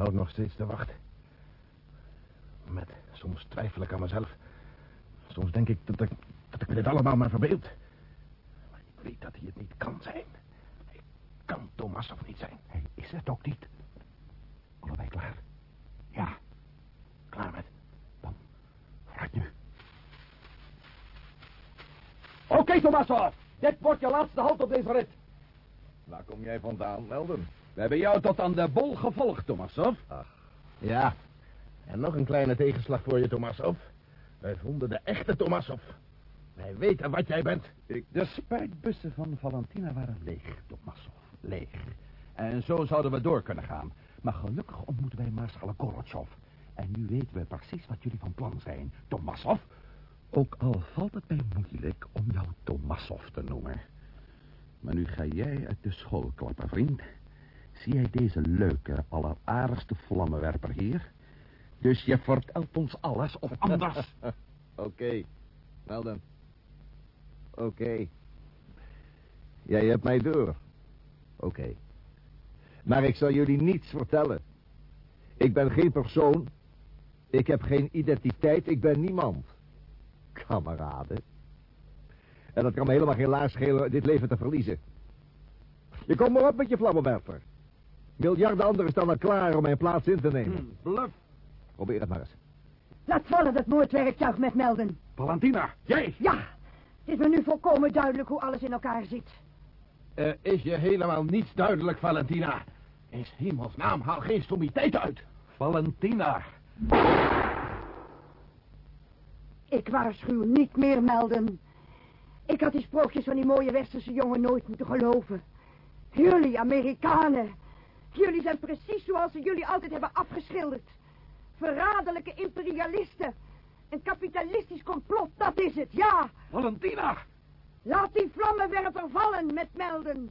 ook nog steeds te wachten. Met, soms twijfel ik aan mezelf. Soms denk ik dat ik, dat ik me dit allemaal maar verbeeld. Maar ik weet dat hij het niet kan zijn. Hij kan Thomas of niet zijn. Hij is het ook niet. Allebei klaar? Ja. Klaar met. Dan, vooruit nu. Oké, okay, Tomasso. Dit wordt je laatste halt op deze rit. Waar kom jij vandaan, Melden? We hebben jou tot aan de bol gevolgd, Tomasov. Ach, ja. En nog een kleine tegenslag voor je, Tomasov. Wij vonden de echte Tomasov. Wij weten wat jij bent. Ik... De spuitbussen van Valentina waren leeg, Tomasov. Leeg. En zo zouden we door kunnen gaan. Maar gelukkig ontmoeten wij Marschalk Gorotjov. En nu weten we precies wat jullie van plan zijn, Tomasov. Ook al valt het mij moeilijk om jou Tomasov te noemen. Maar nu ga jij uit de school klappen, vriend. Zie jij deze leuke, alleraardigste vlammenwerper hier? Dus je vertelt ons alles, of anders. Oké, wel dan. Oké. Jij hebt mij door. Oké. Maar ik zal jullie niets vertellen. Ik ben geen persoon. Ik heb geen identiteit. Ik ben niemand. Kameraden. En dat kan me helemaal geen laars schelen dit leven te verliezen. Je komt maar op met je vlammenwerper. Miljarden anderen staan al klaar om mijn plaats in te nemen. Hmm, bluff. Probeer het maar eens. Laat vallen dat moordwerktuig met melden. Valentina, jij? Ja, het is me nu volkomen duidelijk hoe alles in elkaar zit. Er is je helemaal niets duidelijk, Valentina. In hemelsnaam, haal geen stommiteit uit. Valentina. Ik waarschuw niet meer melden. Ik had die sprookjes van die mooie westerse jongen nooit moeten geloven. Jullie, Amerikanen. Jullie zijn precies zoals ze jullie altijd hebben afgeschilderd. Verraderlijke imperialisten. Een kapitalistisch complot, dat is het, ja. Valentina. Laat die vlammenwerper vallen met melden.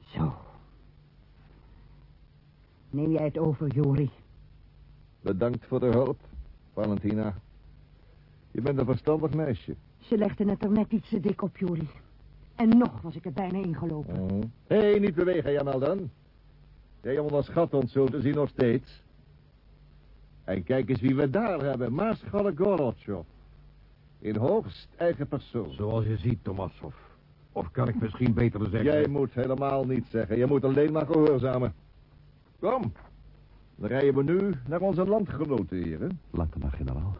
Zo. Neem jij het over, Jori? Bedankt voor de hulp, Valentina. Je bent een verstandig meisje. Ze legde het er net iets te dik op, Jori. En nog was ik er bijna ingelopen. Oh. Hé, hey, niet bewegen, Jamal dan. Jij onderschat ons zo te zien nog steeds. En kijk eens wie we daar hebben. Maarschalk Gorotjov. In hoogst eigen persoon. Zoals je ziet, Tomasov. Of kan ik misschien beter zeggen... Jij moet helemaal niets zeggen. Je moet alleen maar gehoorzamen. Kom. Dan rijden we nu naar onze landgenoten, heren. Laat maar, generaal.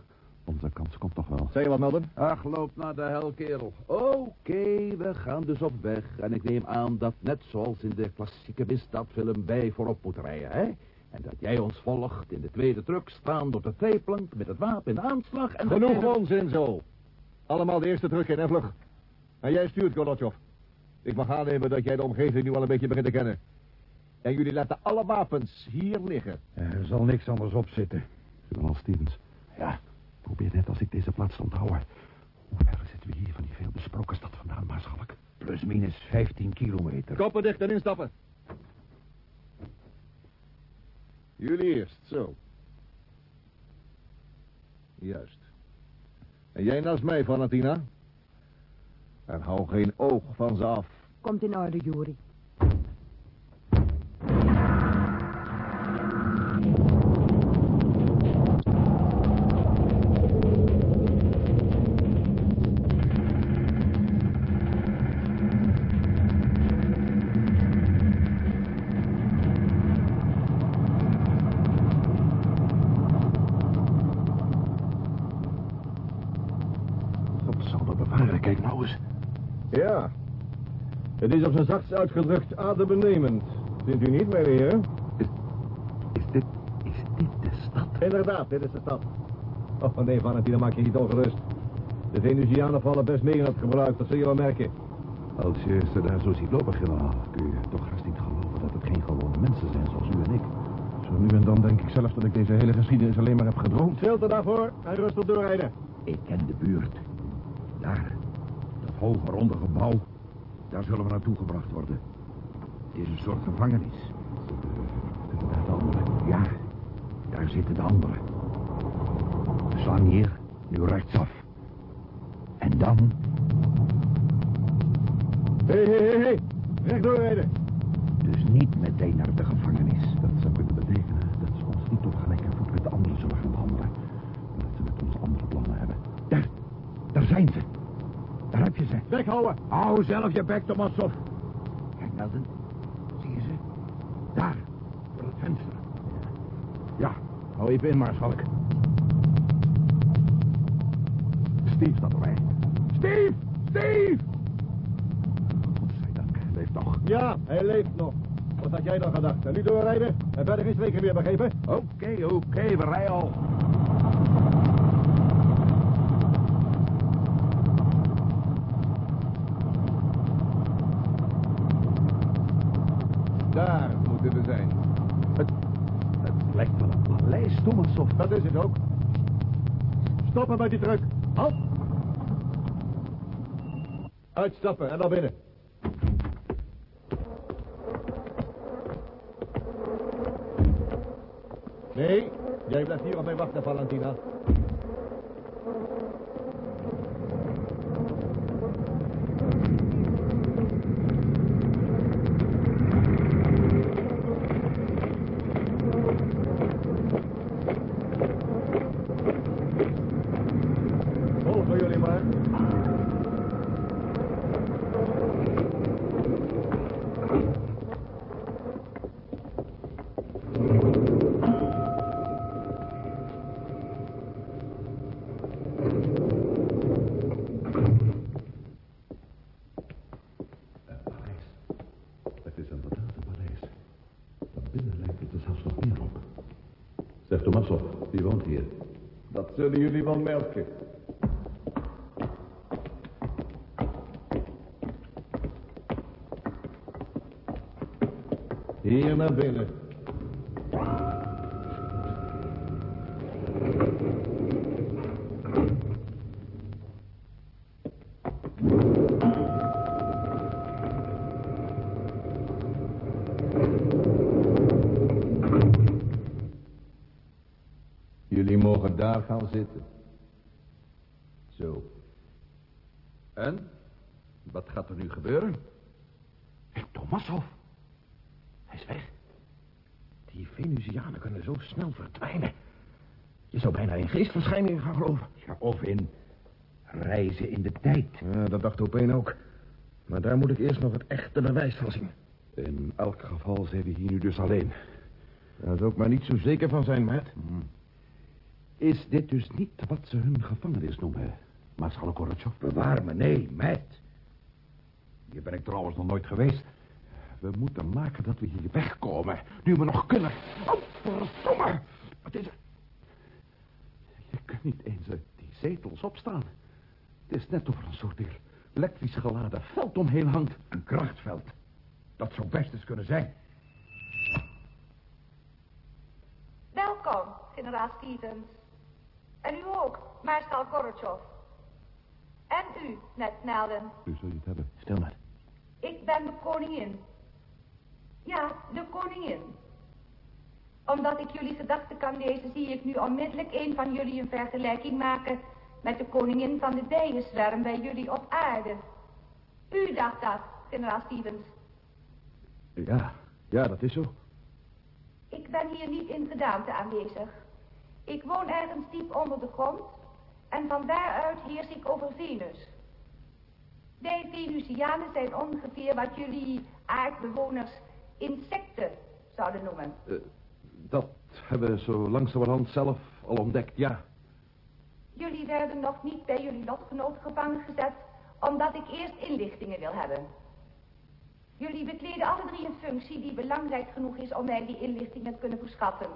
Onze kans komt toch wel. Zeg je wat, Melden? Ach, loop naar de hel, kerel. Oké, we gaan dus op weg. En ik neem aan dat net zoals in de klassieke misdaadfilm wij voorop moeten rijden, hè? En dat jij ons volgt in de tweede truck, staan op de tweeplank met het wapen in aanslag en... Genoeg dat... onzin zo. Allemaal de eerste truck in en vlug. En jij stuurt, Gorotjov. Ik mag aannemen dat jij de omgeving nu al een beetje begint te kennen. En jullie laten alle wapens hier liggen. Er zal niks anders op zitten. Generaal Stevens. Ja, Probeer net als ik deze plaats te onthouden. Hoe ver zitten we hier van die veel besproken stad vandaan, Maarschalk? Plus minus 15 kilometer. Koppen dicht en instappen. Jullie eerst, zo. Juist. En jij naast mij, Valentina? En hou geen oog van ze af. Komt in orde, Juri. Is op zijn zachtst uitgedrukt adembenemend. Vindt u niet, meneer? Is, is dit... is dit de stad? Inderdaad, dit is de stad. Oh, nee, Valentina, maak je niet ongerust. De Venusianen vallen best mee in het gebruik, dat zul je wel merken. Als je ze daar zo ziet lopen, generaal, kun je toch haast niet geloven dat het geen gewone mensen zijn zoals u en ik. Zo nu en dan denk ik zelfs dat ik deze hele geschiedenis alleen maar heb gedroomd. Stilte daarvoor en rustig doorrijden. Ik ken de buurt. Daar, hoge ronde gebouw. Daar zullen we naartoe gebracht worden. Het is een soort gevangenis. Daar de anderen? Ja, daar zitten de anderen. We slaan hier, nu rechtsaf. En dan... Hé, hé, hé, hé. Recht doorrijden. dus niet meteen naar de gevangenis. Dat zou kunnen betekenen dat ze ons niet op gelijke voet met de anderen zullen gaan behandelen. En dat ze met ons andere plannen hebben. Daar, daar zijn ze. Je ze. Weghouden. Hou zelf je bek, Tomasov. Kijk, Melden. Zie je ze? Daar, voor het venster. Ja, hou even in, Maarschalk. Steve staat erbij. Steve! Steve! Godzijdank, hij leeft nog. Ja, hij leeft nog. Wat had jij dan gedacht? En nu doorrijden en verder geen streken meer begrepen? Oké, oké, we rijden al. Daar moeten we zijn. Het, het lijkt wel een Dat is het ook. Stoppen met die truck. Halt! Uitstappen en naar binnen. Nee, jij blijft hier op mij wachten, Valentina. Volgen jullie maar. Een paleis. Het is inderdaad een paleis. Van binnen lijkt het er zelfs nog meer op. Zeg Tomasov, wie woont hier? Dat wel merken. Hier naar binnen. Daar gaan zitten. Zo. En? Wat gaat er nu gebeuren? Hé, Tomasov. Hij is weg. Die Venusianen kunnen zo snel verdwijnen. Je zou bijna in geestverschijningen gaan geloven. Ja, of in reizen in de tijd. Ja, dat dacht Opeen ook. Maar daar moet ik eerst nog het echte bewijs van zien. In elk geval zijn we hier nu dus alleen. Daar zou ik maar niet zo zeker van zijn, Matt. Is dit dus niet wat ze hun gevangenis noemen, Marschalk Korotjov? Bewaar me, nee, Matt. Hier ben ik trouwens nog nooit geweest. We moeten maken dat we hier wegkomen, nu we nog kunnen. Oh, verdomme! Wat is er? Je kunt niet eens uit die zetels opstaan. Het is net of er een soort elektrisch geladen veld omheen hangt. Een krachtveld. Dat zou best eens kunnen zijn. Welkom, generaal Stevens. En u ook, maarschalk Gorotjov. En u, net Melden. Nu zul je het hebben. Stil maar. Ik ben de koningin. Ja, de koningin. Omdat ik jullie gedachten kan lezen, zie ik nu onmiddellijk een van jullie een vergelijking maken met de koningin van de bijenzwerm bij jullie op aarde. U dacht dat, generaal Stevens. Ja, ja, dat is zo. Ik ben hier niet in gedaante aanwezig. Ik woon ergens diep onder de grond en van daaruit heers ik over Venus. Wij Venusianen zijn ongeveer wat jullie aardbewoners insecten zouden noemen. Eh, dat hebben we zo langzamerhand zelf al ontdekt, ja. Jullie werden nog niet bij jullie lotgenoot gevangen gezet, omdat ik eerst inlichtingen wil hebben. Jullie bekleden alle drie een functie die belangrijk genoeg is om mij die inlichtingen te kunnen verschaffen.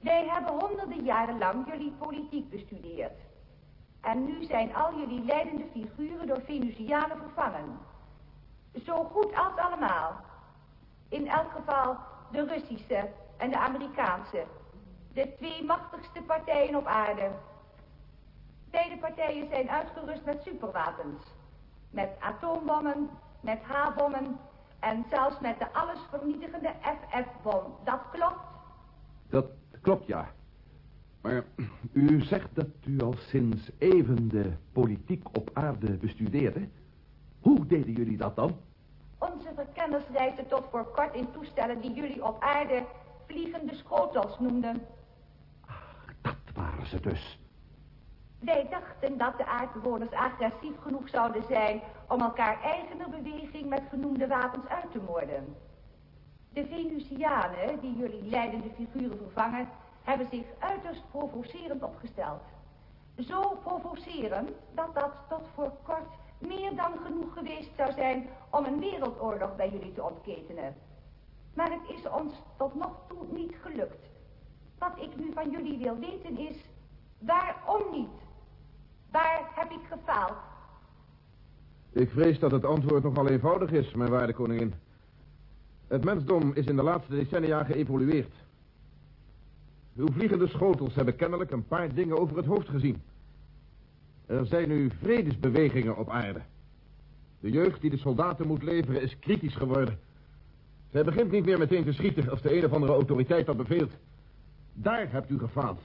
Wij hebben honderden jaren lang jullie politiek bestudeerd. En nu zijn al jullie leidende figuren door Venusianen vervangen. Zo goed als allemaal. In elk geval de Russische en de Amerikaanse. De twee machtigste partijen op aarde. Beide partijen zijn uitgerust met superwapens. Met atoombommen, met H-bommen en zelfs met de allesvernietigende FF-bom. Dat klopt? Dat klopt, ja. Maar u zegt dat u al sinds even de politiek op aarde bestudeerde. Hoe deden jullie dat dan? Onze verkenners reisden tot voor kort in toestellen die jullie op aarde vliegende schotels noemden. Dat waren ze dus. Wij dachten dat de aardbewoners agressief genoeg zouden zijn om elkaar eigener beweging met genoemde wapens uit te moorden. De Venusianen, die jullie leidende figuren vervangen, hebben zich uiterst provocerend opgesteld. Zo provocerend dat dat tot voor kort meer dan genoeg geweest zou zijn om een wereldoorlog bij jullie te ontketenen. Maar het is ons tot nog toe niet gelukt. Wat ik nu van jullie wil weten is, waarom niet? Waar heb ik gefaald? Ik vrees dat het antwoord nogal eenvoudig is, mijn waarde koningin. Het mensdom is in de laatste decennia geëvolueerd. Uw vliegende schotels hebben kennelijk een paar dingen over het hoofd gezien. Er zijn nu vredesbewegingen op aarde. De jeugd die de soldaten moet leveren is kritisch geworden. Zij begint niet meer meteen te schieten als de een of andere autoriteit dat beveelt. Daar hebt u gefaald.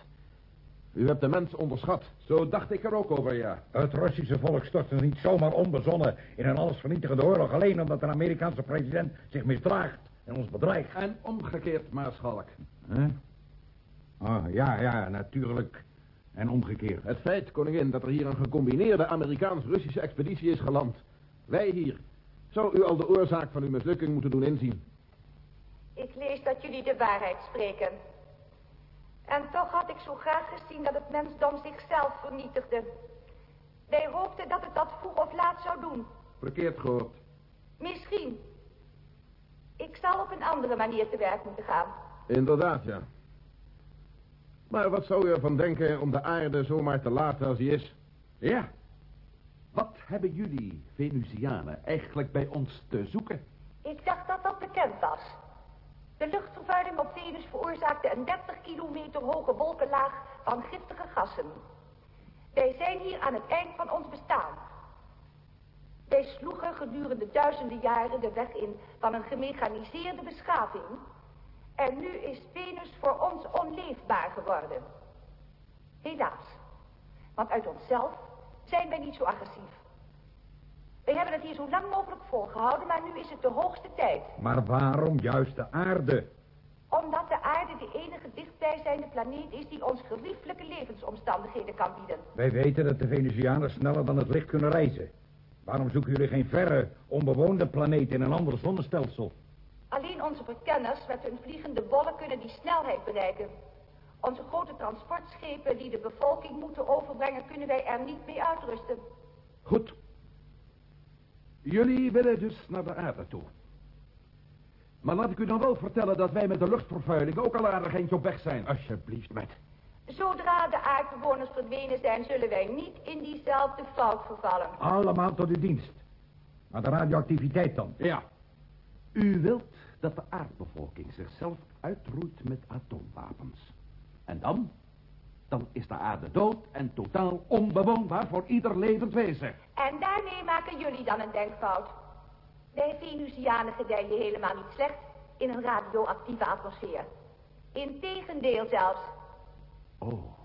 U hebt de mens onderschat. Zo dacht ik er ook over, ja. Het Russische volk stortte niet zomaar onbezonnen in een allesvernietigende oorlog... alleen omdat een Amerikaanse president zich misdraagt en ons bedreigt. En omgekeerd, maarschalk. Huh? Oh, ja, ja, natuurlijk. En omgekeerd. Het feit, koningin, dat er hier een gecombineerde Amerikaans-Russische expeditie is geland. Wij hier. Zou u al de oorzaak van uw mislukking moeten doen inzien? Ik lees dat jullie de waarheid spreken. En toch had ik zo graag gezien dat het mensdom zichzelf vernietigde. Wij hoopten dat het dat vroeg of laat zou doen. Verkeerd gehoord. Misschien. Ik zal op een andere manier te werk moeten gaan. Inderdaad, ja. Maar wat zou u ervan denken om de aarde zomaar te laten als die is? Ja. Wat hebben jullie, Venusianen, eigenlijk bij ons te zoeken? Ik dacht dat dat bekend was. De luchtvervuiling op Venus veroorzaakte een 30 kilometer hoge wolkenlaag van giftige gassen. Wij zijn hier aan het eind van ons bestaan. Wij sloegen gedurende duizenden jaren de weg in van een gemechaniseerde beschaving. En nu is Venus voor ons onleefbaar geworden. Helaas. Want uit onszelf zijn wij niet zo agressief. Wij hebben het hier zo lang mogelijk volgehouden, maar nu is het de hoogste tijd. Maar waarom juist de aarde? Omdat de aarde de enige dichtbijzijnde planeet is die ons geriefelijke levensomstandigheden kan bieden. Wij weten dat de Venusianen sneller dan het licht kunnen reizen. Waarom zoeken jullie geen verre, onbewoonde planeet in een ander zonnestelsel? Alleen onze verkenners met hun vliegende bollen kunnen die snelheid bereiken. Onze grote transportschepen die de bevolking moeten overbrengen, kunnen wij er niet mee uitrusten. Goed. Jullie willen dus naar de aarde toe. Maar laat ik u dan wel vertellen dat wij met de luchtvervuiling ook al aardig eentje op weg zijn. Alsjeblieft, met. Zodra de aardbewoners verdwenen zijn, zullen wij niet in diezelfde fout vervallen. Allemaal tot uw dienst. Maar de radioactiviteit dan? Ja. U wilt dat de aardbevolking zichzelf uitroeit met atoomwapens. En dan? Dan is de aarde dood en totaal onbewoonbaar voor ieder levend wezen. En daarmee maken jullie dan een denkfout. Wij Venusianen gedijen helemaal niet slecht in een radioactieve atmosfeer. Integendeel zelfs. Oh,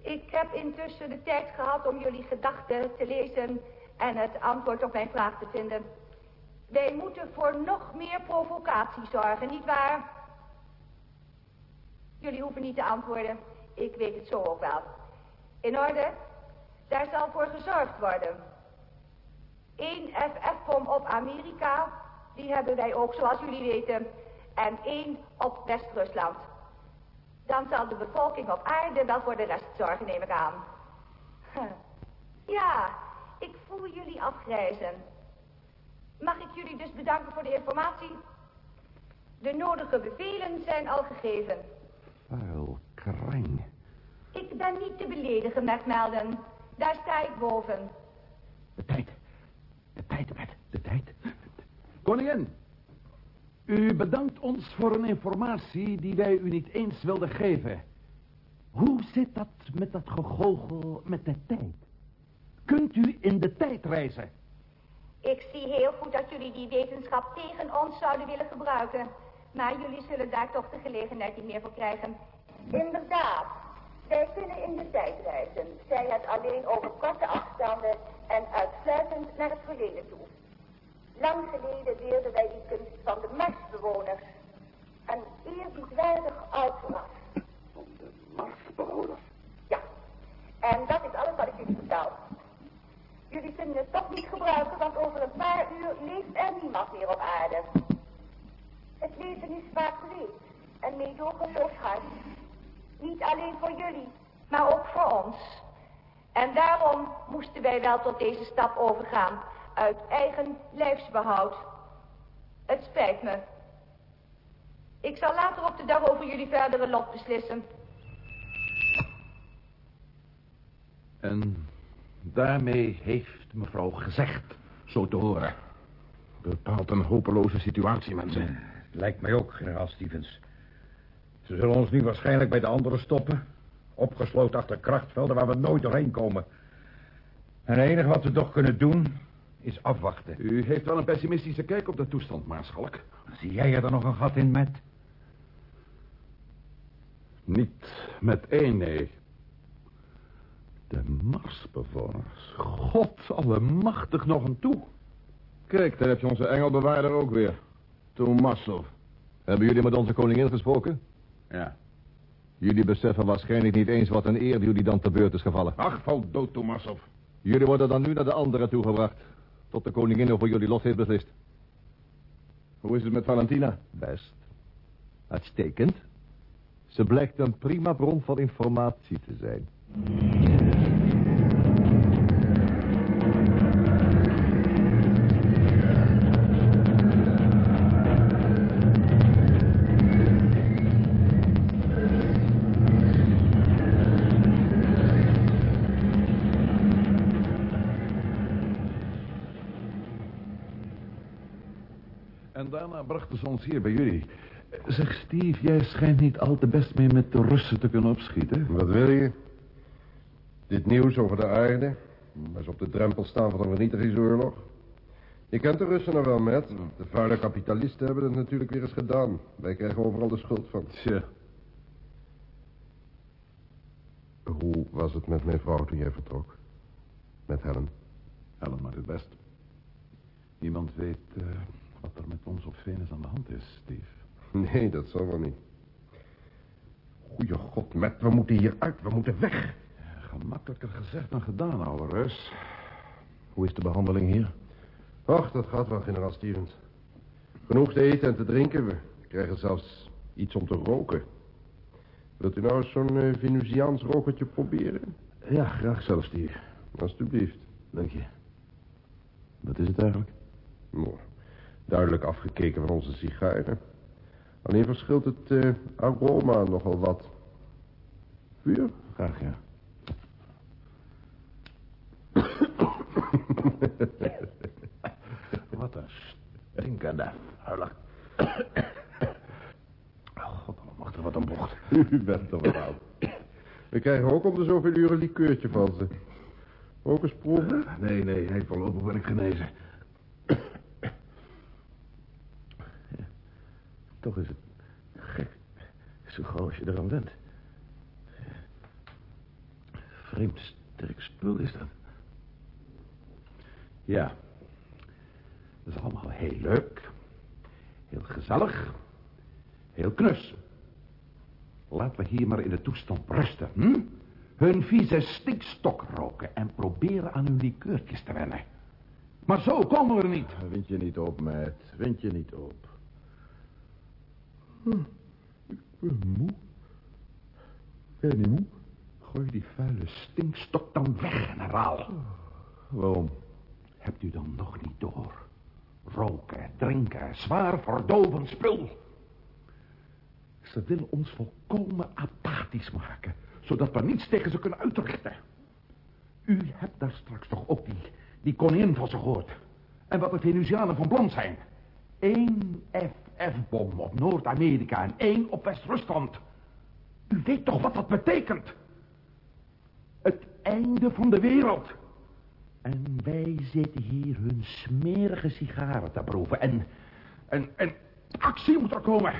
Ik heb intussen de tijd gehad om jullie gedachten te lezen en het antwoord op mijn vraag te vinden. Wij moeten voor nog meer provocatie zorgen, nietwaar? Jullie hoeven niet te antwoorden. Ik weet het zo ook wel. In orde? Daar zal voor gezorgd worden. Eén FF-bom op Amerika, die hebben wij ook zoals jullie weten. En één op West-Rusland. Dan zal de bevolking op aarde wel voor de rest zorgen, neem ik aan. Ja, ik voel jullie afgrijzen. Mag ik jullie dus bedanken voor de informatie? De nodige bevelen zijn al gegeven. Kreng. Ik ben niet te beledigen, Melden. Daar sta ik boven. De tijd. De tijd, met. De tijd. koningin. U bedankt ons voor een informatie die wij u niet eens wilden geven. Hoe zit dat met dat gegogel met de tijd? Kunt u in de tijd reizen? Ik zie heel goed dat jullie die wetenschap tegen ons zouden willen gebruiken. Maar jullie zullen daar toch de gelegenheid niet meer voor krijgen. Inderdaad. Wij kunnen in de tijd reizen. Zij het alleen over korte afstanden en uitsluitend naar het verleden toe. Lang geleden leerden wij die kunst van de Marsbewoners. Een eerbiedwaardig oud ras. Van de Marsbewoners. Ja, en dat is alles wat ik jullie vertel. Jullie kunnen het toch niet gebruiken, want over een paar uur leeft er niemand meer op aarde. Het leven is vaak geweest en meedogenloos hard. Niet alleen voor jullie, maar ook voor ons. En daarom moesten wij wel tot deze stap overgaan, uit eigen lijfsbehoud. Het spijt me. Ik zal later op de dag over jullie verdere lot beslissen. En daarmee heeft mevrouw gezegd, zo te horen. Bepaalt een hopeloze situatie, mensen. Lijkt mij ook, generaal Stevens. Ze zullen ons nu waarschijnlijk bij de anderen stoppen. Opgesloten achter krachtvelden waar we nooit doorheen komen. En het enige wat we toch kunnen doen, is afwachten. U heeft wel een pessimistische kijk op de toestand, Maarschalk. Zie jij er nog een gat in, met? Niet met één, nee. De Marsbewoners. God allemachtig nog een toe. Kijk, daar heb je onze engelbewaarder ook weer. Tomassov. Hebben jullie met onze koningin gesproken? Ja. Jullie beseffen waarschijnlijk niet eens wat een eer jullie dan te beurt is gevallen. Ach, val dood, Tomassov. Jullie worden dan nu naar de anderen toegebracht. Tot de koningin over jullie lot heeft beslist. Hoe is het met Valentina? Best. Uitstekend. Ze blijkt een prima bron van informatie te zijn. Ze ons hier bij jullie. Zeg, Steve, jij schijnt niet al te best mee met de Russen te kunnen opschieten. Wat wil je? Dit nieuws over de aarde. Waar ze op de drempel staan van een vernietigingsoorlog. Je kent de Russen nou wel, met. De vuile kapitalisten hebben het natuurlijk weer eens gedaan. Wij krijgen overal de schuld van. Tja, Hoe was het met mijn vrouw toen jij vertrok? Met Helen? Helen maar het best. Niemand weet eh, wat er met ons op Venus aan de hand is, Steve. Nee, dat zal wel niet. Goeie god, met, we moeten hier uit, we moeten weg. Ja, gemakkelijker gezegd dan gedaan, ouwe Rus. Hoe is de behandeling hier? Ach, dat gaat wel, generaal Stevens. Genoeg te eten en te drinken. We krijgen zelfs iets om te roken. Wilt u nou eens zo'n eh, Venusiaans rokertje proberen? Ja, graag zelfs, Steve. Alsjeblieft. Dank je. Wat is het eigenlijk? Nou, duidelijk afgekeken van onze sigaren. Alleen verschilt het eh, aroma nogal wat. Vuur? Graag, ja. Wat een stinkende huilig. God, mag er wat een bocht. U bent toch wel oud. We krijgen ook om de zoveel uren een likeurtje van ze. Ook eens proeven? Nee, nee, nee, voorlopig ben ik genezen. Ja. Toch is het gek. Zo gauw als je eraan bent. Vreemd sterk spul is dat. Ja. Dat is allemaal heel leuk. Heel gezellig. Heel knus. Laten we hier maar in de toestand rusten, hm? Hun vieze stinkstok roken en proberen aan hun likeurtjes te wennen. Maar zo komen we er niet. Wind je niet op, meid. Wind je niet op. Ik ben moe. Ben je niet moe? Gooi die vuile stinkstok dan weg, generaal. Waarom? Hebt u dan nog niet door? Roken, drinken, zwaar verdovend spul. Ze willen ons volkomen apathisch maken, zodat we niets tegen ze kunnen uitrichten. U hebt daar straks toch ook die, die koningin van ze gehoord. En wat de Venusianen van plan zijn. Eén FF-bom op Noord-Amerika en één op West-Rusland. U weet toch wat dat betekent? Het einde van de wereld. En wij zitten hier hun smerige sigaren te proeven. En, en, en actie moet er komen.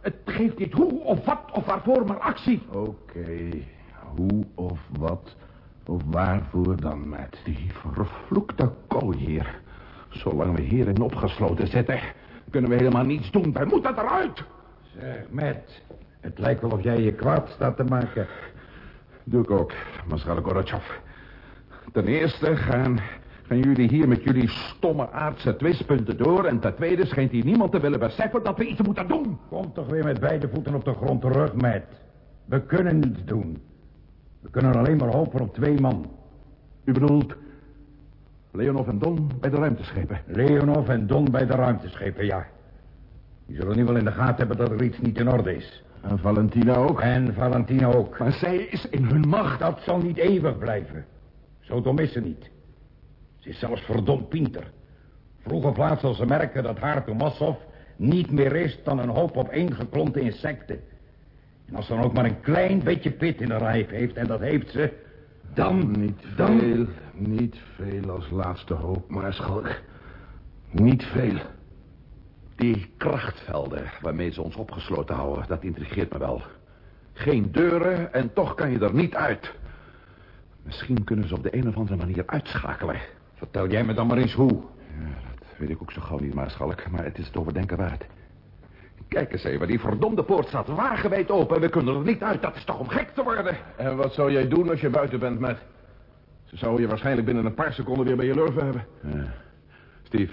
Het geeft niet hoe of wat of waarvoor, maar actie. Oké, hoe of wat of waarvoor dan, met? Die vervloekte kooi hier. Zolang we hierin opgesloten zitten, kunnen we helemaal niets doen. Wij moeten eruit. Zeg, Matt, het lijkt wel of jij je kwaad staat te maken. Doe ik ook, Marschalk Gorotjov. Ten eerste gaan, gaan jullie hier met jullie stomme aardse twistpunten door... en ten tweede schijnt hier niemand te willen beseffen dat we iets moeten doen. Kom toch weer met beide voeten op de grond terug, Matt. We kunnen niets doen. We kunnen alleen maar hopen op twee man. U bedoelt Leonov en Don bij de ruimteschepen? Leonov en Don bij de ruimteschepen, ja. Die zullen nu wel in de gaten hebben dat er iets niet in orde is. En Valentina ook. En Valentina ook. Maar zij is in hun macht. Dat zal niet eeuwig blijven. Zo dom is ze niet. Ze is zelfs verdomd pinter. Vroeg of laat zal ze merken dat haar Tomassov niet meer is dan een hoop opeengeklonte insecten. En als ze dan ook maar een klein beetje pit in de rijf heeft, en dat heeft ze, dan... Niet dan... niet veel als laatste hoop, Maarschalk. Niet veel. Die krachtvelden waarmee ze ons opgesloten houden, dat intrigeert me wel. Geen deuren en toch kan je er niet uit. Misschien kunnen ze op de een of andere manier uitschakelen. Vertel jij me dan maar eens hoe. Ja, dat weet ik ook zo gauw niet, Maarschalk, maar het is het overdenken waard. Kijk eens even, die verdomde poort staat wagenwijd open en we kunnen er niet uit. Dat is toch om gek te worden? En wat zou jij doen als je buiten bent, met? Zouden je waarschijnlijk binnen een paar seconden weer bij je lurven hebben. Ja. Steve,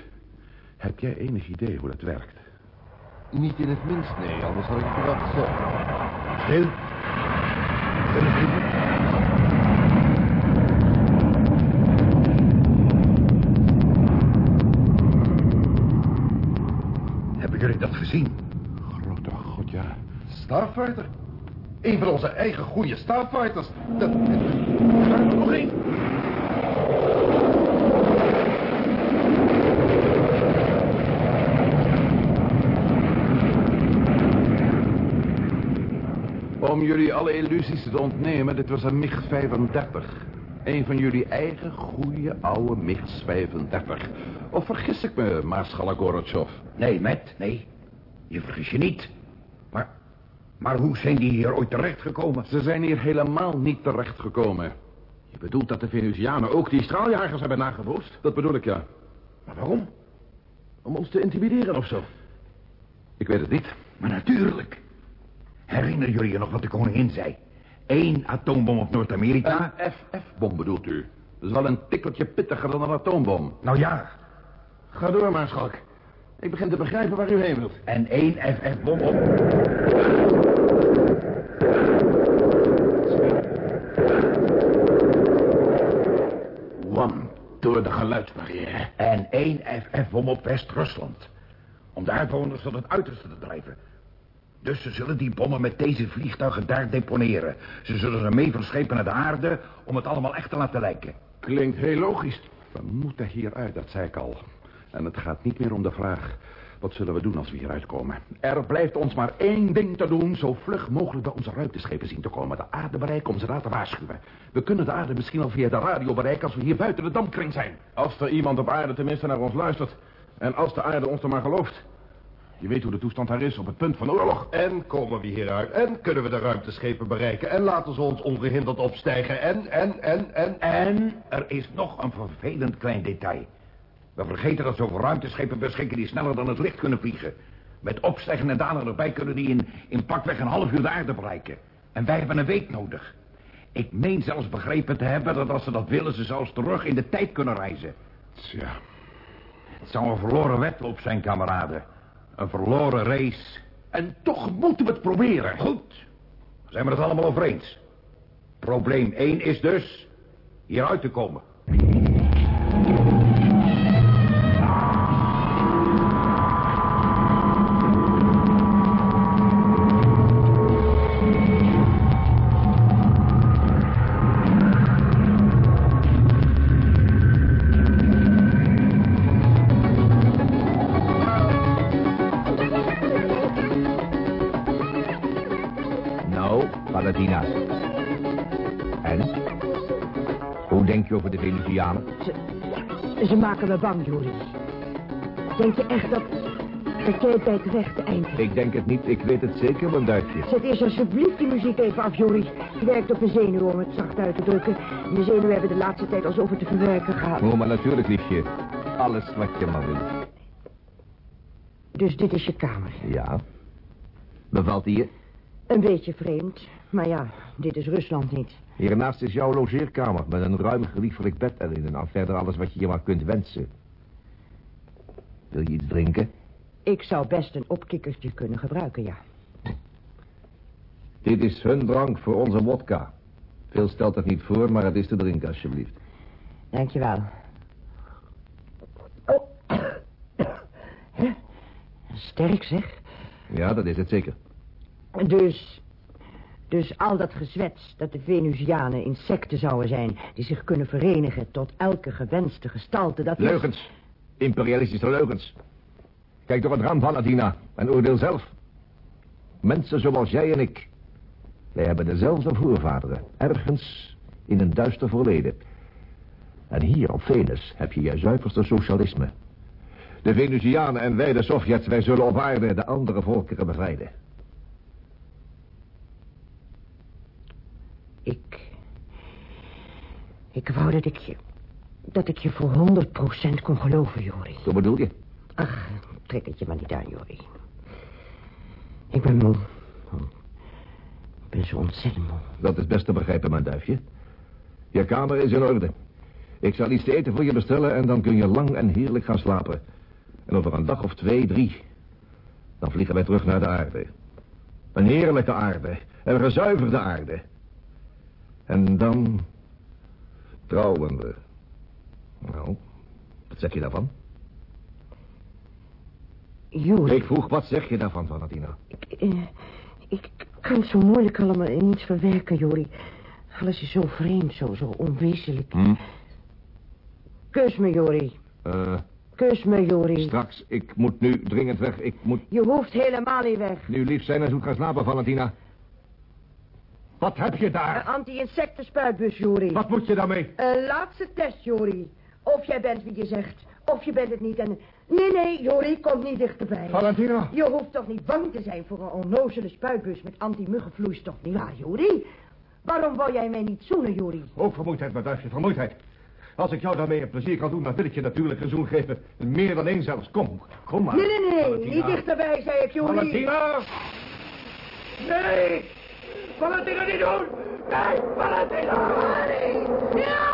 heb jij enig idee hoe dat werkt? Niet in het minst, nee, anders had ik het wel gezegd. Stil. Hebben jullie dat gezien? Grote god, ja. Starfighter? Een van onze eigen goede Starfighters. Dat... Daar er nog één. Om jullie alle illusies te ontnemen, dit was een MiG-35. Een van jullie eigen goede oude MiG-35. Of vergis ik me, Maarschalk Gorotjov? Nee, Matt, nee. Je vergis je niet. Maar, maar hoe zijn die hier ooit terechtgekomen? Ze zijn hier helemaal niet terechtgekomen. Je bedoelt dat de Venusianen ook die straaljagers hebben nagebootst? Dat bedoel ik, ja. Maar waarom? Om ons te intimideren of zo? Ik weet het niet. Maar natuurlijk. Herinneren jullie je nog wat de koningin zei? Eén atoombom op Noord-Amerika? Een FF-bom bedoelt u? Dat is wel een tikkeltje pittiger dan een atoombom. Nou ja. Ga door, Maarschalk. Ik begin te begrijpen waar u heen wilt. En één FF-bom op... Wam, door de geluidsbarrière. En één FF-bom op West-Rusland. Om de uitwoners tot het uiterste te drijven. Dus ze zullen die bommen met deze vliegtuigen daar deponeren. Ze zullen ze mee verschepen naar de aarde om het allemaal echt te laten lijken. Klinkt heel logisch. We moeten hieruit, dat zei ik al. En het gaat niet meer om de vraag... wat zullen we doen als we hieruit komen? Er blijft ons maar één ding te doen... zo vlug mogelijk bij onze ruimteschepen zien te komen. De aarde bereiken om ze daar te waarschuwen. We kunnen de aarde misschien al via de radio bereiken... als we hier buiten de dampkring zijn. Als er iemand op aarde tenminste naar ons luistert. En als de aarde ons er maar gelooft. Je weet hoe de toestand daar is op het punt van oorlog. En komen we hieruit en kunnen we de ruimteschepen bereiken... en laten ze ons ongehinderd opstijgen en, en, en, en... En er is nog een vervelend klein detail. We vergeten dat zoveel ruimteschepen beschikken die sneller dan het licht kunnen vliegen. Met opstijgen en dalen erbij kunnen die in, in pakweg een half uur de aarde bereiken. En wij hebben een week nodig. Ik meen zelfs begrepen te hebben dat als ze dat willen... ze zelfs terug in de tijd kunnen reizen. Tja, Het zou een verloren wedloop zijn, kameraden. Een verloren race. En toch moeten we het proberen. Goed. Zijn we het allemaal over eens? Probleem 1 is dus... hieruit te komen. Maken me bang, Joris. Denk je echt dat, dat jij het bij het rechte eind? Ik denk het niet, ik weet het zeker, mijn duifje. Zet eerst alsjeblieft die muziek even af, Joris. Je werkt op de zenuwen, om het zacht uit te drukken. En de zenuwen hebben de laatste tijd al zoveel te verwerken gehad. Oh, maar natuurlijk, liefje. Alles wat je maar wilt. Dus dit is je kamer. Ja. Bevalt die je? Een beetje vreemd, maar ja, dit is Rusland niet. Hiernaast is jouw logeerkamer met een ruim geliefelijk bed erin... en dan verder alles wat je je maar kunt wensen. Wil je iets drinken? Ik zou best een opkikkertje kunnen gebruiken, ja. Dit is hun drank voor onze wodka. Veel stelt het niet voor, maar het is te drinken, alsjeblieft. Dankjewel. Oh. Sterk, zeg. Ja, dat is het zeker. Dus... Dus al dat gezwets dat de Venusianen insecten zouden zijn... die zich kunnen verenigen tot elke gewenste gestalte, dat Leugens. Imperialistische leugens. Kijk door het raam van Adina en oordeel zelf. Mensen zoals jij en ik. Wij hebben dezelfde voorvaderen. Ergens in een duister verleden. En hier op Venus heb je je zuiverste socialisme. De Venusianen en wij, de Sovjets, wij zullen op aarde de andere volkeren bevrijden. Ik... Ik wou dat ik je... Dat ik je voor 100% kon geloven, Jori. Zo bedoel je? Ach, trek het je maar niet aan, Jori. Ik ben moe. Ik ben zo ontzettend moe. Dat is best te begrijpen, mijn duifje. Je kamer is in orde. Ik zal iets te eten voor je bestellen en dan kun je lang en heerlijk gaan slapen. En over een dag of twee, drie, dan vliegen wij terug naar de aarde. Een heerlijke aarde, een gezuiverde aarde. En dan trouwen we. Nou, wat zeg je daarvan? Jori, Ik vroeg, wat zeg je daarvan, Valentina? ik, eh, ik kan het zo moeilijk allemaal in iets verwerken, Jori. Alles is zo vreemd, zo, zo onwezenlijk. Hm? Kus me, Jori. Eh, Kus me, Jori. straks, ik moet nu dringend weg. Ik moet Je hoeft helemaal niet weg. nu lief zijn en zoet gaan slapen, Valentina. Wat heb je Een daar? anti-insectenspuitbus, Jori. Wat moet je daarmee? Een laatste test, Jori. Of jij bent wie je zegt, of je bent het niet. En... Nee, nee, Jori, kom niet dichterbij. Valentina? Je hoeft toch niet bang te zijn voor een onnozele spuitbus met anti-muggenvloeistof, nietwaar, Jori? Waarom wou jij mij niet zoenen, Jori? Ook vermoeidheid, mijn duifje, vermoeidheid. Als ik jou daarmee een plezier kan doen, dan wil ik je natuurlijk een zoen geven. Meer dan één zelfs. Kom, kom maar. Nee, nee, nee, Valentina. niet dichterbij, zei ik, Jori. Valentina! Nee! Valentina, niet doen! Nee,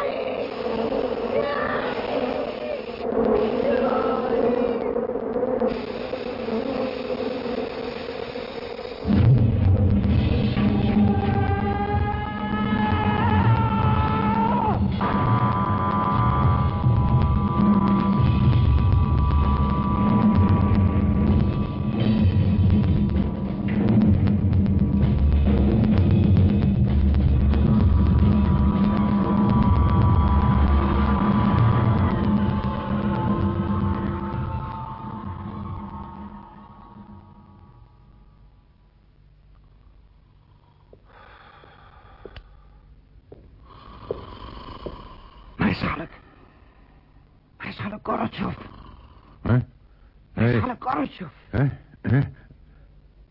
Gorotjov. hè? Hè?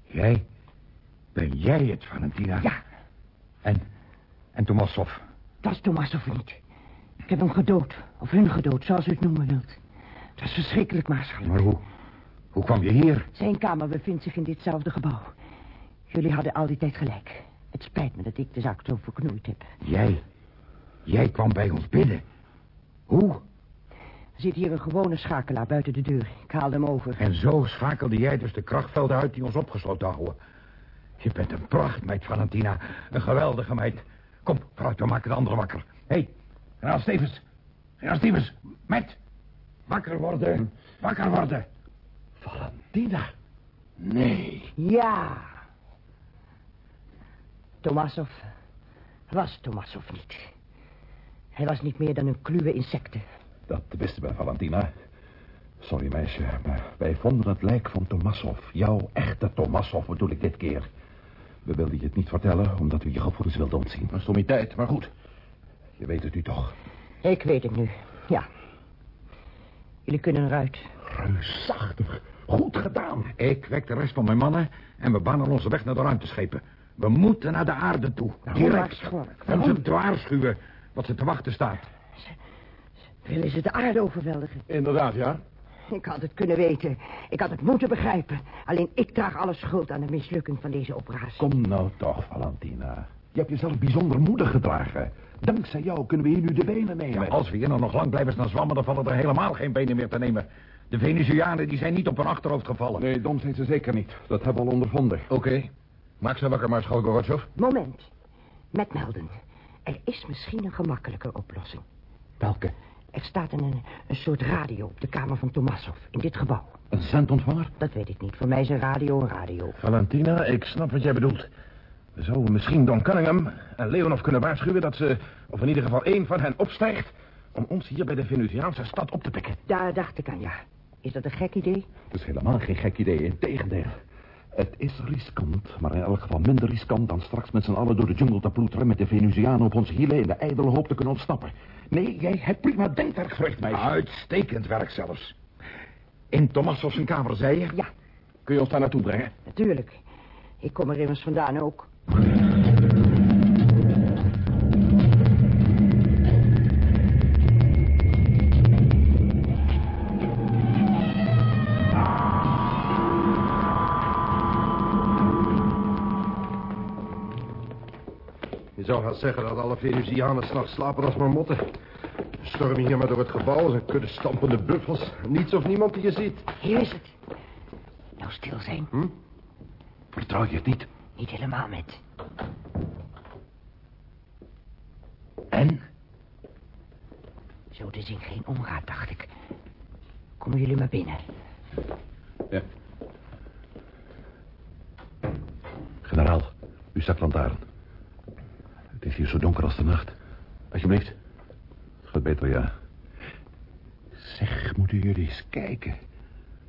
Jij? Ben jij het, Valentina? Ja, En, en Tomasov? Dat is Tomasov niet. Ik heb hem gedood, of hun gedood, zoals u het noemen wilt. Dat is verschrikkelijk, Maarschalk. Maar hoe, hoe kwam je hier? Zijn kamer bevindt zich in ditzelfde gebouw. Jullie hadden al die tijd gelijk. Het spijt me dat ik de zaak zo verknoeid heb. Jij, jij kwam bij ons binnen. Hoe? Er zit hier een gewone schakelaar buiten de deur. Ik haalde hem over. En zo schakelde jij dus de krachtvelden uit die ons opgesloten houden. Je bent een prachtmeid, Valentina. Een geweldige meid. Kom, vooruit, we maken de anderen wakker. Hé, hey, generaal Stevens. Generaal Stevens, met. Wakker worden. Wakker worden. Valentina. Nee. Ja. Tomasov was Tomasov niet. Hij was niet meer dan een kluwe insecten. Dat wisten we, Valentina. Sorry, meisje, maar wij vonden het lijk van Tomasov. Jouw echte Tomasov bedoel ik dit keer. We wilden je het niet vertellen, omdat we je gevoelens wilden ontzien. Een sommiteit, maar goed. Je weet het nu toch. Ik weet het nu, ja. Jullie kunnen eruit. Reusachtig. Goed gedaan. Ik wek de rest van mijn mannen en we banen onze weg naar de ruimteschepen. We moeten naar de aarde toe. Direct. Schork, En ze te waarschuwen wat ze te wachten staat. Willen ze de aarde overweldigen? Inderdaad, ja. Ik had het kunnen weten. Ik had het moeten begrijpen. Alleen ik draag alle schuld aan de mislukking van deze operatie. Kom nou toch, Valentina. Je hebt jezelf bijzonder moedig gedragen. Dankzij jou kunnen we hier nu de benen nemen. Ja, als we hier nou nog lang blijven staan zwammen, dan vallen er helemaal geen benen meer te nemen. De Venezuelanen die zijn niet op hun achterhoofd gevallen. Nee, dom zijn ze zeker niet. Dat hebben we al ondervonden. Oké. Maak ze wakker, Maarschalk Gorbachev. Moment. Met melden. Er is misschien een gemakkelijker oplossing. Welke? Er staat een, een soort radio op de kamer van Tomassov, in dit gebouw. Een zendontvanger? Dat weet ik niet. Voor mij is een radio een radio. Valentina, ik snap wat jij bedoelt. We zouden misschien Don Cunningham en Leonov kunnen waarschuwen dat ze, of in ieder geval één van hen opstijgt... om ons hier bij de Venusiaanse stad op te pikken. Daar dacht ik aan, ja. Is dat een gek idee? Het is helemaal geen gek idee, integendeel. Het is riskant, maar in elk geval minder riskant dan straks met z'n allen door de jungle te ploeteren met de Venusianen op onze hielen in de ijdele hoop te kunnen ontsnappen. Nee, jij hebt prima denkwerk verricht, meisje. Uitstekend werk zelfs. In Thomas zijn kamer, zei je? Ja, Kun je ons daar naartoe brengen? natuurlijk. Ik kom er immers vandaan ook. Gaan zeggen dat alle Venusianen s'nachts slapen als marmotten. Stormen hier maar door het gebouw als een kudde stampende buffels. Niets of niemand die je ziet. Hier is het. Nou stil zijn. Hm? Vertrouw je het niet? Niet helemaal met. En? Zo het is in geen omgaat, dacht ik. Komen jullie maar binnen. Ja. Generaal, u staat lantaarn. Het is hier zo donker als de nacht. Alsjeblieft. Het gaat beter, ja. Zeg, moeten jullie eens kijken.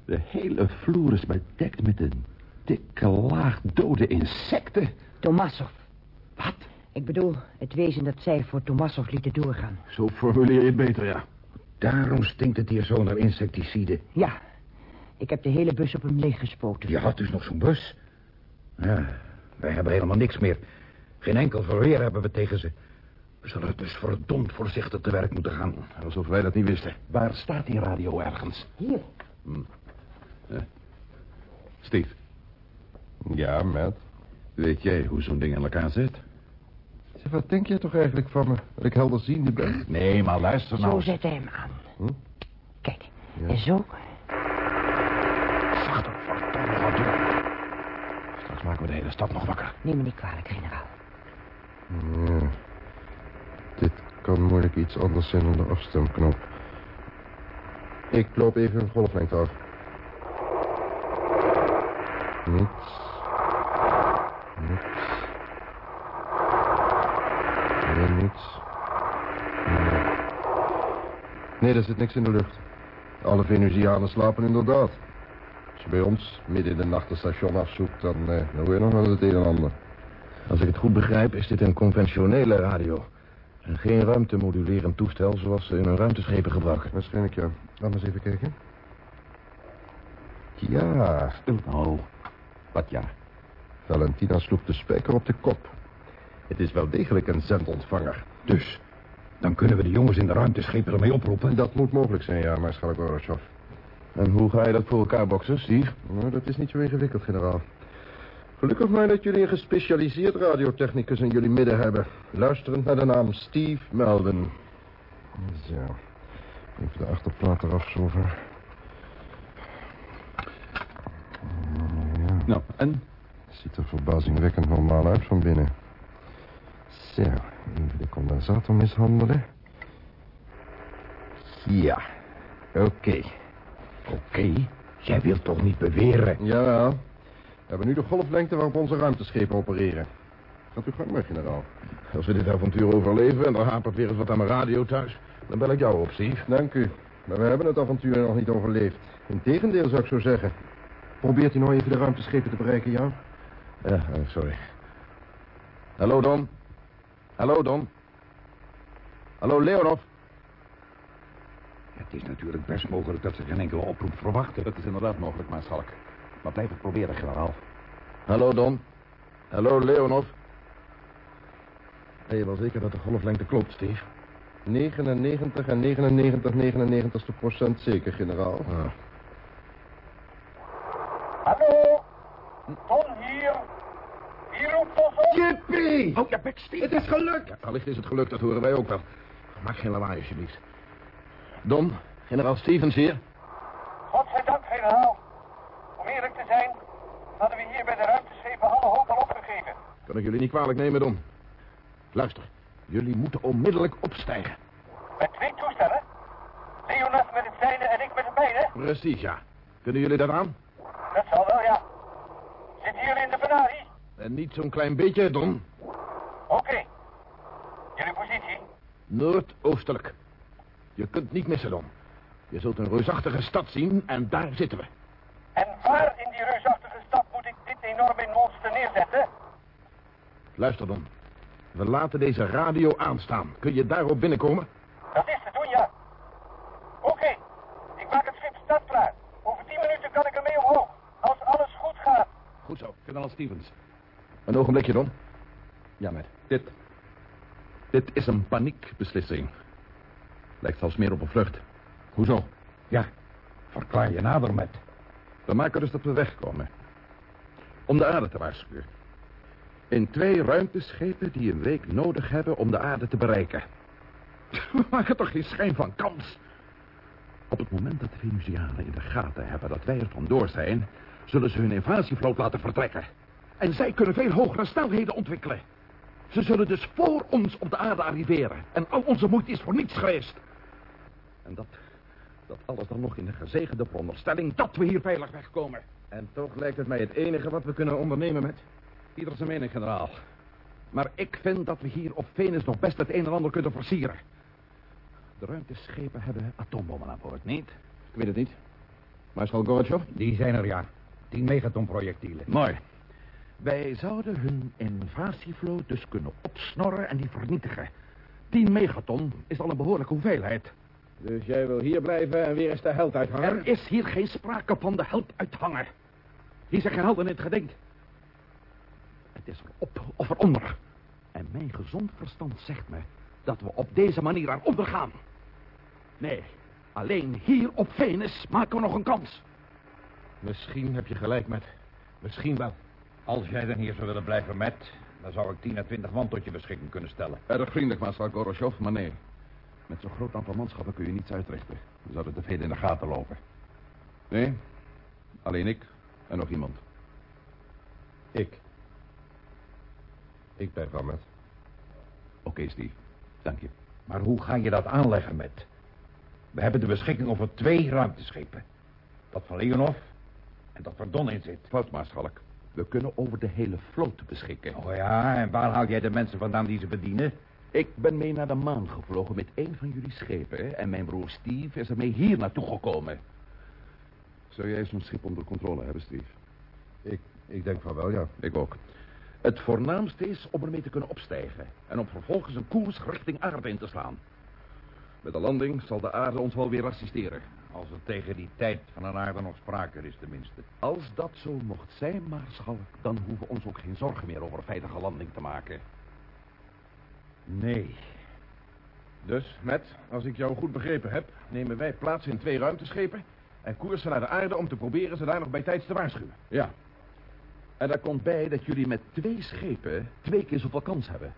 De hele vloer is bedekt met een dikke laag dode insecten. Tomassov. Wat? Ik bedoel, het wezen dat zij voor Tomassov lieten doorgaan. Zo formuleer je het beter, ja. Daarom stinkt het hier zo naar insecticide. Ja, ik heb de hele bus op hem leeggespoten. Je had dus nog zo'n bus. Ja, wij hebben helemaal niks meer. Geen enkel verweer hebben we tegen ze. We zullen dus verdomd voorzichtig te werk moeten gaan. Alsof wij dat niet wisten. Waar staat die radio ergens? Hier. Steve, Ja, Matt. weet jij hoe zo'n ding in elkaar zit? Zeg, wat denk jij toch eigenlijk van me? Dat ik helderziende ben? Nee, maar luister nou Zo zet hij hem aan. Hm? Kijk, en zo. Zachter, verdomme, wat doen. Straks maken we de hele stad nog wakker. Neem me niet kwalijk, generaal. Ja. Dit kan moeilijk iets anders zijn dan de afstemknop. Ik loop even een golflengte af. Niets. Niets. Nee, niets. Nee. nee, er zit niks in de lucht. Alle Venusianen slapen inderdaad. Als je bij ons midden in de nacht een station afzoekt, dan, eh, hoor je nog wel het een en ander. Als ik het goed begrijp, is dit een conventionele radio. En geen ruimtemodulerend toestel zoals ze in hun ruimteschepen gebruiken. Waarschijnlijk, ja. Laat maar eens even kijken. Ja, Stil nou. Wat ja? Valentina sloeg de spijker op de kop. Het is wel degelijk een zendontvanger. Dus, dan kunnen we de jongens in de ruimteschepen ermee oproepen. Dat moet mogelijk zijn, ja, maarschalk Gorbachev. En hoe ga je dat voor elkaar boksen, Steve? Nou, dat is niet zo ingewikkeld, generaal. Gelukkig maar dat jullie een gespecialiseerd radiotechnicus in jullie midden hebben. Luisterend naar de naam Steve Melvin. Zo. Even de achterplaat eraf. Ja. Nou, en? Ziet er verbazingwekkend normaal uit van binnen. Zo, even de condensator mishandelen. Ja, oké. Oké, jij wilt toch niet beweren... Jawel. We hebben nu de golflengte waarop onze ruimteschepen opereren. Gaat u gang maar, generaal. Als we dit avontuur overleven en er hapert weer eens wat aan mijn radio thuis... dan bel ik jou op, Steve. Dank u. Maar we hebben het avontuur nog niet overleefd. Integendeel, zou ik zo zeggen. Probeert u nou even de ruimteschepen te bereiken, ja? Ja, eh, sorry. Hallo, Don. Hallo, Don. Hallo, Leonov. Het is natuurlijk best mogelijk dat ze geen enkele oproep verwachten. Dat is inderdaad mogelijk, maarschalk. Maar blijf het proberen, generaal. Hallo, Don. Hallo, Leonov. Ben je wel zeker dat de golflengte klopt, Steve? 99 en 99 99ste procent zeker, generaal. Hallo? Ton hier. Hier roept ons op. Jippie! Oh, ja, Bek, Het is gelukt! Ja, allicht is het gelukt, dat horen wij ook wel. Maak geen lawaai, alsjeblieft. Don, generaal Stevens hier. Godzijdank, generaal. Eerlijk te zijn, hadden we hier bij de ruimteschepen alle hoop al opgegeven. Kan ik jullie niet kwalijk nemen, Don. Luister, jullie moeten onmiddellijk opstijgen. Met twee toestellen. Leonas met het zijne en ik met het mijne. Precies, ja. Kunnen jullie dat aan? Dat zal wel, ja. Zitten jullie in de Benari? En niet zo'n klein beetje, Don. Oké. Jullie positie? Noordoostelijk. Je kunt niet missen, Don. Je zult een reusachtige stad zien en daar zitten we. En waar in die reusachtige stad moet ik dit enorme monster neerzetten? Luister, Don. We laten deze radio aanstaan. Kun je daarop binnenkomen? Dat is te doen, ja. Oké. Ik maak het schip startklaar. Over tien minuten kan ik ermee omhoog. Als alles goed gaat. Goed zo, generaal Stevens. Een ogenblikje, Don. Ja, met. Dit. Dit is een paniekbeslissing. Lijkt zelfs meer op een vlucht. Hoezo? Ja, verklaar je nader met. We maken dus dat we wegkomen. Om de aarde te waarschuwen. In twee ruimteschepen die een week nodig hebben om de aarde te bereiken. We maken toch geen schijn van kans? Op het moment dat de Venusianen in de gaten hebben dat wij er vandoor zijn... zullen ze hun invasievloot laten vertrekken. En zij kunnen veel hogere snelheden ontwikkelen. Ze zullen dus voor ons op de aarde arriveren. En al onze moeite is voor niets geweest. En dat, dat alles dan nog in de gezegende veronderstelling dat we hier veilig wegkomen. En toch lijkt het mij het enige wat we kunnen ondernemen met... Ieder zijn mening, generaal. Maar ik vind dat we hier op Venus nog best het een en ander kunnen versieren. De ruimteschepen hebben atoombommen aan boord, niet? Ik weet het niet. Marschal Gorbachev? Die zijn er, ja. 10 megaton-projectielen. Mooi. Wij zouden hun invasievloot dus kunnen opsnorren en die vernietigen. 10 megaton is al een behoorlijke hoeveelheid. Dus jij wil hier blijven en weer eens de held uithangen? Er is hier geen sprake van de held uithangen. Hier zijn geen helden in het gedenk. Het is erop of eronder. En mijn gezond verstand zegt me dat we op deze manier eronder gaan. Nee, alleen hier op Venus maken we nog een kans. Misschien heb je gelijk met. Misschien wel. Als jij dan hier zou willen blijven met... dan zou ik 10 à 20 man tot je beschikking kunnen stellen. Erg vriendelijk, Marschal Gorosjov, maar nee. Met zo'n groot aantal manschappen kun je niets uitrichten. We zouden te veel in de gaten lopen. Nee, alleen ik en nog iemand. Ik. Ik blijf wel met. Oké, Steve. Dank je. Maar hoe ga je dat aanleggen met? We hebben de beschikking over twee ruimteschepen. Dat van Leonov en dat waar Don in zit. Fout, Maarschalk. We kunnen over de hele vloot beschikken. Oh ja, en waar haal jij de mensen vandaan die ze bedienen? Ik ben mee naar de maan gevlogen met een van jullie schepen... en mijn broer Steve is ermee hier naartoe gekomen. Zou jij zo'n schip onder controle hebben, Steve? Ik, ik denk van wel, ja. Ik ook. Het voornaamste is om ermee te kunnen opstijgen... en om vervolgens een koers richting aarde in te slaan. Met de landing zal de aarde ons wel weer assisteren. Als er tegen die tijd van een aarde nog sprake is, tenminste. Als dat zo mocht zijn, Maarschalk... dan hoeven we ons ook geen zorgen meer over een veilige landing te maken. Nee. Dus, Matt, als ik jou goed begrepen heb... nemen wij plaats in twee ruimteschepen... en koersen naar de aarde om te proberen ze daar nog bij tijds te waarschuwen. Ja. En daar komt bij dat jullie met twee schepen twee keer zoveel kans hebben.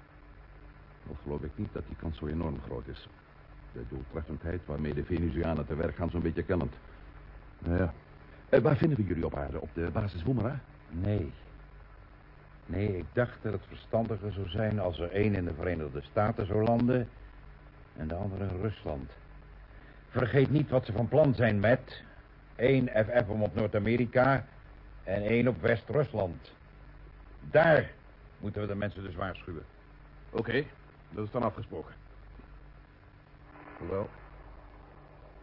Of geloof ik niet dat die kans zo enorm groot is. De doeltreffendheid waarmee de Venusianen te werk gaan zo'n beetje kennend. Nou ja. Waar vinden we jullie op aarde? Op de basis Woemera? Nee. Nee, ik dacht dat het verstandiger zou zijn als er één in de Verenigde Staten zou landen en de andere in Rusland. Vergeet niet wat ze van plan zijn met één FF om op Noord-Amerika en één op West-Rusland. Daar moeten we de mensen dus waarschuwen. Oké, dat is dan afgesproken. Wel,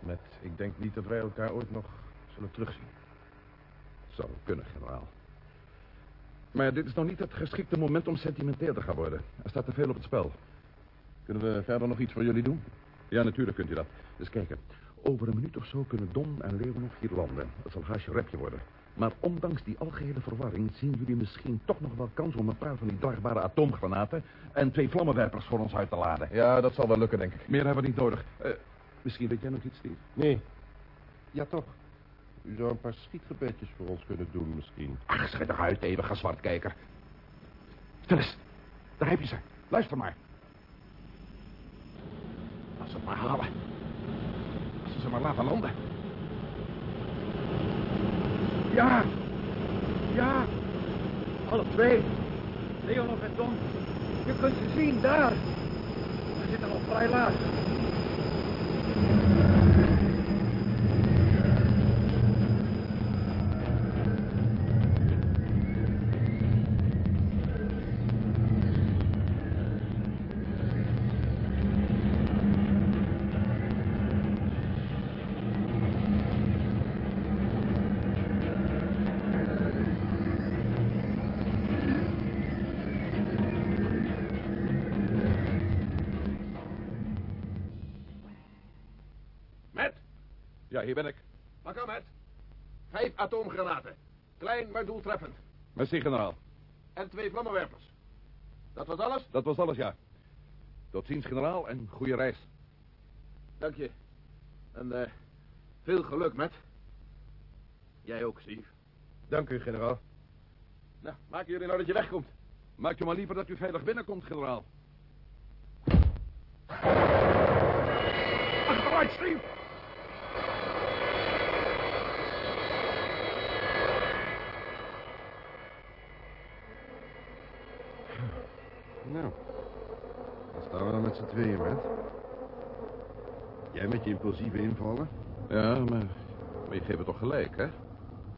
met, ik denk niet dat wij elkaar ooit nog zullen terugzien. Zou kunnen, generaal. Maar dit is nog niet het geschikte moment om sentimenteel te gaan worden. Er staat te veel op het spel. Kunnen we verder nog iets voor jullie doen? Ja, natuurlijk kunt u dat. Dus kijken. Over een minuut of zo kunnen Don en Leeuwenhoff hier landen. Dat zal haasje repje worden. Maar ondanks die algehele verwarring zien jullie misschien toch nog wel kans om een paar van die dragbare atoomgranaten en twee vlammenwerpers voor ons uit te laden. Ja, dat zal wel lukken, denk ik. Meer hebben we niet nodig. Eh, misschien weet jij nog iets, Steve? Nee. Ja, toch. U zou een paar schietgebedjes voor ons kunnen doen, misschien. Ach, schijt eruit, eeuwige zwartkijker. Stil eens. Daar heb je ze. Luister maar. Als ze het maar halen. Als ze ze maar laten landen. Ja. Ja. Alle twee. Leonov en Tom. Je kunt ze zien, daar. Ze zitten al vrij laag. Hier ben ik. pak aan, met. Vijf atoomgranaten. Klein, maar doeltreffend. Merci, generaal. En twee vlammenwerpers. Dat was alles? Dat was alles, ja. Tot ziens, generaal, en goede reis. Dank je. En eh, veel geluk, met. Jij ook, Steve. Dank u, generaal. Nou, maak jullie nou dat je wegkomt. Maak je maar liever dat u veilig binnenkomt, generaal. Achteruit, Steve! Nou, dan staan we dan met z'n tweeën, met. Jij met je impulsieve invallen? Ja, maar, maar je geeft het toch gelijk, hè?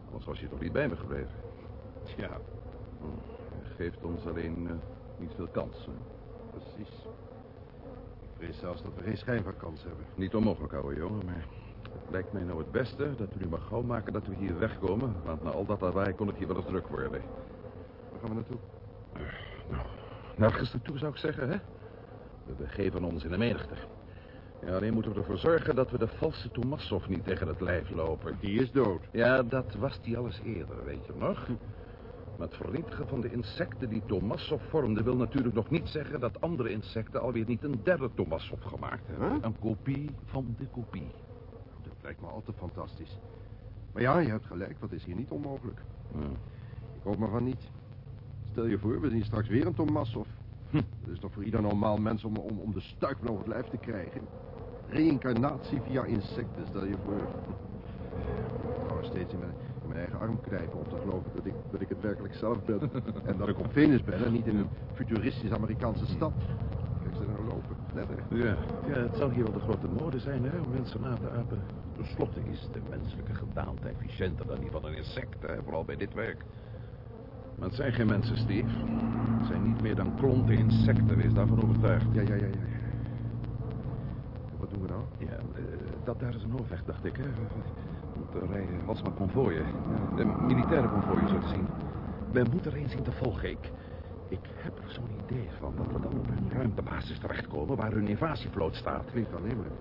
Anders was je toch niet bij me gebleven. Tja, Je geeft ons alleen eh, niet veel kans. hè? precies. Ik vrees zelfs dat we geen schijn van kans hebben. Niet onmogelijk, ouwe jongen, maar het lijkt mij nou het beste dat we nu maar gauw maken dat we hier wegkomen. Want na al dat lawaai kon het hier wel eens druk worden. Waar gaan we naartoe? Nou, nergens naartoe zou ik zeggen, hè? We begeven ons in de menigte. Ja, alleen moeten we ervoor zorgen dat we de valse Tomassov niet tegen het lijf lopen. Die is dood. Ja, dat was die alles eerder, weet je nog? Maar het vernietigen van de insecten die Tomassov vormde... wil natuurlijk nog niet zeggen dat andere insecten alweer niet een derde Tomassov gemaakt hebben. Huh? Een kopie van de kopie. Dat lijkt me altijd fantastisch. Maar ja, je hebt gelijk, wat is hier niet onmogelijk. Ja. Ik hoop maar van niet. Stel je voor, we zien straks weer een Tomassov. Hm. Dat is toch voor ieder normaal mens om, om, om de stuik van over het lijf te krijgen. Reïncarnatie via insecten, stel je voor. Ik hou steeds in mijn, in mijn eigen arm knijpen om te geloven dat ik, dat ik het werkelijk zelf ben. en dat ik op Venus ben en niet in een futuristische Amerikaanse stad. Kijk ze nou lopen. Ja, ja, het zal hier wel de grote mode zijn, hè, om mensen na te apen. Ten slotte is de menselijke gedaante efficiënter dan die van een insect, hè, vooral bij dit werk. Maar het zijn geen mensen, Steve. Het zijn niet meer dan klonten insecten, wees daarvan overtuigd. Ja, ja, ja, ja. Wat doen we nou? Ja, eh, dat daar is een hoofdweg, dacht ik, hè. Er rijden alsmaar konvooien. De militaire konvooien, zo te zien. We moeten er een zien te volgen, ik. Ik heb er zo'n idee van dat we dan op een ruimtebasis terechtkomen waar hun invasievloot staat. Klinkt aannemelijk.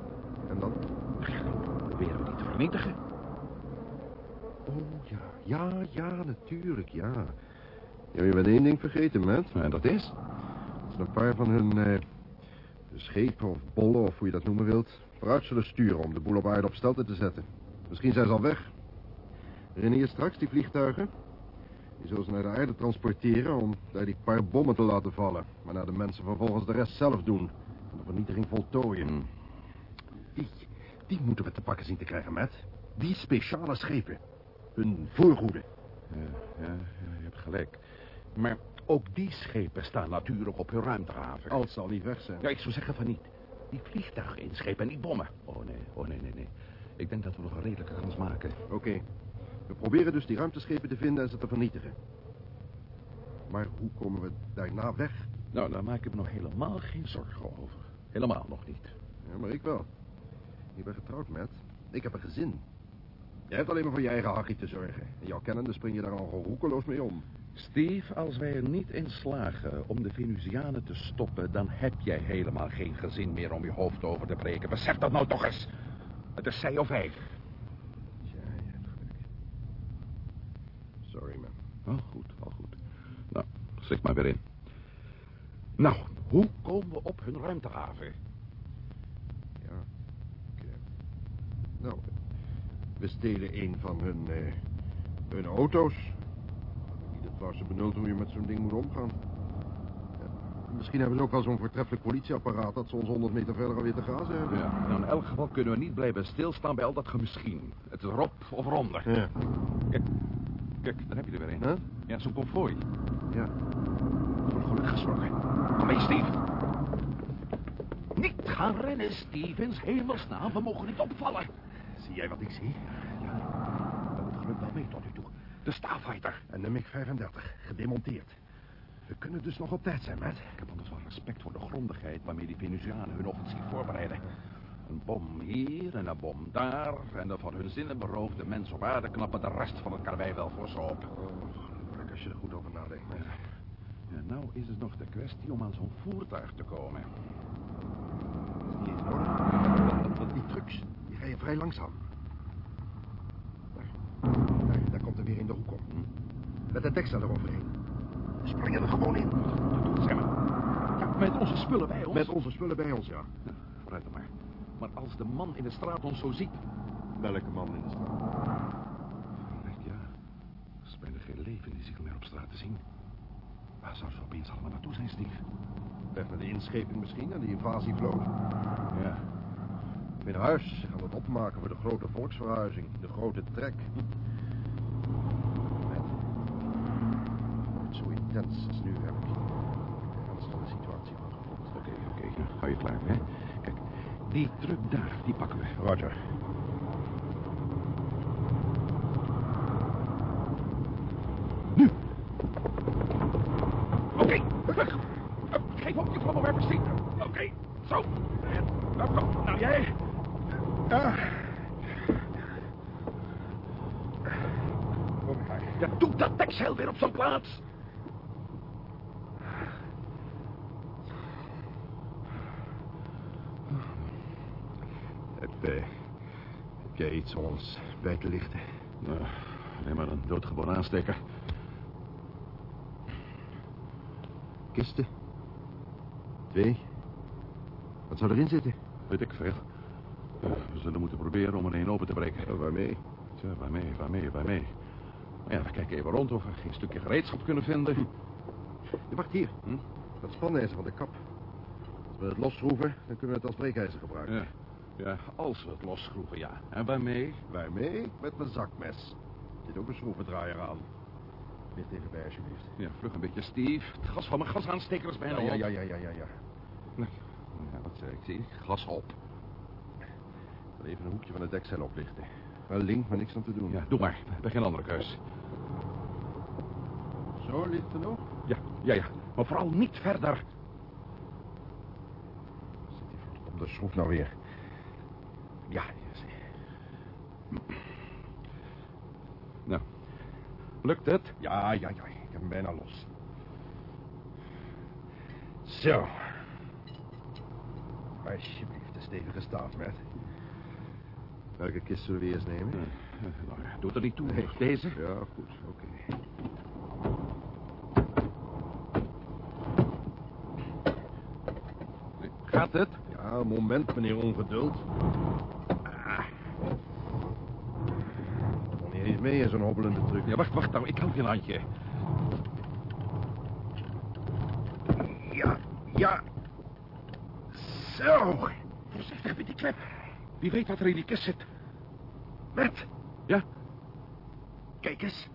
En dan? Ja, dan proberen we die te vernietigen. Oh, ja. Ja, ja, natuurlijk, ja. Ja, je bent één ding vergeten, Matt. En dat is? Een paar van hun eh, schepen of bollen, of hoe je dat noemen wilt, vooruit zullen sturen om de boel op aarde op stelte te zetten. Misschien zijn ze al weg. Herinner je straks die vliegtuigen? Die zullen ze naar de aarde transporteren om daar die paar bommen te laten vallen. Maar naar de mensen vervolgens de rest zelf doen. En de vernietiging voltooien. Hmm. Die, die moeten we te pakken zien te krijgen, Matt. Die speciale schepen. Hun voorgoeden. Ja, ja, ja, je hebt gelijk. Maar ook die schepen staan natuurlijk op hun ruimtehaven. Als ze al niet weg zijn. Ja, ik zou zeggen van niet. Die vliegtuigen inschepen en die bommen. Oh nee, oh nee, nee, nee. Ik denk dat we nog een redelijke kans maken. Oké. We proberen dus die ruimteschepen te vinden en ze te vernietigen. Maar hoe komen we daarna weg? Nou, daar maak ik me nog helemaal geen zorgen over. Helemaal nog niet. Ja, maar ik wel. Ik ben getrouwd, Matt. Ik heb een gezin. Jij hebt alleen maar voor je eigen hachie te zorgen. En jouw kennende spring je daar al roekeloos mee om. Steve, als wij er niet in slagen om de Venusianen te stoppen... dan heb jij helemaal geen gezin meer om je hoofd over te breken. Besef dat nou toch eens. Het is zij of hij. Ja, je hebt gelijk. Wel goed, wel goed. Nou, slik maar weer in. Nou, hoe komen we op hun ruimtehaven? Ja. Eh, nou, we stelen een van hun, eh, hun auto's. Het was benult hoe je met zo'n ding moet omgaan. Misschien hebben ze ook wel zo'n voortreffelijk politieapparaat... dat ze ons 100 meter verder alweer te grazen hebben. Ja, nou, in elk geval kunnen we niet blijven stilstaan bij al dat gemisschien. Het is erop of eronder. Ja. Kijk, kijk, daar heb je er weer een. Huh? Ja, zo'n konvooi. Ja. Voor geluk gezorgd. Kom mee, Steve. Niet gaan rennen, Stevens. Hemelsnaam, we mogen niet opvallen. Zie jij wat ik zie? Ja, hebben het geluk wel mee tot nu toe. De Starfighter. En de MiG-35, gedemonteerd. We kunnen dus nog op tijd zijn, Matt. Ik heb anders wel respect voor de grondigheid waarmee die Venusianen hun offensief voorbereiden. Een bom hier en een bom daar. En de van hun zinnen beroofde mensen op aarde knappen de rest van het karwei wel voor ze op. Kijk, als je er goed over nadenkt, Matt. En nou is het nog de kwestie om aan zo'n voertuig te komen. Dat is niet eens nodig. Want die trucks, die rijden vrij langzaam. Daar, daar, komt er weer in de hoek om. Met de tekst eroverheen. We springen er gewoon in. Dat doet zeg maar. Ja, met onze spullen bij ons. Met onze spullen bij ons, ja. Ja, vooruit dan maar. Maar als de man in de straat ons zo ziet... Welke man in de straat? Verrek, ja. Er is bijna geen leven die zich meer op straat te zien. Waar zou ze opeens allemaal naartoe zijn, Steve? Weg naar de inscheping misschien en die invasievloot. Ja. Weer naar huis. Ze gaan het opmaken voor de grote volksverhuizing. De grote trek. Met. Nooit zo intens als nu heb ik de ernstige situatie van gevoeld. Oké, oké. nou, hou je klaar, hè? Kijk, die truck daar, die pakken we. Roger. Nu! Oké, terug! Uh, Geef op je vlammenwerper, Steve. Oké, zo. En, nou, kom. Nou, jij. Ah. Kom maar. Ja, doe dat dekzeil weer op zijn plaats. Heb, eh, heb jij iets om ons bij te lichten? Nou, neem maar een doodgeboren aansteker. Kisten? Twee? Wat zou erin zitten? Weet ik veel. Eh, we zullen moeten proberen om er een open te breken. Oh, waarmee? Tja, waarmee, waarmee, waarmee? Maar ja, we kijken even rond of we geen stukje gereedschap kunnen vinden. Ja, wacht hier. Hm? Dat spanijzer van de kap. Als we het losschroeven, dan kunnen we het als breekijzer gebruiken. Ja, ja, als we het losschroeven, ja. En waarmee? Waarmee? Met mijn zakmes. Er zit ook een schroevendraaier aan. Licht even bij, alsjeblieft. Ja, vlug een beetje, Steve. Het gas van mijn gasaansteker is bijna Ja, ja, op. ja, ja, ja, ja, ja. Nou, Ja, wat zei ik? Zie, gas op. Ik zal even een hoekje van het dekcel oplichten. Wel link, maar niks aan te doen. Ja, doe maar. We hebben geen andere keus. Zo, licht genoeg? Ja, ja, ja. Maar vooral niet verder. Zit die verdomde schroef nou weer? Ja, is hij. Nou, lukt het? Ja, ja, ja. Ik heb hem bijna los. Zo. Alsjeblieft, de stevige staaf, met. Welke kist zullen we eerst nemen? Eh, eh, nou, doet er niet toe. Nee. Deze? Ja, goed, oké. Gaat het? Ja, een moment, meneer Ongeduld. Ah. Kom niet mee in zo'n hobbelende truc. Ja, wacht, wacht nou. Ik help je een handje. ja, ja. Zo. Voorzichtig met die klep. Wie weet wat er in die kist zit. Met, Ja? kijk eens.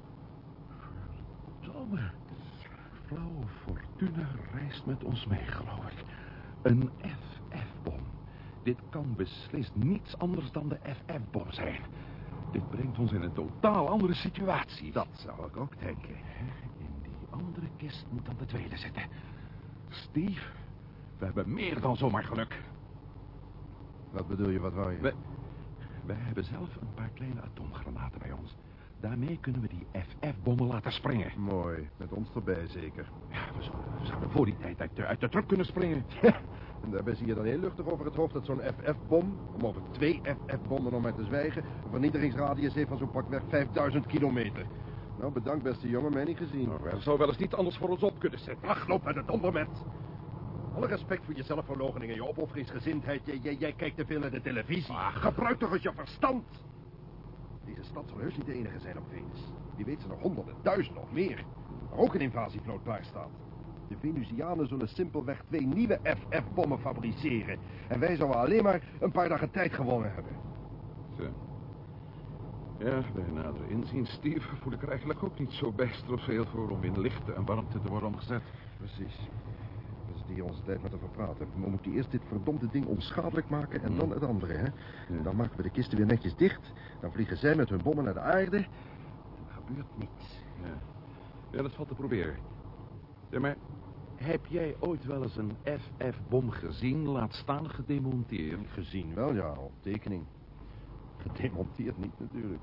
Zomer. Flauwe fortuna reist met ons mee, geloof ik. Een FF-bom. Dit kan beslist niets anders dan de FF-bom zijn. Dit brengt ons in een totaal andere situatie. Dat zou ik ook denken. In die andere kist moet dan de tweede zitten. Steve, we hebben meer dan zomaar geluk. Wat bedoel je, wat wou je? We, we hebben zelf een paar kleine atoomgranaten bij ons. Daarmee kunnen we die FF-bommen laten springen. Mooi, met ons erbij zeker. Ja, we zouden, we zouden voor die tijd uit de, uit de truck kunnen springen. En daarbij zie je dan heel luchtig over het hoofd dat zo'n FF-bom, om over twee FF-bommen nog maar te zwijgen, een vernietigingsradius heeft van zo'n pakweg 5000 kilometer. Nou, bedankt, beste jongen, mij niet gezien. Nou, er zou wel eens niet anders voor ons op kunnen zetten. Ach, loop naar de donder met. Alle respect voor je zelfverloochening en je opofferingsgezindheid. Jij, jij, jij kijkt te veel naar de televisie. Gebruik toch eens je verstand. Deze stad zal heus niet de enige zijn op Venus. Wie weet zijn er honderden, duizenden of meer. Waar ook een invasievloot klaar staat. De Venusianen zullen simpelweg twee nieuwe FF-bommen fabriceren. En wij zouden alleen maar een paar dagen tijd gewonnen hebben. Zo. Ja, bij nader inzien, Steve, voel ik er eigenlijk ook niet zo bijster veel voor om in lichte en warmte te worden omgezet. Precies. Dat is die onze tijd met te verpraten. We moeten eerst dit verdomde ding onschadelijk maken en dan het andere, hè? Dan maken we de kisten weer netjes dicht. Dan vliegen zij met hun bommen naar de aarde. En er gebeurt niets. Ja. ja, dat valt te proberen. Ja, maar heb jij ooit wel eens een FF-bom gezien, laat staan gedemonteerd? Gezien wel, ja, op tekening. Gedemonteerd niet, natuurlijk.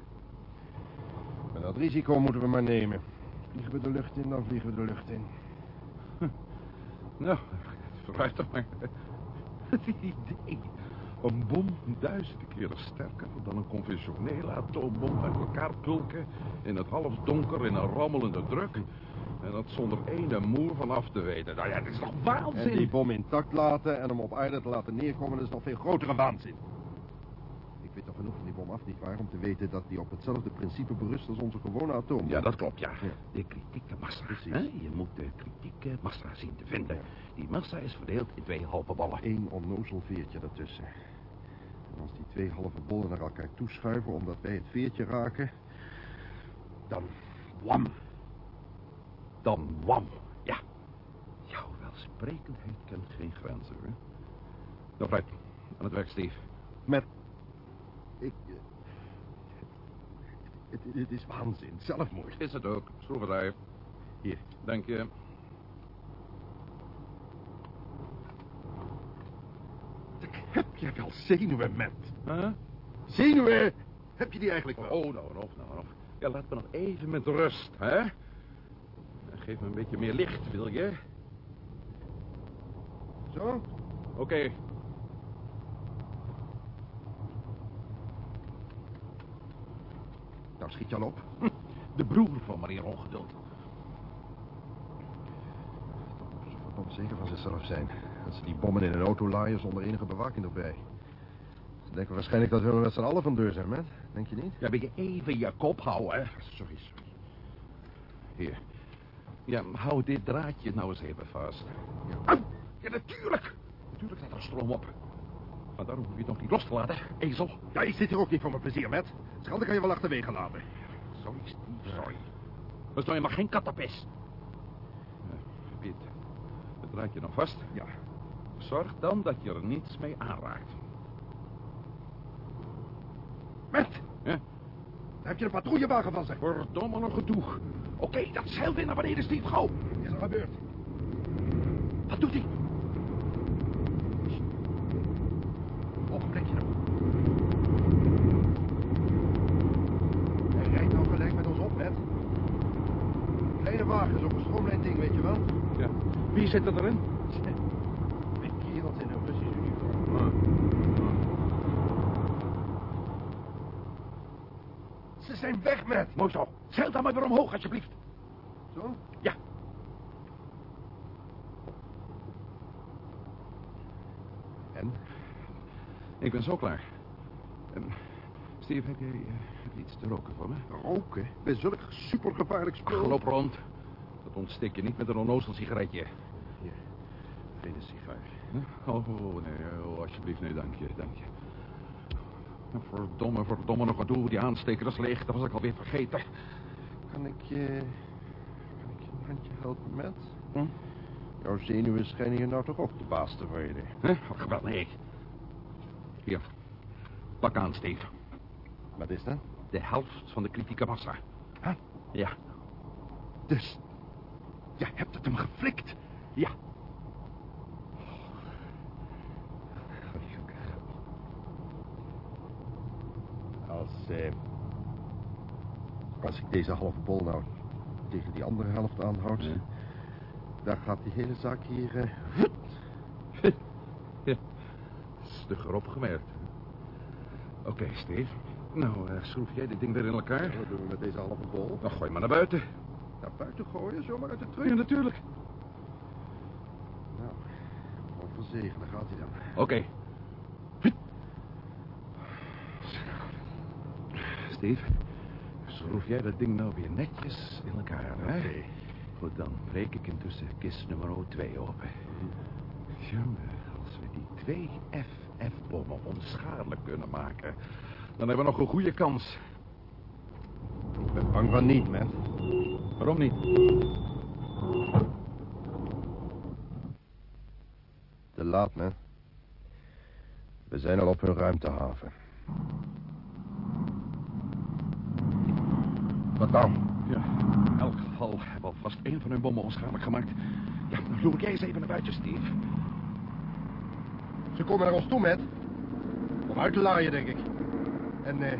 Maar dat risico moeten we maar nemen. Vliegen we de lucht in, dan vliegen we de lucht in. Nou, vooruit toch maar. Het idee. Een bom duizenden keren sterker dan een conventionele atoombom uit elkaar pulken... in het halfdonker in een rammelende druk... en dat zonder ene moer van af te weten. Nou ja, dat is toch waanzin? En die bom intact laten en hem op aarde te laten neerkomen... dat is nog veel grotere waanzin. Ik weet toch genoeg van die bom af, nietwaar? Om te weten dat die op hetzelfde principe berust als onze gewone atoom. Ja, dat klopt, ja. De kritieke massa. Hè? Je moet de kritieke massa zien te vinden. Die massa is verdeeld in twee halve ballen. Eén onnozel veertje daartussen. En als die twee halve bollen naar elkaar toeschuiven omdat wij het veertje raken... dan wam. Dan wam, ja. Jouw welsprekendheid kent geen grenzen, hoor. Nou, vooruit. Aan het werk, Steve. Met... Ik... eh, Het, het is waanzin, zelfmoord. Is het ook. Schroevendraaier. Hier. Dank je. Heb jij wel zenuwen, met? Huh? Zenuwen? Heb je die eigenlijk wel? Oh, nou, nou, nou, nou. Ja, laat me nog even met rust, hè? Geef me een beetje meer licht, wil je? Zo? Oké. Nou, schiet je al op. De broer van meneer Ongeduld. Verdomd zeker van zichzelf zijn. Dat ze die bommen in een auto laaien zonder enige bewaking erbij. Ze denken waarschijnlijk dat we met z'n allen van deur zijn, man. Denk je niet? Ja, wil je even je kop houden? Sorry, sorry. Hier. Ja, hou dit draadje nou eens even vast. Ja, ja natuurlijk. Natuurlijk staat er stroom op. Maar daarom hoef je het nog niet los te laten, ezel. Ja, ik zit hier ook niet voor mijn plezier, met. Schelden kan je wel achterwege laten. Sorry, Steve, sorry. Is nou helemaal geen. Ja, Piet, het draadje nog vast. Ja. Zorg dan dat je er niets mee aanraakt. Met, Ja? daar heb je een patrouillewagen van, zeg. Verdomme nog gedoe. Oké, dat zeilt weer naar beneden, Steve. Gauw. Is er gebeurd? Wat doet hij? Ogenblikje nog. Hij rijdt nou gelijk met ons op, met. Kleine wagen, zo'n gestroomlijnd ding, weet je wel. Ja. Wie zit er erin? Met kerels in een Russisch uniform. Ah. Ze zijn weg, met. Mooi zo. Zeil dan maar weer omhoog, alsjeblieft. Zo? Ja. En? Ik ben zo klaar. Ehm, Steve, heb jij eh, iets te roken voor me? Roken? Bij zulk supergevaarlijk spul. loop rond. Dat ontsteek je niet met een onnozel sigaretje. Hier, geen sigaar. Huh? Oh, oh, nee, oh, alsjeblieft, nee, dank je, dank je. Nou, Verdomme, verdomme, nog wat doe. Die aansteker is leeg, dat was ik alweer vergeten. Kan ik je... Kan ik je een handje helpen met? Hm? Jouw zenuwen schijnen je nou toch ook de baas te worden. Huh? Wel, nee. Hier, pak aan, Steve. Wat is dat? De helft van de kritieke massa. Huh? Ja, Dus, jij hebt het hem geflikt. ja. Als, eh, als ik deze halve bol nou tegen die andere helft aanhoud... Ja. dan gaat die hele zaak hier... eh, Stugger opgemerkt. Oké, Steve. Nou, eh, schroef jij dit ding weer in elkaar? Wat doen we met deze halve bol? Dan gooi maar naar buiten. Naar buiten gooien, zomaar uit de truck? Ja, natuurlijk. Nou, wat voor daar gaat hij dan. Oké. Hup. Steve, schroef jij dat ding nou weer netjes in elkaar, hè? Goed, dan breek ik intussen kist nummer 2 open. Jongen, als we die twee FF-bommen onschadelijk kunnen maken... dan hebben we nog een goede kans. Ik ben bang van niet, man. Waarom niet? Te laat, man. We zijn al op hun ruimtehaven. Wat dan? Ja, in elk geval hebben we alvast één van hun bommen onschadelijk gemaakt. Ja, dan jij eens even naar buiten, Steve. Ze komen naar ons toe, met. Om uit te laaien, denk ik. En, eh...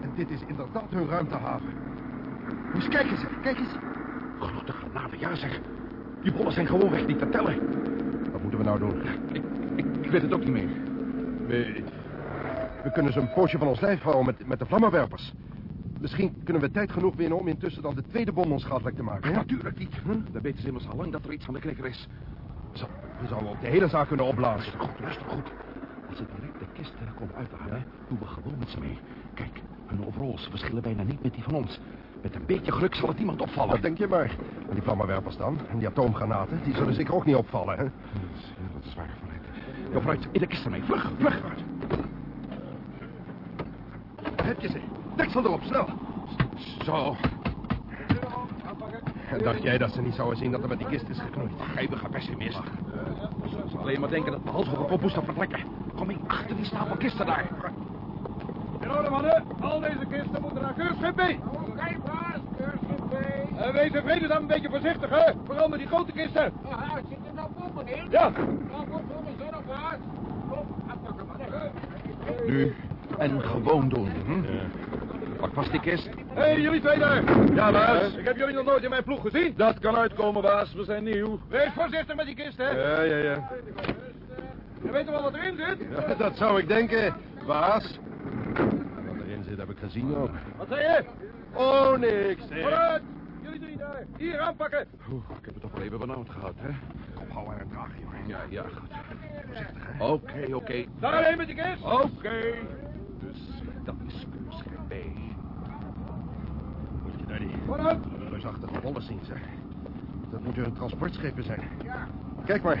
En dit is inderdaad hun ruimtehaven. Moet eens kijken, zeg. Kijk eens. Grote granaten, ja zeg. Die bollen zijn gewoonweg niet te tellen. Wat moeten we nou doen? Ik, ik, ik weet het ook niet meer. We, we kunnen ze een poosje van ons lijf houden met, met de vlammenwerpers. Misschien kunnen we tijd genoeg winnen om intussen dan de tweede bom onschadelijk te maken. Hè? natuurlijk niet. Hm? Dan weten ze immers al lang dat er iets van de knikker is. Zo, we zouden ook de hele zaak kunnen opblazen. Luister goed, luister goed. Als ze direct de kist er komen uithalen, doen we gewoon iets mee. Kijk, hun overalls verschillen bijna niet met die van ons. Met een beetje geluk zal het niemand opvallen. Wat denk je maar? En die vlammenwerpers dan? En die atoomgranaten? Die zullen zeker ook niet opvallen, hè? Ja, dat is waar, vooruit. Ja, vooruit, in de kist ermee. Vlug, vlug. Heb je ze? Deksel erop, snel. Zo, En dacht jij dat ze niet zouden zien dat er met die kist is geknoeid? geibige pessimist. Ze zal alleen maar denken dat we hals kop moesten vertrekken. Kom mee, achter die stapel kisten daar. In orde, mannen. Al deze kisten moeten naar keurschip B. Oké, baas. Keurschip B. En wees in vredesnaam een beetje voorzichtig, hè. Vooral met die grote kisten. Aha, zit er nou in? Ja. Nou, kom baas. Kom, afpakken, mannen. Nu en gewoon doen. Hm? Pak vast die kist. Hé, hey, jullie twee daar. Ja, baas. Ik heb jullie nog nooit in mijn ploeg gezien. Dat kan uitkomen, baas. We zijn nieuw. Wees voorzichtig met die kist, hè. Ja, ja, ja. Je weet toch wel wat erin zit? Ja, dat zou ik denken, baas. Wat erin zit heb ik gezien ook. Wat zei je? Oh, niks. hè. Vooruit. Jullie drie daar. Hier, aanpakken. Oeh, ik heb het toch wel even benauwd gehad, hè? Kom, hou haar en draag, jongen. Ja, ja, goed. Voorzichtig? Oké, oké. Daar alleen met die kist. Oké. Dus dat is. Die Vooruit. reusachtige rollen zien, zeg. Dat moeten hun transportschepen zijn. Kijk maar,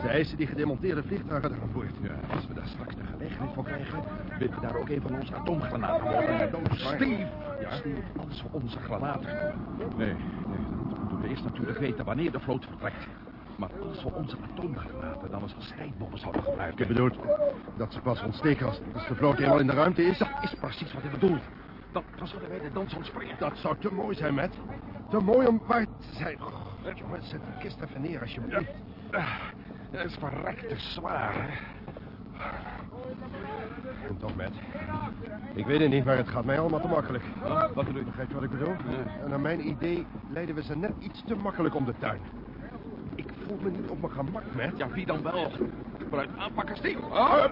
ze eisen die gedemonteerde vliegtuigen eraan boord. Ja, als we daar straks de gelegenheid voor krijgen, willen we daar ook een van onze atoomgranaten mogen. Steve! Ja? Steve, als we onze granaten... Nee, nee, dan moeten we eerst natuurlijk weten wanneer de vloot vertrekt. Maar als we onze atoomgranaten dan eens als strijdbommen zouden gebruiken... Je bedoelt dat ze pas ontsteken als, als de vloot eenmaal in de ruimte is? Dat is precies wat ik bedoel. Dan, dan zouden wij de dans ontspringen. Dat zou te mooi zijn, Matt. Te mooi om waar te zijn. Oh, jongen, zet die kist even neer alsjeblieft. Ah, Dat is verrekte zwaar, hè? En toch, Matt. Ik weet het niet, maar het gaat mij allemaal te makkelijk. Wat bedoel je? Begrijp je wat ik bedoel? En naar mijn idee leiden we ze net iets te makkelijk om de tuin. Ik voel me niet op mijn gemak, Matt. Ja, wie dan wel? Vooruit aanpakken, Steve. Ah!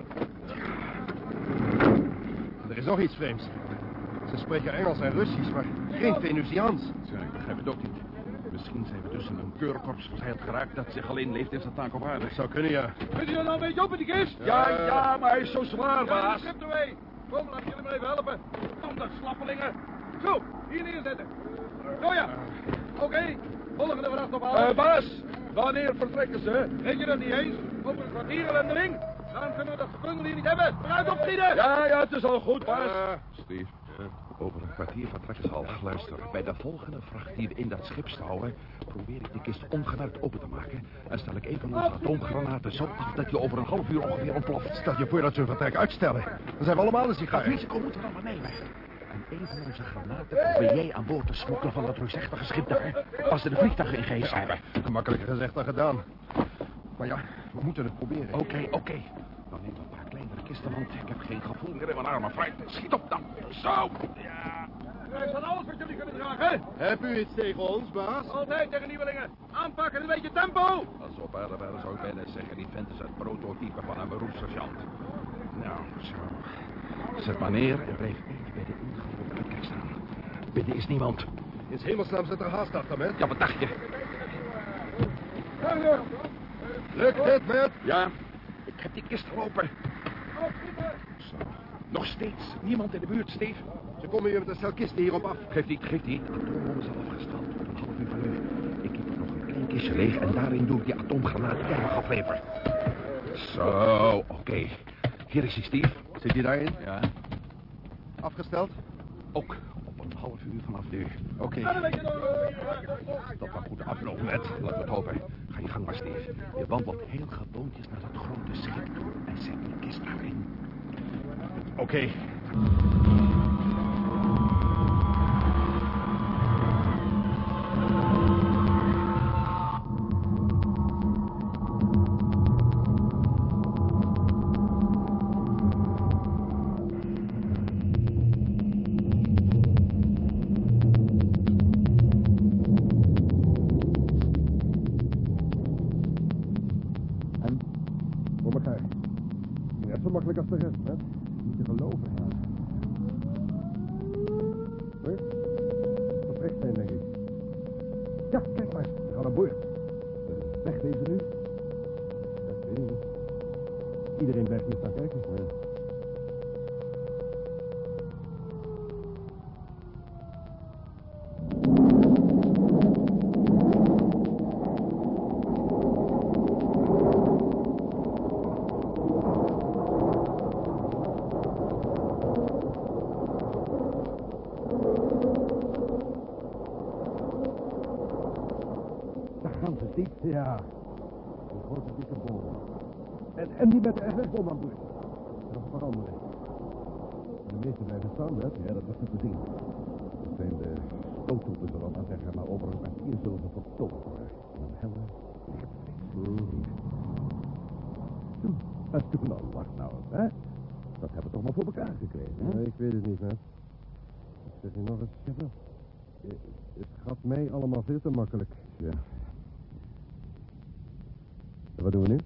Er is nog iets vreemds. Ze spreken Engels en Russisch, maar geen Venusiaans. Ja, ik begrijp het ook niet. Misschien zijn we tussen een keurkorps verzeild geraakt dat zich alleen leeft in zijn taak op aarde. Dat zou kunnen, ja. Kunt u er nou een beetje op in die kist? Ja, ja, maar hij is zo zwaar, Ja, baas. schip ermee. Kom, laat jullie maar even helpen. Donderdag, slappelingen. Zo, hier neerzetten. Zo ja. Oké, volgende vracht ophalen. Eh, baas, wanneer vertrekken ze? Weet je dat niet eens? Over een kwartier ellendeling. Dan kunnen we dat gebundel hier niet hebben. Eruit opschieten. Ja, ja, het is al goed, baas. Steve, over een kwartier vertrekken ze al. Luister, bij de volgende vracht die we in dat schip stouwen... probeer ik de kist ongemerkt open te maken... en stel ik een van onze atoomgranaten zo af dat je over een half uur ongeveer ontploft. Stel je voor dat ze hun vertrek uitstellen. Dan zijn we allemaal een Dat sigaar. risico moeten we maar nemen. En een van onze granaten probeer jij aan boord te smokkelen van dat reusachtige schip daar... als ze de vliegtuigen in geest hebben. Gemakkelijker gezegd dan gedaan. Maar ja, we moeten het proberen. Oké, oké. Dan neem want ik heb geen gevoel meer in mijn armen. Fruit, schiet op dan. Zo. Ja. Krijg van alles wat jullie kunnen dragen. Heb u iets tegen ons, baas? Altijd tegen nieuwelingen. Aanpakken, een beetje tempo. Pas op aarde waren, zou ik bijna zeggen. Die vent is het prototype van een beroepssergeant. Nou, zo. Zet maar neer en blijf even bij de ingang op de uitkijk staan. Binnen is niemand. In hemelsnaam zit er haast achter, met. Ja, wat dacht je? Lukt het, met? Ja, ik heb die kist gelopen. Zo. Nog steeds niemand in de buurt, Steve. Ze komen hier met een stel kisten hierop af. Geef die, geef die. De atoombom is al een half uur van nu. Ik heb er nog een klein kistje leeg en daarin doe ik die atoomgranaat aflevert. Zo, oké. Hier is hij, Steve. Zit hij daarin? Ja, Afgesteld? ook op een half uur vanaf nu. Oké. Dat mag goed aflopen, net. Laten we het hopen. Ga je gang maar, Steve. Je wandelt heel gewoontjes naar dat grote schip toe en veel te makkelijk. Ja. En wat doen we nu?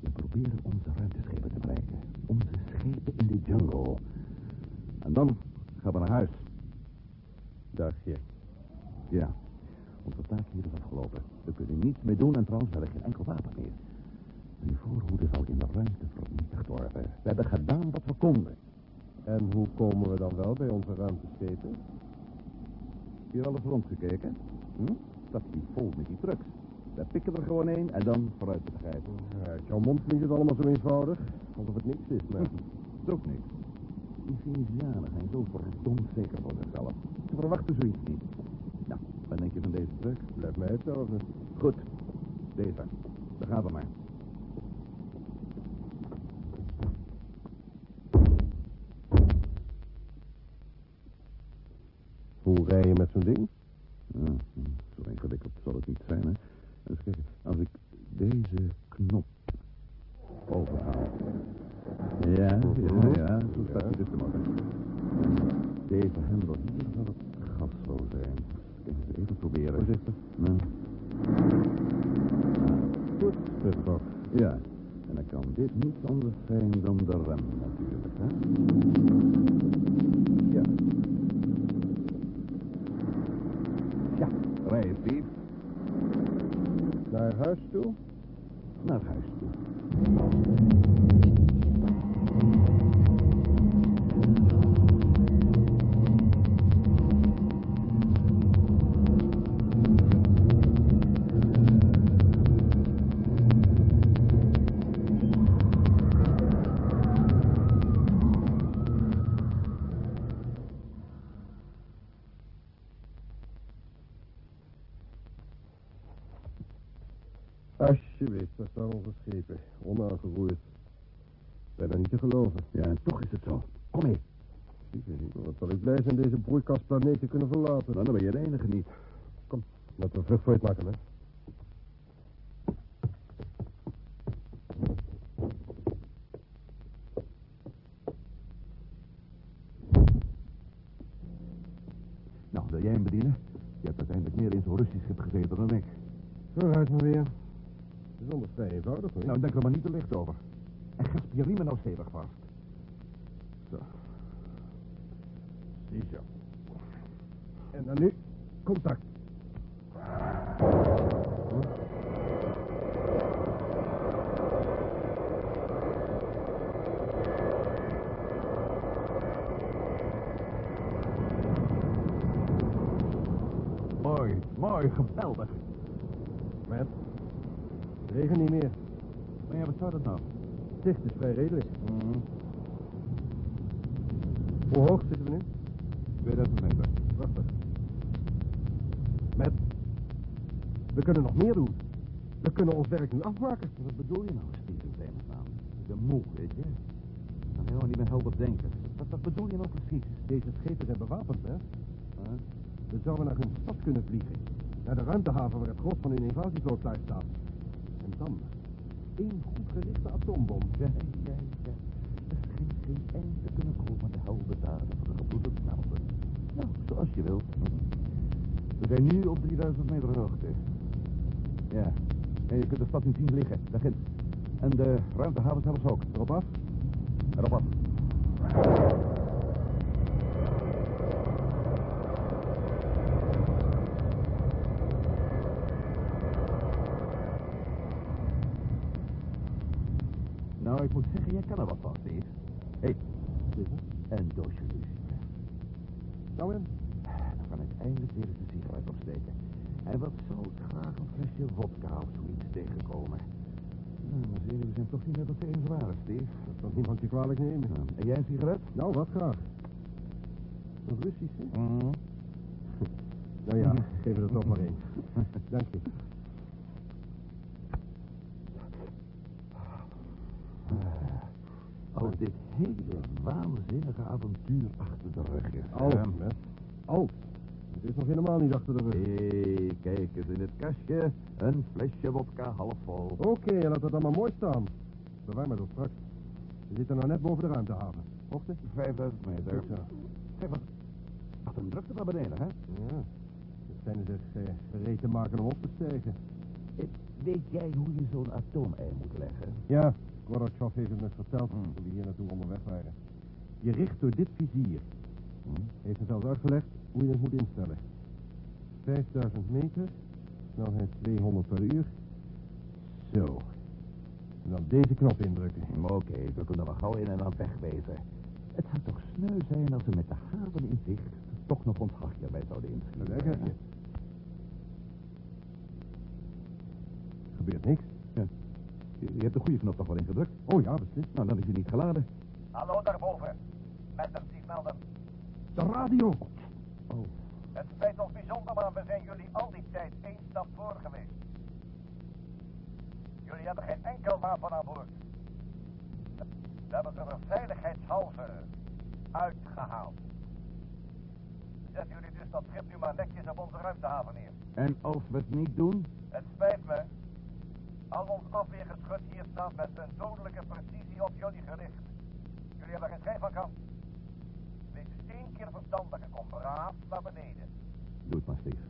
We proberen onze ruimteschepen te bereiken. Onze schepen in de jungle. En dan gaan we naar huis. Dagje. Ja. Onze taak hier is afgelopen. We kunnen niets meer doen en trouwens we hebben geen enkel wapen meer. Die voorhoede zal in de ruimte vernietigd worden. We hebben gedaan wat we konden. En hoe komen we dan wel bij onze ruimteschepen? Hier alles rondgekeken? Hm? Dat is vol met die trucks. We pikken er gewoon een en dan vooruit begrijpen. Ja, uit jouw mond klinkt het allemaal zo eenvoudig. Alsof het niks is, maar... Dat is ook niks. Die Venezianen zijn zo verdomd zeker van zichzelf. Ze verwachten zoiets niet. Nou, wat denk je van deze truck? Blijft mij hetzelfde. Goed. Deze. Daar gaan we maar. Hoe rij je met zo'n ding? Ja, hm, zo ingewikkeld zal het niet zijn, hè. Eens kijken. Als ik deze knop overhaal. Ja, ja, ja. Zo staat hij dus te maken. Deze hendel hier zal het gas zo zijn. Eens even proberen. Voorzichtig. Nou, Goed. Ja. En dan kan dit niet anders zijn dan de rem natuurlijk, hè. Rijden, Steve. Naar huis toe? Naar huis toe. Geloven. Kunnen nog meer doen. We kunnen ons werk nu afmaken. Wat bedoel je nou, Steven Vlemestaan? Ik ben moe, weet je. Kan helemaal niet meer helder denken. Wat, wat bedoel je nou precies? Deze schepen zijn bewapend, hè? We zouden naar hun stad kunnen vliegen. Naar de ruimtehaven waar het gros van hun invasievloot thuis staat. En dan één goed gerichte atoombom. Ja, ja, ja. Er schijnt geen eind te kunnen komen aan de heldendaden van de gebroeders Melden. Nou, zoals je wilt. We zijn nu op 3000 meter hoogte. Ja. En je kunt de stad niet zien liggen. Ginds. En de ruimtehaven zelfs ook. Erop af? Erop af. Nou, ik moet zeggen, jij kan er wat van, Steve. Toch niet met ons eens waren, Steve. Dat kan niemand je kwalijk nemen. En jij een sigaret? Nou, wat graag. Een Russische? Mhm. Nou ja, geef er toch maar één. Dank je. Als dit hele waanzinnige avontuur achter de rug is. Alt, hè? Alt. Het is nog helemaal niet achter de rug. Hé, kijk eens in het kastje. Een flesje wodka half vol. Oké, laat dat dan maar mooi staan. Bewaar maar tot straks. We zitten nou net boven de ruimtehaven. Hoogte? 5000 meter. Goed zo. Wat, wat een drukte naar beneden, hè? Ja. Het zijn zich eh, gereed te maken om op te stijgen. Eh, Weet jij hoe je zo'n atoomei moet leggen? Ja, Gorbachev heeft het me verteld Hmm. toen we hier naartoe onderweg waren. Je richt door dit vizier. Hm? Heeft het zelfs uitgelegd hoe je het moet instellen. 5000 meter, snelheid 200 per uur. Zo. En dan deze knop indrukken. Oké, we kunnen wel gauw in en dan wegwezen. Het zou toch sneu zijn als we met de haven in zicht toch nog ons hartje bij zouden inschieten. Lekker. Gebeurt niks. Ja. Je, je hebt de goede knop toch wel ingedrukt? Oh ja, beslist. Nou, dan is hij niet geladen. Hallo daarboven. Met hem, Melden. De radio! Oh, Het spijt ons bijzonder, maar we zijn jullie al die tijd één stap voor geweest. Jullie hebben geen enkel wapen aan boord. We hebben ze er veiligheidshalve uitgehaald. Zet jullie dus dat schip nu maar netjes op onze ruimtehaven neer. en als we het niet doen? Het spijt me. Al ons afweergeschut hier staat met een dodelijke precisie op jullie gericht. Jullie hebben geen schijn van kans. Wees één keer verstandig en kom braaf naar beneden. Doe het maar, Steve.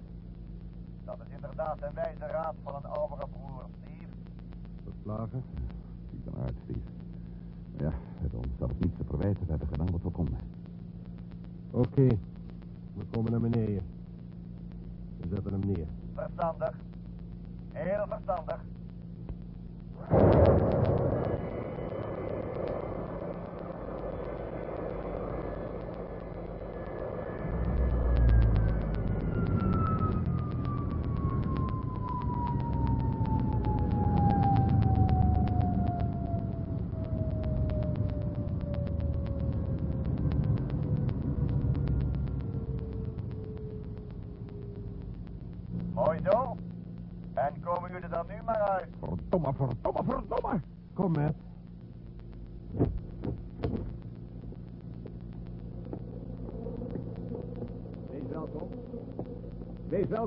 Dat is inderdaad een wijze raad van een oudere broer, Steve. Verslagen. Ziet er maar uit, Steve. Maar ja, we hebben ons zelf niets te verwijten. We hebben gedaan wat we konden. Oké. We komen naar beneden. We zetten hem neer. Verstandig. Heel verstandig.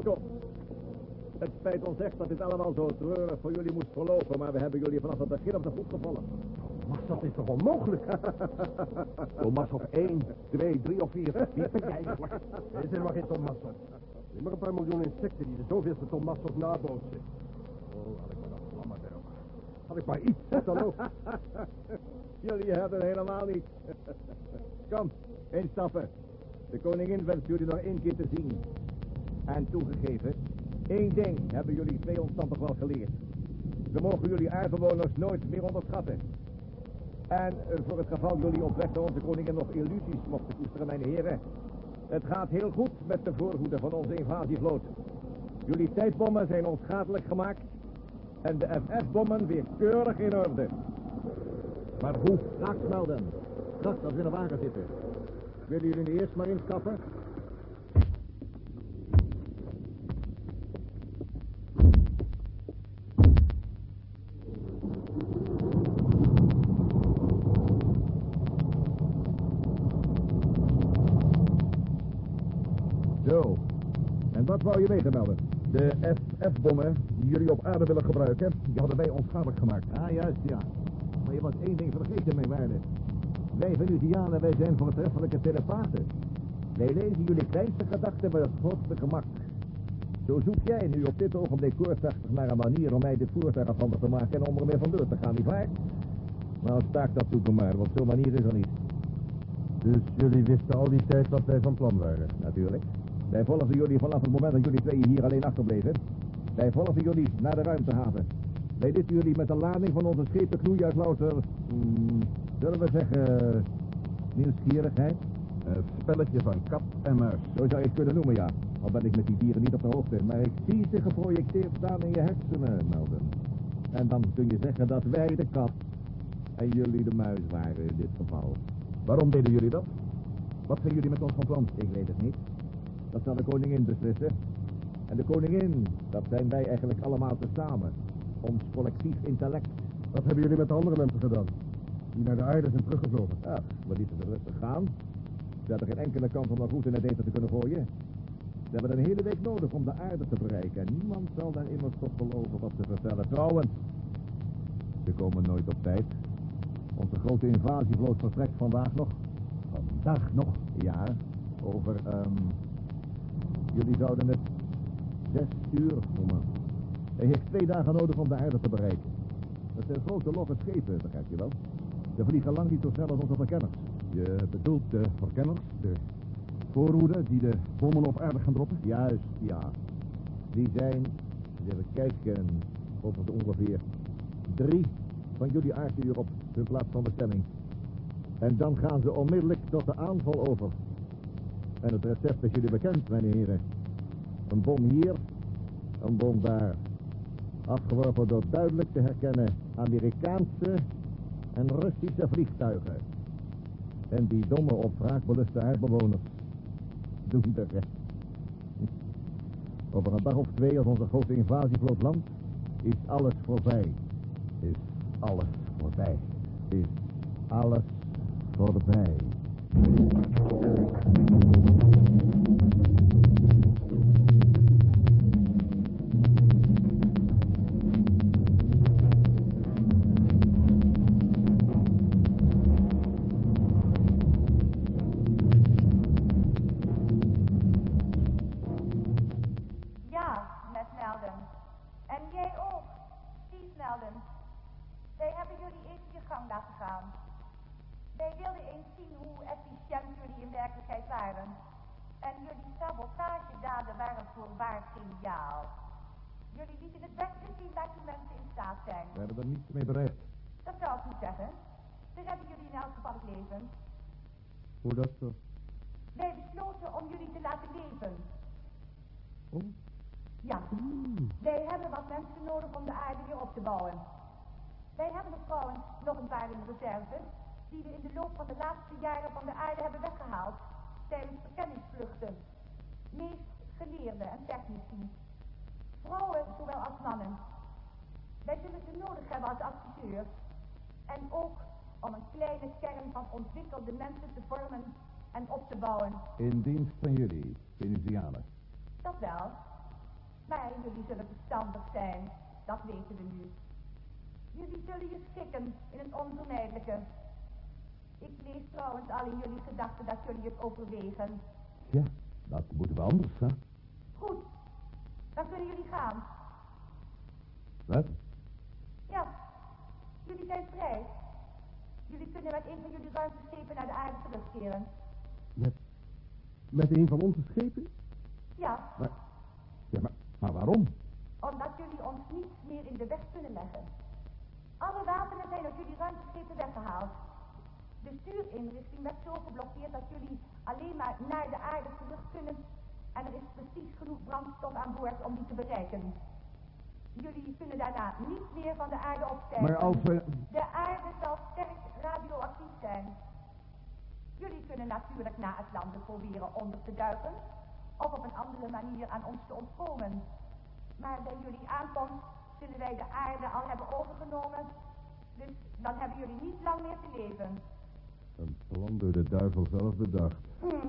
Welkom. Het spijt ons echt dat dit allemaal zo treurig voor jullie moest verlopen, maar we hebben jullie vanaf het begin op de voet gevallen. Maar dat is toch onmogelijk? Thomas op 1, 2, 3 of 4. Wie ben jij? Er is helemaal geen Thomas. Er zijn maar een paar miljoen insecten die de zoveelste Thomas nabootsen. Oh, had ik maar dat vlammen erop. Had ik maar iets dan ook. Jullie hebben helemaal niet. Kom, instappen. De koningin wenst jullie nog één keer te zien. En toegegeven, één ding hebben jullie twee ons dan toch wel geleerd. We mogen jullie aardbewoners nooit meer onderschatten. En voor het geval jullie op weg naar onze koningin nog illusies mochten koesteren, mijn heren. Het gaat heel goed met de voorhoede van onze invasievloot. Jullie tijdbommen zijn onschadelijk gemaakt. En de FF-bommen weer keurig in orde. Maar hoe? Straks melden. Als we in de wagen zitten. Willen jullie eerst maar instappen? Zo. Melden? De FF-bommen die jullie op aarde willen gebruiken, die hadden wij onschadelijk gemaakt. Ah, juist, ja. Maar je was één ding vergeten, mijn waarde. Wij Venusianen, wij zijn voortreffelijke telepaten. Wij lezen jullie kleinste gedachten met het grootste gemak. Zo zoek jij nu op dit ogenblik koortsachtig naar een manier om mij dit voertuig afhandig te maken en om ermee vandoor te gaan, nietwaar? Nou, staak dat zoeken maar, want zo'n manier is er niet. Dus jullie wisten al die tijd wat wij van plan waren? Natuurlijk. Wij volgden jullie vanaf het moment dat jullie tweeën hier alleen achterbleven. Wij volgden jullie naar de ruimtehaven. Wij deden jullie met de lading van onze schepen knoeien uit louter... hmm, zullen we zeggen... nieuwsgierigheid? Een spelletje van kat en muis. Zo zou je het kunnen noemen, ja. Al ben ik met die dieren niet op de hoogte. Maar ik zie ze geprojecteerd staan in je hersenen, Melden. En dan kun je zeggen dat wij de kat en jullie de muis waren in dit geval. Waarom deden jullie dat? Wat zijn jullie met ons van plan? Ik weet het niet. Dat zal de koningin beslissen. En de koningin, dat zijn wij eigenlijk allemaal tezamen. Ons collectief intellect. Wat hebben jullie met de andere mensen gedaan? Die naar de aarde zijn teruggevlogen. Ach, we lieten ze rustig gaan. Ze hadden geen enkele kans om goed in het eten te kunnen gooien. Ze hebben een hele week nodig om de aarde te bereiken. En niemand zal daar immers toch geloven wat ze vertellen. Trouwens, ze komen nooit op tijd. Onze grote invasievloot vertrekt vandaag nog. Vandaag nog? Ja, over, ehm jullie zouden het zes uur noemen. Hij heeft twee dagen nodig om de aarde te bereiken. Dat zijn grote logge schepen, begrijp je wel. Ze vliegen lang niet zo snel als onze verkenners. Je bedoelt de verkenners, de voorhoede die de bommen op aarde gaan droppen? Juist, ja. Die zijn, even kijken, over de ongeveer drie van jullie aarduur op hun plaats van bestemming. En dan gaan ze onmiddellijk tot de aanval over. En het recept is jullie bekend, mijn heren. Een bom hier, een bom daar. Afgeworpen door duidelijk te herkennen Amerikaanse en Russische vliegtuigen. En die domme op wraakbeluste aardbewoners doen de rest. Over een dag of twee, als onze grote invasievloot landt, is alles voorbij. Is alles voorbij. Is alles voorbij. Hoe dat zo? Wij besloten om jullie te laten leven. Oh. Ja, wij hebben wat mensen nodig om de aarde weer op te bouwen. Wij hebben er trouwens nog een paar in de reserve, die we in de loop van de laatste jaren van de aarde hebben weggehaald tijdens verkenningsvluchten. Meest geleerden en technici. Vrouwen zowel als mannen. Wij zullen ze nodig hebben als adviseurs. En ook om een kleine kern van ontwikkelde mensen te vormen en op te bouwen. In dienst van jullie, Venusianen. Dat wel. Maar jullie zullen verstandig zijn, dat weten we nu. Jullie zullen je schikken in het onvermijdelijke. Ik lees trouwens al in jullie gedachten dat jullie het overwegen. Ja, dat moeten we anders, hè? Goed, dan kunnen jullie gaan. Wat? Ja, zijn vrij. Jullie kunnen met een van jullie ruimteschepen naar de aarde terugkeren. Met, met een van onze schepen? Ja, Maar, ja, maar, maar waarom? omdat jullie ons niets meer in de weg kunnen leggen. Alle wapenen zijn uit jullie ruimteschepen weggehaald. De stuurinrichting werd zo geblokkeerd dat jullie alleen maar naar de aarde terug kunnen. En er is precies genoeg brandstof aan boord om die te bereiken. Jullie kunnen daarna niet meer van de aarde opstijgen. Maar als we... De aarde zal sterk radioactief zijn. Jullie kunnen natuurlijk na het landen proberen onder te duiken. Of op een andere manier aan ons te ontkomen. Maar bij jullie aankomst zullen wij de aarde al hebben overgenomen. Dus dan hebben jullie niet lang meer te leven. Een plan door de duivel zelf bedacht. Hm.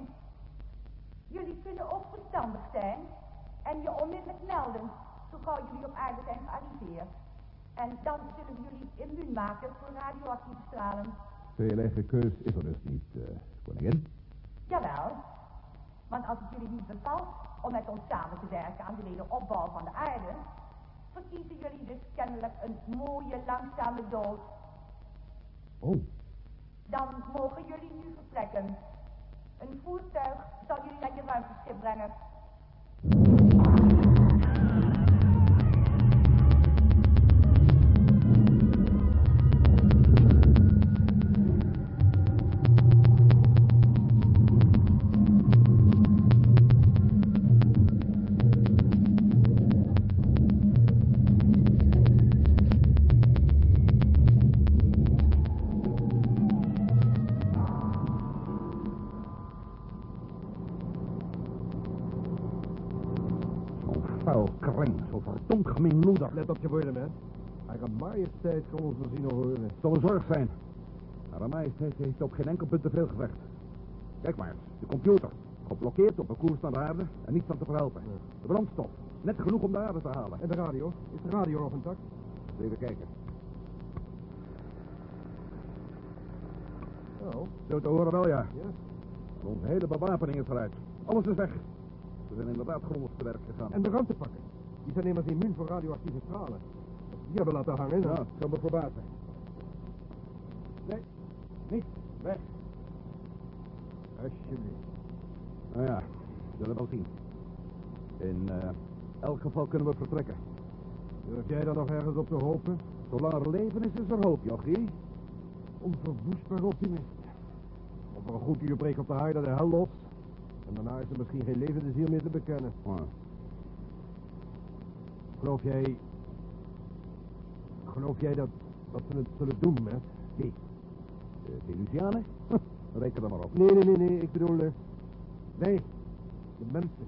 Jullie kunnen ook verstandig zijn en je onmiddellijk melden, zo gauw jullie op aarde zijn gearriveerd. En dan zullen we jullie immuun maken voor radioactieve stralen. Veel eigen keus is er dus niet, eh, koningin. Jawel, want als het jullie niet bevalt om met ons samen te werken aan de wederopbouw van de aarde, verkiezen jullie dus kennelijk een mooie, langzame dood. Oh, Dan mogen jullie nu vertrekken. Een voertuig zal jullie naar je ruimteschip brengen. Let op je woorden, man. Haar majesteit kan ons zien of horen. Het zal een zorg zijn. Haar majesteit heeft op geen enkel punt te veel gevecht. Kijk maar, de computer. Geblokkeerd op een koers naar de aarde en niets aan te verhelpen. De brandstof, net genoeg om de aarde te halen. En de radio? Is de radio nog intact? Even kijken. Nou, Zo te horen wel, ja. ja. Onze hele bewapening is eruit. Alles is weg. We zijn inderdaad grondig te werk gegaan. En de ruimtepakken? Die zijn immers immuun voor radioactieve stralen. Als die hebben laten hangen. Ja, zou me verbazen. Nee, niet. Weg. Alsjeblieft. Nou ja, we zullen wel zien. In eh, elk geval kunnen we vertrekken. Durf jij daar nog ergens op te hopen? Zolang er leven is, is er hoop, jochie. Onverwoestbaar optimist. Op een goed uur breekt op de aarde de hel los. En daarna is er misschien geen levende ziel meer te bekennen. Oh, Geloof jij... Geloof jij dat, dat ze het zullen doen, met? wie? De Venusianen? Reken er maar op. Nee, nee, nee, nee. Ik bedoel... eh, nee, de mensen.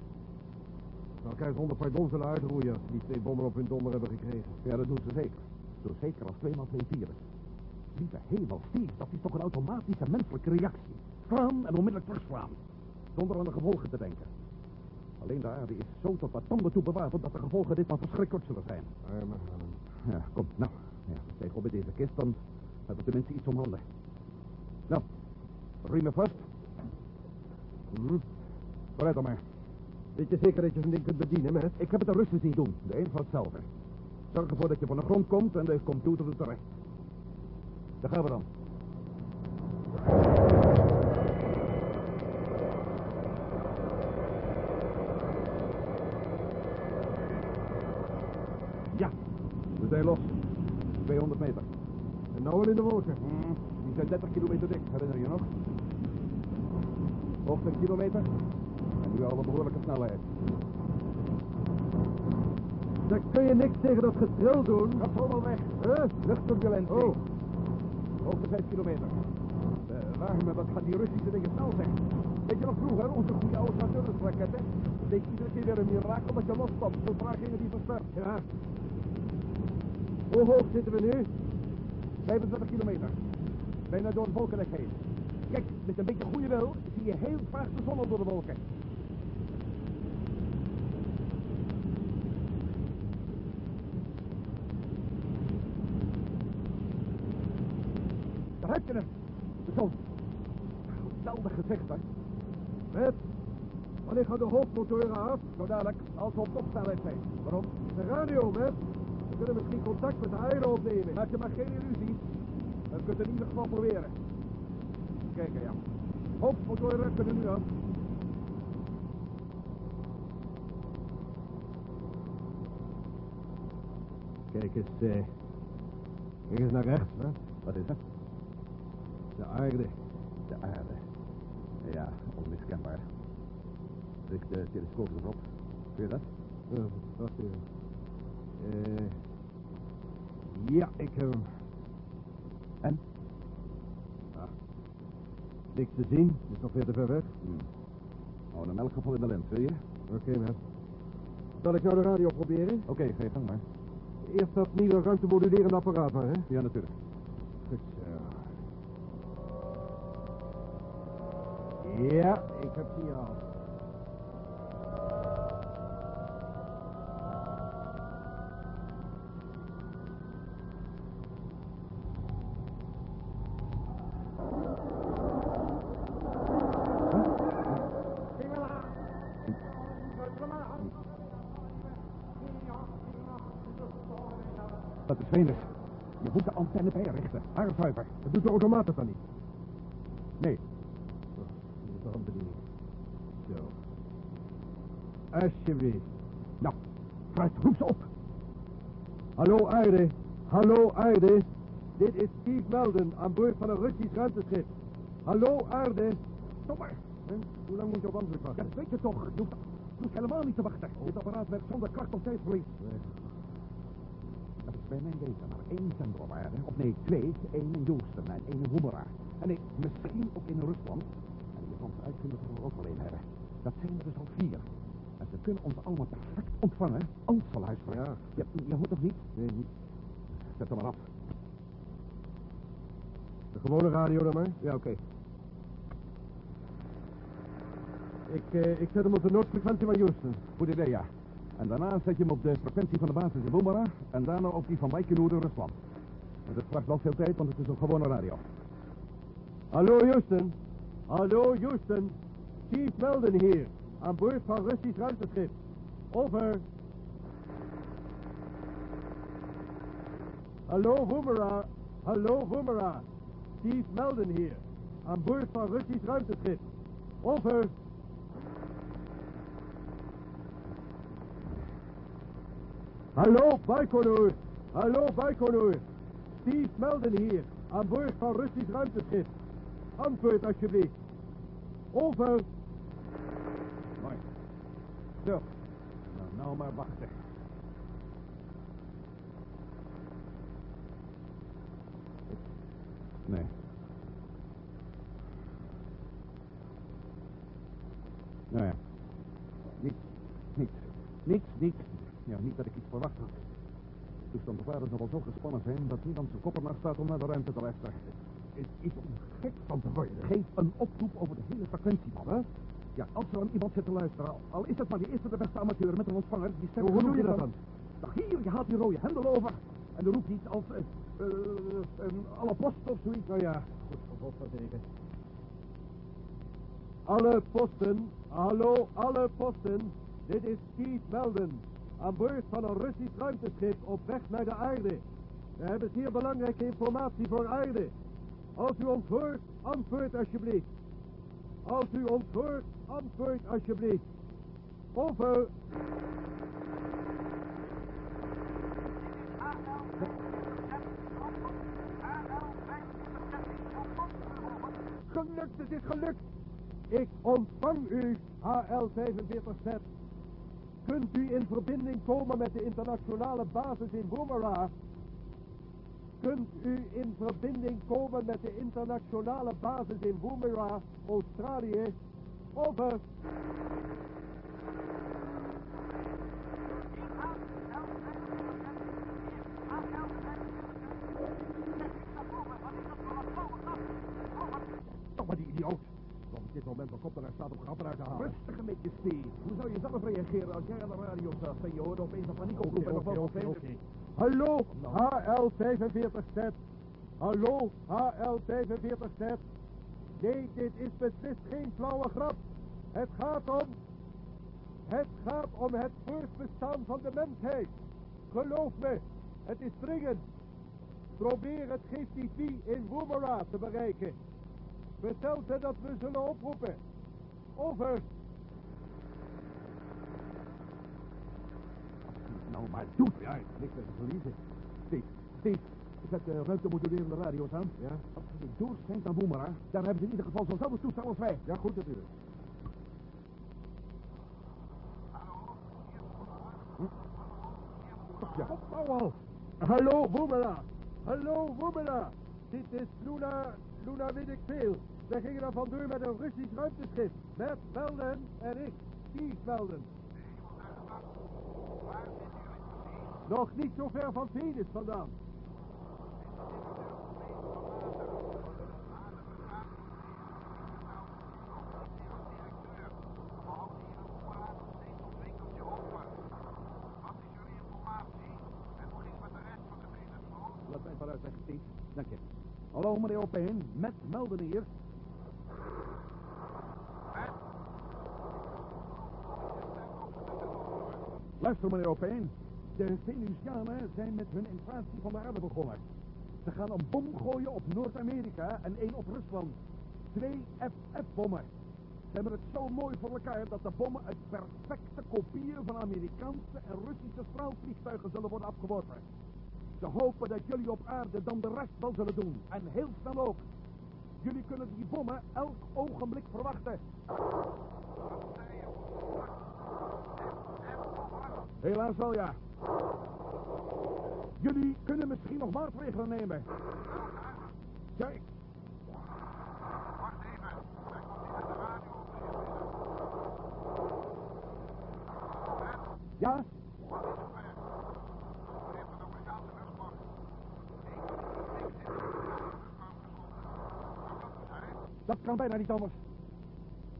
Ze elkaar zonder pardon zullen uitroeien als die twee bommen op hun donder hebben gekregen. Ja, dat doen ze zeker. Zo zeker als twee maal twee vieren. Lieve hemel, Steve, dat is toch een automatische menselijke reactie. Slaan en onmiddellijk terugslaan. Zonder aan de gevolgen te denken. Alleen de aarde is zo tot wat tanden toe bewapend dat de gevolgen ditmaal verschrikkelijk zullen zijn. Arme Helen. Ja, kom, nou. Ja, steek op in deze kist, dan hebben we tenminste iets om handen. Nou, riemen vast. Hm. Vooruit dan maar. Weet je zeker dat je zo'n ding kunt bedienen, met? Ik heb het de Russen zien doen. De een van hetzelfde. Zorg ervoor dat je van de grond komt en de computer er terecht. Daar gaan we dan. Ja, we zijn los. 200 meter. En nou wel in de wolken. Hm, Die zijn 30 kilometer dik, herinner je nog? Hoogte een kilometer. En nu al een behoorlijke snelheid. Dan kun je niks tegen dat getril doen. Ga zo wel weg. Huh? Luchtturbulentie. Oh. Hoogte 5 kilometer. Maar wat gaan die Russische dingen snel zijn? Weet je nog vroeger, onze goede oude Saturnus-raketten? Leek iedere keer weer een mirakel dat je loskwam. Zodra gingen die verstart. Ja. Hoe hoog zitten we nu? 25 kilometer. Bijna door het wolkendek heen. Kijk, met een beetje goede wil zie je heel vaak de zon door de wolken. Daar heb je hem. De zon. Geweldig gezicht, hè? Met? Wanneer gaan de hoofdmotoren af? Zo dadelijk, als we op topsnelheid zijn. Waarom? De radio, met. We kunnen misschien contact met de aarde opnemen. Maak je maar geen illusies. We kunnen het in ieder geval proberen. Kijk, ja. Hoofdmotoren kunnen nu aan. Kijk eens, eh. Kijk eens naar rechts, hè. Wat is het? De aarde. De aarde. Ja, onmiskenbaar. Richt de telescoop erop. Kun je dat? Uh, wacht even. Eh. Ja, ik heb hem. En? Ah. Niks te zien, is nog weer te ver weg. Hmm. Hou in elk geval in de lens, wil je? Oké, man. Zal ik nou de radio proberen? Oké, ga je gang maar. Eerst dat nieuwe ruimtemodulerende apparaat maar, hè? Ja, natuurlijk. Goed zo. Ja, ik heb hier al. Dat is Venus. Je moet de antenne bijrichten. Haarzuiver. Dat doet de automaat dan niet? Nee. Oh, hier is de handbediening. Zo. Alsjeblieft. Nou, fruit, roep ze op. Hallo aarde. Hallo aarde. Dit is Steve Melden aan boord van een Russisch ruimteschip. Hallo aarde. Stop maar. Hoe lang moet je op antwoord Ja, wachten? dat weet je toch. Je hoeft, helemaal niet te wachten. Dit apparaat werkt zonder kracht of tijdverlies. Nee. Bij mijn weten maar één zender op aarde. Of nee, twee. Eén in Houston en één in. En nee, misschien ook in Rusland. En uitvinden dat we er ook wel één hebben. Dat zijn er dus al vier. En ze kunnen ons allemaal perfect ontvangen. Ze luisteren. Ja. Je, je hoort toch niet? Nee, niet. Zet hem maar af. De gewone radio dan maar? Ja, oké. Ik, eh, ik zet hem op de noodfrequentie van Houston. Goed idee, ja. En daarna zet je hem op de frequentie van de basis in Woomera. En daarna op die van Baikonur in Rusland. En dat vraagt wel veel tijd, want het is een gewone radio. Hallo Houston. Hallo Houston. Steve Melden hier. Aan boord van Russisch ruimteschip. Over. Hallo Woomera. Hallo Woomera. Steve Melden hier. Aan boord van Russisch ruimteschip. Over. Hallo Baikonur. Hallo Baikonur. Steve Melden hier. Aan boord van Russisch ruimteschip. Antwoord alsjeblieft. Over. Mooi. Zo. Nou, nou maar wachten. Nee. Nou ja. Niets. Niets. Niets, niets. Ja, niet dat ik iets verwacht had. Toestand op aarde zal wel zo gespannen zijn dat niemand zijn kop ernaar staat om naar de ruimte te luisteren. Het is om gek van te worden. Geef een oproep over de hele frequentie, man, hè? Ja, als er aan iemand zit te luisteren, al- is het maar die eerste de beste amateur met een ontvanger, die sterk Hoe doe je dat om- Nou, hier, je haalt die rode hendel over. En dan roept iets als, eh, eh, een alle post of zoiets. Nou ja, goed, vervolg maar zeker. Alle posten, hallo, alle posten. Dit is Steve Melden. Aan boord van een Russisch ruimteschip op weg naar de aarde. We hebben zeer belangrijke informatie voor aarde. Als u ons hoort, antwoord alsjeblieft. Als u ons hoort, antwoord alsjeblieft. Over. Gelukt, het is gelukt. Ik ontvang u, HL45Z. Kunt u in verbinding komen met de internationale basis in Woomera? Kunt u in verbinding komen met de internationale basis in Woomera, Australië? Over. Toch maar die idioot. Op dit moment mijn kop eruit staat om grappen uit te halen. Rustig een beetje, Steve. Hoe zou je zelf reageren als jij aan de radio zat en je hoorde opeens een paniekoproep en nog wel oké. Hallo, HL45Z. Hallo, HL45Z. Nee, dit is beslist geen flauwe grap. Het gaat om... Het gaat om het voortbestaan van de mensheid. Geloof me, het is dringend. Probeer het GTP in Woomera te bereiken. Vertel ze dat we zullen oproepen. Over. Nou, maar doet. Ja, niks te verliezen. Steve, Steve, zet de ruimtemodulerende radio's aan. Ja. Als je doorschijnt naar Boemera, dan hebben ze in ieder geval zo'nzelfde toestel als wij. Ja, goed natuurlijk. Ja, nou al. Hallo, Woomera. Hallo, Woomera. Dit is Luna, Luna weet ik veel. We gingen er vandoor met een Russisch ruimteschip. Met Melden en ik, Steve Melden. Nog niet zo ver van Venus vandaan. Laat mij zeggen, Steve. Dank je. Hallo, meneer Opeen. Met Melden hier. Luister, meneer Opeen. De Venusianen zijn met hun invasie van de aarde begonnen. Ze gaan een bom gooien op Noord-Amerika en één op Rusland. Twee FF-bommen. Ze hebben het zo mooi voor elkaar dat de bommen uit perfecte kopieën van Amerikaanse en Russische straalvliegtuigen zullen worden afgeworpen. Ze hopen dat jullie op aarde dan de rest wel zullen doen. En heel snel ook. Jullie kunnen die bommen elk ogenblik verwachten. Helaas wel, ja. Jullie kunnen misschien nog maatregelen nemen. Kijk. Ja? Kan bijna niet anders.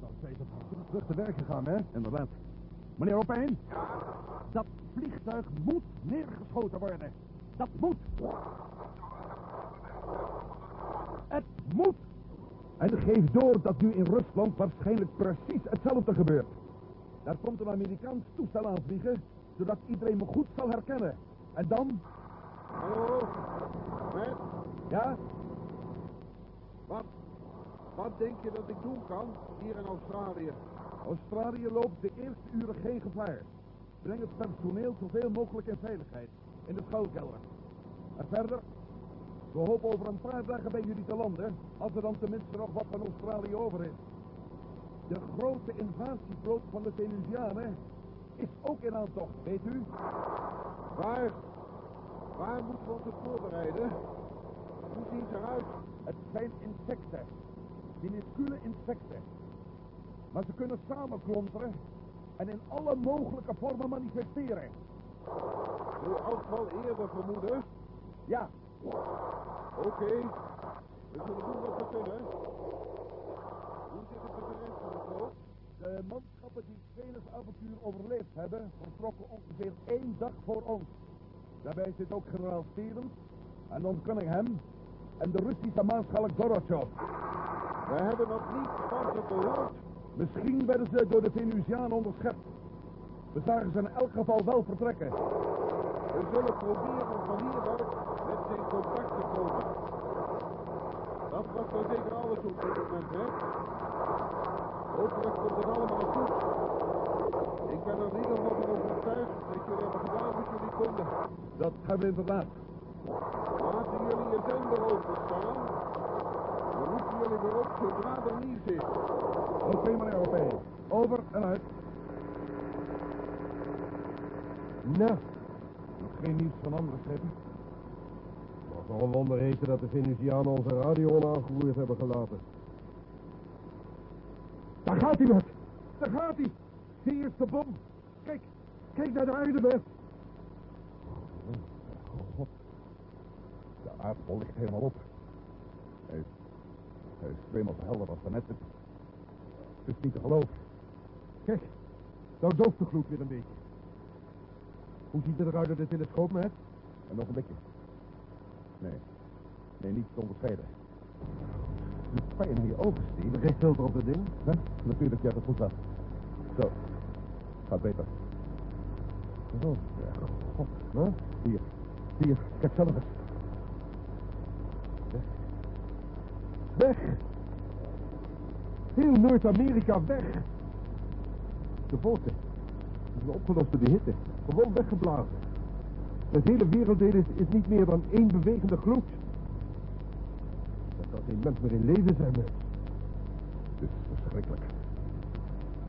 Dan zijn ze terug te werk gegaan, hè? Inderdaad. Meneer Opeen? Dat vliegtuig moet neergeschoten worden. Dat moet. Het moet. En geef door dat nu in Rusland waarschijnlijk precies hetzelfde gebeurt. Daar komt een Amerikaans toestel aanvliegen, zodat iedereen me goed zal herkennen. En dan... Hallo, Ja? wat, wat denk je dat ik doen kan hier in Australië? Australië loopt de eerste uren geen gevaar. Breng het personeel zoveel mogelijk in veiligheid. In de schuilkelder. En verder, we hopen over een paar dagen bij jullie te landen, als er dan tenminste nog wat van Australië over is. De grote invasievloot van de Venusianen is ook in aantocht, weet u? Waar, waar moeten we ons op voorbereiden? Hoe zien ze eruit? Het zijn insecten. Minuscule insecten. Maar ze kunnen samenklonteren en in alle mogelijke vormen manifesteren. Zoals we al eerder vermoeden. Ja, Oké, we zullen doen wat we kunnen. Hoe zit het met de rest van de vloot? de manschappen die het Venus-avontuur overleefd hebben, vertrokken ongeveer één dag voor ons. Daarbij zit ook generaal Stevens en Don Cunningham en de Russische maarschalk Gorbachev. We hebben nog niet van ze gehoord. Misschien werden ze door de Venusianen onderschept. We zagen ze in elk geval wel vertrekken. We zullen proberen van hieruit met ze in contact te komen. Dat was wel zeker alles op dit moment, hè? Hopelijk komt het allemaal goed. Ik ben er in ieder geval van overtuigd dat jullie hebben gedaan wat jullie konden. Dat hebben we inderdaad. Laten jullie je zender openstaan. We roepen jullie weer op zodra er nieuws is. Oké, meneer Opeen. Over en uit. Nou, nog geen nieuws van andere schepen. Het zal een wonder heten dat de Venusianen onze radio onaangeroerd hebben gelaten. Daar gaat hij, Bert. Daar gaat hij. Zie eerst de bom. Kijk, kijk naar de aarde, Bert. God. De aardbol ligt helemaal op. Hij, hij is tweemaal zo helder als daarnet. Het het is niet te geloven. Kijk, nou dooft de gloed weer een beetje. Hoe ziet het eruit door de telescoop, Matt? En nog een beetje. Nee, nee, niet te onderscheiden. De pijn in je ogen, Steve. Geen filter op dat ding? Huh? Natuurlijk, ja, dat goed af. Zo, gaat beter. Oh, ja, god. Huh? Hier, hier, kijk zelf eens. Weg. Heel Noord-Amerika weg. De boten zijn opgelost door de hitte. Gewoon weggeblazen. Het hele werelddeel is, is niet meer dan één bewegende gloed. Er kan geen mens meer in leven zijn. hè. Het is verschrikkelijk.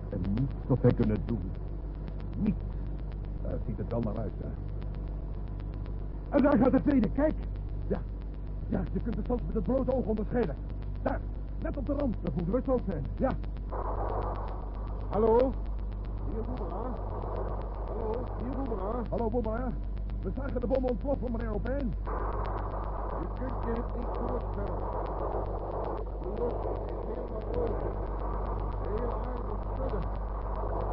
En niets wat wij kunnen doen. Niets. Daar ziet het wel naar uit. En daar gaat de tweede, kijk. Ja, ja, je kunt het zelfs met het blote oog onderscheiden. Daar, net op de rand. Dat moet Rusland zijn, ja. Hallo? Hier, Boemera. Hallo, hier, Boemera. Hallo, Boemera. We zagen de bom ontploffen, meneer Opijn. Je kunt je het niet voorstellen. De lucht is helemaal rood. De hele aarde schudden.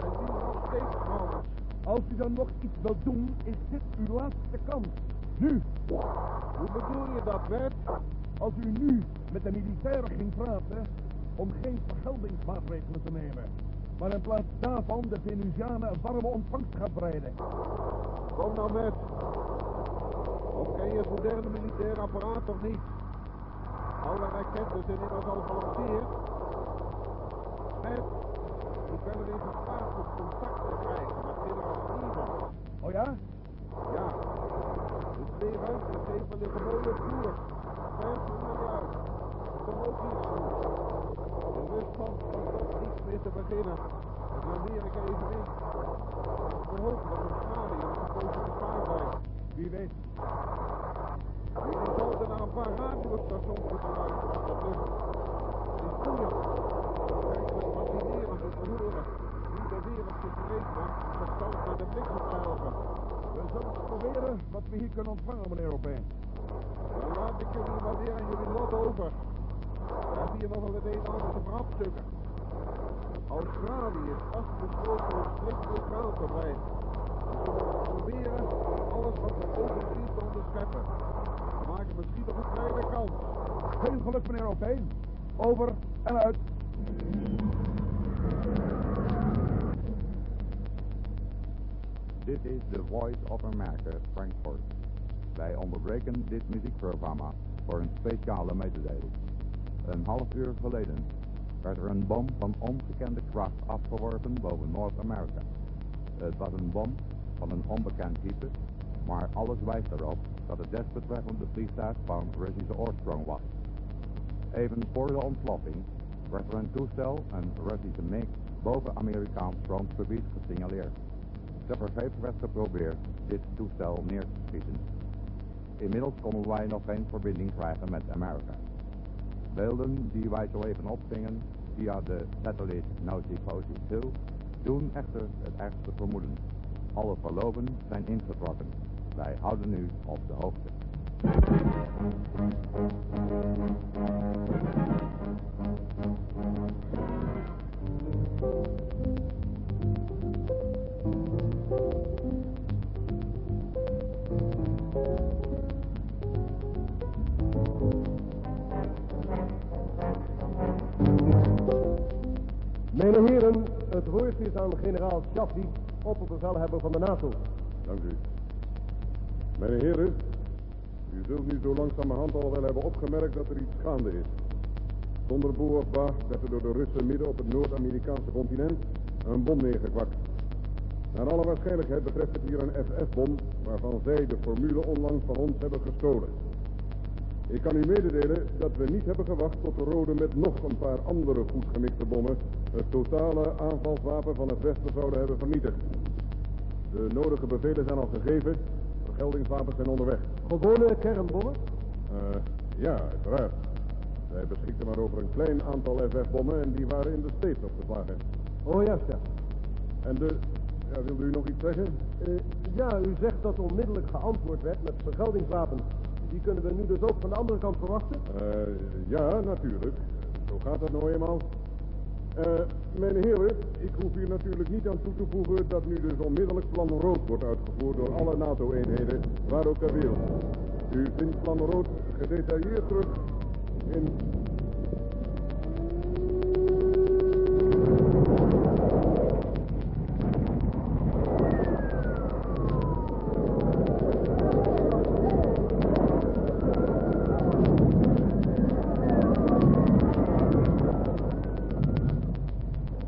En die nog steeds branden. Als u dan nog iets wilt doen, is dit uw laatste kans. Nu. Hoe bedoel je dat, Bert? Als u nu met de militairen ging praten om geen vergeldingsmaatregelen te nemen. Maar in plaats daarvan de Venusianen een warme ontvangst gaat bereiden. Kom nou met. Of ken je het moderne militair apparaat of niet? Alle raketten zijn inmiddels al gelanceerd. Met. Ik ben er in geslaagd om contact te krijgen met generaal Ivan. Oh ja? Ja. De twee ruimteschepen liggen mooi op koers. Wat we hier kunnen ontvangen, meneer Opeen. Dan laat ik jullie maar weer aan jullie lot over. We hebben hier nog wel het een en ander te verhapstukken. Australië is vastbesloten om strikt neutraal te blijven. We zullen proberen alles wat we overziet te onderscheppen. We maken misschien nog een kleine kans. Veel geluk, meneer Opeen. Over en uit. Dit is The Voice of America, Frankfurt. Wij onderbreken dit muziekprogramma voor een speciale mededeling. Een half uur geleden werd er een bom van ongekende kracht afgeworpen boven Noord-Amerika. Het was een bom van een onbekend type, maar alles wijst erop dat het desbetreffende vliegtuig van Russische oorsprong was. Even voor de ontploffing werd er een toestel, een Russische MiG, boven Amerikaans grondgebied gesignaleerd. Tevergeefs werd geprobeerd dit toestel neer te schieten. Inmiddels konden wij nog geen verbinding krijgen met Amerika. Beelden die wij zo even opvingen via de satellite Nosy Posy 2 doen echter het ergste vermoeden. Alle verloven zijn ingetrokken. Wij houden u op de hoogte. Mijn heren, het woord is aan generaal Shaffi, opperbevelhebber van de NATO. Dank u. Mijn heren, u zult nu zo langzamerhand al wel hebben opgemerkt dat er iets gaande is. Zonder boe of werd er door de Russen midden op het Noord-Amerikaanse continent een bom neergekwakt. Naar alle waarschijnlijkheid betreft het hier een FF-bom waarvan zij de formule onlangs van ons hebben gestolen. Ik kan u mededelen dat we niet hebben gewacht tot de Rode met nog een paar andere goed gemixte bommen het totale aanvalswapen van het Westen zouden hebben vernietigd. De nodige bevelen zijn al gegeven. Vergeldingswapens zijn onderweg. Gewone kernbommen? Eh, ja, uiteraard. Zij beschikten maar over een klein aantal FF-bommen en die waren in de States opgeslagen. Oh ja, ja. En de... Ja, wilde u nog iets zeggen? Eh, ja, u zegt dat onmiddellijk geantwoord werd met vergeldingswapens. Die kunnen we nu dus ook van de andere kant verwachten? Eh, ja, natuurlijk. Zo gaat dat nou eenmaal. Eh, mijn heren, ik hoef hier natuurlijk niet aan toe te voegen dat nu dus onmiddellijk plan rood wordt uitgevoerd door alle NATO-eenheden, waar ook ter wereld. U vindt plan rood gedetailleerd terug in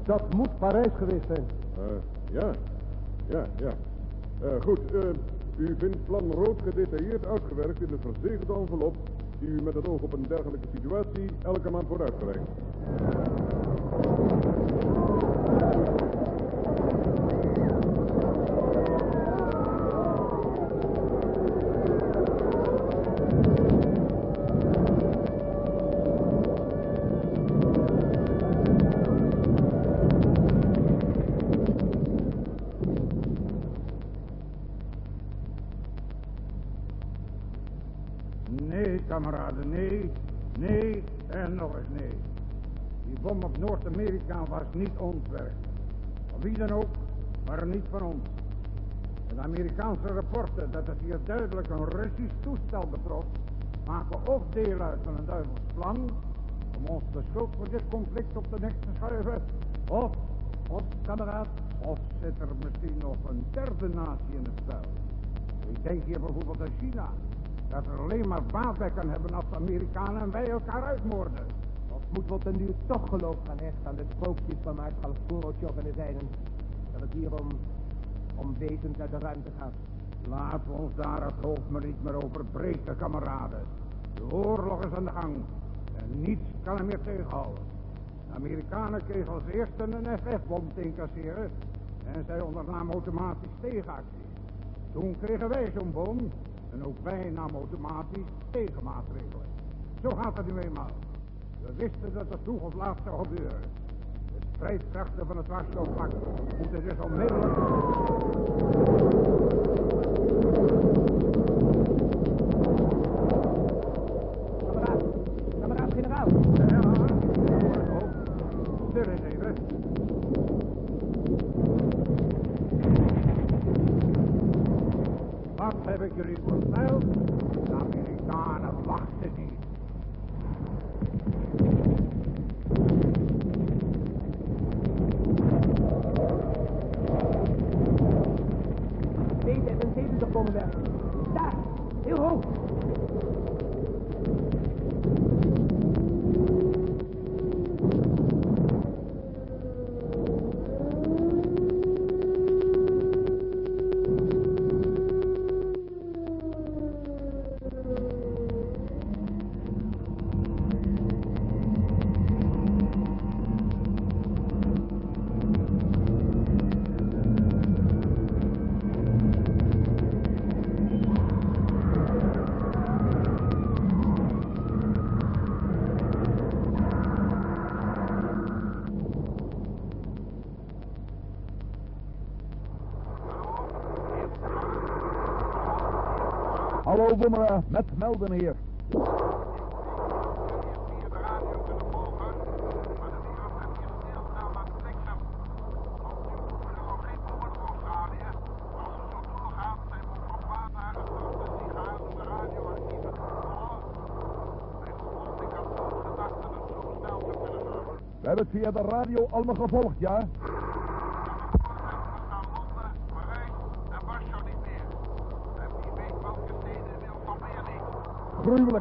Dat geweest zijn. Eh, ja, ja, ja. Eh, goed, eh, u vindt plan rood gedetailleerd uitgewerkt in de verzegelde envelop... die u met het oog op een dergelijke situatie elke maand wordt uitgereikt. Niet ons werk. Van wie dan ook, maar niet van ons. De Amerikaanse rapporten dat het hier duidelijk een Russisch toestel betrof, maken of deel uit van een duivels plan om ons de schuld voor dit conflict op de nek te schuiven. Of, of kameraad, of zit er misschien nog een derde natie in het spel. Ik denk hier bijvoorbeeld aan China. Dat er alleen maar baat bij kan hebben als de Amerikanen en wij elkaar uitmoorden. Moet wat er nu toch geloof gaan hechten aan de sprookjes van Maarschalk Gorotjov en de zijnen. Dat het hier om, om wezens uit de ruimte gaat. We ons daar het hoofd maar niet meer over breken, kameraden. De oorlog is aan de gang. En niets kan hem meer tegenhouden. De Amerikanen kregen als eerste een FF-bom te incasseren. En zij ondernamen automatisch tegenactie. Toen kregen wij zo'n bom. En ook wij namen automatisch tegenmaatregelen. Zo gaat het nu eenmaal. We wisten dat het vroeg of laat zou gebeuren. De strijdkrachten van het Warschau-pact moeten dus onmiddellijk... Kameraad, kameraad generaal. Ja, stil eens even. Wat heb ik jullie voorspeld? De Amerikanen wachten niet. B-76 komen weg. Met Melden hier. We hebben het via de radio allemaal gevolgd, ja? குருவில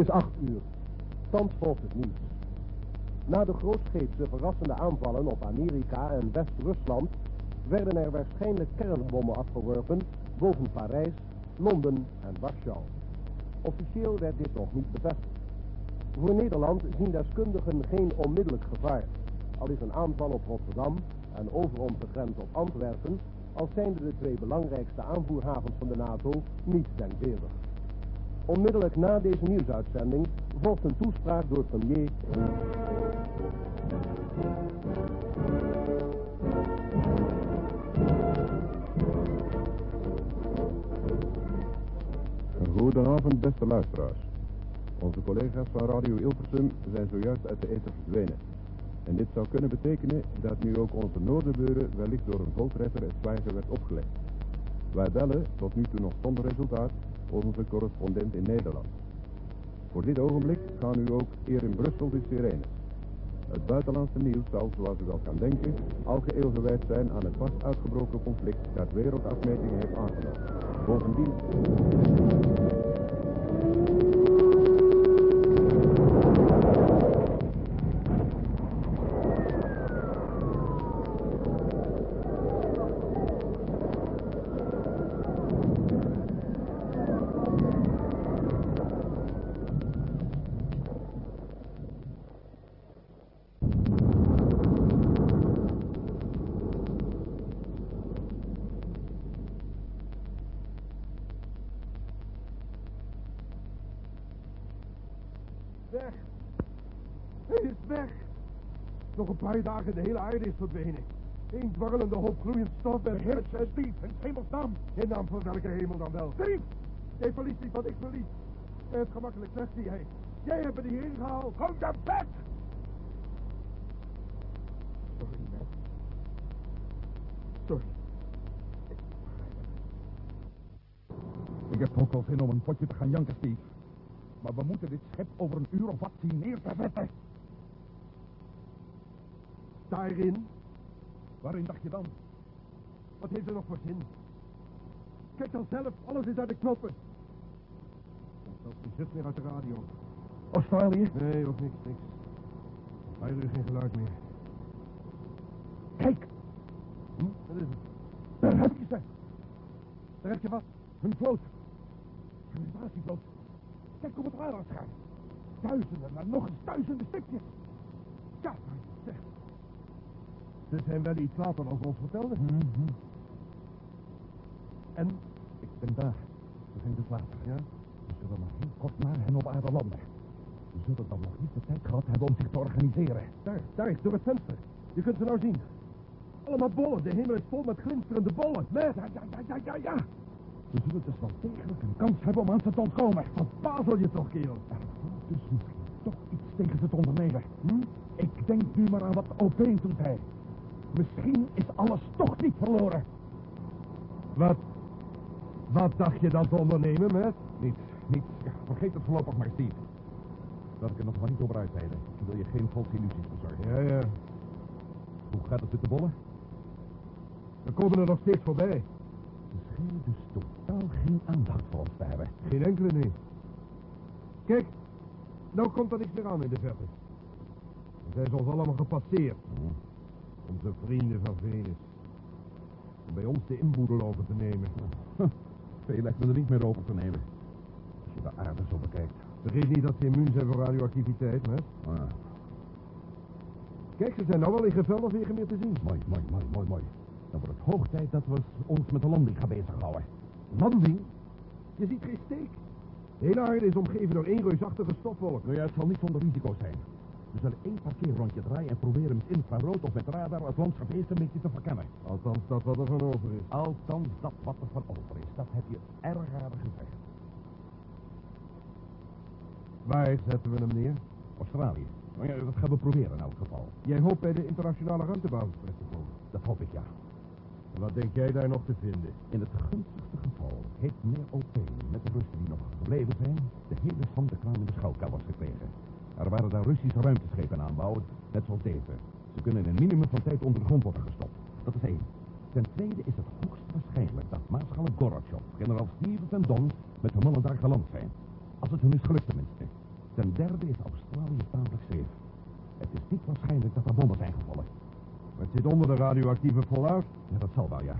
is acht uur. Thans volgt het nieuws. Na de grootscheepse verrassende aanvallen op Amerika en West-Rusland werden er waarschijnlijk kernbommen afgeworpen boven Parijs, Londen en Warschau. Officieel werd dit nog niet bevestigd. Voor Nederland zien deskundigen geen onmiddellijk gevaar, al is een aanval op Rotterdam en over onze grens op Antwerpen, als zijnde de twee belangrijkste aanvoerhavens van de NATO, niet denkbeeldig. Onmiddellijk na deze nieuwsuitzending volgt een toespraak door premier... Goedenavond, beste luisteraars. Onze collega's van Radio Ilversum zijn zojuist uit de eten verdwenen. En dit zou kunnen betekenen dat nu ook onze noordenburen wellicht door een voltreffer het zwijgen werd opgelegd. Wij bellen, tot nu toe nog zonder resultaat, onze correspondent in Nederland. Voor dit ogenblik gaan u ook hier in Brussel de sirenes. Het buitenlandse nieuws zal, zoals u wel kan denken, algeheel gewijd zijn aan het pas uitgebroken conflict dat wereldafmetingen heeft aangenomen. Bovendien... Weg. Hij is weg. Nog een dagen de hele aarde is verdwenen. Eén dwarrelende hoop gloeiend stof en... Heer, Steve, in hemelsnaam. In naam van welke hemel dan wel? Steve! Jij verliest niet wat ik verlies. Jij hebt gemakkelijk weg, zie jij. Jij hebt me hierin gehaald. Kom naar bed! Sorry, Matt. Sorry. Ik heb ook wel zin om een potje te gaan janken, Steve. Maar we moeten dit schip over een uur of wat zien neer te zetten. Daarin? Waarin dacht je dan? Wat heeft er nog voor zin? Kijk dan zelf, alles is uit de knoppen. Zelfs die zucht weer uit de radio. Australië? Nee, of niks, niks. Hij er geen geluid meer. Kijk! Hm? Wat is het? Daar heb je ze! Daar heb je wat? Een vloot. Een invasievloot. Kijk op het radarscherm. Duizenden, maar nog eens duizenden stukjes. Ja. Ze zijn wel iets later ze ons vertelden. Mhm. En ik ben daar. We zijn dus later. Ja? We zullen nog heel kort naar hen op aarde landen. Ze zullen dan nog niet de tijd gehad hebben om zich te organiseren. Daar, daar, door het venster. Je kunt ze nou zien. Allemaal bollen. De hemel is vol met glinsterende bollen. Met. Ja, ja, ja, ja, ja, ja. We zullen dus wel degelijk een kans hebben om aan ze te ontkomen. Verbazel je toch, kerel. Er valt dus misschien toch iets tegen ze te ondernemen. Hm? Ik denk nu maar aan wat OP toen zei. Misschien is alles toch niet verloren. Wat? Wat dacht je dan te ondernemen, met? Niets, niets. Ja, vergeet het voorlopig maar, Steve. Laat ik er nog maar niet over uitweiden. Ik wil je geen valse illusies bezorgen. Ja, ja. Hoe gaat het met de bollen? We komen er nog steeds voorbij. Ze schijnen dus totaal geen aandacht voor ons te hebben. Geen enkele, nee. Kijk, nou komt er niks meer aan in de verte. Dan zijn ze ons allemaal gepasseerd. Onze vrienden van Venus. Om bij ons de inboedel over te nemen. Veel lijkt me er niet meer over te nemen. Als je de aarde zo bekijkt. Vergeet niet dat ze immuun zijn voor radioactiviteit, hè? Ja. Kijk, ze zijn nou wel in gevellenwegen meer te zien. Mooi, mooi, mooi, mooi, mooi. Dan wordt het hoog tijd dat we ons met de landing gaan bezighouden. Landing? Je ziet geen steek. De hele aarde is omgeven door één reusachtige stofwolk. Nou ja, het zal niet zonder risico zijn. We zullen één parkeerrondje draaien en proberen met infrarood of met radar het landschap eerst een beetje te verkennen. Althans, dat wat er van over is. Althans, dat wat er van over is. Dat heb je erg aardig gezegd. Waar zetten we hem neer? Australië. Nou ja, dat gaan we proberen in elk geval. Jij hoopt bij de internationale terecht te komen. Dat hoop ik, ja. En wat denk jij daar nog te vinden? In het gunstigste geval heeft meneer O'Payne met de Russen die nog gebleven zijn... de hele zandekraam in de schuilkelders gekregen. Er waren daar Russische ruimteschepen aan bouwen, net zoals deze. Ze kunnen in een minimum van tijd onder de grond worden gestopt. Dat is één. Ten tweede is het hoogst waarschijnlijk dat Maarschalk Gorbachev, generaal Stevens en Don met hun mannen daar geland zijn. Als het hun is gelukt tenminste. Ten derde is Australië tamelijk safe. Het is niet waarschijnlijk dat er bommen zijn gevallen. Het zit onder de radioactieve fallout. Ja, dat zal wel, ja.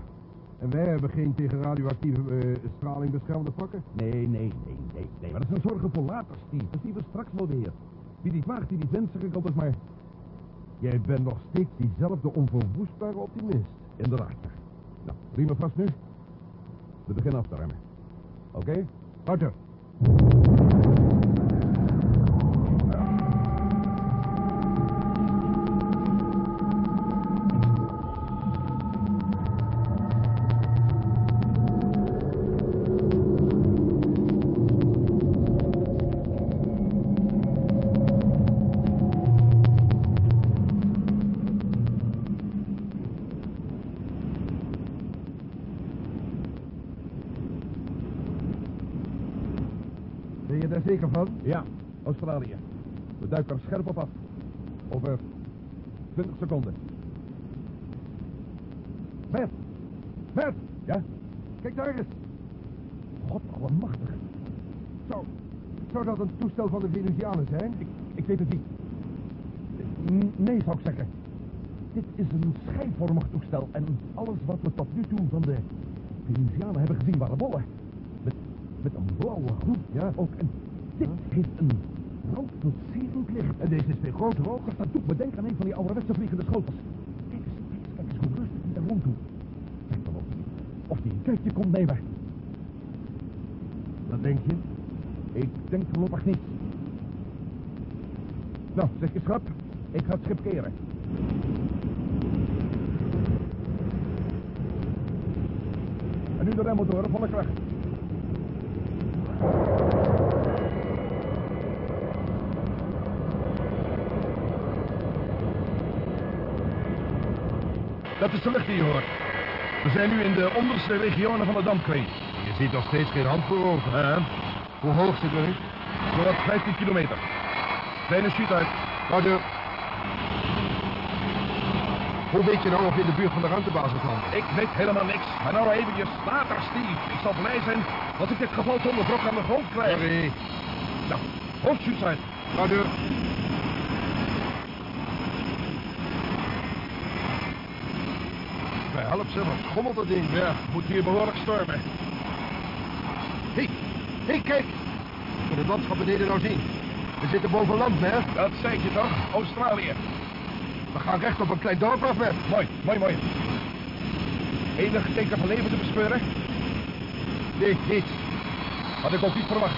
En wij hebben geen tegen radioactieve eh, straling beschermde pakken? Nee, nee, nee, nee, nee. Maar dat is een zorgen voor later, Steve. Dat zien we straks wel weer. Wie die niet wenst, zeg ik altijd maar. Jij bent nog steeds diezelfde onverwoestbare optimist. Inderdaad. Nou, riemen vast nu. We beginnen af te remmen. Oké? Okay? Roger. Ja, Australië. We duiken er scherp op af. Over 20 seconden. Bert! Bert! Ja? Kijk daar eens. God, allemachtig. Zou, zou dat een toestel van de Venusianen zijn? Ik, ik weet het niet. Nee, zou ik zeggen. Dit is een schijnvormig toestel en alles wat we tot nu toe van de Venusianen hebben gezien waren bollen. Met, met een blauwe gloed, ja, ook. En dit heeft een brandpulserend licht. En deze is veel groter ook. Dat doet me aan een van die ouderwetse vliegende schotels. Kijk eens, kijk eens, kijk eens hoe rustig hij daar rond doet. Kijk dan die, of die een kijkje komt nemen. Wat denk je? Ik denk voorlopig niet. Nou, zeg je schrap. Ik ga het schip keren. En nu de remmotoren, volle kracht. Dat is de lucht die je hoort. We zijn nu in de onderste regionen van de dampkring. Je ziet nog steeds geen hand voor. Hoe hoog zit er nu? Zowat 15 kilometer. Kleine shoot uit. Roger. Hoe weet je nou of we in de buurt van de ruimtebasis landen? Ik weet helemaal niks. Maar nou eventjes later, Steve. Ik zal blij zijn als ik dit geval zonder brok aan de grond krijg. Sorry. Nou, hoofdshoots uit. Roger. Help ze, wat schommelt dat ding? Ja, moet hier behoorlijk stormen. Hé, hey, hey, kijk. Kun het landschap beneden nou zien? We zitten boven land, hè? Dat zei je toch? Australië. We gaan recht op een klein dorp af, hè? Mooi, mooi, mooi. Enig teken van leven te bespeuren? Nee, niets. Had ik ook niet verwacht.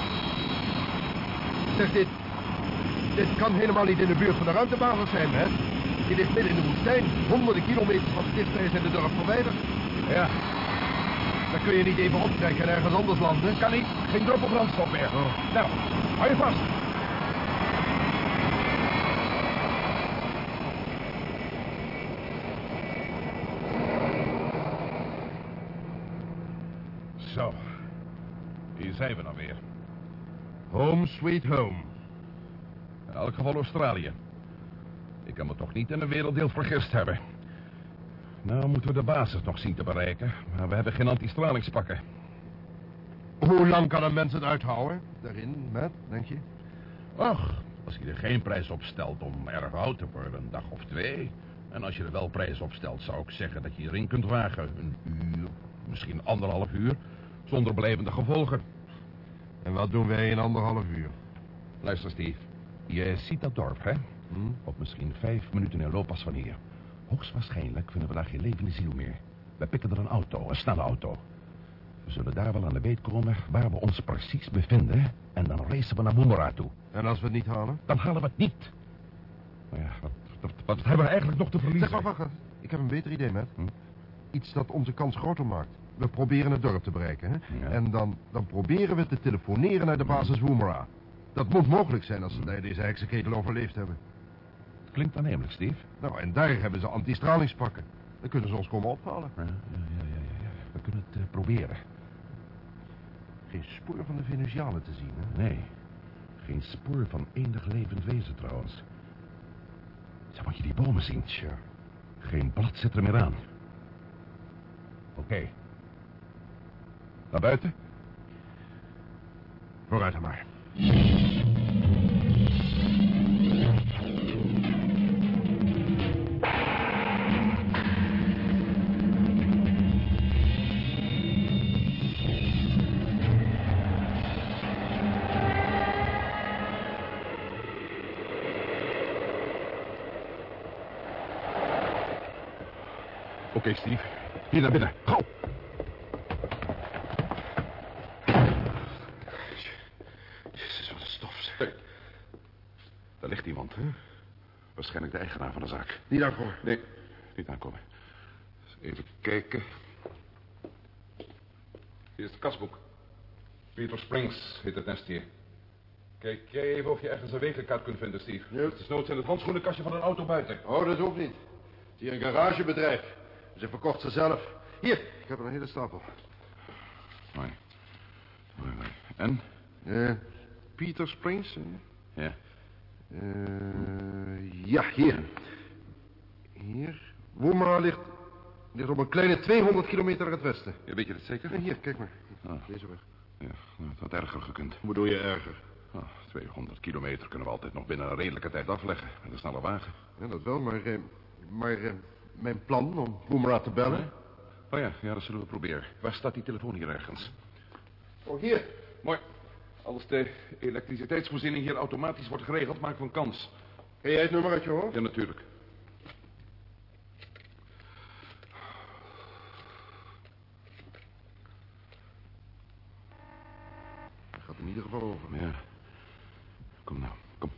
Zeg dit. Dit kan helemaal niet in de buurt van de ruimtebasis zijn, hè? Die ligt midden in de woestijn, honderden kilometers van het dichtstbijzijnde dorp verwijderd. Ja. Dan kun je niet even optrekken en ergens anders landen. Kan niet. Geen druppel brandstof meer. Nou, hou je vast. Zo. Hier zijn we dan weer. Home sweet home. In elk geval Australië. Ik kan me toch niet in een werelddeel vergist hebben. Nou moeten we de basis nog zien te bereiken, maar we hebben geen antistralingspakken. Hoe lang kan een mens het uithouden? Daarin, met, denk je? Och, als je er geen prijs op stelt om erg oud te worden, een dag of twee. En als je er wel prijs op stelt, zou ik zeggen dat je erin kunt wagen. Een uur, misschien anderhalf uur, zonder blijvende gevolgen. En wat doen wij in anderhalf uur? Luister, Steve. Je ziet dat dorp, hè? Hm? Op misschien vijf minuten in looppas van hier. Hoogstwaarschijnlijk vinden we daar geen levende ziel meer. We pikken er een auto, een snelle auto. We zullen daar wel aan de beet komen waar we ons precies bevinden. En dan racen we naar Woomera toe. En als we het niet halen? Dan halen we het niet. Nou ja, wat, wat, wat hebben we eigenlijk nog te verliezen? Zeg, wacht, wacht. Ik heb een beter idee, Matt. Hm? Iets dat onze kans groter maakt. We proberen het dorp te bereiken, hè? Ja. En dan, dan proberen we te telefoneren naar de basis Woomera. Dat moet mogelijk zijn als ze daar deze heksenketel overleefd hebben. Klinkt aannemelijk, Steve. Nou, en daar hebben ze antistralingspakken. Dan kunnen ze ons komen ophalen. Ja, ja, ja, ja, ja. We kunnen het eh, proberen. Geen spoor van de Venusianen te zien, hè? Nee, geen spoor van enig levend wezen trouwens. Zeg, moet je die bomen zien? Tja. Geen blad zit er meer aan. Oké. Naar buiten? Vooruit dan maar. Oké, Steve. Hier naar binnen. Gauw. Jezus, wat een stof. zeg. Hey. Daar ligt iemand, hè? Waarschijnlijk de eigenaar van de zaak. Niet aankomen. Nee, niet aankomen. Eens Even kijken. Hier is het kasboek. Peter Springs heet het nest hier. Kijk jij even of je ergens een wegenkaart kunt vinden, Steve. Ja. Het is nooit in het handschoenenkastje van een auto buiten. Oh, dat hoeft niet. Het is hier een garagebedrijf. Ze verkocht ze zelf. Hier, ik heb er een hele stapel. Mooi. Mooi, mooi. En? Eh, Peter Springs? eh? Ja. Eh, ja, hier. Hier. Woomera ligt, ligt op een kleine 200 kilometer naar het westen. Ja, weet je dat zeker? Ja, hier, kijk maar. Ah. Deze weg. Ja, nou, het had erger gekund. Hoe bedoel je erger? Ah, 200 kilometer kunnen we altijd nog binnen een redelijke tijd afleggen. Met een snelle wagen. Ja, dat wel, maar... eh, maar eh, mijn plan om Woomera te bellen... Oh ja, ja, dat zullen we proberen. Waar staat die telefoon hier ergens? Oh, hier. Mooi. Als de elektriciteitsvoorziening hier automatisch wordt geregeld, maken we een kans. Heb jij het nummer uit je hoofd? Ja, natuurlijk. Dat gaat in ieder geval over. Ja. Kom nou, kom.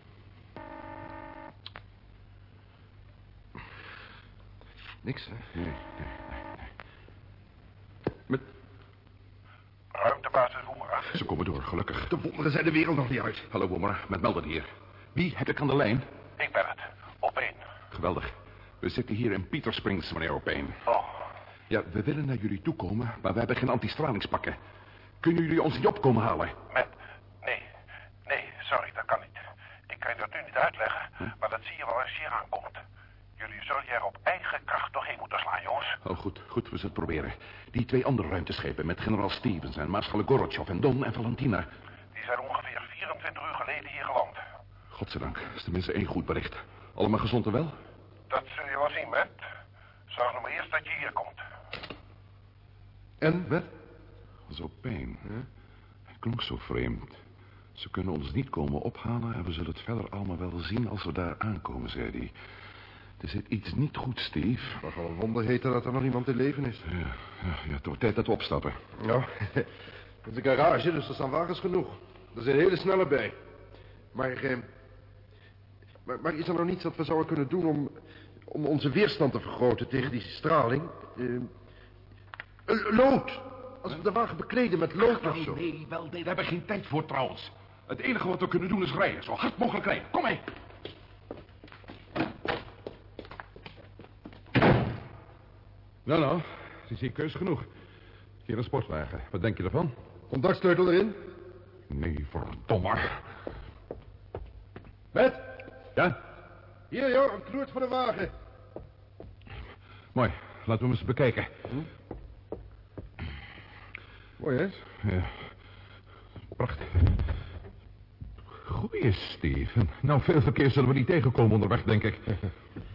Niks, hè? Nee, nee, nee. nee. Met... Ruimtebasis Woemera. Ze komen door, gelukkig. De wonderen zijn de wereld nog niet uit. Hallo, Womera, met Melden hier. Wie heb ik aan de lijn? Ik ben het. Op één. Geweldig. We zitten hier in Peter Springs, meneer Opeen. Oh, Ja, we willen naar jullie toe komen, maar we hebben geen antistralingspakken. Kunnen jullie ons niet opkomen halen? met... Nee, nee, sorry, dat kan niet. Ik kan je dat nu niet uitleggen, maar dat zie je wel als je hier aankomt. Jullie zullen er op eigen kracht doorheen moeten slaan, jongens. Oh, het proberen. Die twee andere ruimteschepen met generaal Stevens en maarschalk Gorotjov en Don en Valentina. Die zijn ongeveer 24 uur geleden hier geland. Godzijdank, is tenminste één goed bericht. Allemaal gezond en wel? Dat zul je wel zien, Matt. Zorg nog maar eerst dat je hier komt. En, met? Zo pijn. Het klonk zo vreemd. Ze kunnen ons niet komen ophalen en we zullen het verder allemaal wel zien als we daar aankomen, zei hij. Er zit iets niet goed, Steve. Het mag wel een wonder heten dat er nog iemand in leven is. Ja, ja, ja het wordt tijd dat we opstappen. Nou, het is een garage, dus er staan wagens genoeg. Er zijn hele snelle bij. Maar, eh, maar, maar is er nou niets dat we zouden kunnen doen om, om onze weerstand te vergroten tegen die straling? Eh, een lood! Als we de wagen bekleden met lood of Nee, zo. nee, wel, nee, daar hebben we geen tijd voor trouwens. Het enige wat we kunnen doen is rijden, zo hard mogelijk rijden. Kom mee. Nou, nou, het is hier keus genoeg. Hier een sportwagen. Wat denk je ervan? Contactsleutel erin. Nee, verdomme. Met? Ja? Hier, joh, een knoert voor de wagen. Mooi, laten we hem eens bekijken. Mooi, hè? Ja. Prachtig. Goeie, Steven. Nou, veel verkeer zullen we niet tegenkomen onderweg, denk ik.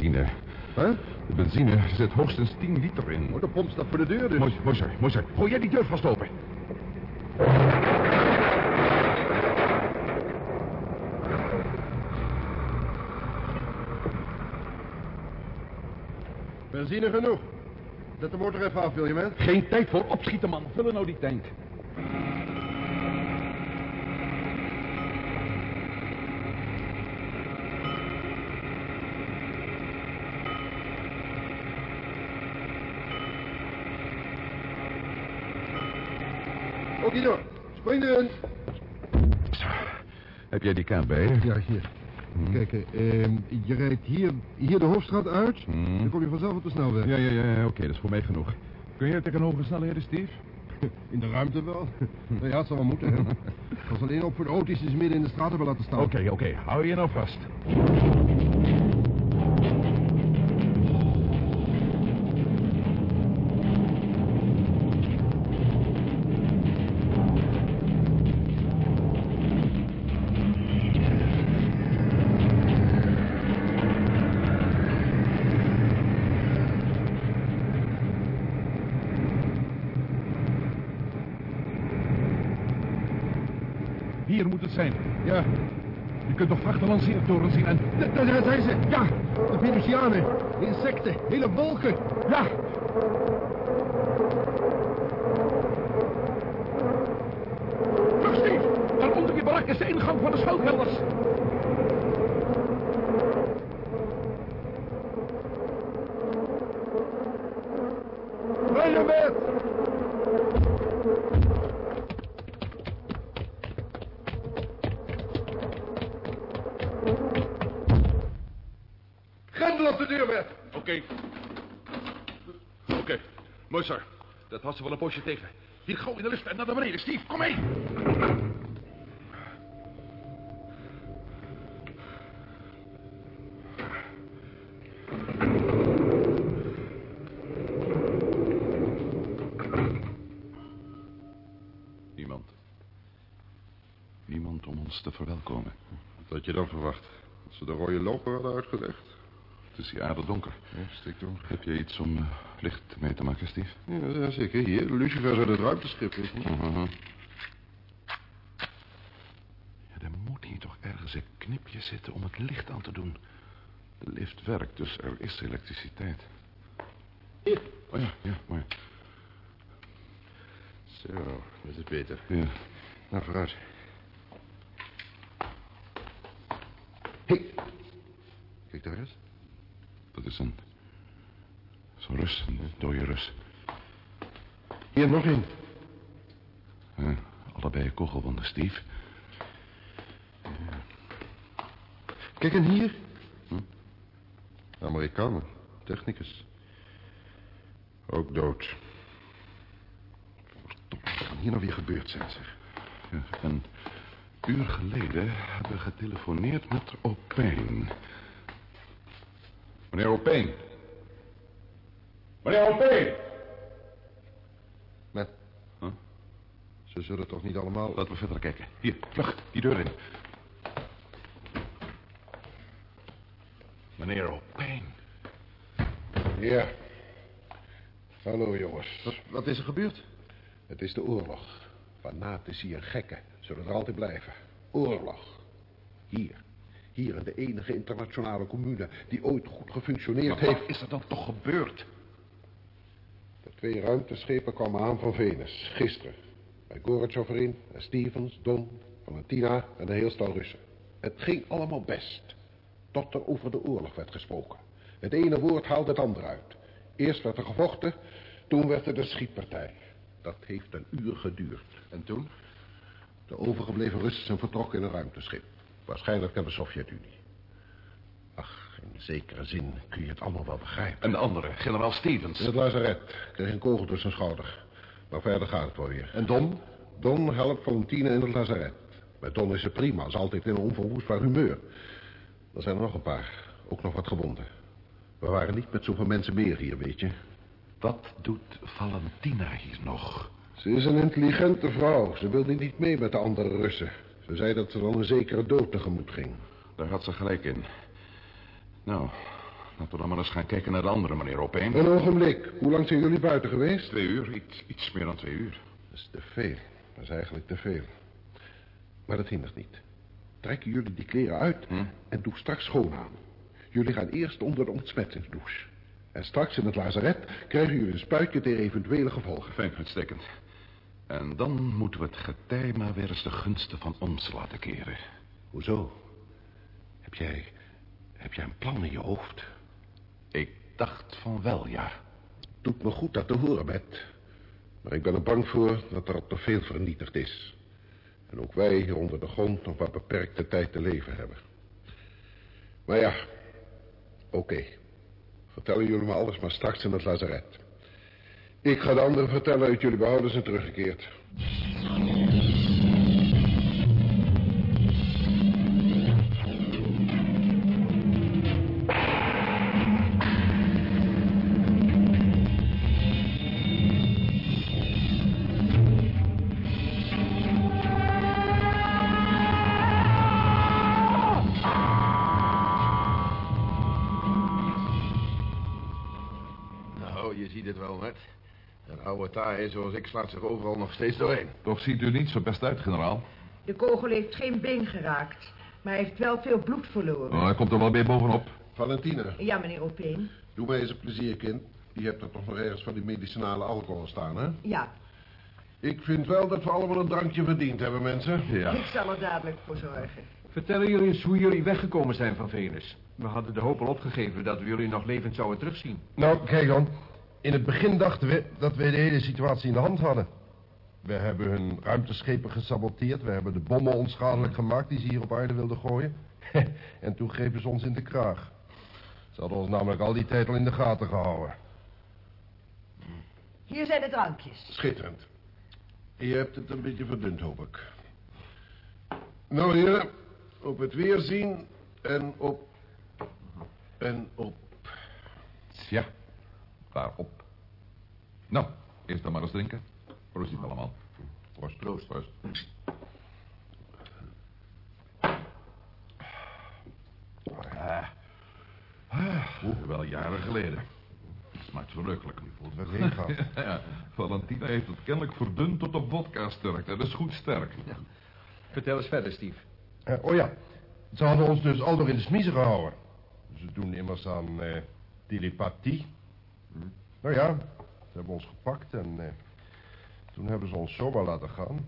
Benzine. Huh? De benzine zit hoogstens 10 liter in. Oh, de pomp staat voor de deur, dus. Mooi, mooi zo, mooi zo. Gooi jij die deur vast open. Benzine genoeg. Zet de motor even af, wil je, man? Geen tijd voor opschieten, man. Vullen nou die tank. Oké, door. Spring erin. Heb jij die kaart bij je? Ja, hier. Kijk, eh, ehm, je rijdt hier, hier de hoofdstraat uit. Hmm. Dan kom je vanzelf op de snelweg. Ja, ja, ja, oké, dat is voor mij genoeg. Kun je tegen hoge snelheden, Steve? In de ruimte wel. nou ja, het zal wel moeten, hè. Als alleen op voor de auto's midden in de straat hebben laten staan. Oké, oké, hou je nou vast. Vrachten lanceertoren zien en... daar, zijn ze. Ja, de Venetianen. De insecten. Hele wolken. Ja! Terug, Steve! Onder je barak is de ingang van de schuilkelders. Rijden met! Grendel op de deur, met! Oké. Oké. Mooi, sir. Dat houdt ze wel een poosje tegen. Hier, gauw in de lift en naar beneden. Steve, kom mee. Niemand. Niemand om ons te verwelkomen. Wat had je dan verwacht? Als ze de rode loper hadden uitgelegd? Het is hier aardig donker. Ja, stikdonker. Heb je iets om eh, licht mee te maken, Steve? Ja, zeker. Hier, de lucifers uit het ruimteschip, je. Mhm. Ja, er moet hier toch ergens een knipje zitten om het licht aan te doen. De lift werkt, dus er is elektriciteit. Hier. Oh ja, ja, mooi. Zo, dat is beter. Ja. Nou, vooruit. Hé. Kijk daar eens. Dat is een... Zo'n rus, een dode rus. Hier, nog één. Ja, allebei kogelwonden, Steve. Kijk, en hier. Hm? Amerikaner, technicus. Ook dood. Verdomme, wat kan hier nou weer gebeurd zijn, zeg? Ja, een uur geleden hebben we getelefoneerd met Opijn. Meneer Opeen. Meneer Opeen. Met. Huh? Ze zullen toch niet allemaal... Laten we verder kijken. Hier, vlug, die deur in. Meneer Opijn. Ja. Hallo, jongens. Wat, wat is er gebeurd? Het is de oorlog. Fanatici en gekken zullen er altijd blijven. Oorlog. Hier. Hier de enige internationale commune die ooit goed gefunctioneerd Maar heeft. wat is er dan toch gebeurd? De twee ruimteschepen kwamen aan van Venus, gisteren. Bij Gorbachev erin, en Stevens, Don, Valentina en een heel stel Russen. Het ging allemaal best. Tot er over de oorlog werd gesproken. Het ene woord haalde het andere uit. Eerst werd er gevochten, toen werd er de schietpartij. Dat heeft een uur geduurd. En toen? De overgebleven Russen zijn vertrokken in een ruimteschip. Waarschijnlijk naar de Sovjet-Unie. Ach, in zekere zin kun je het allemaal wel begrijpen. En de andere, generaal Stevens. In het lazaret kreeg een kogel door zijn schouder. Maar verder gaat het wel weer. En Don? Don helpt Valentine in het lazaret. Met Don is ze prima, is altijd in een onverwoestbaar humeur. Er zijn er nog een paar, ook nog wat gewonden. We waren niet met zoveel mensen meer hier, weet je. Wat doet Valentina hier nog? Ze is een intelligente vrouw. Ze wilde niet mee met de andere Russen. Ze zei dat ze dan een zekere dood tegemoet ging. Daar had ze gelijk in. Nou, laten we dan maar eens gaan kijken naar de andere, meneer Opeen. Een ogenblik. Hoe lang zijn jullie buiten geweest? Twee uur, iets, iets meer dan twee uur. Dat is te veel. Dat is eigenlijk te veel. Maar dat hindert niet. Trekken jullie die kleren uit Hm? en doe straks schoon aan. Jullie gaan eerst onder de ontsmettingsdouche. En straks in het lazaret krijgen jullie een spuitje tegen eventuele gevolgen. Fijn, uitstekend. En dan moeten we het getij maar weer eens de gunsten van ons laten keren. Hoezo? Heb jij... Heb jij een plan in je hoofd? Ik dacht van wel, ja. Doet me goed dat te horen, Bert. Maar ik ben er bang voor dat er al te veel vernietigd is. En ook wij hier onder de grond nog maar beperkte tijd te leven hebben. Maar ja, oké. Vertellen jullie me alles maar straks in het lazaret. Ik ga de anderen vertellen uit jullie behouders zijn teruggekeerd. Zoals ik slaat zich overal nog steeds doorheen. Toch ziet u niet zo best uit, generaal. De kogel heeft geen been geraakt, maar hij heeft wel veel bloed verloren. Oh, hij komt er wel weer bovenop. Valentina, Ja, meneer Opeen. doe mij eens een plezier, kind. Je hebt er toch nog ergens van die medicinale alcohol staan, hè? Ja, Ik vind wel dat we allemaal een drankje verdiend hebben, mensen. Ja. ik zal er dadelijk voor zorgen. Vertellen jullie eens hoe jullie weggekomen zijn van Venus. We hadden de hoop al opgegeven dat we jullie nog levend zouden terugzien. Nou, kijk dan. In het begin dachten we dat we de hele situatie in de hand hadden. We hebben hun ruimteschepen gesaboteerd. We hebben de bommen onschadelijk gemaakt die ze hier op aarde wilden gooien. en toen grepen ze ons in de kraag. Ze hadden ons namelijk al die tijd al in de gaten gehouden. Hier zijn de drankjes. Schitterend. Je hebt het een beetje verdund, hoop ik. Nou, heren, op het weerzien en op... En op... Tja, waarop? Nou, eerst dan maar eens drinken. Proost niet allemaal. Proost, proost, proost. Ah, ah, oeh, wel jaren geleden. Smaakt verrukkelijk. Je voelt wat heen gaat. ja, Valentina heeft het kennelijk verdund tot op vodka sterk. Dat is goed sterk. Vertel eens verder, Steve. Eh, oh ja, ze hadden ons dus al door in de smiezen gehouden. Ze doen immers aan eh, telepathie. Nou ja, ze hebben ons gepakt en eh, toen hebben ze ons zomaar laten gaan.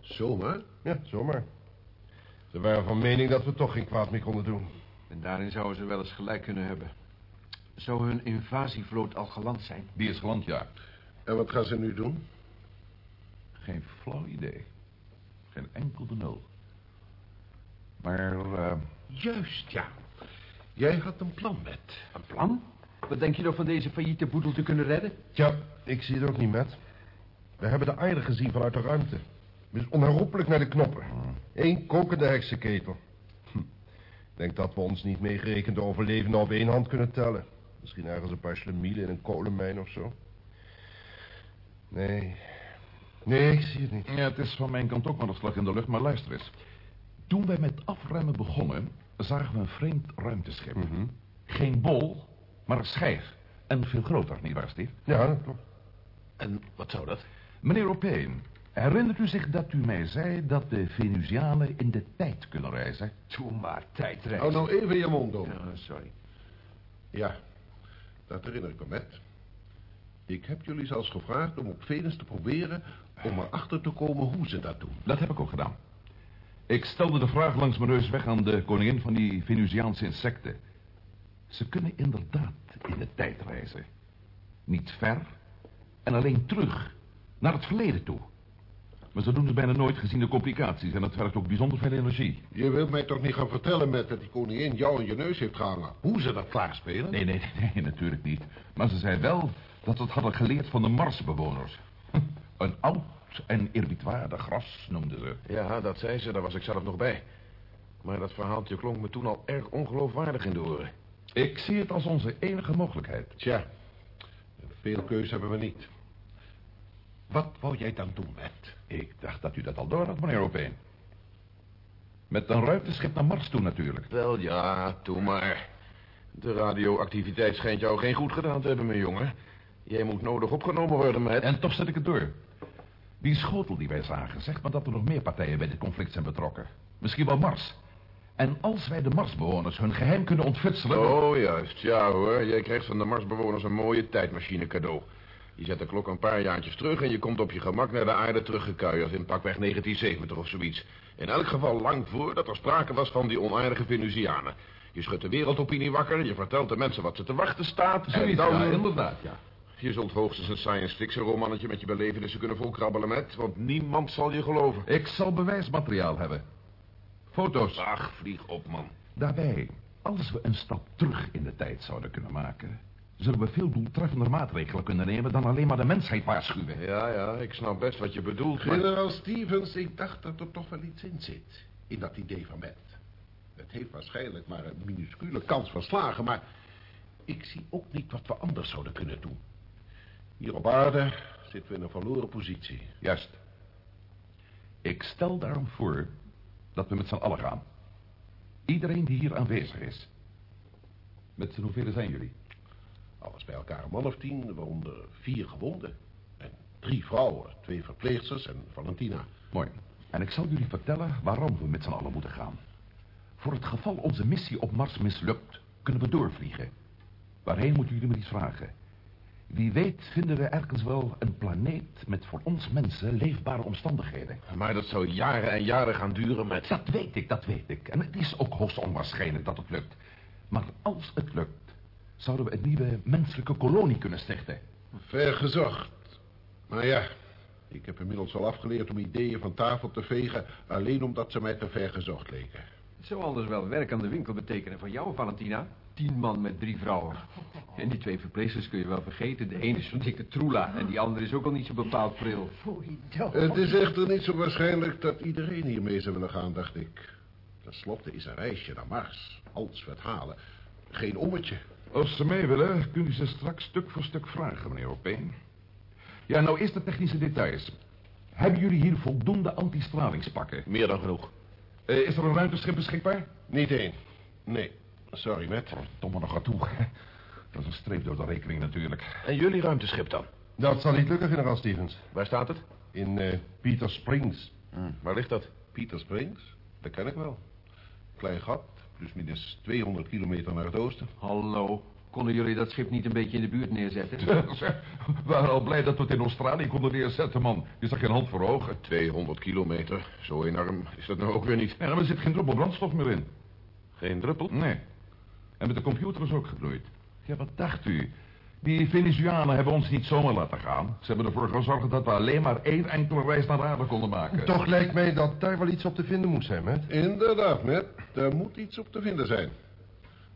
Zomaar? Ja, zomaar. Ze waren van mening dat we toch geen kwaad meer konden doen. En daarin zouden ze wel eens gelijk kunnen hebben. Zou hun invasievloot al geland zijn? Die is geland, ja. En wat gaan ze nu doen? Geen flauw idee. Geen enkel de nul. Maar, eh, Juist, ja. Jij had een plan met. Een plan? Wat denk je nog van deze failliete boedel te kunnen redden? Tja, ik zie het ook niet met. We hebben de aarde gezien vanuit de ruimte. We is onherroepelijk naar de knoppen. Eén kokende heksenketel. Hm. Ik denk dat we ons niet meegerekende overlevenden op één hand kunnen tellen. Misschien ergens een paar slemielen in een kolenmijn of zo. Nee. Nee, ik zie het niet. Ja, het is van mijn kant ook maar een slag in de lucht, maar luister eens. Toen wij met afremmen begonnen, zagen we een vreemd ruimteschip. Geen bol, maar een schijf. En veel groter, nietwaar, Steve? Ja, dat klopt. En wat zou dat? Meneer Opeen, herinnert u zich dat u mij zei dat de Venusianen in de tijd kunnen reizen? Doe maar, tijdreizen. Hou nou even je mond om. Ja, sorry. Ja, dat herinner ik me met. Ik heb jullie zelfs gevraagd om op Venus te proberen om erachter te komen hoe ze dat doen. Dat heb ik ook gedaan. Ik stelde de vraag langs mijn neus weg aan de koningin van die Venusiaanse insecten. Ze kunnen inderdaad in de tijd reizen. Niet ver en alleen terug, naar het verleden toe. Maar ze doen dus bijna nooit gezien de complicaties en dat vergt ook bijzonder veel energie. Je wilt mij toch niet gaan vertellen met dat die koningin jou in je neus heeft gehangen? Hoe ze dat klaarspelen? Nee, nee, nee, nee, natuurlijk niet. Maar ze zei wel dat ze het hadden geleerd van de Marsbewoners. Een oud en eerbiedwaardig gras noemden ze. Ja, dat zei ze, daar was ik zelf nog bij. Maar dat verhaaltje klonk me toen al erg ongeloofwaardig in de oren. Ik zie het als onze enige mogelijkheid. Tja, veel keus hebben we niet. Wat wou jij dan doen, Matt? Ik dacht dat u dat al door had, meneer Opeen. Met een ruimteschip naar Mars toe natuurlijk. Wel ja, doe maar. De radioactiviteit schijnt jou geen goed gedaan te hebben, mijn jongen. Jij moet nodig opgenomen worden, Matt. En toch zet ik het door. Die schotel die wij zagen, zegt maar dat er nog meer partijen bij dit conflict zijn betrokken. Misschien wel Mars. En als wij de Marsbewoners hun geheim kunnen ontfutselen... Oh, juist. Ja hoor, jij krijgt van de Marsbewoners een mooie tijdmachine cadeau. Je zet de klok een paar jaartjes terug en je komt op je gemak naar de aarde teruggekuierd in pakweg 1970 of zoiets. In elk geval lang voordat er sprake was van die onaardige Venusianen. Je schudt de wereldopinie wakker, je vertelt de mensen wat ze te wachten staat... Zoiets, en dan... ja, inderdaad, ja. Je zult hoogstens een science fiction romannetje met je belevenissen kunnen volkrabbelen met, want niemand zal je geloven. Ik zal bewijsmateriaal hebben. Foto's. Ach, vlieg op, man. Daarbij, als we een stap terug in de tijd zouden kunnen maken... zullen we veel doeltreffender maatregelen kunnen nemen... dan alleen maar de mensheid waarschuwen. Ja, ja, ik snap best wat je bedoelt, maar... Generaal Stevens, ik dacht dat er toch wel iets in zit. In dat idee van Matt. Het heeft waarschijnlijk maar een minuscule kans van slagen, maar... ik zie ook niet wat we anders zouden kunnen doen. Hier op aarde zitten we in een verloren positie. Juist. Ik stel daarom voor dat we met z'n allen gaan. Iedereen die hier aanwezig is. Met z'n hoeveel zijn jullie? Alles bij elkaar een man of tien, waaronder vier gewonden. En drie vrouwen, twee verpleegsters en Valentina. Mooi. En ik zal jullie vertellen waarom we met z'n allen moeten gaan. Voor het geval onze missie op Mars mislukt, kunnen we doorvliegen. Waarheen moeten jullie me iets vragen? Wie weet vinden we ergens wel een planeet met voor ons mensen leefbare omstandigheden. Maar dat zou jaren en jaren gaan duren met... Dat weet ik, dat weet ik. En het is ook hoogst onwaarschijnlijk dat het lukt. Maar als het lukt, zouden we een nieuwe menselijke kolonie kunnen stichten. Ver gezocht. Maar ja, ik heb inmiddels al afgeleerd om ideeën van tafel te vegen... alleen omdat ze mij te ver gezocht leken. Het zou anders wel werk aan de winkel betekenen voor jou, Valentina. Tien man met drie vrouwen. En die twee verpleegsters kun je wel vergeten. De ene is zo'n dikke troela en die andere is ook al niet zo bepaald pril. Het is echter niet zo waarschijnlijk dat iedereen hiermee zou willen gaan, dacht ik. Ten slotte is een reisje naar Mars, als we het halen, geen ommetje. Als ze mee willen, kun je ze straks stuk voor stuk vragen, meneer Opeen. Ja, nou eerst de technische details. Hebben jullie hier voldoende antistralingspakken? Meer dan genoeg. Eh, is er een ruimteschip beschikbaar? Niet één. Nee. Sorry, Matt. Verdomme nog aan toe. Dat is een streep door de rekening natuurlijk. En jullie ruimteschip dan? Dat zal niet lukken, generaal Stevens. Waar staat het? In eh, Peter Springs. Hm, waar ligt dat? Peter Springs? Dat ken ik wel. Klein gat, plus minus 200 kilometer naar het oosten. Hallo, konden jullie dat schip niet een beetje in de buurt neerzetten? We waren al blij dat we het in Australië konden neerzetten, man. Is er geen hand voor ogen? 200 kilometer. Zo enorm is dat nou ook weer niet. Maar er zit geen druppel brandstof meer in. Geen druppel? Nee. En met de computer is ook gebloeid. Ja, wat dacht u? Die Venetianen hebben ons niet zomaar laten gaan. Ze hebben ervoor gezorgd dat we alleen maar één enkele reis naar de aarde konden maken. Toch lijkt mij dat daar wel iets op te vinden moet zijn, Matt. Inderdaad, Matt. Daar moet iets op te vinden zijn.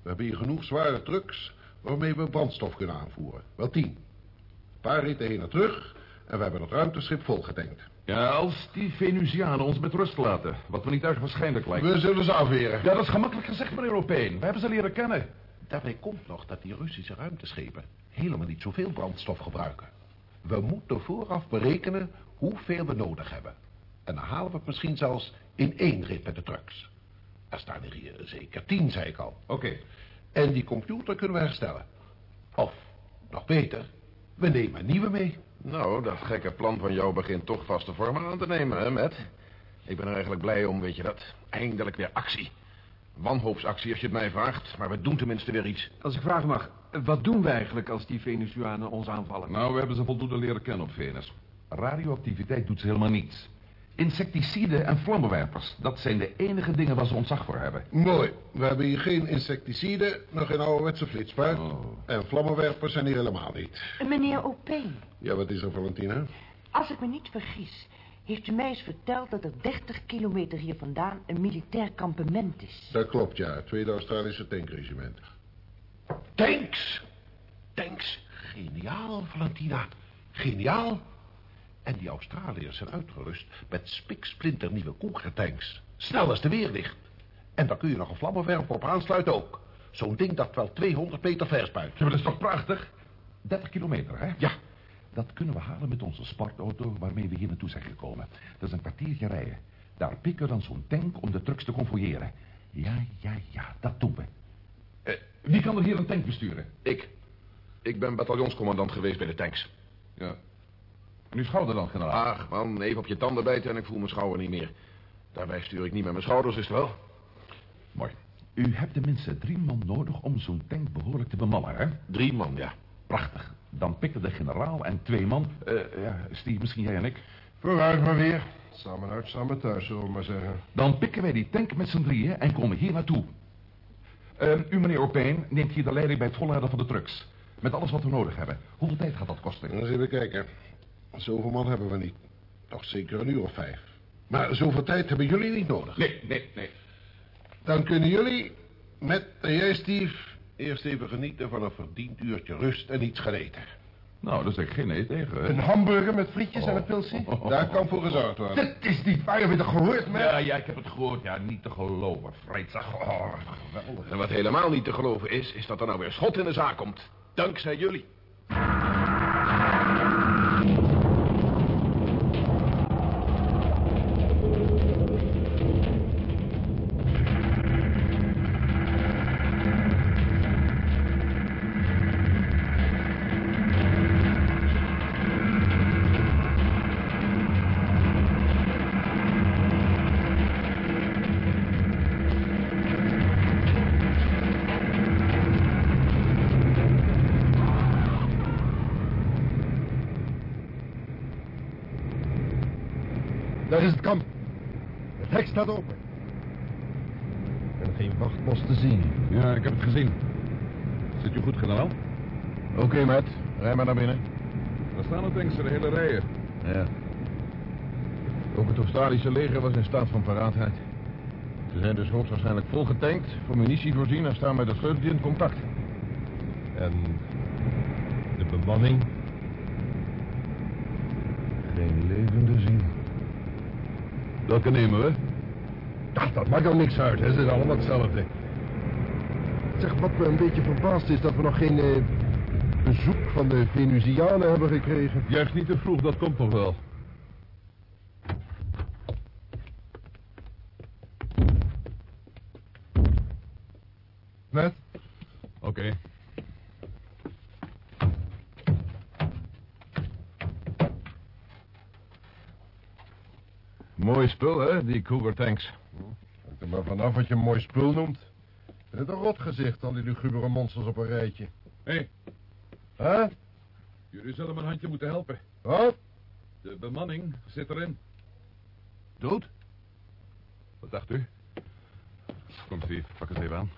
We hebben hier genoeg zware trucks waarmee we brandstof kunnen aanvoeren. Wel tien. Een paar ritten heen en terug en we hebben het ruimteschip volgetankt. Ja, als die Venusianen ons met rust laten. Wat me niet erg waarschijnlijk lijkt. We zullen ze afweren. Ja, dat is gemakkelijk gezegd, meneer Opeen. We hebben ze leren kennen. Daarbij komt nog dat die Russische ruimteschepen helemaal niet zoveel brandstof gebruiken. We moeten vooraf berekenen hoeveel we nodig hebben. En dan halen we het misschien zelfs in één rit met de trucks. Er staan er hier zeker tien, zei ik al. Oké. En die computer kunnen we herstellen. Of, nog beter, we nemen een nieuwe mee. Nou, dat gekke plan van jou begint toch vaste vormen aan te nemen, hè, Matt? Ik ben er eigenlijk blij om, weet je dat? Eindelijk weer actie. Wanhoopsactie als je het mij vraagt, maar we doen tenminste weer iets. Als ik vragen mag, wat doen we eigenlijk als die Venusianen ons aanvallen? Nou, we hebben ze voldoende leren kennen op Venus. Radioactiviteit doet ze helemaal niets. Insecticiden en vlammenwerpers, dat zijn de enige dingen waar ze ontzag voor hebben. Mooi. We hebben hier geen insecticiden, nog geen ouderwetse flitspaard. Oh. En vlammenwerpers zijn hier helemaal niet. Meneer Opeen, Ja, wat is er, Valentina? als ik me niet vergis... heeft u mij eens verteld dat er 30 kilometer hier vandaan... een militair kampement is. Dat klopt, ja. Tweede Australische tankregiment. Tanks! Tanks. Geniaal, Valentina. Geniaal. En die Australiërs zijn uitgerust met spiksplinternieuwe Cougar-tanks. Snel als de weerlicht. En daar kun je nog een vlammenwerper op aansluiten ook. Zo'n ding dat wel 200 meter ver spuit. Ja, maar dat is toch prachtig? 30 kilometer, hè? Ja. Dat kunnen we halen met onze sportauto waarmee we hier naartoe zijn gekomen. Dat is een kwartiertje rijden. Daar pikken we dan zo'n tank om de trucks te convoyeren. Ja, ja, ja, dat doen we. Eh, wie kan er hier een tank besturen? Ik. Ik ben bataljonscommandant geweest bij de tanks. Ja. En uw schouder dan, generaal? Ach, man, even op je tanden bijten en ik voel mijn schouder niet meer. Daarbij stuur ik niet met mijn schouders, is het wel? Mooi. U hebt tenminste drie man nodig om zo'n tank behoorlijk te bemannen, hè? Drie man, ja. Prachtig. Dan pikken de generaal en twee man... eh, ja, Steve, misschien jij en ik... Vooruit maar weer. Samen uit, samen thuis, zullen we maar zeggen. Dan pikken wij die tank met z'n drieën en komen hier naartoe. Eh, u, meneer Opeen, neemt hier de leiding bij het volleiden van de trucks. Met alles wat we nodig hebben. Hoeveel tijd gaat dat kosten? Eens even kijken. Zoveel man hebben we niet. Toch zeker een uur of vijf. Maar zoveel tijd hebben jullie niet nodig. Nee, nee, nee. Dan kunnen jullie, met en jij, Steve, eerst even genieten van een verdiend uurtje rust en iets gaan eten. Nou, daar zeg ik geen nee tegen. hè? Een hamburger met frietjes en een pilsie? Daar kan voor gezorgd worden. Dat is niet waar, je hebt het gehoord, man. Ja, ja, ik heb het gehoord. Ja, niet te geloven. Vreedzag. Oh, geweldig. En wat helemaal niet te geloven is, is dat er nou weer schot in de zaak komt. Dankzij jullie. Staat open. En geen wachtpost te zien. Ja, ik heb het gezien. Zit u goed, generaal? Oké, Matt. Rij maar naar binnen. Er staan er tanks in de hele rijen. Ja. Ook het Australische leger was in staat van paraatheid. Ze zijn dus hoogstwaarschijnlijk volgetankt, voor munitie voorzien en staan met het sleuteltje in contact. En de bemanning? Geen levende ziel. Welke nemen we? Ach, dat maakt al niks uit, hè. Ze zijn allemaal hetzelfde. Zeg, wat me een beetje verbaast is dat we nog geen eh, bezoek van de Venusianen hebben gekregen. Juist niet te vroeg, dat komt nog wel. Net? Oké. Mooi spul, hè, die Cougar tanks. Maar vanaf wat je een mooi spul noemt. Het een rot gezicht, al die lugubere monsters op een rijtje. Hé. Hey. Huh? Jullie zullen me een handje moeten helpen. Wat? De bemanning zit erin. Dood? Wat dacht u? Kom, Steve, pak het even aan.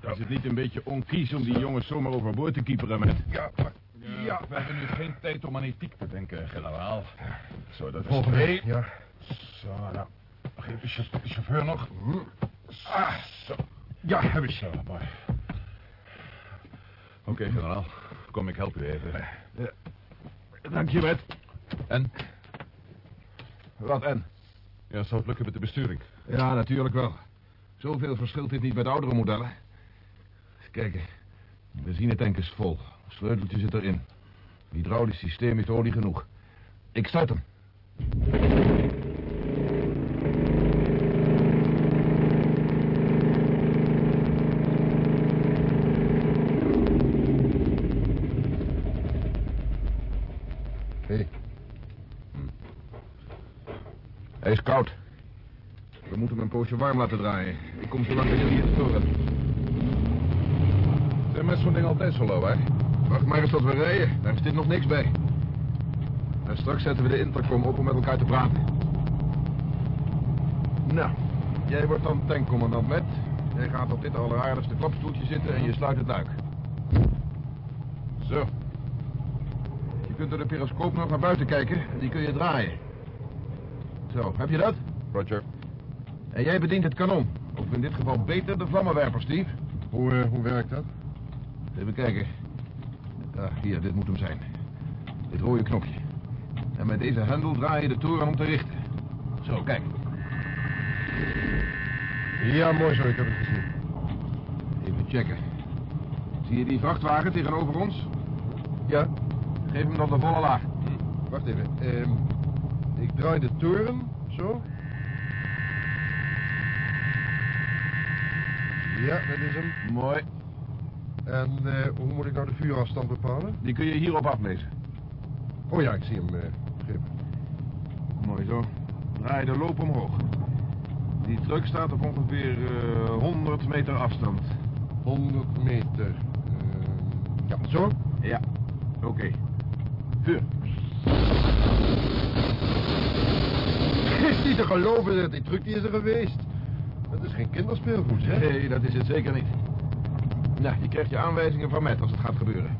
Is het niet een beetje onkies om die jongens zomaar overboord te kieperen met... Ja, maar... Ja, we hebben nu geen tijd om aan ethiek te denken, generaal. Zo, dat is Volgende. twee. Ja. Zo, nou. Geef de chauffeur, de chauffeur nog. Ah, zo. Ja, heb ik zo. Mooi. Oké, generaal. Kom, ik help u even. Ja. Dank je, Wet. En? Wat en? Ja, zou het lukken met de besturing? Ja, natuurlijk wel. Zoveel verschilt dit niet met oudere modellen. Kijk, de benzinetank is vol. Sleuteltje zit erin. Hydraulisch systeem heeft olie genoeg. Ik start hem. Hé. Hij is koud. Warm laten draaien. Ik kom zo lang bij jullie in de toren. Zijn met zo'n ding altijd zo low, hè? Wacht maar eens tot we rijden. Daar is dit nog niks bij. En straks zetten we de intercom op om met elkaar te praten. Nou, jij wordt dan tankcommandant met. Jij gaat op dit alleraardigste klapstoeltje zitten en je sluit het luik. Zo. Je kunt door de periscoop nog naar buiten kijken. en Die kun je draaien. Zo, heb je dat? Roger. En jij bedient het kanon. Of in dit geval beter de vlammenwerper, Steve. Hoe, uh, hoe werkt dat? Even kijken. Ah, hier, dit moet hem zijn. Dit rode knopje. En met deze hendel draai je de toren om te richten. Zo, kijk. Ja, mooi zo, ik heb het gezien. Even checken. Zie je die vrachtwagen tegenover ons? Ja. Geef hem dan de volle laag. Wacht even. Ehm, ik draai de toren, zo. Ja, dat is hem. Mooi. En uh, hoe moet ik nou de vuurafstand bepalen? Die kun je hierop aflezen. Oh ja, ik zie hem, uh, begrip. Mooi zo. Draai de loop omhoog. Die truck staat op ongeveer uh, 100 meter afstand. 100 meter. ja, zo? Ja. Oké. Okay. Vuur. Is niet te geloven dat die truck die is er geweest. Dat is geen kinderspeelgoed, hè? Nee, dat is het zeker niet. Nou, je krijgt je aanwijzingen van Matt als het gaat gebeuren.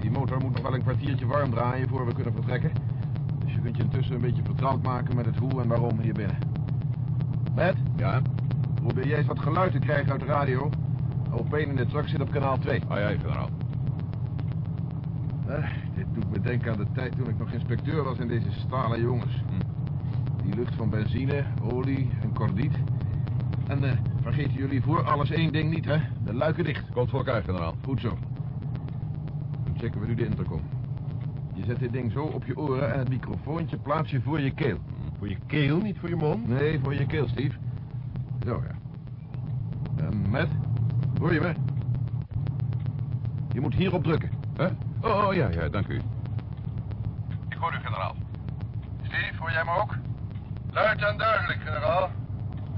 Die motor moet nog wel een kwartiertje warm draaien voor we kunnen vertrekken. Dus je kunt je intussen een beetje vertrouwd maken met het hoe en waarom hier binnen. Matt? Ja? Probeer jij eens wat geluid te krijgen uit de radio. op in de truck zit op kanaal 2. Ah ja, generaal. Uh, dit doet me denken aan de tijd toen ik nog inspecteur was in deze stalen jongens. Hm. Die lucht van benzine, olie en kordiet. En uh, vergeten jullie voor alles één ding niet, hè? De luiken dicht. Komt voor elkaar, generaal. Goed zo. Dan checken we nu de intercom. Je zet dit ding zo op je oren en het microfoontje plaats je voor je keel. Voor je keel, niet voor je mond? Nee, voor je keel, Steve. Zo, ja. En met? Hoor je me? Je moet hierop drukken. Hè? Oh, oh, ja, ja, dank u. Ik hoor u, generaal. Steve, hoor jij me ook? Luid en duidelijk, generaal.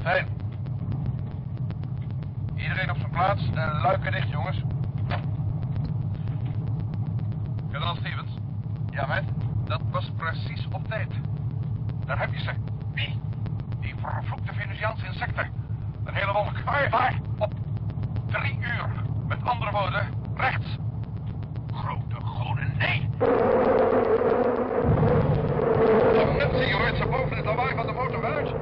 Fijn. Iedereen op zijn plaats en luiken dicht, jongens. Generaal Stevens? Ja, met? Dat was precies op tijd. Daar heb je ze. Wie? Die vervloekte Venusiaanse insecten. Een hele wolk. Waar? Waar? Op drie uur. Met andere woorden, rechts. Grote goden, nee! Net zie je hoort ze boven het lawaai van de motor uit.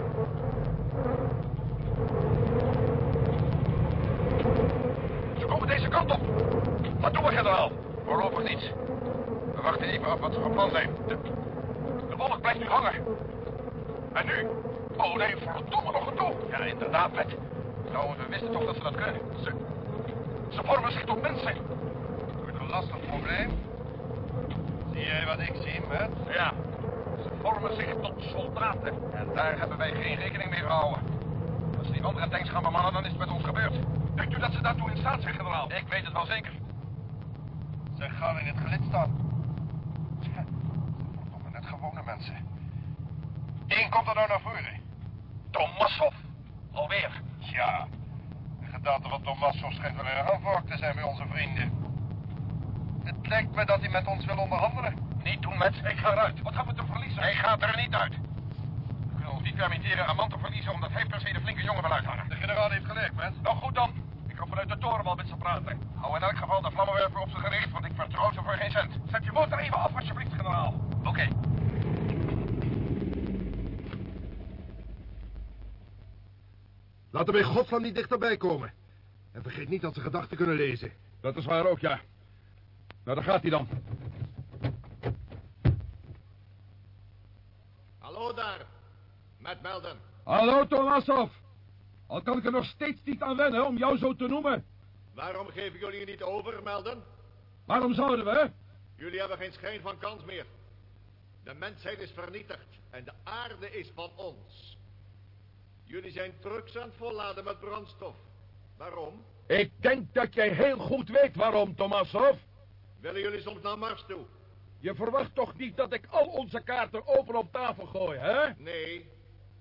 Wachten even af wat ze van plan zijn. De, de wolk blijft nu hangen. En nu? Oh nee, verdomme nog een toe. Ja, inderdaad, Pet. Nou, we wisten toch dat ze dat kunnen. Ze, ze vormen zich tot mensen. Wordt een lastig probleem. Zie jij wat ik zie, Matt? Ja. Ze vormen zich tot soldaten. En daar hebben wij geen rekening mee gehouden. Als die andere tanks gaan bemannen, dan is het met ons gebeurd. Denkt u dat ze daartoe in staat zijn, generaal? Ik weet het wel zeker. Ze gaan in het gelid staan. Gewone mensen. Eén komt er nou naar voren. Tomassov. Alweer. Ja. De gedaante van Tomassov schijnt wel erg te zijn bij onze vrienden. Het lijkt me dat hij met ons wil onderhandelen. Niet doen, met. Ik ga eruit. Wat gaan we te verliezen? Hij gaat er niet uit. We kunnen ons niet permitteren Amant te verliezen... omdat hij per se de flinke jongen wil uithangen. De generaal heeft gelijk, met. Nou goed dan. Ik ga vanuit de toren wel met ze praten. Hou in elk geval de vlammenwerper op zijn gericht... want ik vertrouw ze voor geen cent. Zet je motor even af, alsjeblieft, generaal. Oké. Laten we in godsnaam niet dichterbij komen. En vergeet niet dat ze gedachten kunnen lezen. Dat is waar ook, ja. Nou, daar gaat hij dan. Hallo daar. Met Melden. Hallo, Tomasov. Al kan ik er nog steeds niet aan wennen om jou zo te noemen. Waarom geven jullie je niet over, Melden? Waarom zouden we? Jullie hebben geen schijn van kans meer. De mensheid is vernietigd en de aarde is van ons. Jullie zijn trucks aan het volladen met brandstof. Waarom? Ik denk dat jij heel goed weet waarom, Tomasov. Willen jullie soms naar Mars toe? Je verwacht toch niet dat ik al onze kaarten open op tafel gooi, hè? Nee,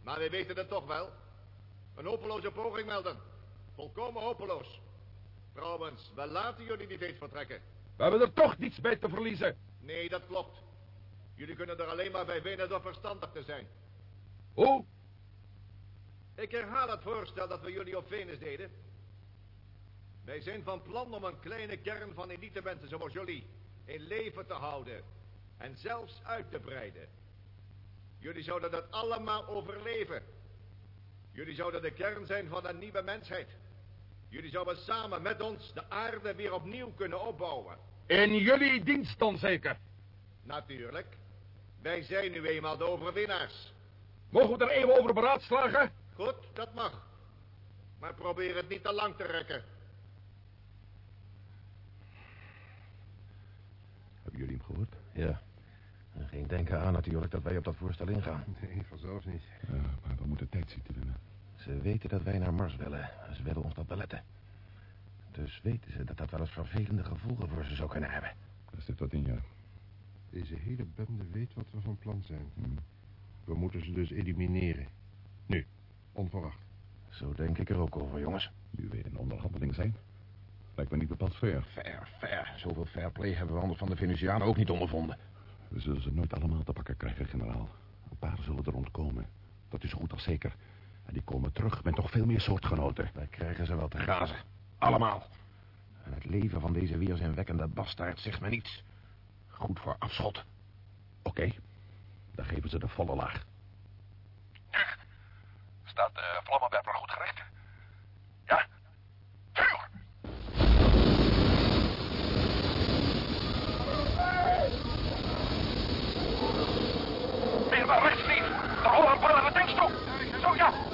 maar we weten het toch wel. Een hopeloze poging melden. Volkomen hopeloos. Trouwens, we laten jullie niet eens vertrekken. We hebben er toch niets bij te verliezen. Nee, dat klopt. Jullie kunnen er alleen maar bij winnen door verstandig te zijn. Hoe? Ik herhaal het voorstel dat we jullie op Venus deden. Wij zijn van plan om een kleine kern van elite mensen zoals jullie in leven te houden. En zelfs uit te breiden. Jullie zouden dat allemaal overleven. Jullie zouden de kern zijn van een nieuwe mensheid. Jullie zouden samen met ons de aarde weer opnieuw kunnen opbouwen. In jullie dienst dan zeker? Natuurlijk. Wij zijn nu eenmaal de overwinnaars. Mogen we er even over beraadslagen? Goed, dat mag. Maar probeer het niet te lang te rekken. Hebben jullie hem gehoord? Ja. En geen denken aan natuurlijk dat wij op dat voorstel ingaan. Nee, vanzelf niet. Ja, maar we moeten tijd zien te winnen. Ze weten dat wij naar Mars willen. Ze willen ons dat beletten. Dus weten ze dat dat wel eens vervelende gevolgen voor ze zou kunnen hebben. Daar zit wat in, ja. Deze hele bende weet wat we van plan zijn. We moeten ze dus elimineren. Nu, onverwacht. Zo denk ik er ook over, jongens. Nu we in onderhandeling zijn. Lijkt me niet bepaald fair. Fair, fair. Zoveel fair play hebben we anders van de Venusianen ook niet ondervonden. We zullen ze nooit allemaal te pakken krijgen, generaal. Een paar zullen er ontkomen. Dat is zo goed als zeker. En die komen terug met nog veel meer soortgenoten. Wij krijgen ze wel te grazen. Allemaal. En het leven van deze weerzinwekkende bastaard zegt me niets. Goed voor afschot. Oké, dan geven ze de volle laag. Staat de vlammenwerper goed gericht. Ja, vuur! Meer naar rechts, Steve. Een paar naar de tanks toe. Zo, ja.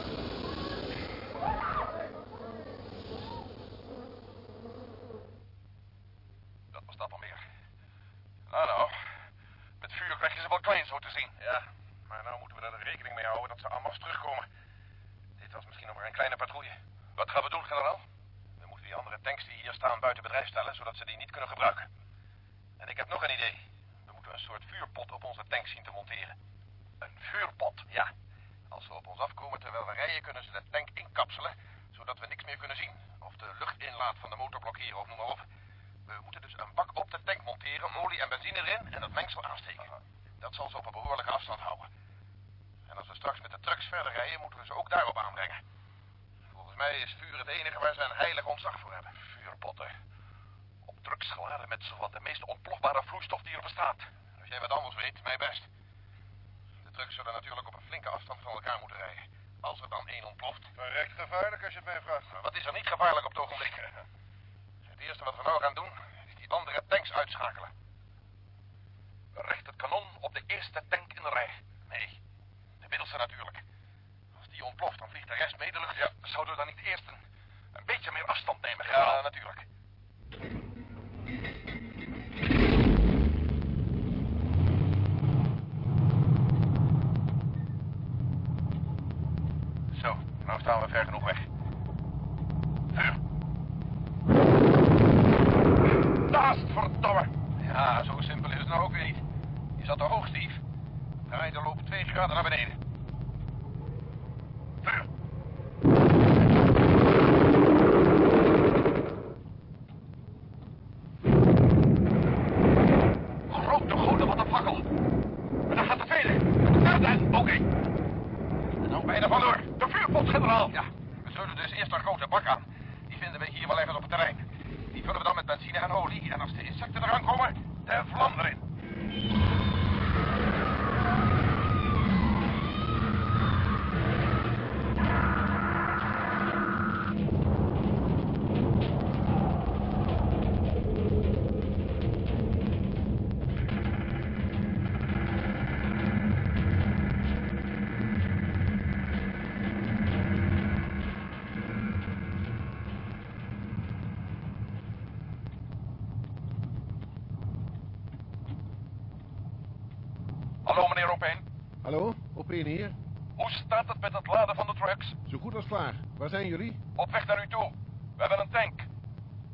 Zijn jullie? Op weg naar u toe. We hebben een tank.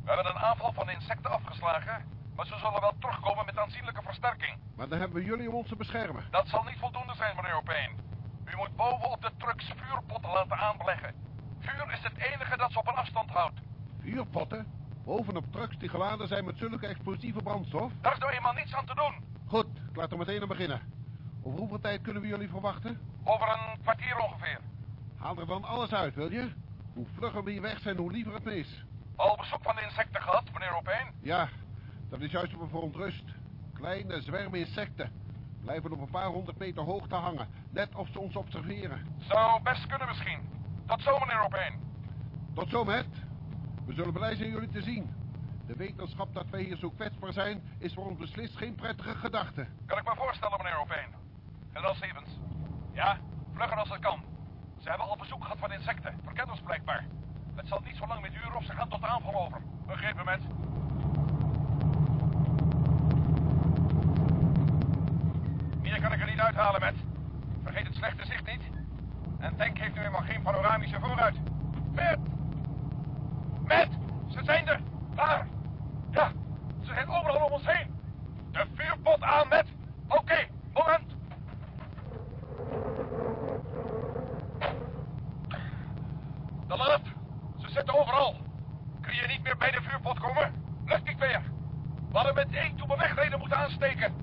We hebben een aanval van insecten afgeslagen, maar ze zullen wel terugkomen met aanzienlijke versterking. Maar dan hebben we jullie om ons te beschermen. Dat zal niet voldoende zijn, meneer Opeen. U moet boven op de trucks vuurpotten laten aanleggen. Vuur is het enige dat ze op een afstand houdt. Vuurpotten? Bovenop trucks die geladen zijn met zulke explosieve brandstof? Daar is nou eenmaal niets aan te doen. Goed, ik laat er meteen aan beginnen. Over hoeveel tijd kunnen we jullie verwachten? Over een kwartier ongeveer. Haal er dan alles uit, wil je? Hoe vlugger we hier weg zijn, hoe liever het me is. Al bezoek van de insecten gehad, meneer Opeen? Ja, dat is juist op een verontrust. Kleine zwermen insecten. Blijven op een paar honderd meter hoogte hangen. Net of ze ons observeren. Zou best kunnen misschien. Tot zo, meneer Opeen. Tot zo, Matt. We zullen blij zijn jullie te zien. De wetenschap dat wij hier zo kwetsbaar zijn... is voor ons beslist geen prettige gedachte. Kan ik me voorstellen, meneer Opeen. Generaal Stevens. Ja, vlugger als het kan. Ze hebben al bezoek gehad van insecten. Verkent ons blijkbaar. Het zal niet zo lang meer duren of ze gaan tot aanval over. Begrepen, met. Meer kan ik er niet uithalen, met. Vergeet het slechte zicht niet. En tank heeft nu eenmaal geen panoramische vooruit. Met! Met! Ze zijn er! Daar! Ja, ze zijn overal om ons heen. De vuurpot aan, met. Oké, moment. De laat. Ze zitten overal. Kun je niet meer bij de vuurpot komen? Lukt niet meer. We hadden met één toen we wegreden moeten aansteken.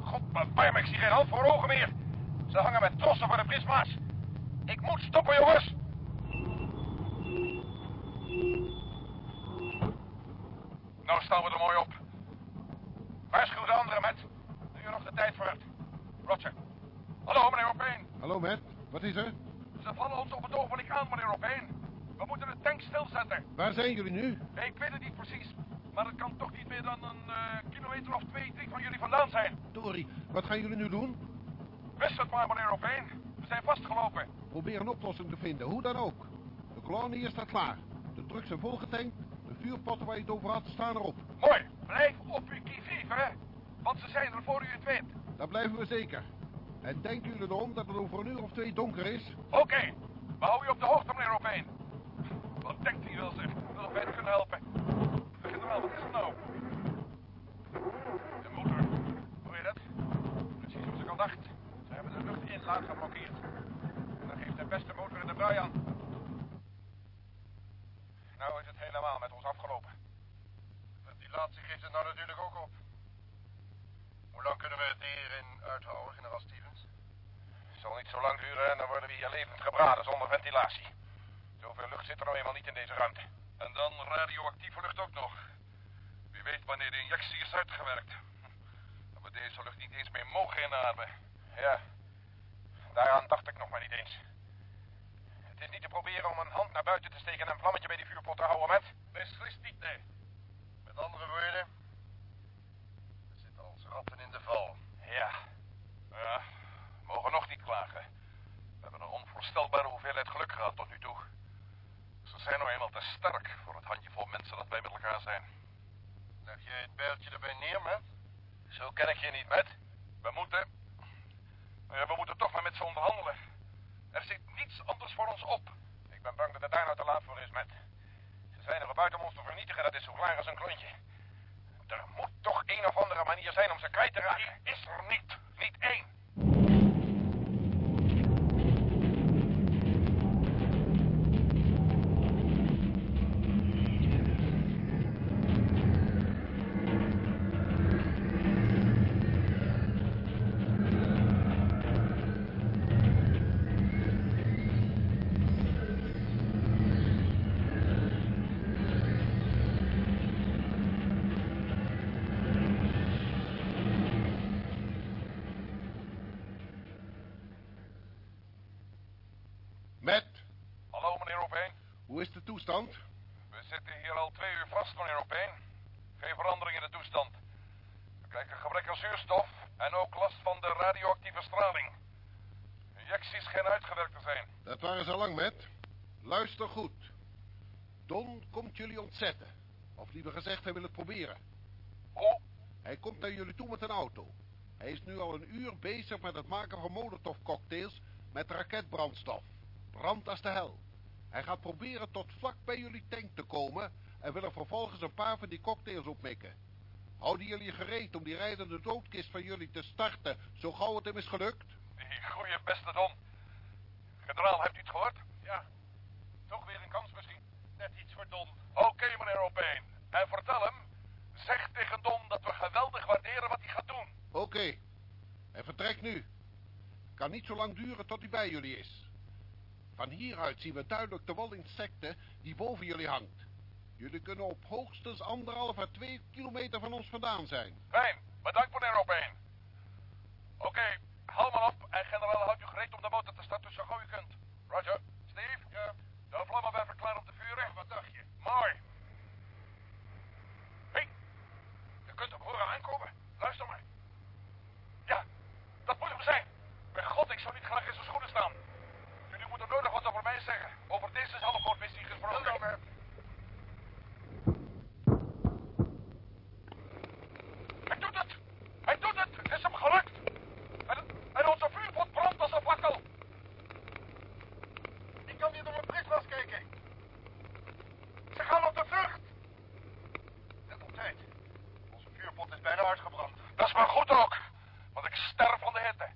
God bewaar me, ik zie geen hand voor ogen meer. Ze hangen met trossen voor de prisma's. Ik moet stoppen, jongens. Nou staan we er mooi op. Waarschuw de anderen, met. Nu nog de tijd voor hebt. Roger. Hallo, meneer Opeen. Hallo, Matt. Wat is er? Ze vallen ons op het ogenblik aan, meneer Opeen. We moeten de tank stilzetten. Waar zijn jullie nu? Ik weet het niet precies. Maar het kan toch niet meer dan een eh, kilometer of twee, drie van jullie vandaan zijn. Dory, wat gaan jullie nu doen? Wist het maar, meneer Opeen. We zijn vastgelopen. Probeer een oplossing te vinden, hoe dan ook. De kolonie staat klaar. De trucks zijn volgetankt. De vuurpotten waar je het over had staan erop. Mooi. Blijf op uw kivief, hè. Want ze zijn er voor u het weet. Dat blijven we zeker. En denken jullie erom dat het over een uur of twee donker is? Oké. We houden u op de hoogte, meneer Opeen. Wat denkt hij wel, zeg? Dat wij kunnen helpen. Generaal, wat is er nou? De motor. Hoor je dat? Precies zoals ik al dacht. Ze hebben de luchtinlaat geblokkeerd. En dan geeft de beste motor in de brui aan. Nou is het helemaal met ons afgelopen. De ventilatie geeft het nou natuurlijk ook op. Hoe lang kunnen we het hierin uithouden, generaal Stevens? Het zal niet zo lang duren en dan worden we hier levend gebraden zonder ventilatie. Zoveel lucht zit er nou eenmaal niet in deze ruimte. En dan radioactieve lucht ook nog. Wie weet wanneer de injectie is uitgewerkt. Dat we deze lucht niet eens meer mogen inademen. Ja, daaraan dacht ik nog maar niet eens. Het is niet te proberen om een hand naar buiten te steken en een vlammetje bij die vuurpot te houden, met. Beslist niet, nee. Met andere woorden, we zitten als ratten in de val. Ja. Ja, mogen nog niet klagen. We hebben een onvoorstelbare hoeveelheid geluk gehad tot nu toe. Ze zijn nou eenmaal te sterk voor het handjevol mensen dat wij met elkaar zijn. Leg jij het bijltje erbij neer, Matt? Zo ken ik je niet, Matt. We moeten... Nou ja, we moeten toch maar met ze onderhandelen. Er zit niets anders voor ons op. Ik ben bang dat het daar nou te laat voor is, Matt. Ze zijn er buiten om ons te vernietigen, dat is zo klaar als een klontje. Er moet toch een of andere manier zijn om ze kwijt te raken. Die is er niet. Niet één. Maken van molotovcocktails met raketbrandstof. Brand als de hel. Hij gaat proberen tot vlak bij jullie tank te komen en wil er vervolgens een paar van die cocktails opmikken. Houden jullie gereed om die rijdende doodkist van jullie te starten, zo gauw het hem is gelukt? Die goeie beste Don. Generaal, hebt u het gehoord? Ja. Toch weer een kans misschien. Net iets voor Don. Oké, meneer Opeen. En vertel hem, zeg tegen Don dat we geweldig waarderen wat hij gaat doen. Oké. Hij vertrekt nu. Kan niet zo lang duren tot hij bij jullie is. Van hieruit zien we duidelijk de wal insecten die boven jullie hangt. Jullie kunnen op hoogstens anderhalf à twee kilometer van ons vandaan zijn. Fijn, bedankt meneer Opeen. Oké, haal maar op en generaal houdt u gereed om de motor te starten zo gauw u kunt. Roger. Steve? Ja? De vlammenwerper klaar om te vuren? wat dacht je? Mooi. Hé, hey, je kunt hem horen aankomen. Luister maar. Ja, dat moet hem zijn. Bij god, ik zou niet graag in zijn schoenen staan. Jullie moeten nooit nog wat over mij zeggen. Over deze zelfmoordmissie gesproken doet het! Hij doet het! Het is hem gelukt! En, en onze vuurpot brandt als een fakkel! Ik kan niet door mijn blikglas kijken. Ze gaan op de vlucht! Net op tijd. Onze vuurpot is bijna uitgebrand. Dat is maar goed ook, want ik sterf van de hitte.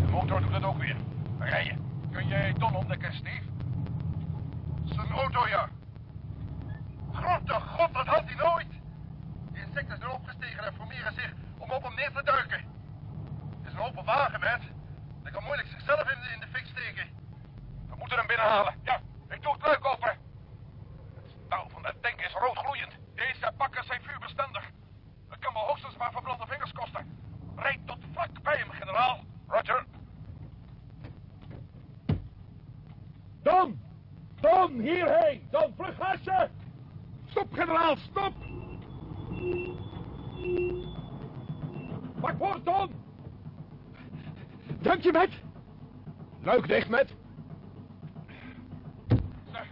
De motor doet het ook weer. Rijden. Kun jij Don ontdekken, Steve? Zijn auto, ja. Grote god, dat had hij nooit. De insecten zijn opgestegen en formeren zich om op hem neer te duiken. Het is een open wagen, Matt. Hij kan moeilijk zichzelf in de, in de fik steken. We moeten hem binnenhalen. Ja, ik doe het luik open. Het staal van de tank is roodgloeiend. Deze bakken zijn vuurbestendig. Het kan me hoogstens maar verbrande vingers kosten. Rijd tot vlak bij hem, generaal. Roger. Don! Don, hierheen! Don, vlug gasje! Stop, generaal, stop! Pak voor, Don! Dank je, met. Luik dicht, met. Zeg.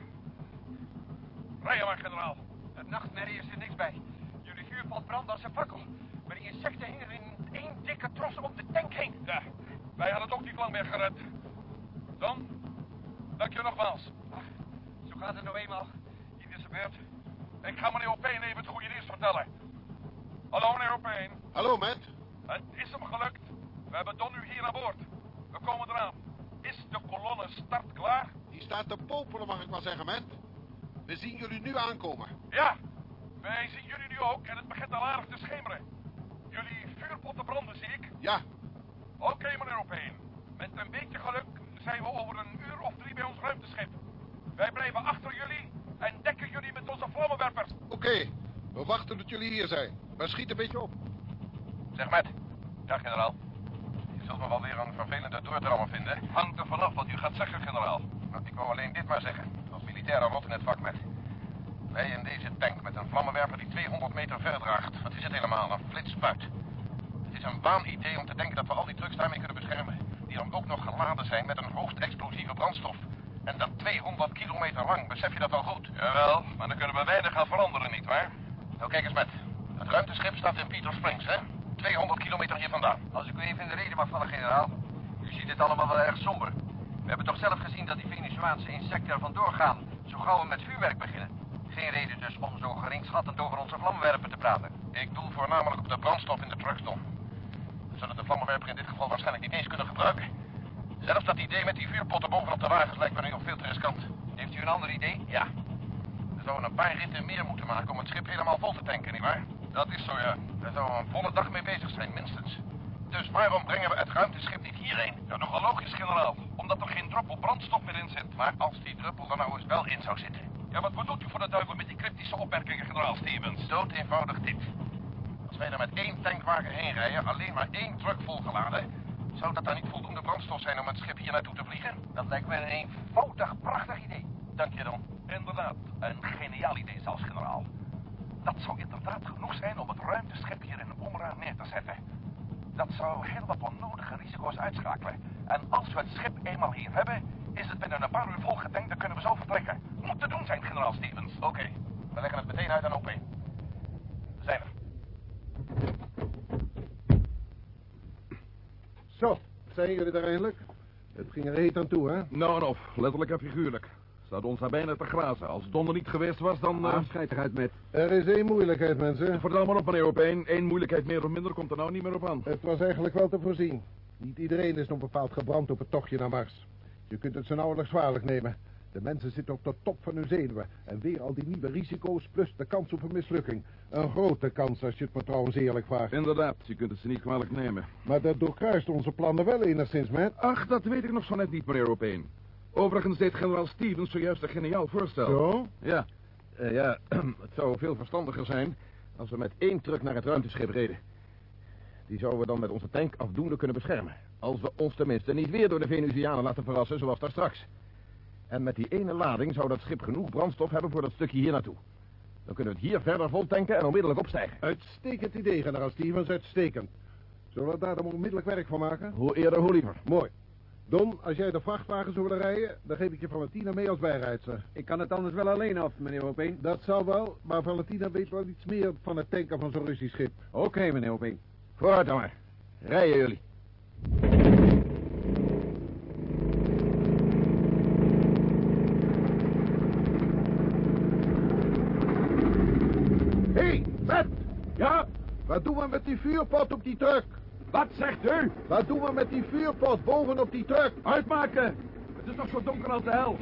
Rij maar, generaal. Het nachtmerrie is er niks bij. Jullie vuurpot brandt als een fakkel. Maar die insecten hingen in één dikke tros om de tank heen. Ja, wij hadden het ook niet lang meer gered. Dan, dank je nogmaals. zo gaat het nou eenmaal. Hier is de beurt. Ik ga meneer Opeen even het goede nieuws vertellen. Hallo, meneer Opeen. Hallo, Matt. Het is hem gelukt. We hebben Don nu hier aan boord. We komen eraan. Is de kolonne start klaar? Die staat te popelen, mag ik wel zeggen, Matt. We zien jullie nu aankomen. Ja, wij zien jullie nu ook en het begint al aardig te schemeren. Jullie vuurpotten branden, zie ik. Ja. Oké, meneer Opeen. Met een beetje geluk zijn we over een uur of drie bij ons ruimteschip. Wij blijven achter jullie en dekken jullie met onze vlammenwerpers. Oké, we wachten tot jullie hier zijn. Maar schiet een beetje op. Zeg, Matt. Ja, generaal. Je zult me wel weer een vervelende doordrammer vinden. Hangt er vanaf wat u gaat zeggen, generaal. Nou, ik wou alleen dit maar zeggen. Als militair rot in het vak, Matt. Wij in deze tank met die 200 meter ver draagt. Wat is het helemaal? Een flitspuit. Het is een waanidee om te denken dat we al die trucks daarmee kunnen beschermen. Die dan ook nog geladen zijn met een hoogst explosieve brandstof. En dat 200 kilometer lang, besef je dat wel goed? Jawel, maar dan kunnen we weinig aan veranderen, nietwaar? Nou, kijk eens met. Het ruimteschip staat in Peter Springs, hè? 200 kilometer hier vandaan. Als ik u even in de reden mag vallen, generaal. U ziet het allemaal wel erg somber. We hebben toch zelf gezien dat die Venezuaanse insecten er vandoor gaan. Zo gauw we met vuurwerk beginnen. Geen reden dus om zo geringschattend over onze vlammenwerper te praten. Ik doel voornamelijk op de brandstof in de trucks, Don. We zullen de vlammenwerper in dit geval waarschijnlijk niet eens kunnen gebruiken. Zelfs dat idee met die vuurpotten bovenop de wagens lijkt me nu nog veel te riskant. Heeft u een ander idee? Ja. We zouden een paar ritten meer moeten maken om het schip helemaal vol te tanken, nietwaar? Dat is zo, ja. Daar zouden we een volle dag mee bezig zijn, minstens. Dus waarom brengen we het ruimteschip niet hierheen? Ja, nogal logisch, generaal. Omdat er geen druppel brandstof meer in zit. Maar als die druppel er nou eens wel in zou zitten. Ja, wat bedoelt u voor de duivel met die cryptische opmerkingen, generaal Stevens? Dood eenvoudig dit. Als wij er met één tankwagen heen rijden, alleen maar één truck volgeladen... zou dat dan niet voldoende brandstof zijn om het schip hier naartoe te vliegen? Dat lijkt me een eenvoudig, prachtig idee. Dank je dan. Inderdaad, een geniaal idee zelfs, generaal. Dat zou inderdaad genoeg zijn om het ruimteschip hier in Omra neer te zetten. Dat zou heel wat onnodige risico's uitschakelen. En als we het schip eenmaal hier hebben, is het binnen een paar uur volgetankt en kunnen we zo vertrekken. Moet te doen zijn, generaal Stevens. Oké, we leggen het meteen uit aan op. We zijn er. Zo, zijn jullie er eindelijk? Het ging er heet aan toe, hè? Nou en of, letterlijk en figuurlijk. Staat ons daar bijna te grazen. Als Don er niet geweest was, dan... Uh... Afscheid eruit met... Er is één moeilijkheid, mensen. Vertel maar op, meneer Opeen. Eén moeilijkheid meer of minder komt er nou niet meer op aan. Het was eigenlijk wel te voorzien. Niet iedereen is nog bepaald gebrand op het tochtje naar Mars. Je kunt het zo nauwelijks zwaarlijk nemen. De mensen zitten op de top van hun zenuwen. En weer al die nieuwe risico's plus de kans op een mislukking. Een grote kans als je het me trouwens eerlijk vraagt. Inderdaad, je kunt het ze niet kwalijk nemen. Maar dat doorkruist onze plannen wel enigszins, met. Ach, dat weet ik nog zo net niet, meneer Opeen. Overigens deed generaal Stevens zojuist een geniaal voorstel. Zo? Ja, uh, ja, het zou veel verstandiger zijn als we met één truck naar het ruimteschip reden. Die zouden we dan met onze tank afdoende kunnen beschermen. Als we ons tenminste niet weer door de Venusianen laten verrassen zoals daar straks. En met die ene lading zou dat schip genoeg brandstof hebben voor dat stukje hier naartoe. Dan kunnen we het hier verder vol tanken en onmiddellijk opstijgen. Uitstekend idee, generaal Stevens, uitstekend. Zullen we daar dan onmiddellijk werk van maken? Hoe eerder, hoe liever. Mooi. Don, als jij de vrachtwagen zou willen rijden, dan geef ik je Valentina mee als bijrijdster. Ik kan het anders wel alleen af, meneer Opeen. Dat zou wel, maar Valentina weet wel iets meer van het tanken van zo'n Russisch schip. Oké, okay, meneer Opeen. Vooruit dan maar. Rijden jullie. Hé, hey! Ja? Wat doen we met die vuurpot op die truck? Wat zegt u? Wat doen we met die vuurpot bovenop die truck? Uitmaken! Het is nog zo donker als de hel.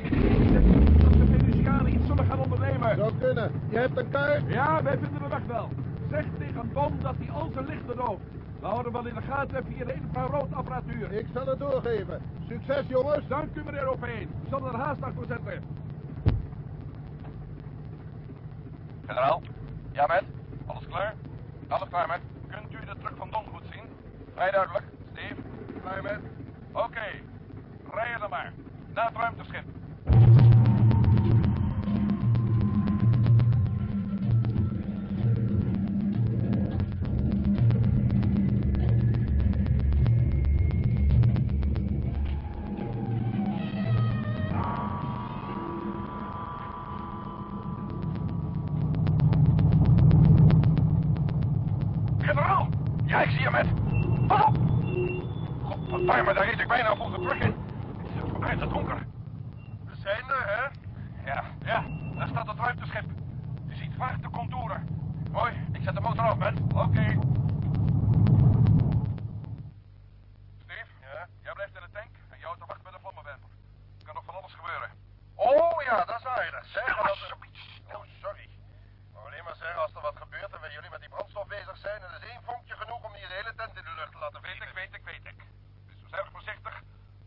Dat de Venusianen iets zullen gaan ondernemen. Zou kunnen. Je hebt een kaart? Ja, wij vinden de weg wel. Zeg tegen Bom dat hij al zijn lichten dooft. We houden wel in de gaten via de infraroodapparatuur. Ik zal het doorgeven. Succes, jongens. Dank u, meneer Opeen. Ik zal er haast achter zetten. Generaal? Ja, met? Alles klaar? Alles klaar, met. Kunt u de truck van Don? Vrij duidelijk. Steve? Klaar, met? Oké. Okay. Rijden dan maar. Naar het ruimteschip. Daar reed ik bijna vol de brug in. Het is verblijdend donker. We zijn er, hè? Ja, ja. Daar staat het ruimteschip. Je ziet vaak de contouren. Mooi, ik zet de motor af, Ben. Oké. Okay. Steve? Ja? Jij blijft in de tank en je houdt de wacht bij de vlammenwerper. Er kan nog van alles gebeuren. Oh ja, dat is aardig. Zeg Stil, dat... alsjeblieft. Oh, sorry. Ik wou alleen maar zeggen, als er wat gebeurt en wij jullie met die brandstof bezig zijn... dan is één vonkje genoeg om hier de hele tent in de lucht te laten Weet vliegen. ik, weet ik, weet ik. Dus erg voorzichtig.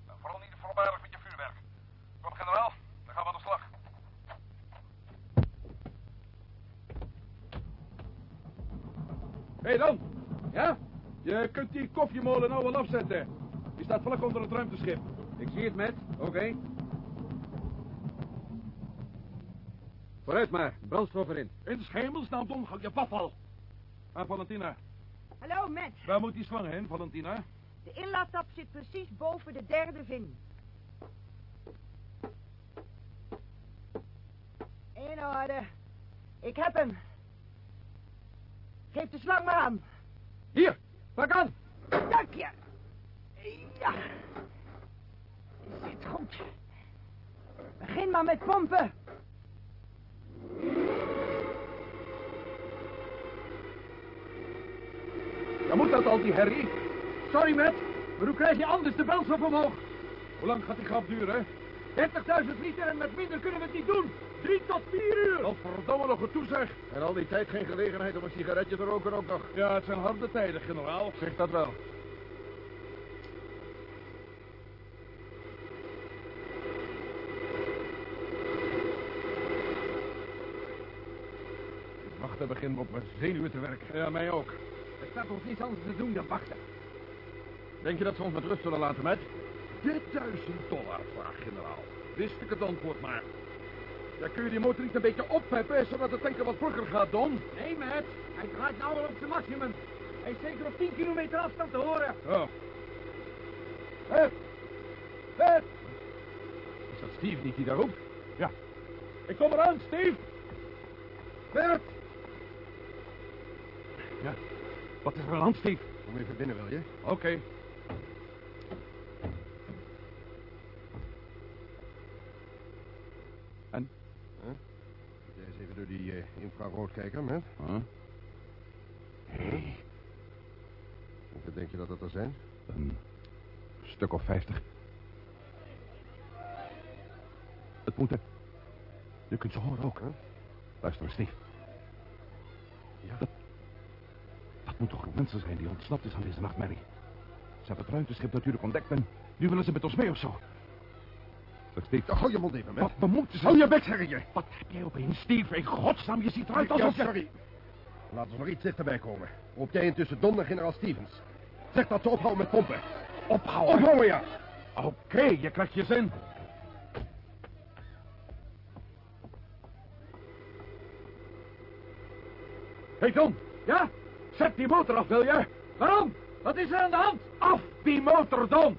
En vooral niet voorbarig met je vuurwerk. Kom, generaal. Dan gaan we aan de slag. Hé hey dan. Ja? Je kunt koffiemolen nou wel afzetten. Die staat vlak onder het ruimteschip. Ik zie het, met. Oké. Okay. Vooruit maar, brandstof erin. In schemelsnaam, Don, hou je waffel. Ah, Valentina, Hallo, Matt. waar moet die slang heen, Valentina? De inlaattap zit precies boven de derde vin. In orde. Ik heb hem. Geef de slang maar aan. Hier, pak aan. Dank je. Ja. Zit goed. Begin maar met pompen. Ja, moet dat al, die herrie? Sorry, Matt, maar hoe krijg je anders de brandstof omhoog? Hoe lang gaat die grap duren? 30.000 liter en met minder kunnen we het niet doen. Drie tot vier uur. Wat verdomme nog een toezeg. En al die tijd geen gelegenheid om een sigaretje te roken ook nog. Ja, het zijn harde tijden, generaal. Zeg dat wel. Het wachten begint op mijn zenuwen te werken. Ja, mij ook. Er staat ons niets anders te doen dan wachten. Denk je dat ze ons met rust zullen laten, met? De duizend dollar vraag, generaal. Wist ik het antwoord maar. Ja, kun je die motor niet een beetje oppeppen, zodat het tanken wat vlugger gaat, Don? Nee, Matt. Hij draait nou al op zijn maximum. Hij is zeker op 10 kilometer afstand te horen. Oh. Hé! Hé! Is dat Steve niet die daar roept? Ja. Ik kom eraan, Steve! Bert! Ja, wat is er aan de hand, Steve? Kom even binnen, wil je? Oké. Huh? Jij eens even door die infrarood kijken, met. Huh? Hé. Hoeveel denk je dat dat er zijn? Een stuk of vijftig. Het moeten... Je kunt ze horen ook, hè? Luister eens, Steve. Ja? Dat, dat moet toch een mensen zijn die ontsnapt is aan deze nachtmerrie. Ze hebben het ruimteschip natuurlijk ontdekt en nu willen ze met ons mee of zo. Oh, hou je mond even, man. Wat, we moeten ze... Hou je bek, zeg je. Wat heb jij opeens, Steve? In godsnaam, je ziet eruit Ja, alsof je... sorry. Laten we nog iets dichterbij komen. Roep jij intussen Don en generaal Stevens. Zeg dat ze ophouden met pompen. Ophouden? Ophouden, ja. Oké, je krijgt je zin. Hé, Tom. Ja? Zet die motor af, wil je? Waarom? Wat is er aan de hand? Af die motor, Don!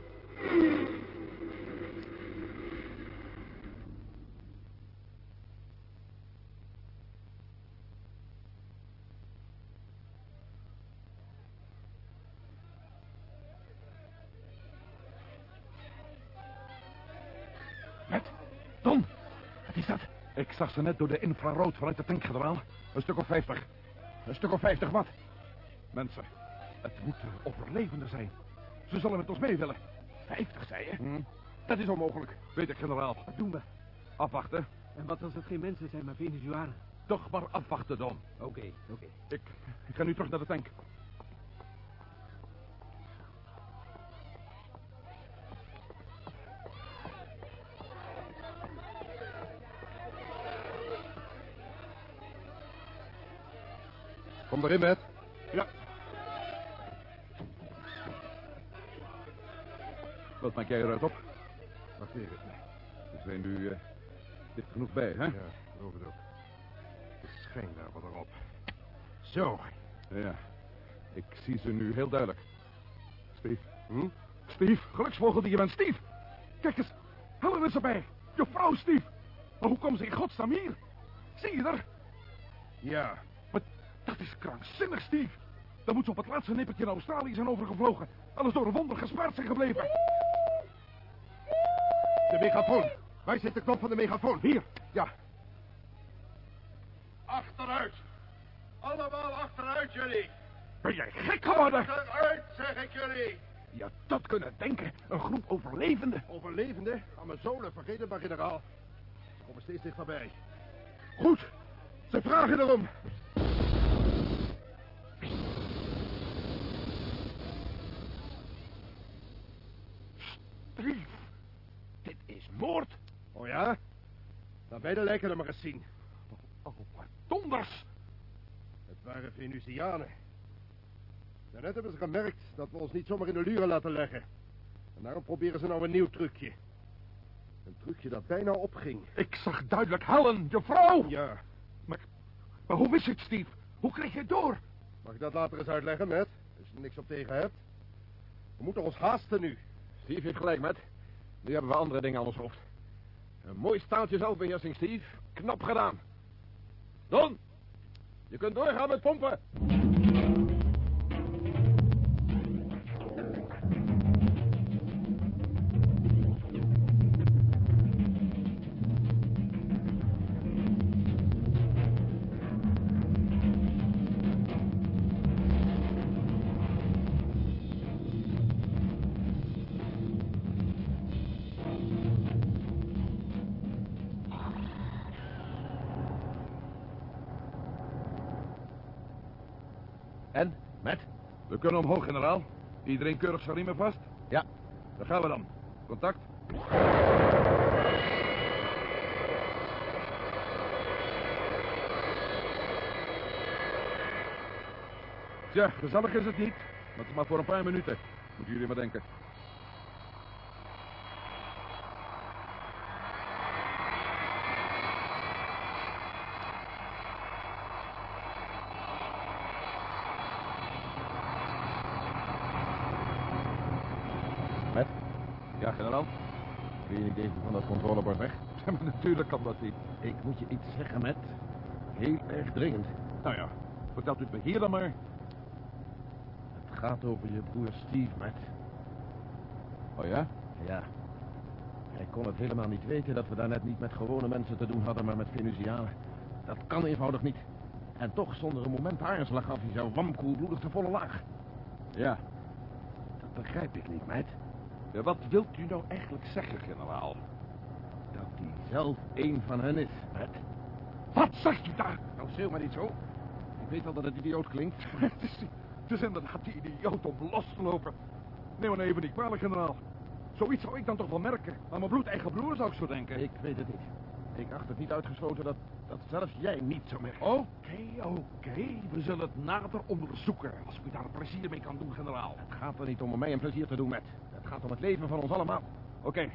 Zag ze net door de infrarood vanuit de tank, generaal. Een stuk of vijftig. Een stuk of vijftig wat? Mensen, het moeten overlevenden zijn. Ze zullen met ons mee willen. Vijftig, zei je? Dat is onmogelijk. Weet ik, generaal. Wat doen we? Afwachten. En wat als het geen mensen zijn, maar Venezuelanen? Toch maar afwachten, Don. Oké, oké. Ik, ik ga nu terug naar de tank. Kom erin, met. Ja. Wat maak jij eruit op? Wacht even. We zijn nu eh, dicht genoeg bij, hè? Ja, geloof het ook. De schijn daar wat erop. Zo. Ja. Ik zie ze nu heel duidelijk. Steve. Hm? Steve, geluksvogel die je bent. Steve! Kijk eens. Helen is erbij. Je vrouw, Steve. Maar hoe komen ze in godsnaam hier? Zie je er? Ja. Dat is krankzinnig, Steve. Dan moet ze op het laatste nippertje naar Australië zijn overgevlogen. Alles door een wonder gespaard zijn gebleven. De megafoon. Waar zit de knop van de megafoon? Hier. Ja. Achteruit. Allemaal achteruit, jullie. Ben jij gek geworden? Achteruit, zeg ik jullie. Je had dat kunnen denken. Een groep overlevenden. Overlevende? Amazonen, vergeet het maar, generaal. Ze komen steeds dichterbij. Goed. Ze vragen erom. Dit is moord. Oh ja? Laat beide lijken er maar eens zien. Oh, wat donders. Het waren Venusianen. Daarnet hebben ze gemerkt dat we ons niet zomaar in de luren laten leggen. En daarom proberen ze nou een nieuw trucje. Een trucje dat bijna opging. Ik zag duidelijk Helen, je vrouw. Ja. Maar, maar hoe is het, Steve? Hoe kreeg je het door? Mag ik dat later eens uitleggen, Matt? Als je er niks op tegen hebt. We moeten ons haasten nu. Steve heeft gelijk, met. Nu hebben we andere dingen aan ons hoofd. Een mooi staaltje zelfbeheersing, Steve. Knap gedaan. Don, je kunt doorgaan met pompen. Kunnen omhoog, generaal. Iedereen keurig zijn riemen vast? Ja. Daar gaan we dan. Contact. Tja, gezellig is het niet. Maar het is maar voor een paar minuten. Moeten jullie maar denken. Met? Ja, generaal? Kun je niet even van dat controlebord weg? Natuurlijk kan dat niet. Ik moet je iets zeggen, Matt. Heel erg dringend. Nou ja, vertelt u het me hier dan maar. Het gaat over je broer Steve, Matt. Oh ja? Ja. Hij kon het helemaal niet weten dat we daar net niet met gewone mensen te doen hadden, maar met Venusianen. Dat kan eenvoudig niet. En toch, zonder een moment aarzelen, gaf hij zo wamkoelbloedig de volle laag. Ja. Dat begrijp ik niet, meid. ja. Wat wilt u nou eigenlijk zeggen, generaal? Dat hij zelf een van hen is, Matt. Wat zegt u daar? Nou, schreeuw maar niet zo. Ik weet al dat het idioot klinkt. het, is, het is inderdaad die idioot om los te lopen. Neem maar even niet kwalijk, generaal. Zoiets zou ik dan toch wel merken. Maar mijn bloedeigen broer zou ik zo denken. Ik weet het niet. Ik acht het niet uitgesloten dat, dat zelfs jij niet zou merken. Oké, oké. We zullen het nader onderzoeken. Als ik u daar een plezier mee kan doen, generaal. Het gaat er niet om om mij een plezier te doen, Matt. Het gaat om het leven van ons allemaal. Oké.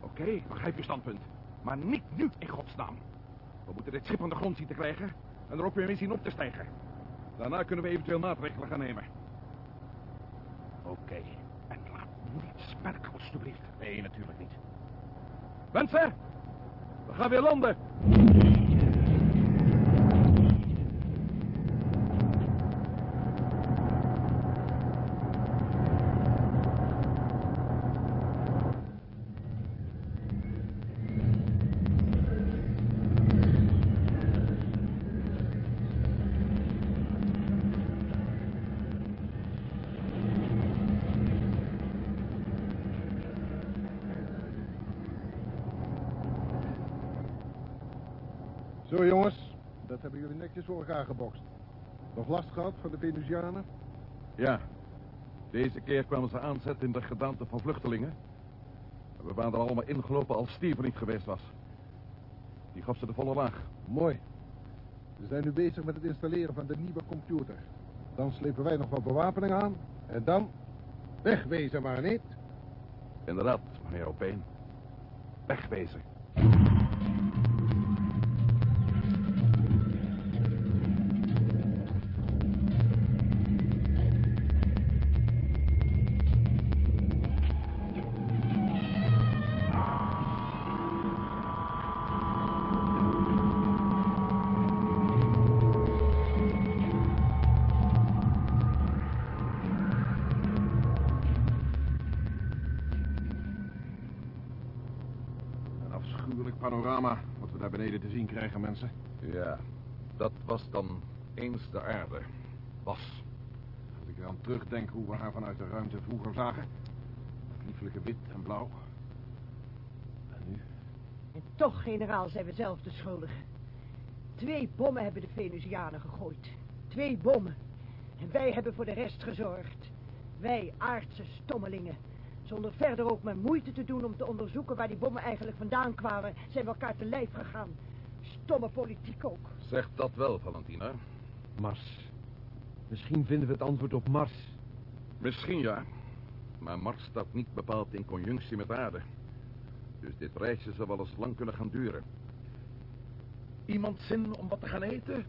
Oké, begrijp je standpunt. Maar niet nu, in godsnaam. We moeten dit schip aan de grond zien te krijgen... en er ook weer mee zien op te stijgen. Daarna kunnen we eventueel maatregelen gaan nemen. Oké. En laat niets merken, alstublieft. Nee, natuurlijk niet. Mensen, we gaan weer landen. Zo jongens, dat voor elkaar gebokst. Nog last gehad van de Venusianen? Ja, deze keer kwamen ze aanzetten in de gedaante van vluchtelingen. En we waren er allemaal ingelopen als Steven niet geweest was. Die gaf ze de volle laag. Mooi. We zijn nu bezig met het installeren van de nieuwe computer. Dan slepen wij nog wat bewapening aan. En dan wegwezen maar niet. Inderdaad, meneer Opeen. Wegwezen. Krijgen, mensen. Ja, dat was dan eens de aarde. Was. Als ik eraan terugdenk hoe we haar vanuit de ruimte vroeger zagen. Lieflijke wit en blauw. En nu? En toch, generaal, zijn we zelf de schuldigen. Twee bommen hebben de Venusianen gegooid. Twee bommen. En wij hebben voor de rest gezorgd. Wij, aardse stommelingen. Zonder verder ook maar moeite te doen om te onderzoeken waar die bommen eigenlijk vandaan kwamen, zijn we elkaar te lijf gegaan. Stomme politiek ook. Zeg dat wel, Valentina. Mars. Misschien vinden we het antwoord op Mars. Misschien ja. Maar Mars staat niet bepaald in conjunctie met de aarde. Dus dit reisje zal wel eens lang kunnen gaan duren. Iemand zin om wat te gaan eten?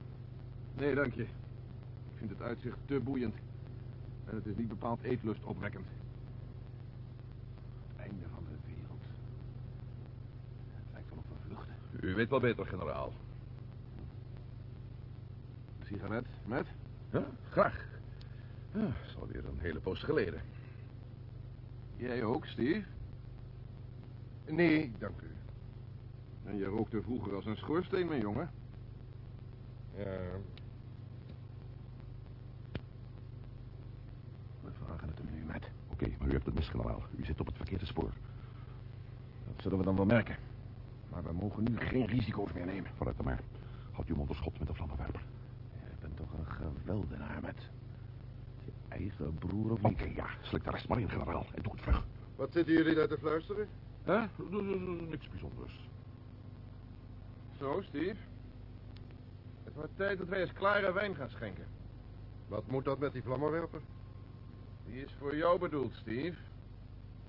Nee, dank je. Ik vind het uitzicht te boeiend. En het is niet bepaald eetlust opwekkend. Einde van de wereld. Het lijkt wel op een vluchten. U weet wel beter, generaal. Een sigaret, met? Ja, graag. Ja, is alweer een hele poos geleden. Jij ook, Steve? Nee, dank u. En je rookte vroeger als een schoorsteen, mijn jongen. Ja, We vragen het hem nu, Matt. Oké, maar u hebt het mis, generaal. U zit op het verkeerde spoor. Dat zullen we dan wel merken. Maar we mogen nu geen risico's meer nemen. Vooruit dan maar. Houd uw mond op schot met de vlammenwerper. Je bent toch een geweldenaar, Matt. Je eigen broer of Oké, ja. Slik de rest maar in, generaal. En doe het vlug. Wat zitten jullie daar te fluisteren? Hè? Niks bijzonders. Zo, Steve. Het wordt tijd dat wij eens klare wijn gaan schenken. Wat moet dat met die vlammenwerper? Die is voor jou bedoeld, Steve.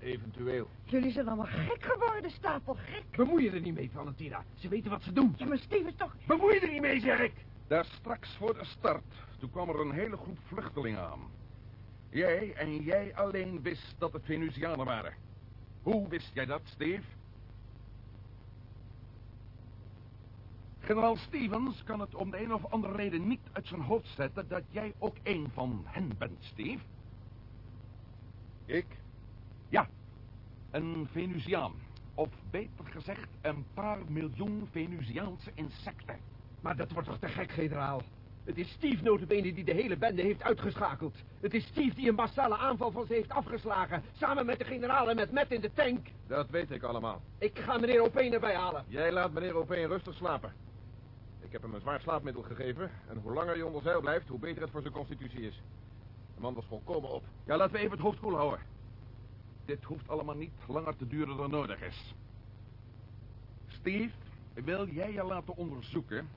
Eventueel. Jullie zijn allemaal gek geworden, stapel gek. Bemoei je er niet mee, Valentina. Ze weten wat ze doen. Ja, maar Steve is toch... Bemoei je er niet mee, zeg ik. Daar straks voor de start, toen kwam er een hele groep vluchtelingen aan. Jij en jij alleen wist dat het Venusianen waren. Hoe wist jij dat, Steve? Generaal Stevens kan het om de een of andere reden niet uit zijn hoofd zetten dat jij ook een van hen bent, Steve. Ik? Ja, een Venusiaan. Of beter gezegd, een paar miljoen Venusiaanse insecten. Maar dat wordt toch te gek, generaal? Het is Steve notabene die de hele bende heeft uitgeschakeld. Het is Steve die een massale aanval van ze heeft afgeslagen. Samen met de generaal en met Matt in de tank. Dat weet ik allemaal. Ik ga meneer Opeen erbij halen. Jij laat meneer Opeen rustig slapen. Ik heb hem een zwaar slaapmiddel gegeven. En hoe langer hij onder zeil blijft, hoe beter het voor zijn constitutie is. De man was volkomen op. Ja, laten we even het hoofd koel houden. Dit hoeft allemaal niet langer te duren dan nodig is. Steve, wil jij je laten onderzoeken?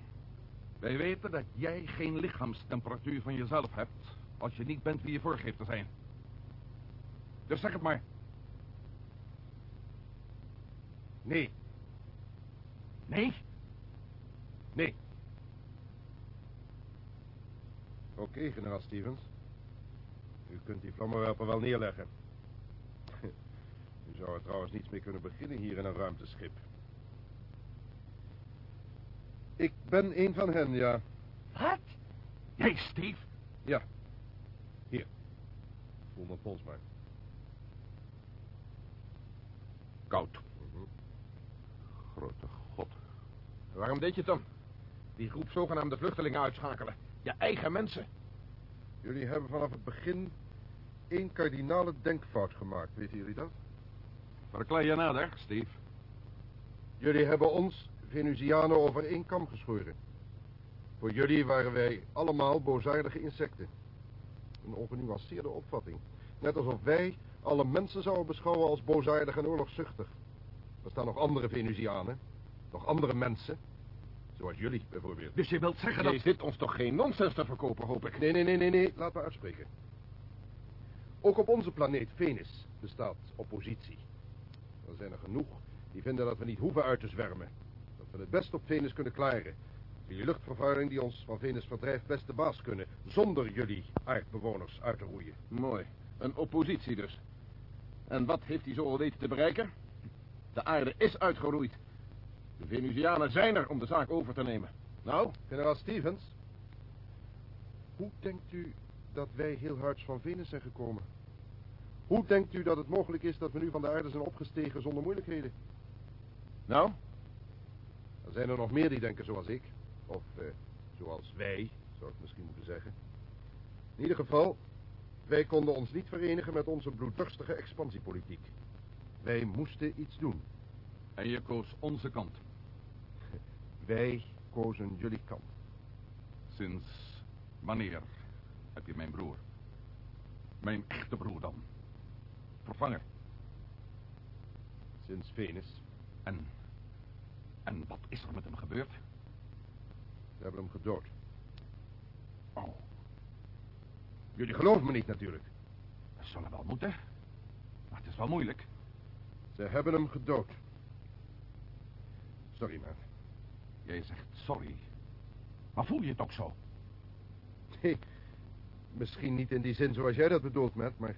Wij weten dat jij geen lichaamstemperatuur van jezelf hebt... als je niet bent wie je voorgeeft te zijn. Dus zeg het maar. Nee. Nee? Nee. Oké, generaal Stevens. U kunt die vlammenwerper wel neerleggen. Zou er trouwens niets mee kunnen beginnen hier in een ruimteschip. Ik ben een van hen, ja. Wat? Jij, Steve? Ja. Hier. Voel mijn pols maar. Koud. Grote god. Waarom deed je het dan? Die groep zogenaamde vluchtelingen uitschakelen. Je eigen mensen. Jullie hebben vanaf het begin één kardinale denkfout gemaakt, weten jullie dat? Verklaar je nader, Steve. Jullie hebben ons, Venusianen, over één kam geschoren. Voor jullie waren wij allemaal boosaardige insecten. Een ongenuanceerde opvatting. Net alsof wij alle mensen zouden beschouwen als boosaardig en oorlogszuchtig. Er staan nog andere Venusianen. Nog andere mensen. Zoals jullie, bijvoorbeeld. Dus je wilt zeggen Je dat... zit ons toch geen nonsens te verkopen, hoop ik? Nee, nee, nee, nee, nee. Laat me uitspreken. Ook op onze planeet Venus bestaat oppositie. Er zijn er genoeg die vinden dat we niet hoeven uit te zwermen. Dat we het best op Venus kunnen klaren. Die luchtvervuiling die ons van Venus verdrijft best de baas kunnen. Zonder jullie aardbewoners uit te roeien. Mooi. Een oppositie dus. En wat heeft hij zo al weten te bereiken? De aarde is uitgeroeid. De Venusianen zijn er om de zaak over te nemen. Nou, Generaal Stevens. Hoe denkt u dat wij heel huids van Venus zijn gekomen? Hoe denkt u dat het mogelijk is dat we nu van de aarde zijn opgestegen zonder moeilijkheden? nou, Er zijn er nog meer die denken zoals ik. Of eh, zoals wij, zou ik misschien moeten zeggen. In ieder geval, wij konden ons niet verenigen met onze bloeddorstige expansiepolitiek. Wij moesten iets doen. En je koos onze kant. Wij kozen jullie kant. Sinds wanneer heb je mijn broer? Mijn echte broer dan? Vervangen. Sinds Venus. En... En wat is er met hem gebeurd? We hebben hem gedood. Oh, Jullie geloven me niet natuurlijk. we zullen wel moeten. Maar het is wel moeilijk. Ze hebben hem gedood. Sorry, Matt. Jij zegt sorry. Maar voel je het ook zo? Nee, misschien niet in die zin zoals jij dat bedoelt, Matt, maar...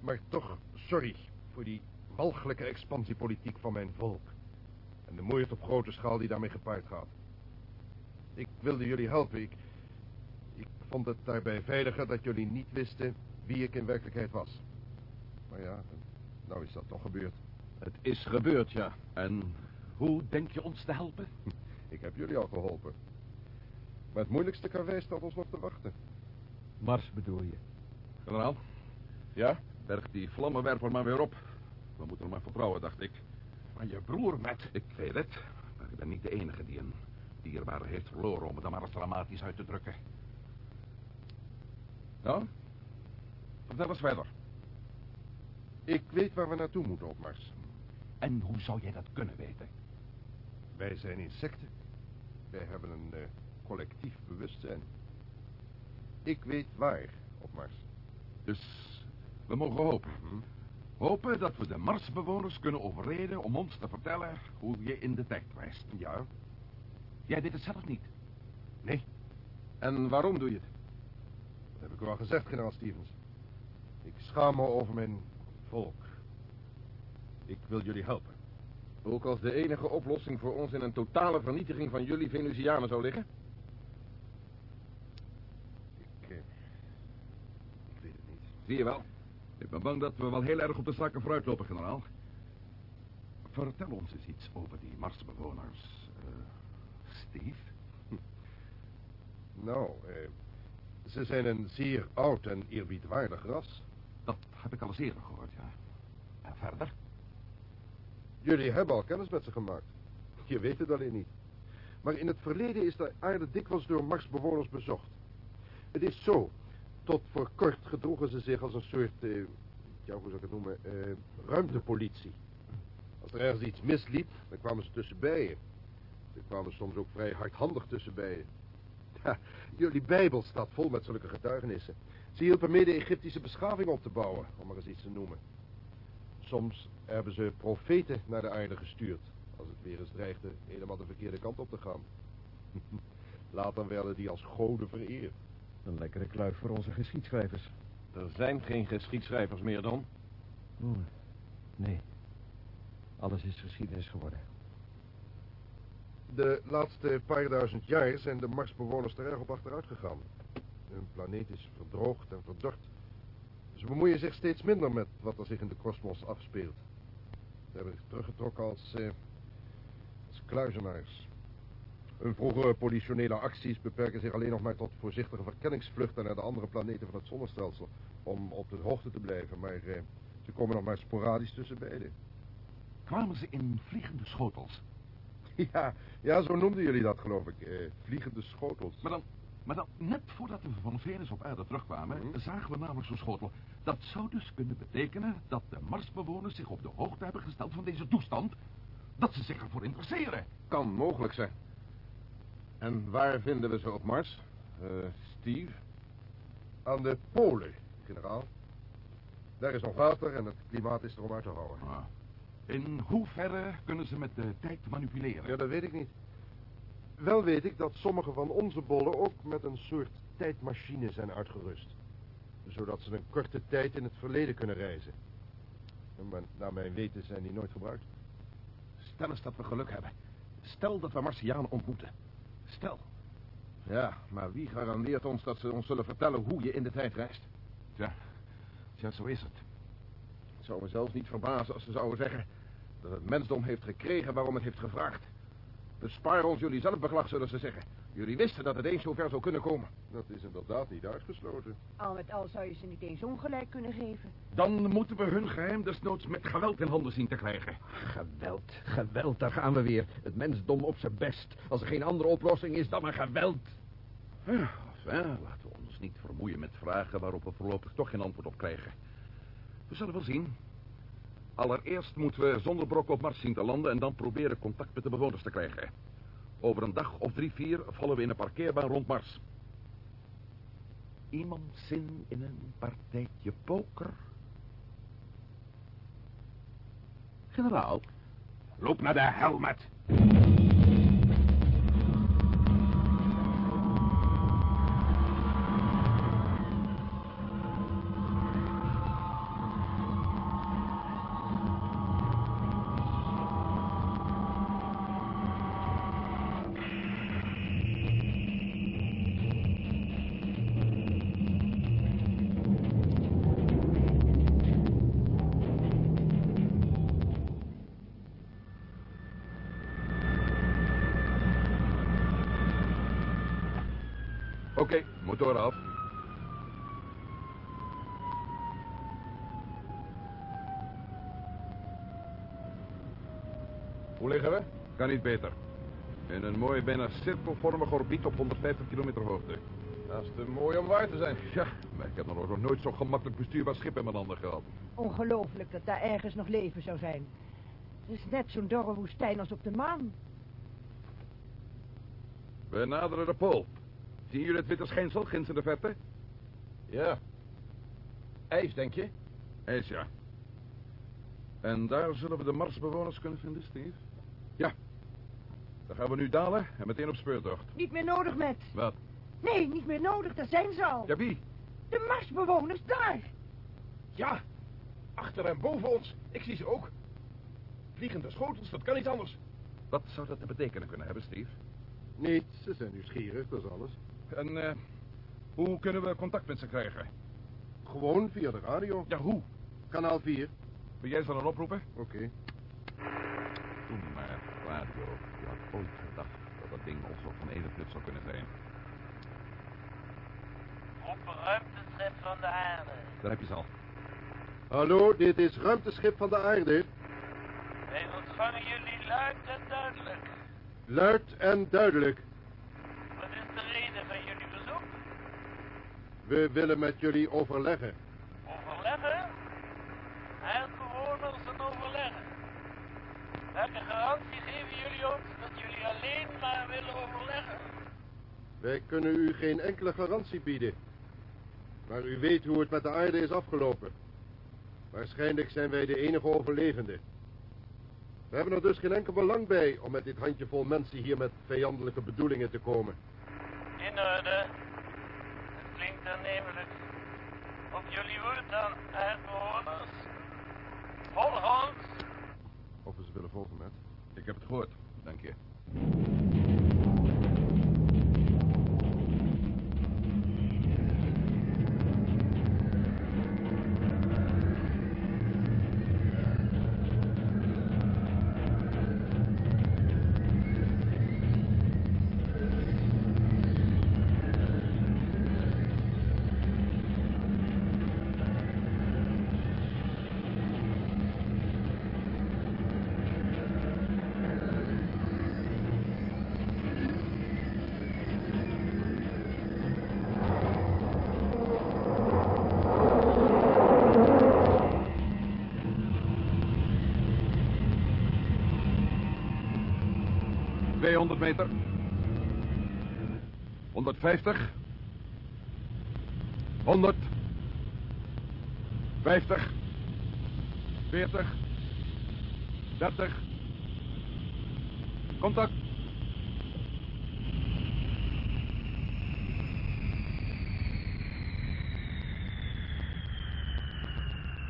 Maar toch, sorry voor die walgelijke expansiepolitiek van mijn volk. En de moeite op grote schaal die daarmee gepaard gaat. Ik wilde jullie helpen. Ik, ik vond het daarbij veiliger dat jullie niet wisten wie ik in werkelijkheid was. Maar ja, nou is dat toch gebeurd. Het is gebeurd, ja. En hoe denk je ons te helpen? Ik heb jullie al geholpen. Maar het moeilijkste karwei staat ons nog te wachten. Mars bedoel je? Generaal? Ja? Berg die vlammenwerper maar weer op. We moeten hem maar vertrouwen, dacht ik. Maar je broer, met. Ik weet het. Maar ik ben niet de enige die een dierbare heeft verloren... om het dan maar eens dramatisch uit te drukken. Nou? Vertel eens verder. Ik weet waar we naartoe moeten op Mars. En hoe zou jij dat kunnen weten? Wij zijn insecten. Wij hebben een uh, collectief bewustzijn. Ik weet waar op Mars. Dus we mogen hopen. Hopen dat we de Marsbewoners kunnen overreden om ons te vertellen hoe je in de tijd reist. Ja. Jij deed het zelf niet. Nee. En waarom doe je het? Dat heb ik al gezegd, generaal Stevens. Ik schaam me over mijn volk. Ik wil jullie helpen. Ook als de enige oplossing voor ons in een totale vernietiging van jullie Venusianen zou liggen? Ik, eh, ik weet het niet. Zie je wel. Ik ben bang dat we wel heel erg op de zaken vooruitlopen, generaal. Vertel ons eens iets over die Marsbewoners. Uh, Steve? Nou, eh, ze zijn een zeer oud en eerbiedwaardig ras. Dat heb ik al eens eerder gehoord, ja. En verder? Jullie hebben al kennis met ze gemaakt. Je weet het alleen niet. Maar in het verleden is de aarde dikwijls door Marsbewoners bezocht. Het is zo. Tot voor kort gedroegen ze zich als een soort, eh, ja, hoe zou ik het noemen, eh, ruimtepolitie. Als er ergens iets misliep, dan kwamen ze tussenbij. Ze kwamen soms ook vrij hardhandig tussenbij. Ja, jullie Bijbel staat vol met zulke getuigenissen. Ze hielpen mee de Egyptische beschaving op te bouwen, om maar eens iets te noemen. Soms hebben ze profeten naar de aarde gestuurd, als het weer eens dreigde helemaal de verkeerde kant op te gaan. Later werden die als goden vereerd. Een lekkere kluif voor onze geschiedschrijvers. Er zijn geen geschiedschrijvers meer dan? Oh, nee. Alles is geschiedenis geworden. De laatste paar duizend jaar zijn de Marsbewoners er erg op achteruit gegaan. Hun planeet is verdroogd en verdord. Ze bemoeien zich steeds minder met wat er zich in de kosmos afspeelt. Ze hebben zich teruggetrokken als, eh, als kluizenaars. Hun vroegere politionele acties beperken zich alleen nog maar tot voorzichtige verkenningsvluchten naar de andere planeten van het zonnestelsel. Om op de hoogte te blijven, maar eh, ze komen nog maar sporadisch tussen beiden. Kwamen ze in vliegende schotels? Ja, ja, zo noemden jullie dat, geloof ik. Eh, vliegende schotels. Maar dan, maar dan, net voordat we van Venus op aarde terugkwamen, Mhm. zagen we namelijk zo'n schotel. Dat zou dus kunnen betekenen dat de Marsbewoners zich op de hoogte hebben gesteld van deze toestand. Dat ze zich ervoor interesseren. Kan mogelijk zijn. En waar vinden we ze op Mars? Eh, Steve? Aan de polen, generaal. Daar is nog water en het klimaat is er om uit te houden. Ah. In hoeverre kunnen ze met de tijd manipuleren? Ja, dat weet ik niet. Wel weet ik dat sommige van onze bollen ook met een soort tijdmachine zijn uitgerust. Zodat ze een korte tijd in het verleden kunnen reizen. Maar naar mijn weten zijn die nooit gebruikt. Stel eens dat we geluk hebben. Stel dat we Martianen ontmoeten. Stel. Ja, maar wie garandeert ons dat ze ons zullen vertellen hoe je in de tijd reist? Ja, ja zo is het. Het zou me zelfs niet verbazen als ze zouden zeggen... dat het mensdom heeft gekregen waarom het heeft gevraagd. Bespaar ons jullie zelfbeklag, zullen ze zeggen. Jullie wisten dat het eens zover zou kunnen komen. Dat is inderdaad niet uitgesloten. Al met al zou je ze niet eens ongelijk kunnen geven. Dan moeten we hun geheim desnoods met geweld in handen zien te krijgen. Geweld, geweld, daar gaan we weer. Het mensdom op zijn best. Als er geen andere oplossing is dan maar geweld. Ja, enfin, laten we ons niet vermoeien met vragen waarop we voorlopig toch geen antwoord op krijgen. We zullen wel zien. Allereerst moeten we zonder brok op Mars zien te landen en dan proberen contact met de bewoners te krijgen. Over een dag of drie, vier vallen we in een parkeerbaan rond Mars. Iemand zin in een partijtje poker? Generaal, loop naar de hel niet beter. In een mooi, bijna cirkelvormig orbiet op 150 kilometer hoogte. Dat is te mooi om waar te zijn. Ja, maar ik heb nog nog nooit zo'n gemakkelijk bestuurbaar schip in mijn handen gehad. Ongelooflijk dat daar ergens nog leven zou zijn. Het is net zo'n dorre woestijn als op de maan. We naderen de pool. Zien jullie het witte schijnsel ginds in de verte? Ja. IJs, denk je? IJs, ja. En daar zullen we de Marsbewoners kunnen vinden, Steve? Gaan we nu dalen en meteen op speurtocht. Niet meer nodig, met. Wat? Nee, niet meer nodig, daar zijn ze al. Ja, wie? De Marsbewoners, daar. Ja. Achter en boven ons. Ik zie ze ook. Vliegende schotels, dat kan niet anders. Wat zou dat te betekenen kunnen hebben, Steve? Niets, ze zijn nieuwsgierig, dat is alles. En eh, hoe kunnen we contact met ze krijgen? Gewoon via de radio. Ja, hoe? Kanaal 4. Wil jij ze dan oproepen? Oké. Toen maar, radio. Ooit gedacht dat dat ding ons nog van enig nut zou kunnen zijn. Op ruimteschip van de aarde. Daar heb je ze al. Hallo, dit is ruimteschip van de aarde. Wij ontvangen jullie luid en duidelijk. Luid en duidelijk. Wat is de reden van jullie bezoek? We willen met jullie overleggen. Overleggen? Aardbewoners en overleggen. Welke garantie geven jullie ons dat jullie alleen maar willen overleggen? Wij kunnen u geen enkele garantie bieden. Maar u weet hoe het met de aarde is afgelopen. Waarschijnlijk zijn wij de enige overlevenden. We hebben er dus geen enkel belang bij om met dit handjevol mensen hier met vijandelijke bedoelingen te komen. In orde. Het klinkt aannemelijk. Op jullie woord dan, aardbewoners. Volg ons. Of we ze willen volgen, met. Ik heb het gehoord, dank je. Tweehonderd meter. 150. 100. 50. 40. 30. Contact.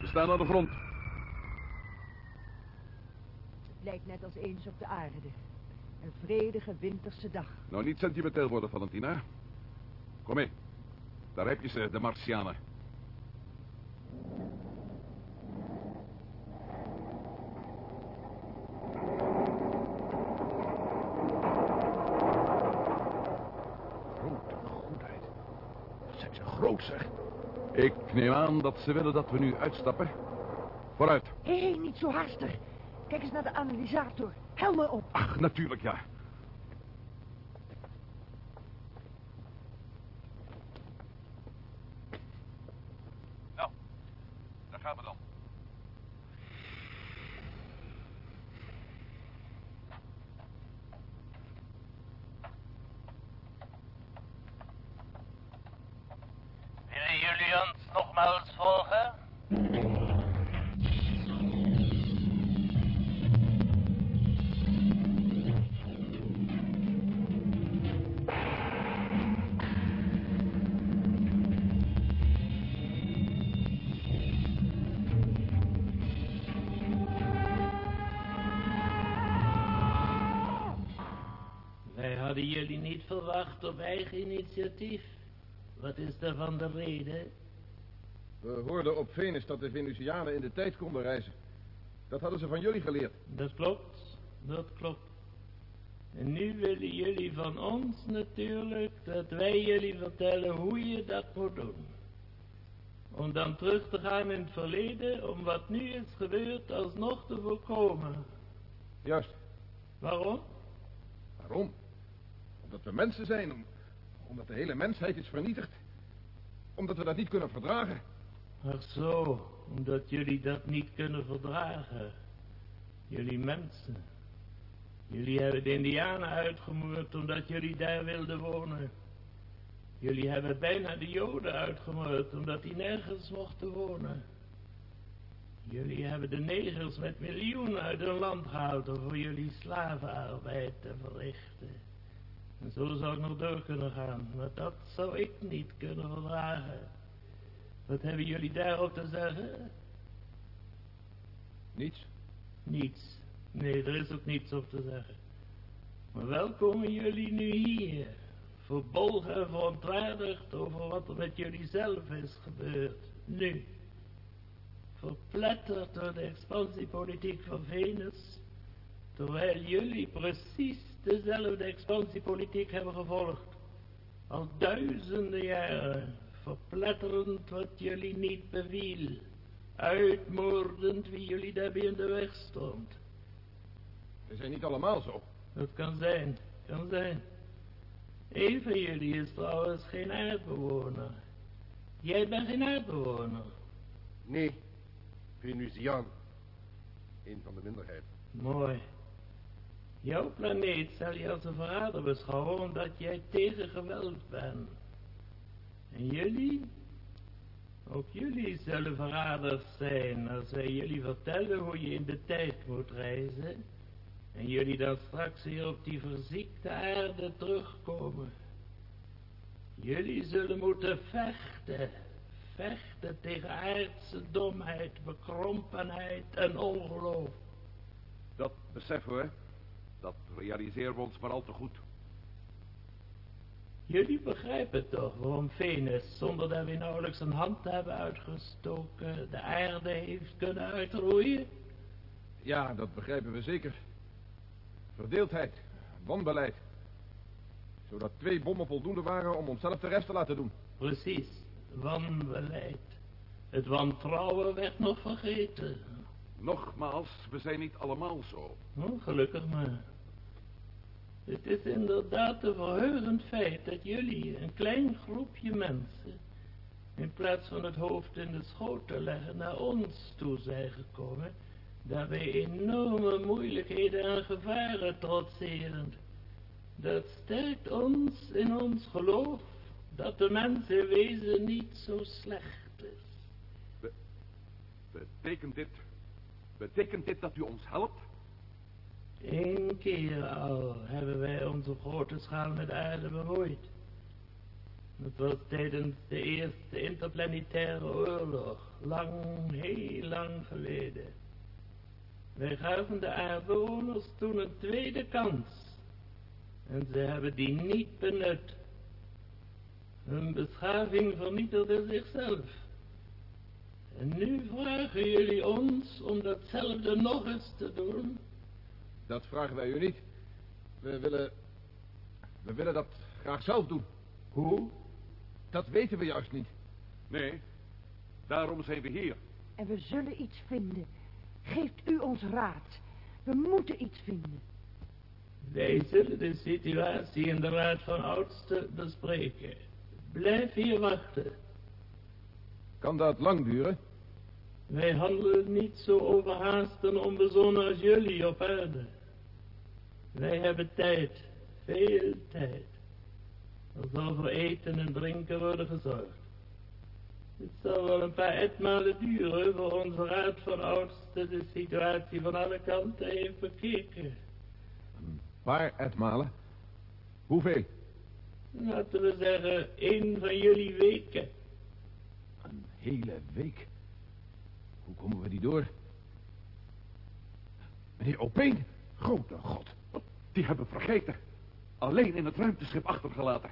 We staan aan de grond. Het lijkt net als eens op de aarde. Een vredige winterse dag. Nou, niet sentimenteel worden, Valentina. Kom mee. Daar heb je ze, de Martianen. Grote goedheid. Wat zijn ze groot, zeg. Ik neem aan dat ze willen dat we nu uitstappen. Vooruit. Hé, hey, niet zo haastig. Kijk eens naar de analysator. Helmen op. Ach, natuurlijk, ja. Initiatief. Wat is daarvan de reden? We hoorden op Venus dat de Venusianen in de tijd konden reizen. Dat hadden ze van jullie geleerd. Dat klopt, dat klopt. En nu willen jullie van ons natuurlijk dat wij jullie vertellen hoe je dat moet doen. Om dan terug te gaan in het verleden, om wat nu is gebeurd alsnog te voorkomen. Juist. Waarom? Waarom? Omdat we mensen zijn. Om- omdat de hele mensheid is vernietigd. Omdat we dat niet kunnen verdragen. Ach zo, omdat jullie dat niet kunnen verdragen. Jullie mensen. Jullie hebben de Indianen uitgemoord omdat jullie daar wilden wonen. Jullie hebben bijna de Joden uitgemoord omdat die nergens mochten wonen. Jullie hebben de negers met miljoenen uit hun land gehaald om voor jullie slavenarbeid te verrichten. En zo zou ik nog door kunnen gaan, maar dat zou ik niet kunnen verdragen. Wat hebben jullie daarop te zeggen? Niets. Niets. Nee, er is ook niets op te zeggen. Maar wel komen jullie nu hier, verbolgen en verontwaardigd over wat er met jullie zelf is gebeurd. Nu. Verpletterd door de expansiepolitiek van Venus, terwijl jullie precies dezelfde expansiepolitiek hebben gevolgd. Al duizenden jaren, verpletterend wat jullie niet beviel, uitmoordend wie jullie daarbij in de weg stond. We zijn niet allemaal zo. Dat kan zijn, kan zijn. Een van jullie is trouwens geen aardbewoner. Jij bent geen aardbewoner. Nee, Venusiaan. Een van de minderheid. Mooi. Jouw planeet zal je als een verrader beschouwen omdat jij tegen geweld bent. En jullie? Ook jullie zullen verraders zijn als wij jullie vertellen hoe je in de tijd moet reizen. En jullie dan straks hier op die verziekte aarde terugkomen. Jullie zullen moeten vechten. Vechten tegen aardse domheid, bekrompenheid en ongeloof. Dat beseffen we. Dat realiseren we ons maar al te goed. Jullie begrijpen toch waarom Venus, zonder dat we nauwelijks een hand te hebben uitgestoken, de aarde heeft kunnen uitroeien? Ja, dat begrijpen we zeker. Verdeeldheid, wanbeleid. Zodat twee bommen voldoende waren om onszelf de rest te laten doen. Precies, wanbeleid. Het wantrouwen werd nog vergeten. Nogmaals, we zijn niet allemaal zo. Oh, gelukkig maar. Het is inderdaad een verheugend feit dat jullie, een klein groepje mensen, in plaats van het hoofd in de schoot te leggen, naar ons toe zijn gekomen, daarbij enorme moeilijkheden en gevaren trotserend. Dat sterkt ons in ons geloof dat de mens wezen niet zo slecht is. Betekent dit... Betekent dit dat u ons helpt? Eén keer al hebben wij onze grote schaal met aarde bemoeid. Dat was tijdens de eerste interplanetaire oorlog, lang, heel lang geleden. Wij gaven de aardbewoners toen een tweede kans. En ze hebben die niet benut. Hun beschaving vernietigde zichzelf. En nu vragen jullie ons om datzelfde nog eens te doen. Dat vragen wij u niet. We willen... We willen dat graag zelf doen. Hoe? Dat weten we juist niet. Nee, daarom zijn we hier. En we zullen iets vinden. Geeft u ons raad. We moeten iets vinden. Wij zullen de situatie in de Raad van Oudsten bespreken. Blijf hier wachten. Kan dat lang duren? Wij handelen niet zo overhaast en onbezonnen als jullie op aarde. Wij hebben tijd, veel tijd. Er zal voor eten en drinken worden gezorgd. Het zal wel een paar etmalen duren voor onze raad van oudsten de situatie van alle kanten heeft bekeken. Paar etmalen. Hoeveel? Laten we zeggen, één van jullie weken. Een hele week. Hoe komen we die door? Meneer Opeen, grote god. Die hebben vergeten. Alleen in het ruimteschip achtergelaten.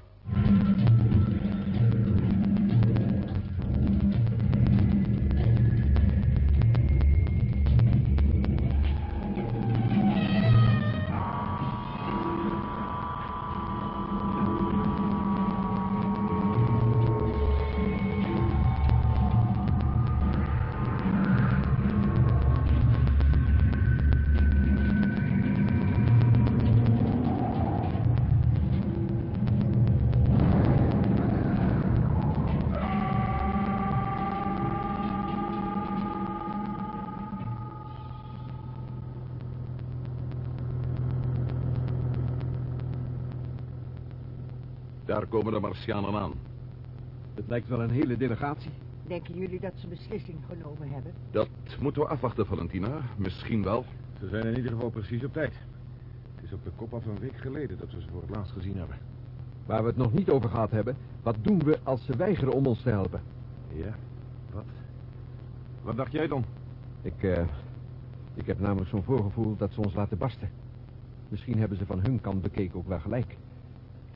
Komen de Martianen aan. Het lijkt wel een hele delegatie. Denken jullie dat ze beslissing genomen hebben? Dat moeten we afwachten, Valentina. Misschien wel. Ze zijn in ieder geval precies op tijd. Het is op de kop af een week geleden dat we ze voor het laatst gezien hebben. Waar we het nog niet over gehad hebben. Wat doen we als ze weigeren om ons te helpen? Ja, wat? Wat dacht jij dan? Ik, eh, ik heb namelijk zo'n voorgevoel dat ze ons laten barsten. Misschien hebben ze van hun kant bekeken ook wel gelijk.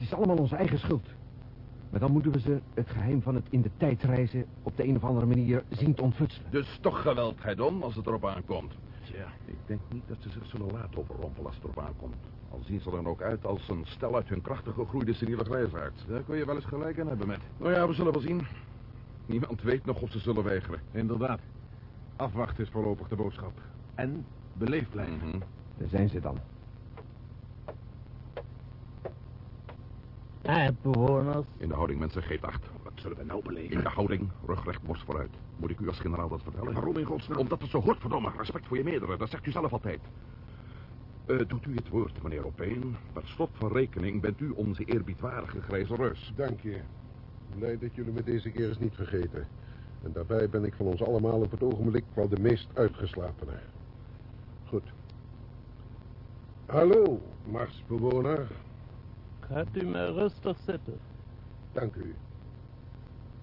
Het is allemaal onze eigen schuld. Maar dan moeten we ze het geheim van het in de tijd reizen op de een of andere manier zien te ontfutselen. Dus toch geweld, Hedon, als het erop aankomt. Tja, ik denk niet dat ze zich zullen laten overrompelen als het erop aankomt. Al zien ze er dan ook uit als een stel uit hun krachtig gegroeide seniele grijsaards. Daar kun je wel eens gelijk aan hebben met. Nou ja, we zullen wel zien. Niemand weet nog of ze zullen weigeren. Inderdaad. Afwachten is voorlopig de boodschap. En beleefd blijven. Mhm. Daar zijn ze dan. Aardbewoners. In de houding, mensen, geef acht. Wat zullen we nou beleven? In de houding, rug recht, borst vooruit. Moet ik u als generaal dat vertellen? Waarom in godsnaam? Omdat het zo hoort, verdomme. Respect voor je meerdere, dat zegt u zelf altijd. Eh, doet u het woord, meneer Opeen. Per slot van rekening bent u onze eerbiedwaardige grijze reus. Dank je. Blij dat jullie me deze keer eens niet vergeten. En daarbij ben ik van ons allemaal op het ogenblik wel de meest uitgeslapene. Goed. Hallo, Marsbewoner. Gaat u maar rustig zitten. Dank u.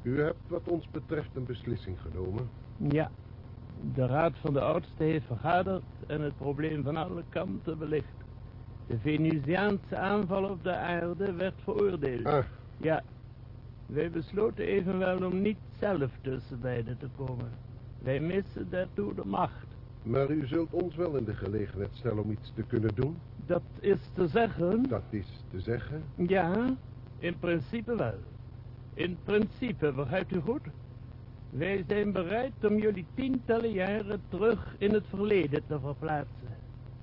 U hebt wat ons betreft een beslissing genomen. Ja, de Raad van de Oudsten heeft vergaderd en het probleem van alle kanten belicht. De Venusiaanse aanval op de aarde werd veroordeeld. Ah. Ja, wij besloten evenwel om niet zelf tussen beiden te komen. Wij missen daartoe de macht. Maar u zult ons wel in de gelegenheid stellen om iets te kunnen doen. Dat is te zeggen... Dat is te zeggen? Ja, in principe wel. In principe, begrijpt u goed? Wij zijn bereid om jullie tientallen jaren terug in het verleden te verplaatsen.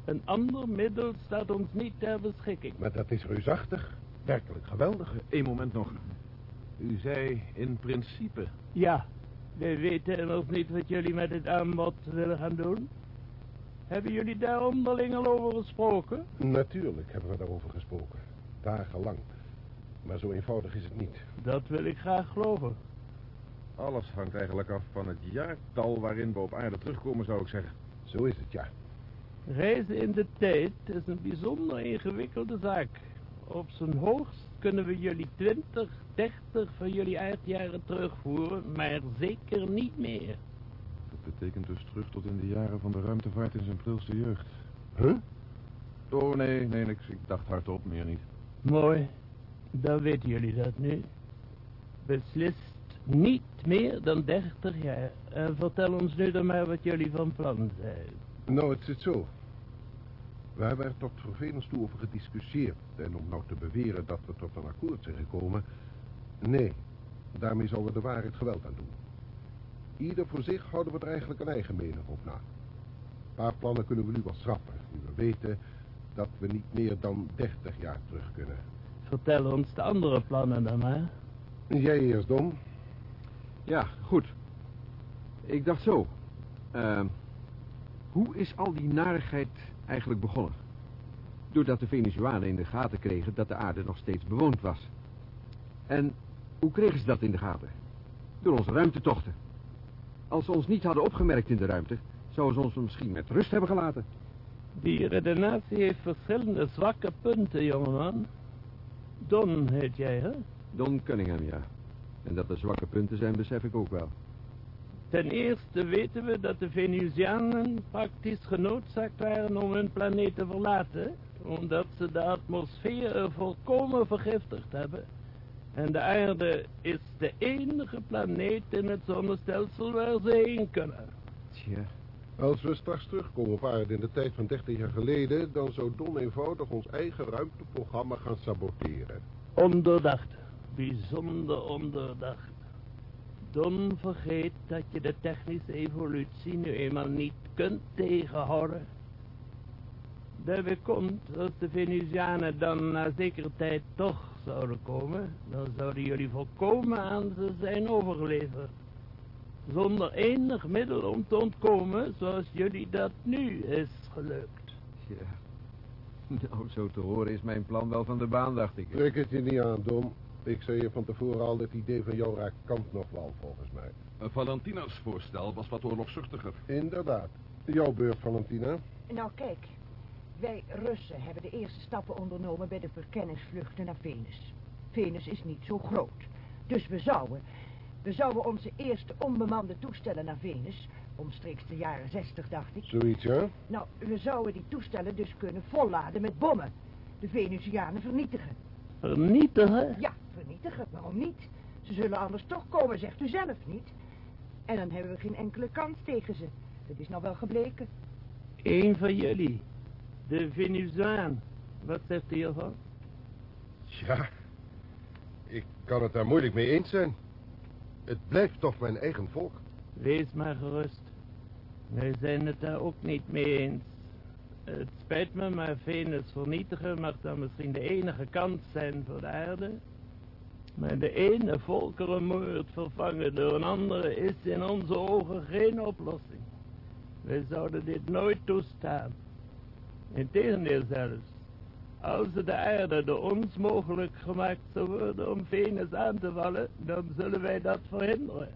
Een ander middel staat ons niet ter beschikking. Maar dat is reusachtig. Werkelijk geweldig. Eén moment nog. U zei in principe. Ja, wij weten immers niet wat jullie met dit aanbod willen gaan doen. Hebben jullie daar onderling al over gesproken? Natuurlijk hebben we daarover gesproken. Dagenlang. Maar zo eenvoudig is het niet. Dat wil ik graag geloven. Alles hangt eigenlijk af van het jaartal waarin we op aarde terugkomen, zou ik zeggen. Zo is het, ja. Reizen in de tijd is een bijzonder ingewikkelde zaak. Op zijn hoogst kunnen we jullie 20, 30 van jullie aardjaren terugvoeren, maar zeker niet meer. Dat betekent dus terug tot in de jaren van de ruimtevaart in zijn prilste jeugd. Huh? Oh, nee, nee, niks. Ik dacht hardop, meer niet. Mooi. Dan weten jullie dat nu. Beslist niet meer dan 30 jaar. En vertel ons nu dan maar wat jullie van plan zijn. Nou, het zit zo. We hebben er tot vervelens toe over gediscussieerd. En om nou te beweren dat we tot een akkoord zijn gekomen... Nee, daarmee zouden we de waarheid geweld aan doen. Ieder voor zich houden we er eigenlijk een eigen mening op na. Een paar plannen kunnen we nu wel schrappen. Nu we weten dat we niet meer dan 30 jaar terug kunnen. Vertel ons de andere plannen dan maar. Jij eerst, Dom. Ja, goed. Ik dacht zo. Uh, hoe is al die narigheid eigenlijk begonnen? Doordat de Venezuelanen in de gaten kregen dat de aarde nog steeds bewoond was. En hoe kregen ze dat in de gaten? Door onze ruimtetochten. Als ze ons niet hadden opgemerkt in de ruimte, zouden ze ons misschien met rust hebben gelaten. Die redenatie heeft verschillende zwakke punten, jongeman. Don heet jij, hè? Don Cunningham, ja. En dat er zwakke punten zijn, besef ik ook wel. Ten eerste weten we dat de Venusianen praktisch genoodzaakt waren om hun planeet te verlaten, omdat ze de atmosfeer volkomen vergiftigd hebben. En de aarde is de enige planeet in het zonnestelsel waar ze heen kunnen. Tja. Als we straks terugkomen op aarde in de tijd van 30 jaar geleden... dan zou Don eenvoudig ons eigen ruimteprogramma gaan saboteren. Onderdacht. Bijzonder onderdacht. Don vergeet dat je de technische evolutie nu eenmaal niet kunt tegenhouden. Daarbij komt, als de Venusianen dan na zekere tijd toch zouden komen, dan zouden jullie volkomen aan ze zijn overgeleverd. Zonder enig middel om te ontkomen, zoals jullie dat nu is gelukt. Ja. Nou, zo te horen is mijn plan wel van de baan, dacht ik. Trek het je niet aan, Dom. Ik zei je van tevoren al, dat idee van jou raakt kant nog wel, volgens mij. Uh, Valentina's voorstel was wat oorlogzuchtiger. Inderdaad. Jouw beurt, Valentina. Nou, kijk. Wij Russen hebben de eerste stappen ondernomen bij de verkenningsvluchten naar Venus. Venus is niet zo groot. Dus we zouden... We zouden onze eerste onbemande toestellen naar Venus... omstreeks de jaren 60, dacht ik... Zoiets, ja? Nou, we zouden die toestellen dus kunnen volladen met bommen. De Venusianen vernietigen. Vernietigen? Ja, vernietigen. Waarom niet? Ze zullen anders toch komen, zegt u zelf niet. En dan hebben we geen enkele kans tegen ze. Dat is nou wel gebleken. Eén van jullie. De Venusiaan. Wat zegt u hiervan? Ja, ik kan het daar moeilijk mee eens zijn. Het blijft toch mijn eigen volk. Wees maar gerust. Wij zijn het daar ook niet mee eens. Het spijt me, maar Venus vernietigen mag dan misschien de enige kans zijn voor de aarde. Maar de ene volkerenmoord vervangen door een andere is in onze ogen geen oplossing. Wij zouden dit nooit toestaan. Integendeel zelfs. Als de aarde door ons mogelijk gemaakt zou worden om Venus aan te vallen, dan zullen wij dat verhinderen.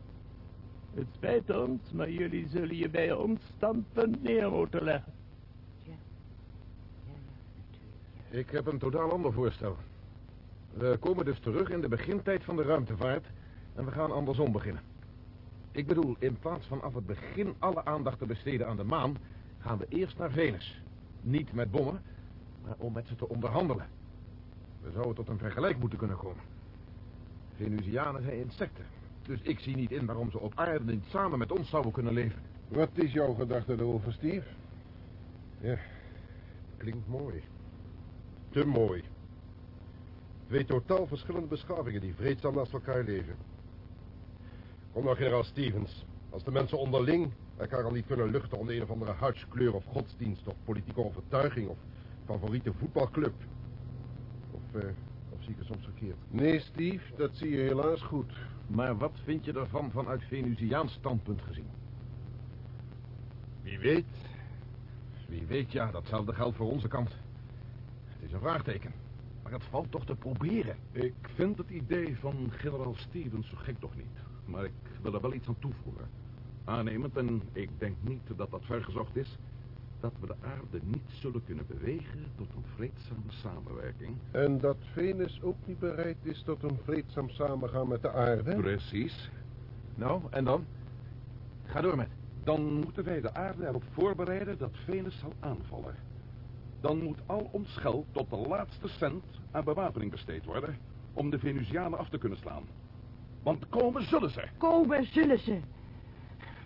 Het spijt ons, maar jullie zullen je bij ons standpunt neer moeten leggen. Ik heb een totaal ander voorstel. We komen dus terug in de begintijd van de ruimtevaart en we gaan andersom beginnen. Ik bedoel, in plaats van af het begin alle aandacht te besteden aan de maan, gaan we eerst naar Venus. Niet met bommen, maar om met ze te onderhandelen. We zouden tot een vergelijk moeten kunnen komen. Venusianen zijn insecten, dus ik zie niet in waarom ze op aarde niet samen met ons zouden kunnen leven. Wat is jouw gedachte erover, Steve? Ja, klinkt mooi. Te mooi. Twee totaal verschillende beschavingen die vreedzaam naast elkaar leven. Kom nou, generaal Stevens. Als de mensen onderling elkaar al niet kunnen luchten om de een of andere huidskleur of godsdienst of politieke overtuiging of favoriete voetbalclub. Of, eh, of zie ik het soms verkeerd? Nee, Steve, dat zie je helaas goed. Maar wat vind je ervan vanuit Venusiaans standpunt gezien? Wie weet. Wie weet, ja, datzelfde geldt voor onze kant. Het is een vraagteken. Maar het valt toch te proberen. Ik vind het idee van generaal Stevens zo gek toch niet. Maar ik wil er wel iets aan toevoegen. Aannemend, en ik denk niet dat dat vergezocht is... dat we de aarde niet zullen kunnen bewegen tot een vreedzame samenwerking. En dat Venus ook niet bereid is tot een vreedzaam samengaan met de aarde? Precies. Nou, en dan? Ga door met. Dan moeten wij de aarde erop voorbereiden dat Venus zal aanvallen. Dan moet al ons geld tot de laatste cent aan bewapening besteed worden... om de Venusianen af te kunnen slaan. Want komen zullen ze. Komen zullen ze.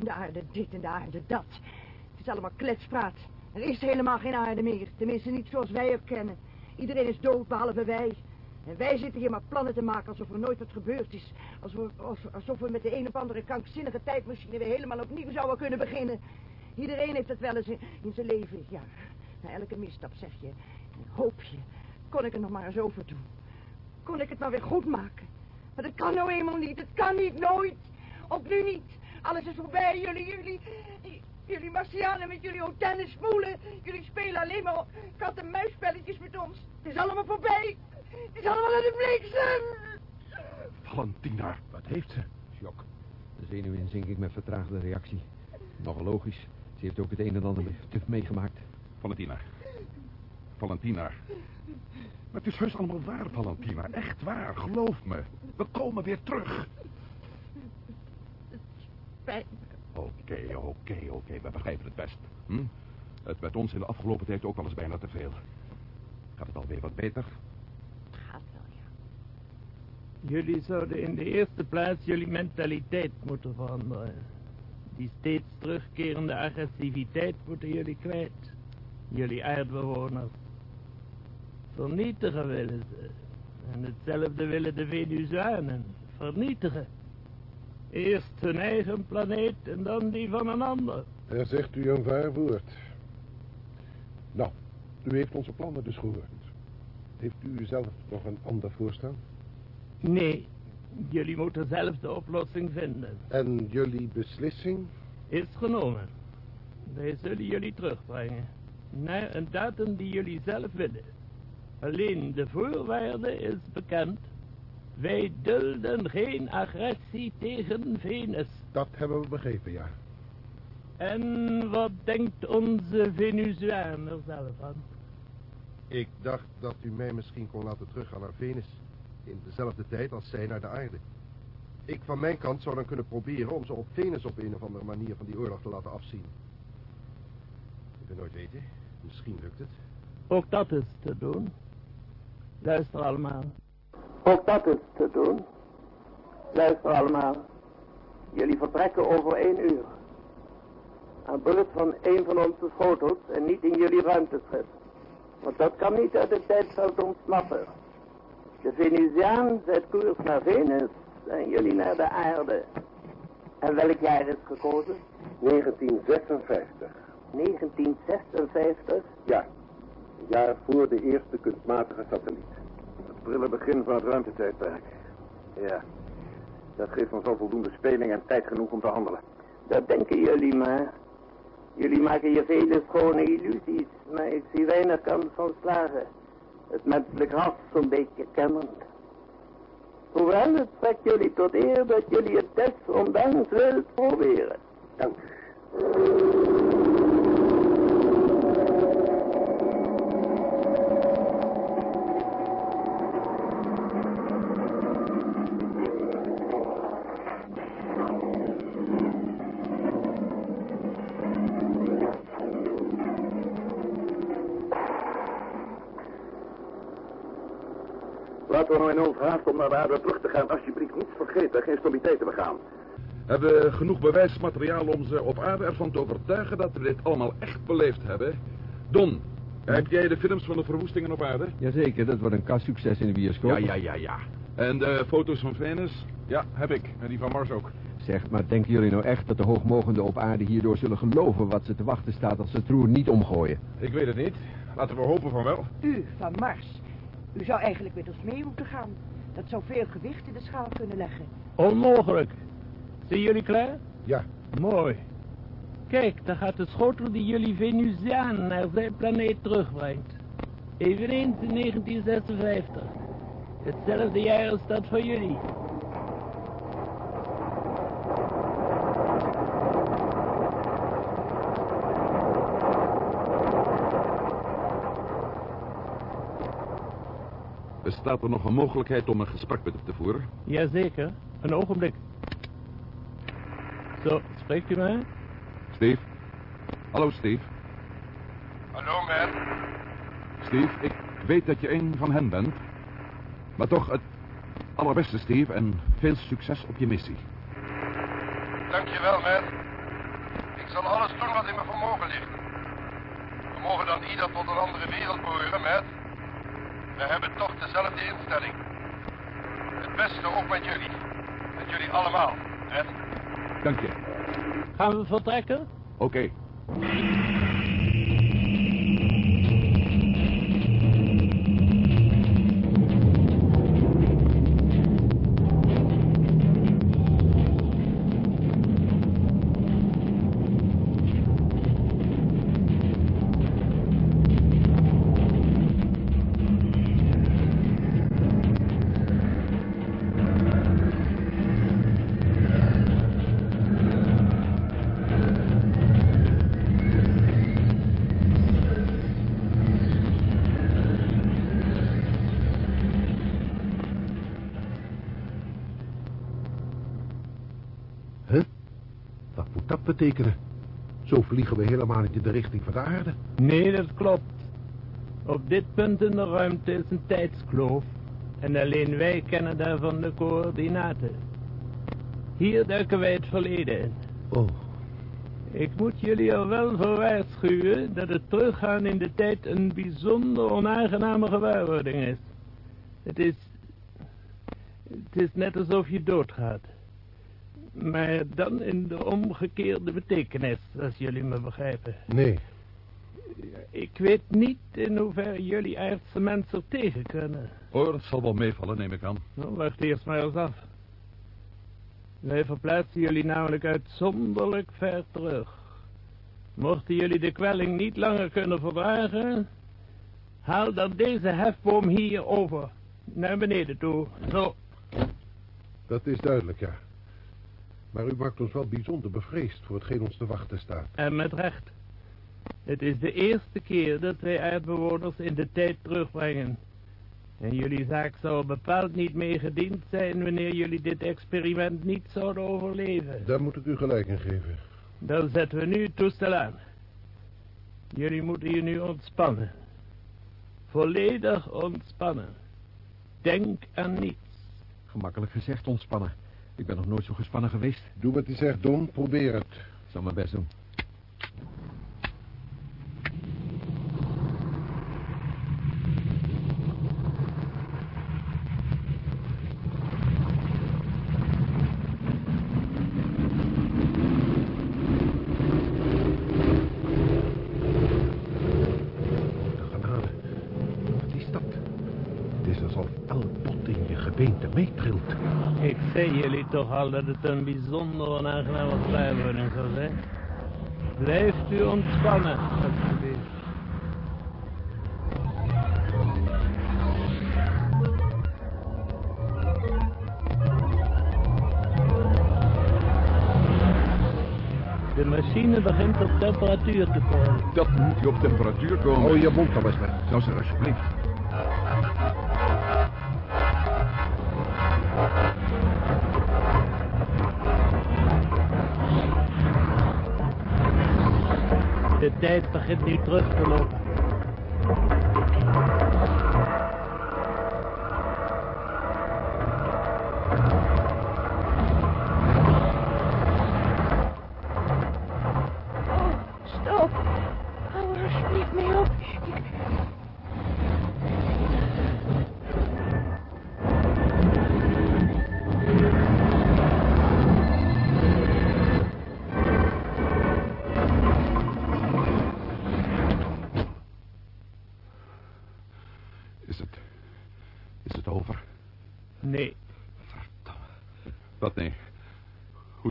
De aarde dit en de aarde dat. Het is allemaal kletspraat. Er is helemaal geen aarde meer. Tenminste niet zoals wij het kennen. Iedereen is dood, behalve wij. En wij zitten hier maar plannen te maken alsof er nooit wat gebeurd is. Alsof, alsof we met de een of andere krankzinnige tijdmachine weer helemaal opnieuw zouden kunnen beginnen. Iedereen heeft het wel eens in, zijn leven, ja. Na elke misstap zeg je, een hoopje. Kon ik het nog maar eens over doen. Kon ik het nou weer goed maken. Maar dat kan nou eenmaal niet. Het kan niet, nooit. Ook nu niet. Alles is voorbij. Jullie, jullie... Jullie Martianen met jullie hotennen spoelen. Jullie spelen alleen maar kat-en-muisspelletjes met ons. Het is allemaal voorbij. Het is allemaal aan de bliksem. Valentina. Wat heeft ze? Shock. De zenuwinzinking met vertraagde reactie. Nogal logisch. Ze heeft ook het een en ander meegemaakt. Valentina. Valentina. Maar het is heus allemaal waar, Valentina. Echt waar, geloof me. We komen weer terug. Spijt Oké, oké, oké. We begrijpen het best. Hm? Het met ons in de afgelopen tijd ook wel eens bijna te veel. Gaat het alweer wat beter? Gaat wel, ja. Jullie zouden in de eerste plaats jullie mentaliteit moeten veranderen. Die steeds terugkerende agressiviteit moeten jullie kwijt. Jullie aardbewoners. Vernietigen willen ze. En hetzelfde willen de Venusanen. Vernietigen. Eerst hun eigen planeet en dan die van een ander. Daar zegt u een waar woord. Nou, u heeft onze plannen dus gehoord. Heeft u zelf nog een ander voorstel? Nee, jullie moeten zelf de oplossing vinden. En jullie beslissing? Is genomen. Wij zullen jullie terugbrengen. Naar een datum die jullie zelf willen. Alleen de voorwaarde is bekend. Wij dulden geen agressie tegen Venus. Dat hebben we begrepen, ja. En wat denkt onze Venusiaan er zelf van? Ik dacht dat u mij misschien kon laten teruggaan naar Venus. In dezelfde tijd als zij naar de aarde. Ik van mijn kant zou dan kunnen proberen om ze op Venus op een of andere manier van die oorlog te laten afzien. Ik wil nooit weten. Misschien lukt het. Ook dat is te doen. Luister allemaal. Ook dat is te doen. Luister allemaal. Jullie vertrekken over één uur. Aan boord van een van onze schotels en niet in jullie ruimteschip. Want dat kan niet uit het tijdveld ontsnappen. De Venusiaan zet koers naar Venus en jullie naar de aarde. En welk jaar is gekozen? 1956. 1956? Ja, een jaar voor de eerste kunstmatige satelliet. Prille begin van het ruimtetijdperk. Ja, dat geeft ons al voldoende speling en tijd genoeg om te handelen. Dat denken jullie maar. Jullie maken je vele schone illusies, maar ik zie weinig kans van slagen. Het menselijk hart zo'n beetje kennend. Hoewel, het strekt jullie tot eer dat jullie het desondanks wilt proberen. Dank u. om naar de aarde terug te gaan. Alsjeblieft, niet vergeten, geen stomiteit te begaan. Hebben we genoeg bewijsmateriaal om ze op aarde ervan te overtuigen dat we dit allemaal echt beleefd hebben? Don, heb jij de films van de verwoestingen op aarde? Jazeker, dat wordt een kassucces in de bioscoop. Ja, ja, ja, ja. En de foto's van Venus? Ja, heb ik. En die van Mars ook. Zeg, maar denken jullie nou echt dat de hoogmogenden op aarde hierdoor zullen geloven wat ze te wachten staat als ze het roer niet omgooien? Ik weet het niet. Laten we hopen van wel. U van Mars. U zou eigenlijk met ons mee moeten gaan. Dat zou veel gewicht in de schaal kunnen leggen. Onmogelijk. Zijn jullie klaar? Ja. Mooi. Kijk, daar gaat de schotel die jullie Venusiaan naar zijn planeet terugbrengt. Eveneens in 1956. Hetzelfde jaar als dat voor jullie. Bestaat er nog een mogelijkheid om een gesprek met hem te voeren? Jazeker. Een ogenblik. Zo, spreekt u maar. Steve? Hallo, Steve. Hallo, man. Steve, ik weet dat je een van hen bent. Maar toch het allerbeste, Steve, en veel succes op je missie. Dankjewel, man. Ik zal alles doen wat in mijn vermogen ligt. We mogen dan ieder tot een andere wereld behoren, man. We hebben toch dezelfde instelling. Het beste ook met jullie. Met jullie allemaal, Ed. Dank je. Gaan we vertrekken? Oké. Zo vliegen we helemaal niet in de richting van de aarde. Nee, dat klopt. Op dit punt in de ruimte is een tijdskloof. En alleen wij kennen daarvan de coördinaten. Hier duiken wij het verleden in. Oh. Ik moet jullie er wel voor waarschuwen dat het teruggaan in de tijd een bijzonder onaangename gewaarwording is. Het is... Het is net alsof je doodgaat. Maar dan in de omgekeerde betekenis, als jullie me begrijpen. Nee. Ik weet niet in hoeverre jullie aardse mensen er tegen kunnen. Oh, dat zal wel meevallen, neem ik aan. Nou, wacht eerst maar eens af. Wij verplaatsen jullie namelijk uitzonderlijk ver terug. Mochten jullie de kwelling niet langer kunnen verdragen... haal dan deze hefboom hier over, naar beneden toe. Zo. Dat is duidelijk, ja. Maar u maakt ons wel bijzonder bevreesd voor hetgeen ons te wachten staat. En met recht. Het is de eerste keer dat wij aardbewoners in de tijd terugbrengen. En jullie zaak zou bepaald niet meegediend zijn wanneer jullie dit experiment niet zouden overleven. Daar moet ik u gelijk in geven. Dan zetten we nu het toestel aan. Jullie moeten je nu ontspannen. Volledig ontspannen. Denk aan niets. Gemakkelijk gezegd ontspannen. Ik ben nog nooit zo gespannen geweest. Doe wat hij zegt, Don. Probeer het. Ik zal mijn best doen. Genade. Wat is dat? Het is alsof elk bot in je gebeente meetrilt. Ik jullie toch al dat het een bijzonder onaangename vrijwording zou zijn. Blijft u ontspannen, alsjeblieft. De machine begint op temperatuur te komen. Dat moet je op temperatuur komen. Oh, je mond dan eens weg. Zeg, alsjeblieft. Tijd begint nu terug te lopen.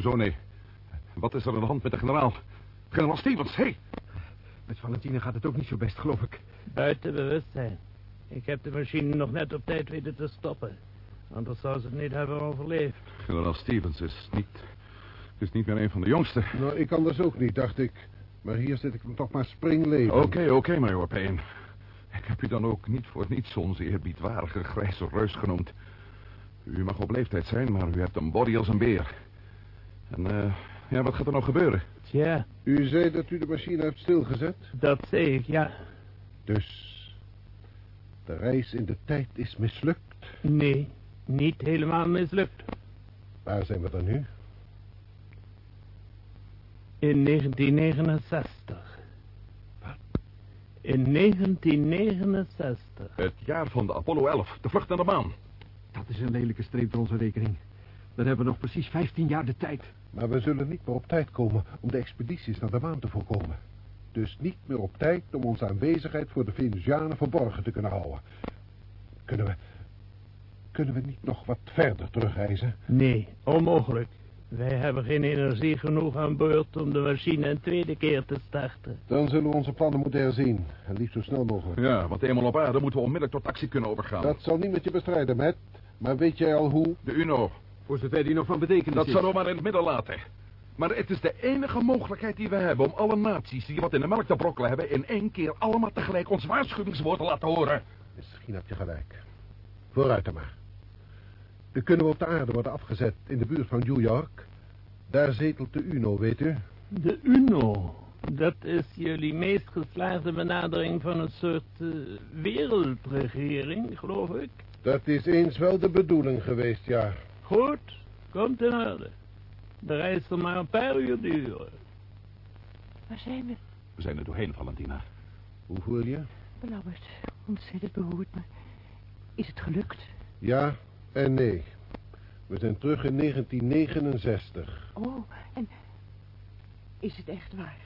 Hoezo nee? Wat is er aan de hand met de generaal? Generaal Stevens, hé! Hey. Met Valentine gaat het ook niet zo best, geloof ik. Buiten bewustzijn. Ik heb de machine nog net op tijd weten te stoppen. Anders zou ze het niet hebben overleefd. Generaal Stevens is niet... is niet meer een van de jongsten. Nou, ik anders ook niet, dacht ik. Maar hier zit ik hem toch maar springleven. Oké, oké, major Payne. Ik heb u dan ook niet voor niets onze eerbiedwaardige grijze reus genoemd. U mag op leeftijd zijn, maar u hebt een body als een beer. En, eh, ja, wat gaat er nou gebeuren? Tja, U zei dat u de machine heeft stilgezet? dat zei ik, ja. Dus... De reis in de tijd is mislukt. Nee, niet helemaal mislukt. Waar zijn we dan nu? In 1969. Wat? In 1969. Het jaar van de Apollo 11, de vlucht naar de maan. Dat is een lelijke streep voor onze rekening. Dan hebben we nog precies 15 jaar de tijd. Maar we zullen niet meer op tijd komen om de expedities naar de maan te voorkomen. Dus niet meer op tijd om onze aanwezigheid voor de Venusianen verborgen te kunnen houden. Kunnen we... Kunnen we niet nog wat verder terugreizen? Nee, onmogelijk. Wij hebben geen energie genoeg aan boord om de machine een tweede keer te starten. Dan zullen we onze plannen moeten herzien. En liefst zo snel mogelijk. Ja, want eenmaal op aarde moeten we onmiddellijk tot actie kunnen overgaan. Dat zal niet met je bestrijden, Matt. Maar weet jij al hoe? De UNO. Voor zover die nog van betekenis Dat is. zullen we maar in het midden laten. Maar het is de enige mogelijkheid die we hebben om alle naties die wat in de melk te brokkelen hebben... in één keer allemaal tegelijk ons waarschuwingswoord te laten horen. Misschien heb je gelijk. Vooruit dan maar. Dan kunnen we op de aarde worden afgezet in de buurt van New York. Daar zetelt de UNO, weet u. De UNO. Dat is jullie meest geslaagde benadering van een soort eh, wereldregering, geloof ik. Dat is eens wel de bedoeling geweest, ja. Goed, komt in orde. De reis zal maar een paar uur duren. Waar zijn we? We zijn er doorheen, Valentina. Hoe voel je? Belabberd. Ontzettend beroerd, maar... Is het gelukt? Ja en nee. We zijn terug in 1969. Oh, en... Is het echt waar?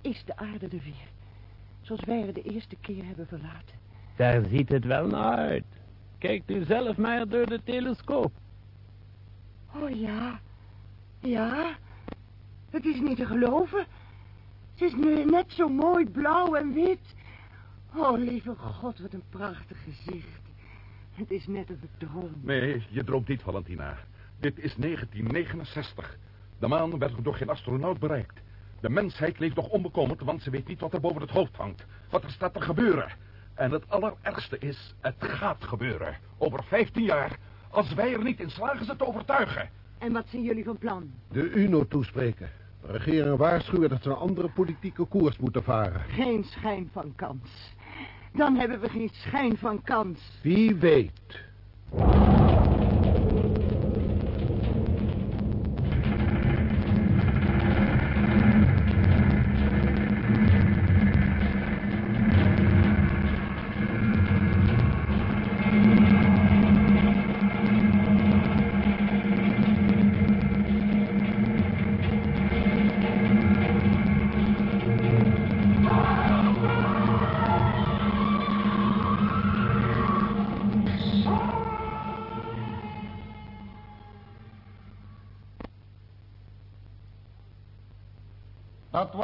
Is de aarde er weer? Zoals wij er de eerste keer hebben verlaten. Daar ziet het wel naar uit. Kijkt u zelf maar door de telescoop. Oh ja. Ja. Het is niet te geloven. Ze is nu net zo mooi blauw en wit. Oh, lieve God, wat een prachtig gezicht. Het is net ik droom. Nee, je droomt niet, Valentina. Dit is 1969. De maan werd door geen astronaut bereikt. De mensheid leeft nog onbekommerd, want ze weet niet wat er boven het hoofd hangt. Wat er staat te gebeuren. En het allerergste is, het gaat gebeuren. Over 15 jaar, als wij er niet in slagen ze te overtuigen. En wat zijn jullie van plan? De UNO toespreken. De regering waarschuwen dat ze een andere politieke koers moeten varen. Geen schijn van kans. Dan hebben we geen schijn van kans. Wie weet.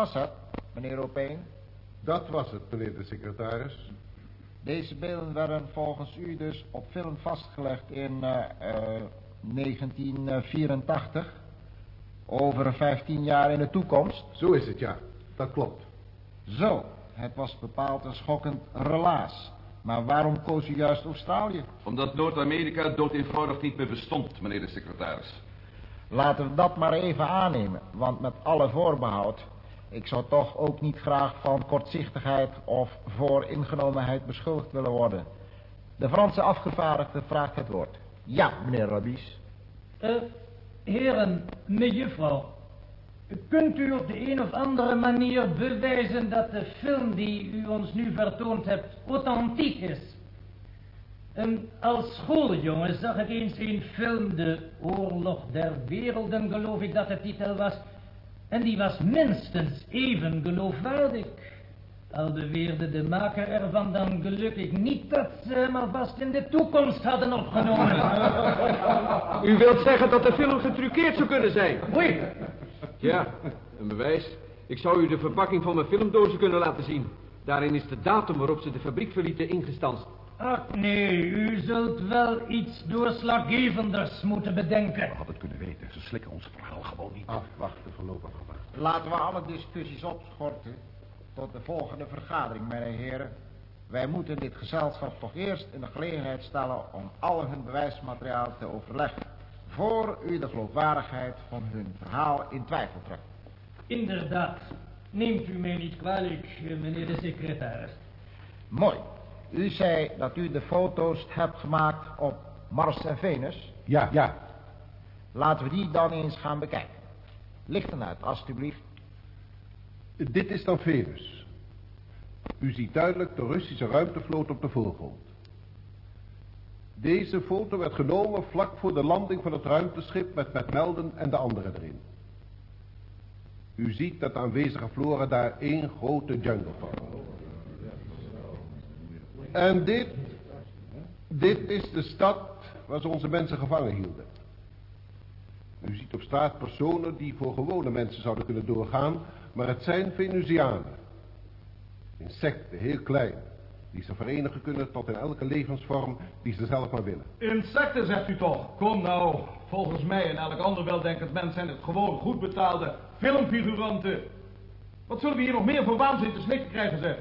Was het, meneer Opeen. Dat was het, meneer de secretaris. Deze beelden werden volgens u dus op film vastgelegd in eh, eh, 1984. Over 15 jaar in de toekomst. Zo is het, ja. Dat klopt. Zo, het was bepaald een schokkend relaas. Maar waarom koos u juist Australië? Omdat Noord-Amerika dood eenvoudig niet meer bestond, meneer de secretaris. Laten we dat maar even aannemen, want met alle voorbehoud... ik zou toch ook niet graag van kortzichtigheid of vooringenomenheid beschuldigd willen worden. De Franse afgevaardigde vraagt het woord. Ja, meneer Rabies. Eh, heren, mejuffrouw. Kunt u op de een of andere manier bewijzen dat de film die u ons nu vertoond hebt authentiek is? En als schooljongen zag ik eens een film, De Oorlog der Werelden, geloof ik dat de titel was. En die was minstens even geloofwaardig. Al beweerde de maker ervan dan gelukkig niet dat ze hem alvast in de toekomst hadden opgenomen. U wilt zeggen dat de film getruckeerd zou kunnen zijn? Oei. Ja, een bewijs. Ik zou u de verpakking van mijn filmdozen kunnen laten zien. Daarin is de datum waarop ze de fabriek verlieten ingestanst. Ach nee, u zult wel iets doorslaggevenders moeten bedenken. We hadden het kunnen weten. Ze slikken ons verhaal gewoon niet. Afwachten, voorlopig afwachten. Laten we alle discussies opschorten tot de volgende vergadering, mijn heren. Wij moeten dit gezelschap toch eerst in de gelegenheid stellen om al hun bewijsmateriaal te overleggen. Voor u de geloofwaardigheid van hun verhaal in twijfel trekt. Inderdaad. Neemt u mij niet kwalijk, meneer de secretaris. Mooi. U zei dat u de foto's hebt gemaakt op Mars en Venus. Ja, ja. Laten we die dan eens gaan bekijken. Lichten uit, alstublieft. Dit is dan Venus. U ziet duidelijk de Russische ruimtevloot op de voorgrond. Deze foto werd genomen vlak voor de landing van het ruimteschip met Melden en de anderen erin. U ziet dat de aanwezige flora daar één grote jungle vormt. En dit, dit is de stad waar ze onze mensen gevangen hielden. U ziet op straat personen die voor gewone mensen zouden kunnen doorgaan, maar het zijn Venusianen. Insecten, heel klein, die ze verenigen kunnen tot in elke levensvorm die ze zelf maar willen. Insecten, zegt u toch? Kom nou. Volgens mij en elk ander weldenkend mens zijn het gewoon goed betaalde filmfiguranten. Wat zullen we hier nog meer voor waanzin te slikken krijgen, zeg?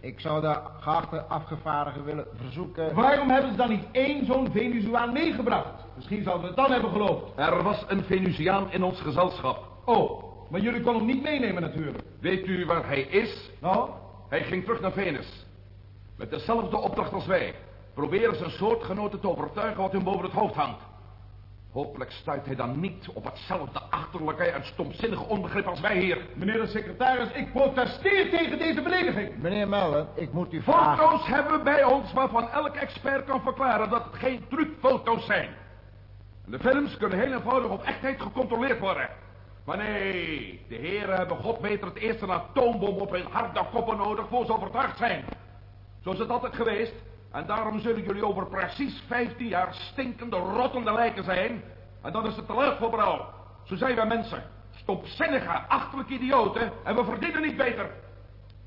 Ik zou de geachte afgevaardigden willen verzoeken... Waarom hebben ze dan niet één zo'n Venusiaan meegebracht? Misschien zouden we het dan hebben geloofd. Er was een Venusiaan in ons gezelschap. Oh, maar jullie konden hem niet meenemen natuurlijk. Weet u waar hij is? Nou? Hij ging terug naar Venus. Met dezelfde opdracht als wij. Proberen zijn soortgenoten te overtuigen wat hun boven het hoofd hangt. Hopelijk stuit hij dan niet op hetzelfde achterlijke en stomzinnige onbegrip als wij hier. Meneer de secretaris, ik protesteer tegen deze belediging. Meneer Melden, ik moet u vragen... Foto's hebben we bij ons waarvan elk expert kan verklaren dat het geen trucfoto's zijn. En de films kunnen heel eenvoudig op echtheid gecontroleerd worden. Maar nee, de heren hebben god weet het eerst een atoombom op hun harde koppen nodig voor ze overtuigd zijn. Zo is het altijd geweest. En daarom zullen jullie over precies 15 jaar stinkende, rottende lijken zijn. En dan is het te laat voor brouw. Zo zijn wij mensen. Stopzinnige, achterlijke idioten. En we verdienen niet beter.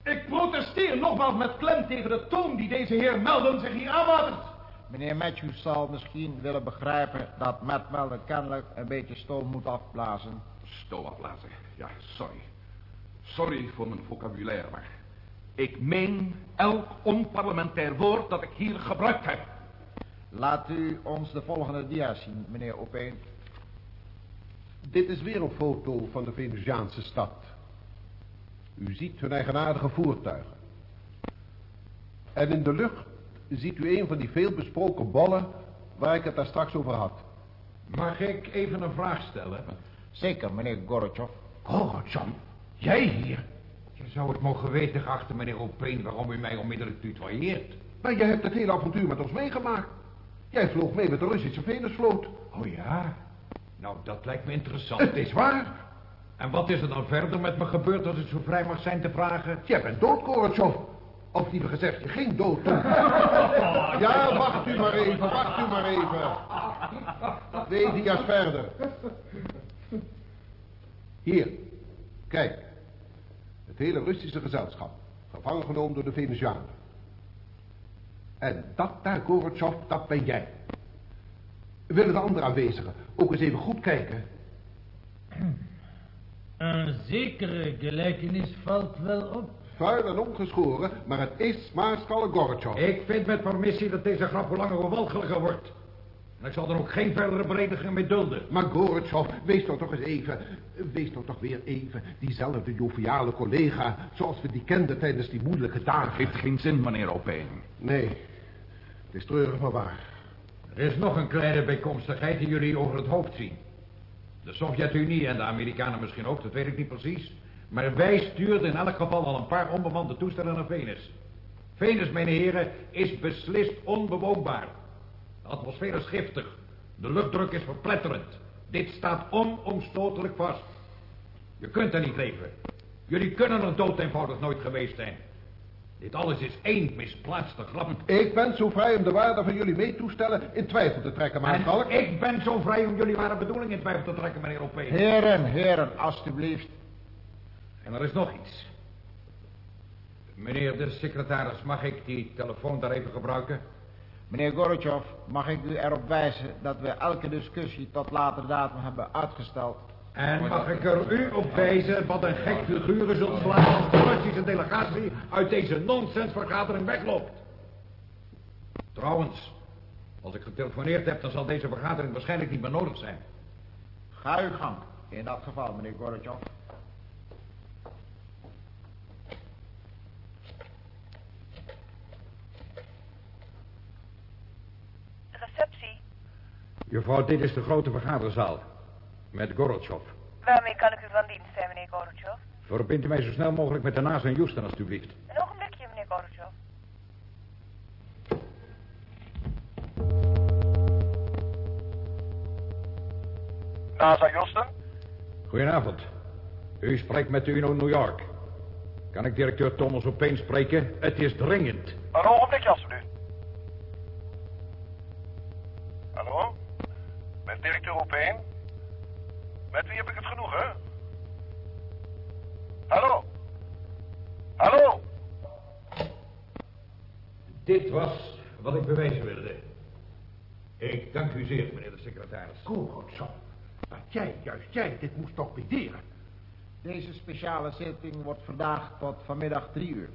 Ik protesteer nogmaals met klem tegen de toon die deze heer Melden zich hier aanwatigt. Meneer Matthews zal misschien willen begrijpen dat Matt Melden kennelijk een beetje stoom moet afblazen. Stoom afblazen, ja, sorry. Sorry voor mijn vocabulaire, maar... Ik meen elk onparlementair woord dat ik hier gebruikt heb. Laat u ons de volgende dia zien, meneer Opeen. Dit is weer een foto van de Venusiaanse stad. U ziet hun eigenaardige voertuigen. En in de lucht ziet u een van die veelbesproken bollen waar ik het daar straks over had. Mag ik even een vraag stellen? Zeker, meneer Gorotjov. Gorotjov? Jij hier? Zou het mogen weten, geachte meneer Opeen, waarom u mij onmiddellijk tutoyeert. Maar jij hebt het hele avontuur met ons meegemaakt. Jij vloog mee met de Russische Venusvloot. Oh ja? Nou, dat lijkt me interessant. Het is waar. En wat is er dan verder met me gebeurd als ik zo vrij mag zijn te vragen? Jij bent dood, Gorotjov. Of liever gezegd, je ging dood toen. ja, wacht u maar even, wacht u maar even. Twee dia's verder. Hier, kijk. Het hele Russische gezelschap. Gevangen genomen door de Venusianen. En dat daar, Gorotjov, dat ben jij. Willen de andere aanwezigen ook eens even goed kijken? Een zekere gelijkenis valt wel op. Vuil en ongeschoren, maar het is Maarschalk Gorotjov. Ik vind met permissie dat deze grap hoe langer hoe walgelijker wordt. En ik zal er ook geen verdere berediging mee dulden. Maar Gorotjov, wees nou toch eens even, wees nou toch weer even diezelfde joviale collega... zoals we die kenden tijdens die moeilijke dagen. Heeft geen zin, meneer Opeen. Nee, het is treurig maar waar. Er is nog een kleine bijkomstigheid die jullie over het hoofd zien. De Sovjet-Unie en de Amerikanen misschien ook, dat weet ik niet precies. Maar wij stuurden in elk geval al een paar onbemande toestellen naar Venus. Venus, mijn heren, is beslist onbewoonbaar. Atmosfeer is giftig. De luchtdruk is verpletterend. Dit staat onomstotelijk vast. Je kunt er niet leven. Jullie kunnen er dood eenvoudig nooit geweest zijn. Dit alles is één misplaatste grap. Ik ben zo vrij om de waarde van jullie meetoestellen in twijfel te trekken, Maarschalk. Ik ben zo vrij om jullie ware bedoeling in twijfel te trekken, meneer Opeen. Heren, heren, alstublieft. En er is nog iets. Meneer de secretaris, mag ik die telefoon daar even gebruiken? Meneer Gorotjov, mag ik u erop wijzen dat we elke discussie tot later datum hebben uitgesteld. En mag ik er u op wijzen wat een gek figuren zult slaan als de Russische delegatie uit deze nonsensvergadering wegloopt? Trouwens, als ik getelefoneerd heb, dan zal deze vergadering waarschijnlijk niet meer nodig zijn. Ga uw gang, in dat geval, meneer Gorotjov. Juffrouw, dit is de grote vergaderzaal. Met Gorotjov. Waarmee kan ik u van dienst zijn, meneer Gorotjov? Verbind u mij zo snel mogelijk met de NASA in Houston, alstublieft. Een ogenblikje, meneer Gorotjov. NASA Houston? Goedenavond. U spreekt met de UNO New York. Kan ik directeur Thomas Opeen spreken? Het is dringend. Een ogenblikje, alsjeblieft. Hallo? Met directeur Opeen? Met wie heb ik het genoegen? Hallo? Hallo? Dit was wat ik bewijzen wilde. Ik dank u zeer, meneer de secretaris. Gorotjov, dat jij, juist jij, dit moest torpederen. Deze speciale zitting wordt vandaag tot vanmiddag drie uur.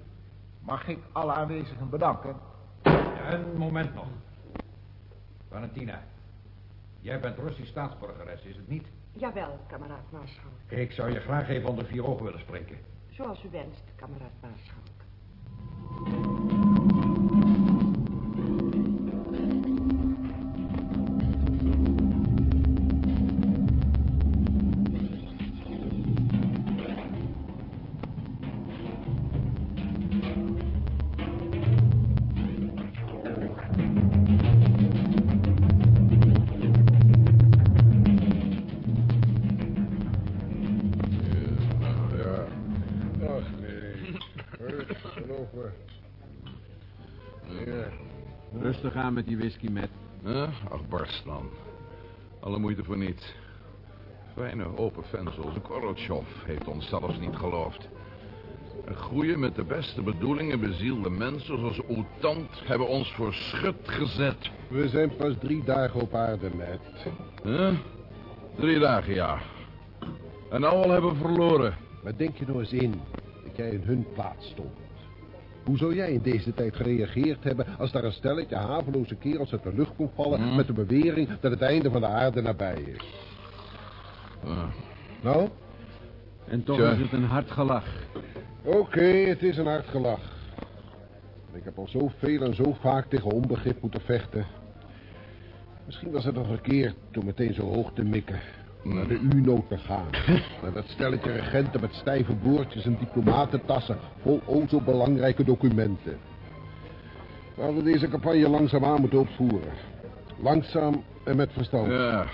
Mag ik alle aanwezigen bedanken? Ja, een moment nog. Valentina, jij bent Russisch staatsburgeres, is het niet? Jawel, kameraad Maarschalk. Ik zou je graag even onder vier ogen willen spreken. Zoals u wenst, kameraad Maarschalk. Met whisky, met. Ach, barst dan. Alle moeite voor niets. Fijne open vensels. Korotjov heeft ons zelfs niet geloofd. Een goeie met de beste bedoelingen bezielde mensen zoals Oetant hebben ons voor schut gezet. We zijn pas drie dagen op aarde, Matt. Huh? Drie dagen, ja. En nou al hebben we verloren. Maar denk je nou eens in dat jij in hun plaats stond. Hoe zou jij in deze tijd gereageerd hebben als daar een stelletje haveloze kerels uit de lucht kon vallen Hmm. met de bewering dat het einde van de aarde nabij is? Nou? En toch Tja. is het een hard gelach. Oké, het is een hard gelach. Ik heb al zoveel en zo vaak tegen onbegrip moeten vechten. Misschien was het nog verkeerd om meteen zo hoog te mikken. Naar de U-nood te gaan. Naar dat stelletje regenten met stijve boordjes en diplomatentassen... vol o zo belangrijke documenten. We hadden deze campagne langzaamaan moeten opvoeren. Langzaam en met verstand. Ja.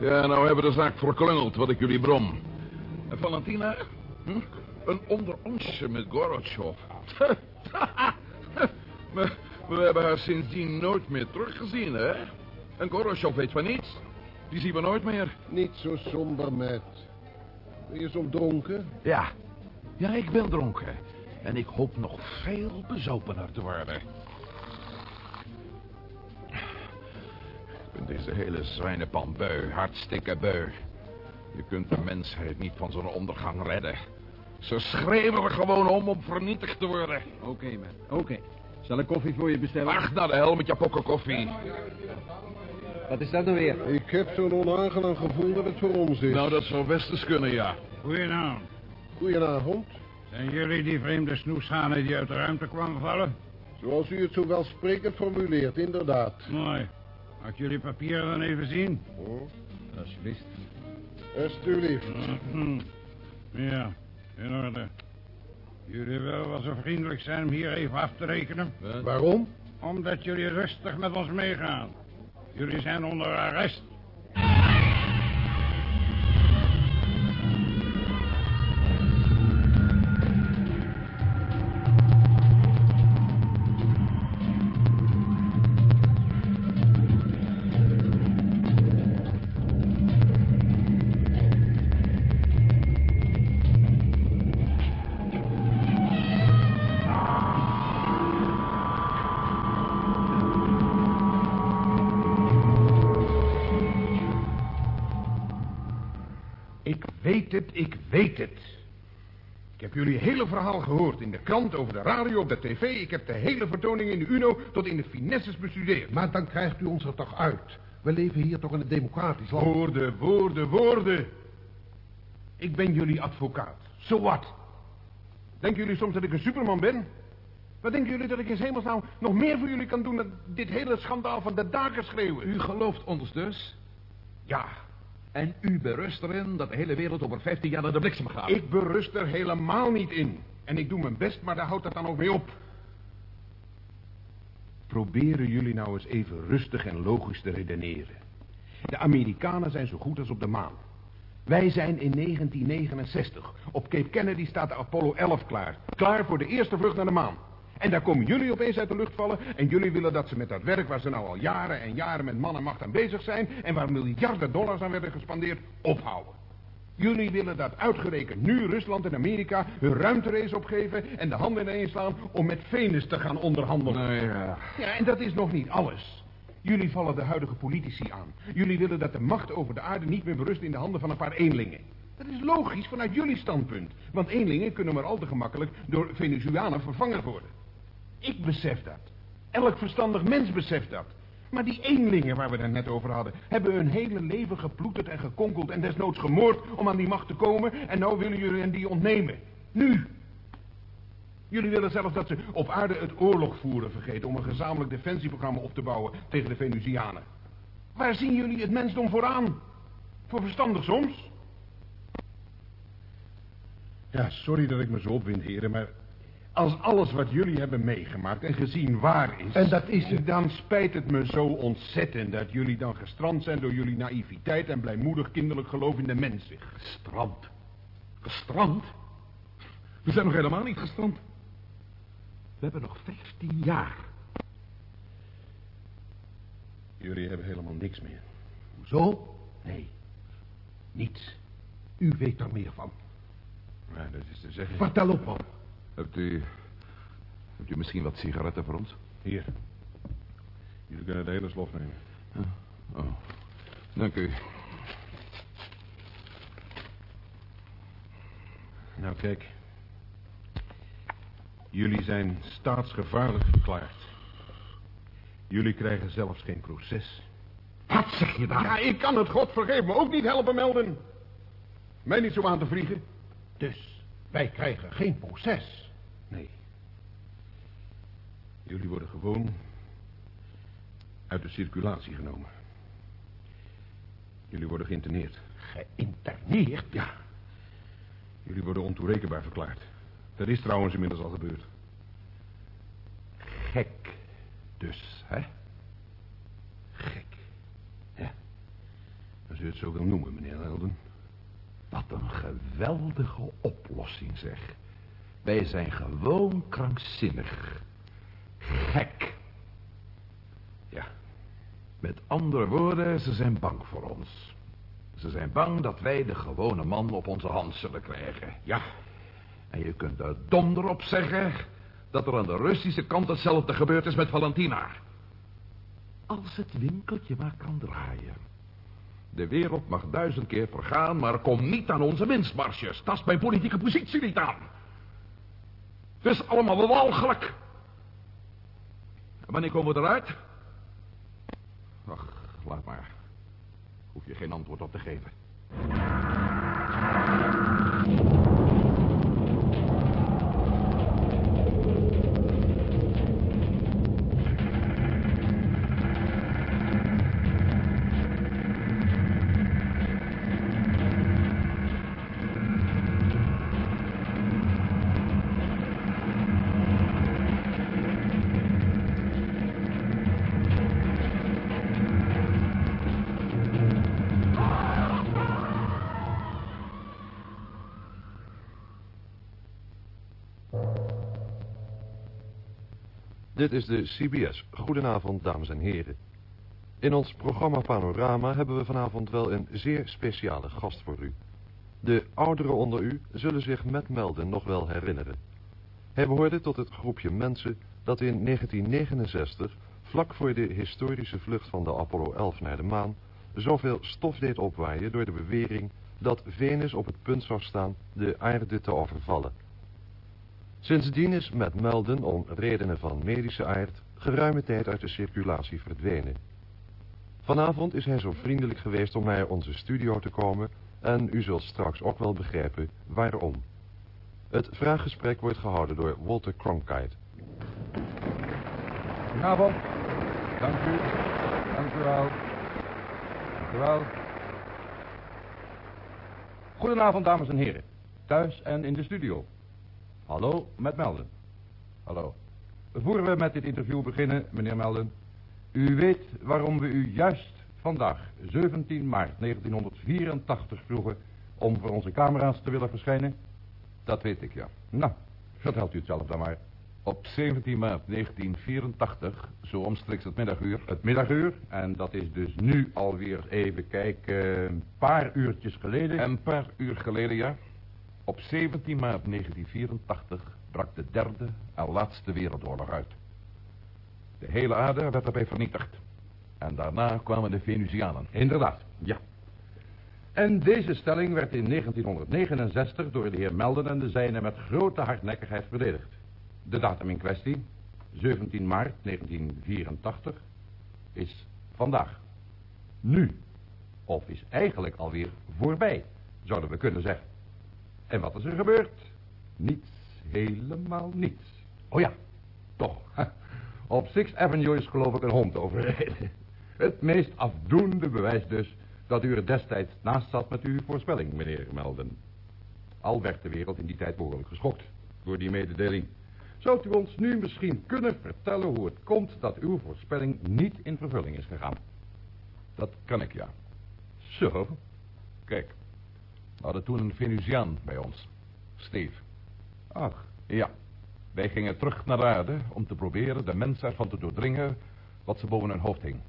Ja, nou hebben we de zaak verklungeld, wat ik jullie brom. En Valentina? Hm? Een onderonsje met Gorotjov. we, we hebben haar sindsdien nooit meer teruggezien, hè? En Gorotjov weet van niets. Die zien we nooit meer. Niet zo somber, Matt. Ben je zo dronken? Ja. Ja, ik ben dronken. En ik hoop nog veel bezopener te worden. Ik ben deze hele zwijnenpan beu, hartstikke beu. Je kunt de mensheid niet van zo'n ondergang redden. Ze schreeuwen er gewoon om om vernietigd te worden. Oké, man. Oké. Zal ik koffie voor je bestellen? Wacht naar de hel met je pokken koffie. Wat is dat nou weer? Ik heb zo'n onaangenaam gevoel dat het voor ons is. Nou, dat zou best eens kunnen, ja. Goedenavond. Goedenavond. Zijn jullie die vreemde snoeshanen die uit de ruimte kwamen vallen? Zoals u het zo welsprekend formuleert, inderdaad. Mooi. Mag ik jullie papieren dan even zien? Oh, Alsjeblieft. alsjeblieft. Mhm. Ja, in orde. Jullie willen wel zo vriendelijk zijn om hier even af te rekenen? Waarom? Omdat jullie rustig met ons meegaan. Jullie zijn onder arrest. Het, ik weet het. Ik heb jullie hele verhaal gehoord in de krant, over de radio, op de tv. Ik heb de hele vertoning in de UNO tot in de finesses bestudeerd. Maar dan krijgt u ons er toch uit. We leven hier toch in een democratisch land. Woorden, woorden, woorden. Ik ben jullie advocaat. Zo wat? Denken jullie soms dat ik een superman ben? Wat denken jullie dat ik in hemelsnaam nog meer voor jullie kan doen dan dit hele schandaal van de daken schreeuwen? U gelooft ons dus? Ja. En u berust erin dat de hele wereld over 15 jaar naar de bliksem gaat? Ik berust er helemaal niet in. En ik doe mijn best, maar daar houdt het dan ook mee op. Proberen jullie nou eens even rustig en logisch te redeneren. De Amerikanen zijn zo goed als op de maan. Wij zijn in 1969. Op Cape Kennedy staat de Apollo 11 klaar. Klaar voor de eerste vlucht naar de maan. En daar komen jullie opeens uit de lucht vallen... en jullie willen dat ze met dat werk waar ze nou al jaren en jaren met man en macht aan bezig zijn... en waar miljarden dollars aan werden gespandeerd, ophouden. Jullie willen dat uitgerekend nu Rusland en Amerika hun ruimterace opgeven... en de handen ineens slaan om met Venus te gaan onderhandelen. Nou ja. Ja, en dat is nog niet alles. Jullie vallen de huidige politici aan. Jullie willen dat de macht over de aarde niet meer berust in de handen van een paar eenlingen. Dat is logisch vanuit jullie standpunt. Want eenlingen kunnen maar al te gemakkelijk door Venezuelanen vervangen worden. Ik besef dat. Elk verstandig mens beseft dat. Maar die eenlingen waar we het net over hadden... hebben hun hele leven geploeterd en gekonkeld... en desnoods gemoord om aan die macht te komen... en nou willen jullie hen die ontnemen. Nu. Jullie willen zelfs dat ze op aarde het oorlog voeren vergeten... om een gezamenlijk defensieprogramma op te bouwen tegen de Venusianen. Waar zien jullie het mensdom vooraan? Voor verstandig soms? Ja, sorry dat ik me zo opwind, heren, maar... Als alles wat jullie hebben meegemaakt en gezien waar is... En dat is het. Dan spijt het me zo ontzettend dat jullie dan gestrand zijn... door jullie naïviteit en blijmoedig kinderlijk geloof in de mensen. Gestrand? Gestrand? We zijn nog helemaal niet gestrand. We hebben nog 15 jaar. Jullie hebben helemaal niks meer. Zo? Nee, niets. U weet er meer van. Ja, dat is te zeggen. Vertel op, man. Hebt u... Hebt u misschien wat sigaretten voor ons? Hier. Jullie kunnen de hele slof nemen. Oh, dank u. Nou, kijk. Jullie zijn staatsgevaarlijk verklaard. Jullie krijgen zelfs geen proces. Wat zeg je dan? Ja, ik kan het, God vergeef me, ook niet helpen melden. Mij niet zo aan te vliegen. Dus wij krijgen geen proces. Nee. Jullie worden gewoon uit de circulatie genomen. Jullie worden geïnterneerd. Geïnterneerd? Ja. Jullie worden ontoerekenbaar verklaard. Dat is trouwens inmiddels al gebeurd. Gek dus, hè? Gek. Ja. Als u het zo wil noemen, meneer Elden. Wat een geweldige oplossing, zeg. Wij zijn gewoon krankzinnig. Gek. Ja. Met andere woorden, ze zijn bang voor ons. Ze zijn bang dat wij de gewone man op onze hand zullen krijgen. Ja. En je kunt er donder op zeggen dat er aan de Russische kant hetzelfde gebeurd is met Valentina. Als het winkeltje maar kan draaien. De wereld mag duizend keer vergaan, maar kom niet aan onze winstmarges. Tast mijn politieke positie niet aan. Het is allemaal walgelijk. En wanneer komen we eruit? Ach, laat maar. Hoef je geen antwoord op te geven. Dit is de CBS. Goedenavond, dames en heren. In ons programma Panorama hebben we vanavond wel een zeer speciale gast voor u. De ouderen onder u zullen zich met Melden nog wel herinneren. Hij behoorde tot het groepje mensen dat in 1969, vlak voor de historische vlucht van de Apollo 11 naar de maan, zoveel stof deed opwaaien door de bewering dat Venus op het punt zou staan de aarde te overvallen. Sindsdien is met Melden om redenen van medische aard geruime tijd uit de circulatie verdwenen. Vanavond is hij zo vriendelijk geweest om naar onze studio te komen en u zult straks ook wel begrijpen waarom. Het vraaggesprek wordt gehouden door Walter Cronkite. Goedenavond. Dank u. Dank u wel. Dank u wel. Goedenavond, dames en heren. Thuis en in de studio. Hallo, met Melden. Hallo. Voor we met dit interview beginnen, meneer Melden. U weet waarom we u juist vandaag, 17 maart 1984, vroegen om voor onze camera's te willen verschijnen? Dat weet ik, ja. Nou, vertelt u het zelf dan maar. Op 17 maart 1984, zo omstreeks het middaguur. Het middaguur, en dat is dus nu alweer even kijken, een paar uurtjes geleden. Een paar uur geleden, ja. Op 17 maart 1984 brak de derde en laatste wereldoorlog uit. De hele aarde werd erbij vernietigd. En daarna kwamen de Venusianen. Inderdaad, ja. En deze stelling werd in 1969 door de heer Melden en de zijnen met grote hardnekkigheid verdedigd. De datum in kwestie, 17 maart 1984, is vandaag. Nu. Of is eigenlijk alweer voorbij, zouden we kunnen zeggen. En wat is er gebeurd? Niets, helemaal niets. Oh ja, toch. Op Sixth Avenue is geloof ik een hond overreden. Het meest afdoende bewijs dus dat u er destijds naast zat met uw voorspelling, meneer Melden. Al werd de wereld in die tijd behoorlijk geschokt door die mededeling. Zou u ons nu misschien kunnen vertellen hoe het komt dat uw voorspelling niet in vervulling is gegaan? Dat kan ik, ja. Zo. Kijk, we hadden toen een Venusiaan bij ons. Steve. Ach. Ja. Wij gingen terug naar de aarde om te proberen de mensen ervan te doordringen wat ze boven hun hoofd hing.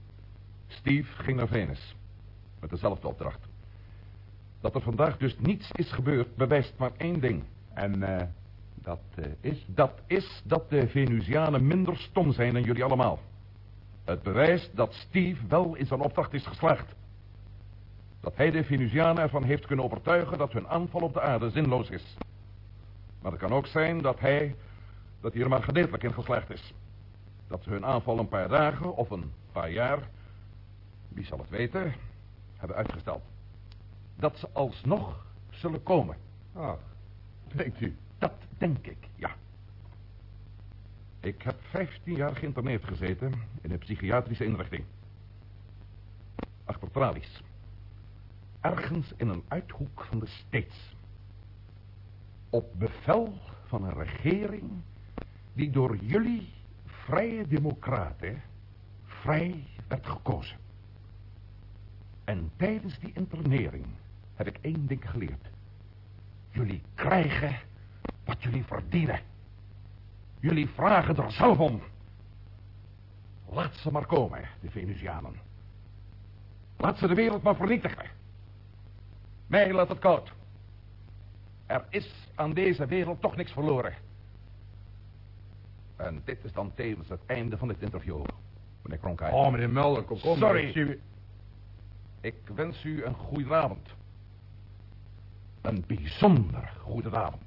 Steve ging naar Venus. Met dezelfde opdracht. Dat er vandaag dus niets is gebeurd bewijst maar één ding. En uh, Dat eh, is, dat is dat de Venusianen minder stom zijn dan jullie allemaal. Het bewijst dat Steve wel in zijn opdracht is geslaagd. Dat hij de Venusianen ervan heeft kunnen overtuigen dat hun aanval op de aarde zinloos is. Maar het kan ook zijn dat hij, dat hij er maar gedeeltelijk in geslaagd is. Dat ze hun aanval een paar dagen of een paar jaar, wie zal het weten, hebben uitgesteld. Dat ze alsnog zullen komen. Ah, denkt u? Dat denk ik, ja. Ik heb 15 jaar geïnterneerd gezeten in een psychiatrische inrichting. Achter tralies. Ergens in een uithoek van de States. Op bevel van een regering die door jullie vrije democraten vrij werd gekozen. En tijdens die internering heb ik één ding geleerd. Jullie krijgen wat jullie verdienen. Jullie vragen er zelf om. Laat ze maar komen, de Venusianen. Laat ze de wereld maar vernietigen. Mij laat het koud. Er is aan deze wereld toch niks verloren. En dit is dan tevens het einde van dit interview, meneer Kronkheid. Oh, meneer Mulder, kom, kom. Sorry. Ik wens u een goede avond. Een bijzonder goede avond.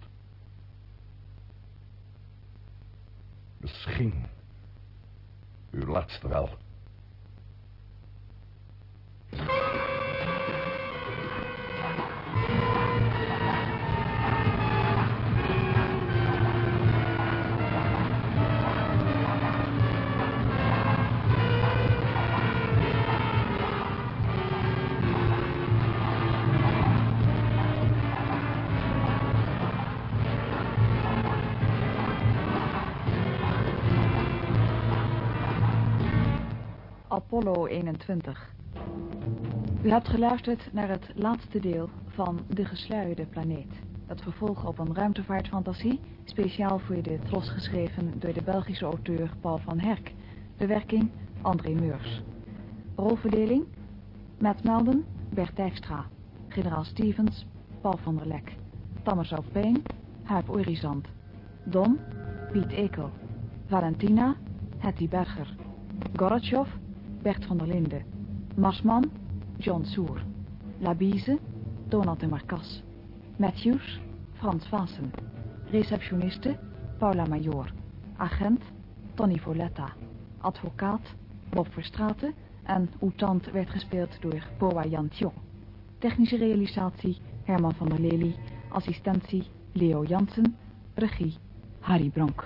Misschien uw laatste wel. Apollo 21. U hebt geluisterd naar het laatste deel van De Gesluierde Planeet. Het vervolg op een ruimtevaartfantasie, speciaal voor de Tros geschreven door de Belgische auteur Paul van Herk. Bewerking André Meurs. Rolverdeling Matt Melden, Bert Dijkstra. Generaal Stevens, Paul van der Lek. Thomas Alpijn, Huip Orizant. Don, Piet Ekel. Valentina, Hetty Berger. Gorotjov, Bert van der Linden. Marsman, John Soer. Labise, Donald de Marcas. Matthews, Frans Vaassen. Receptioniste, Paula Major. Agent, Tony Voletta. Advocaat, Bob Verstraten. En Oetant werd gespeeld door Poa Jantjong. Technische realisatie, Herman van der Lely. Assistentie, Leo Jansen. Regie, Harry Bronk.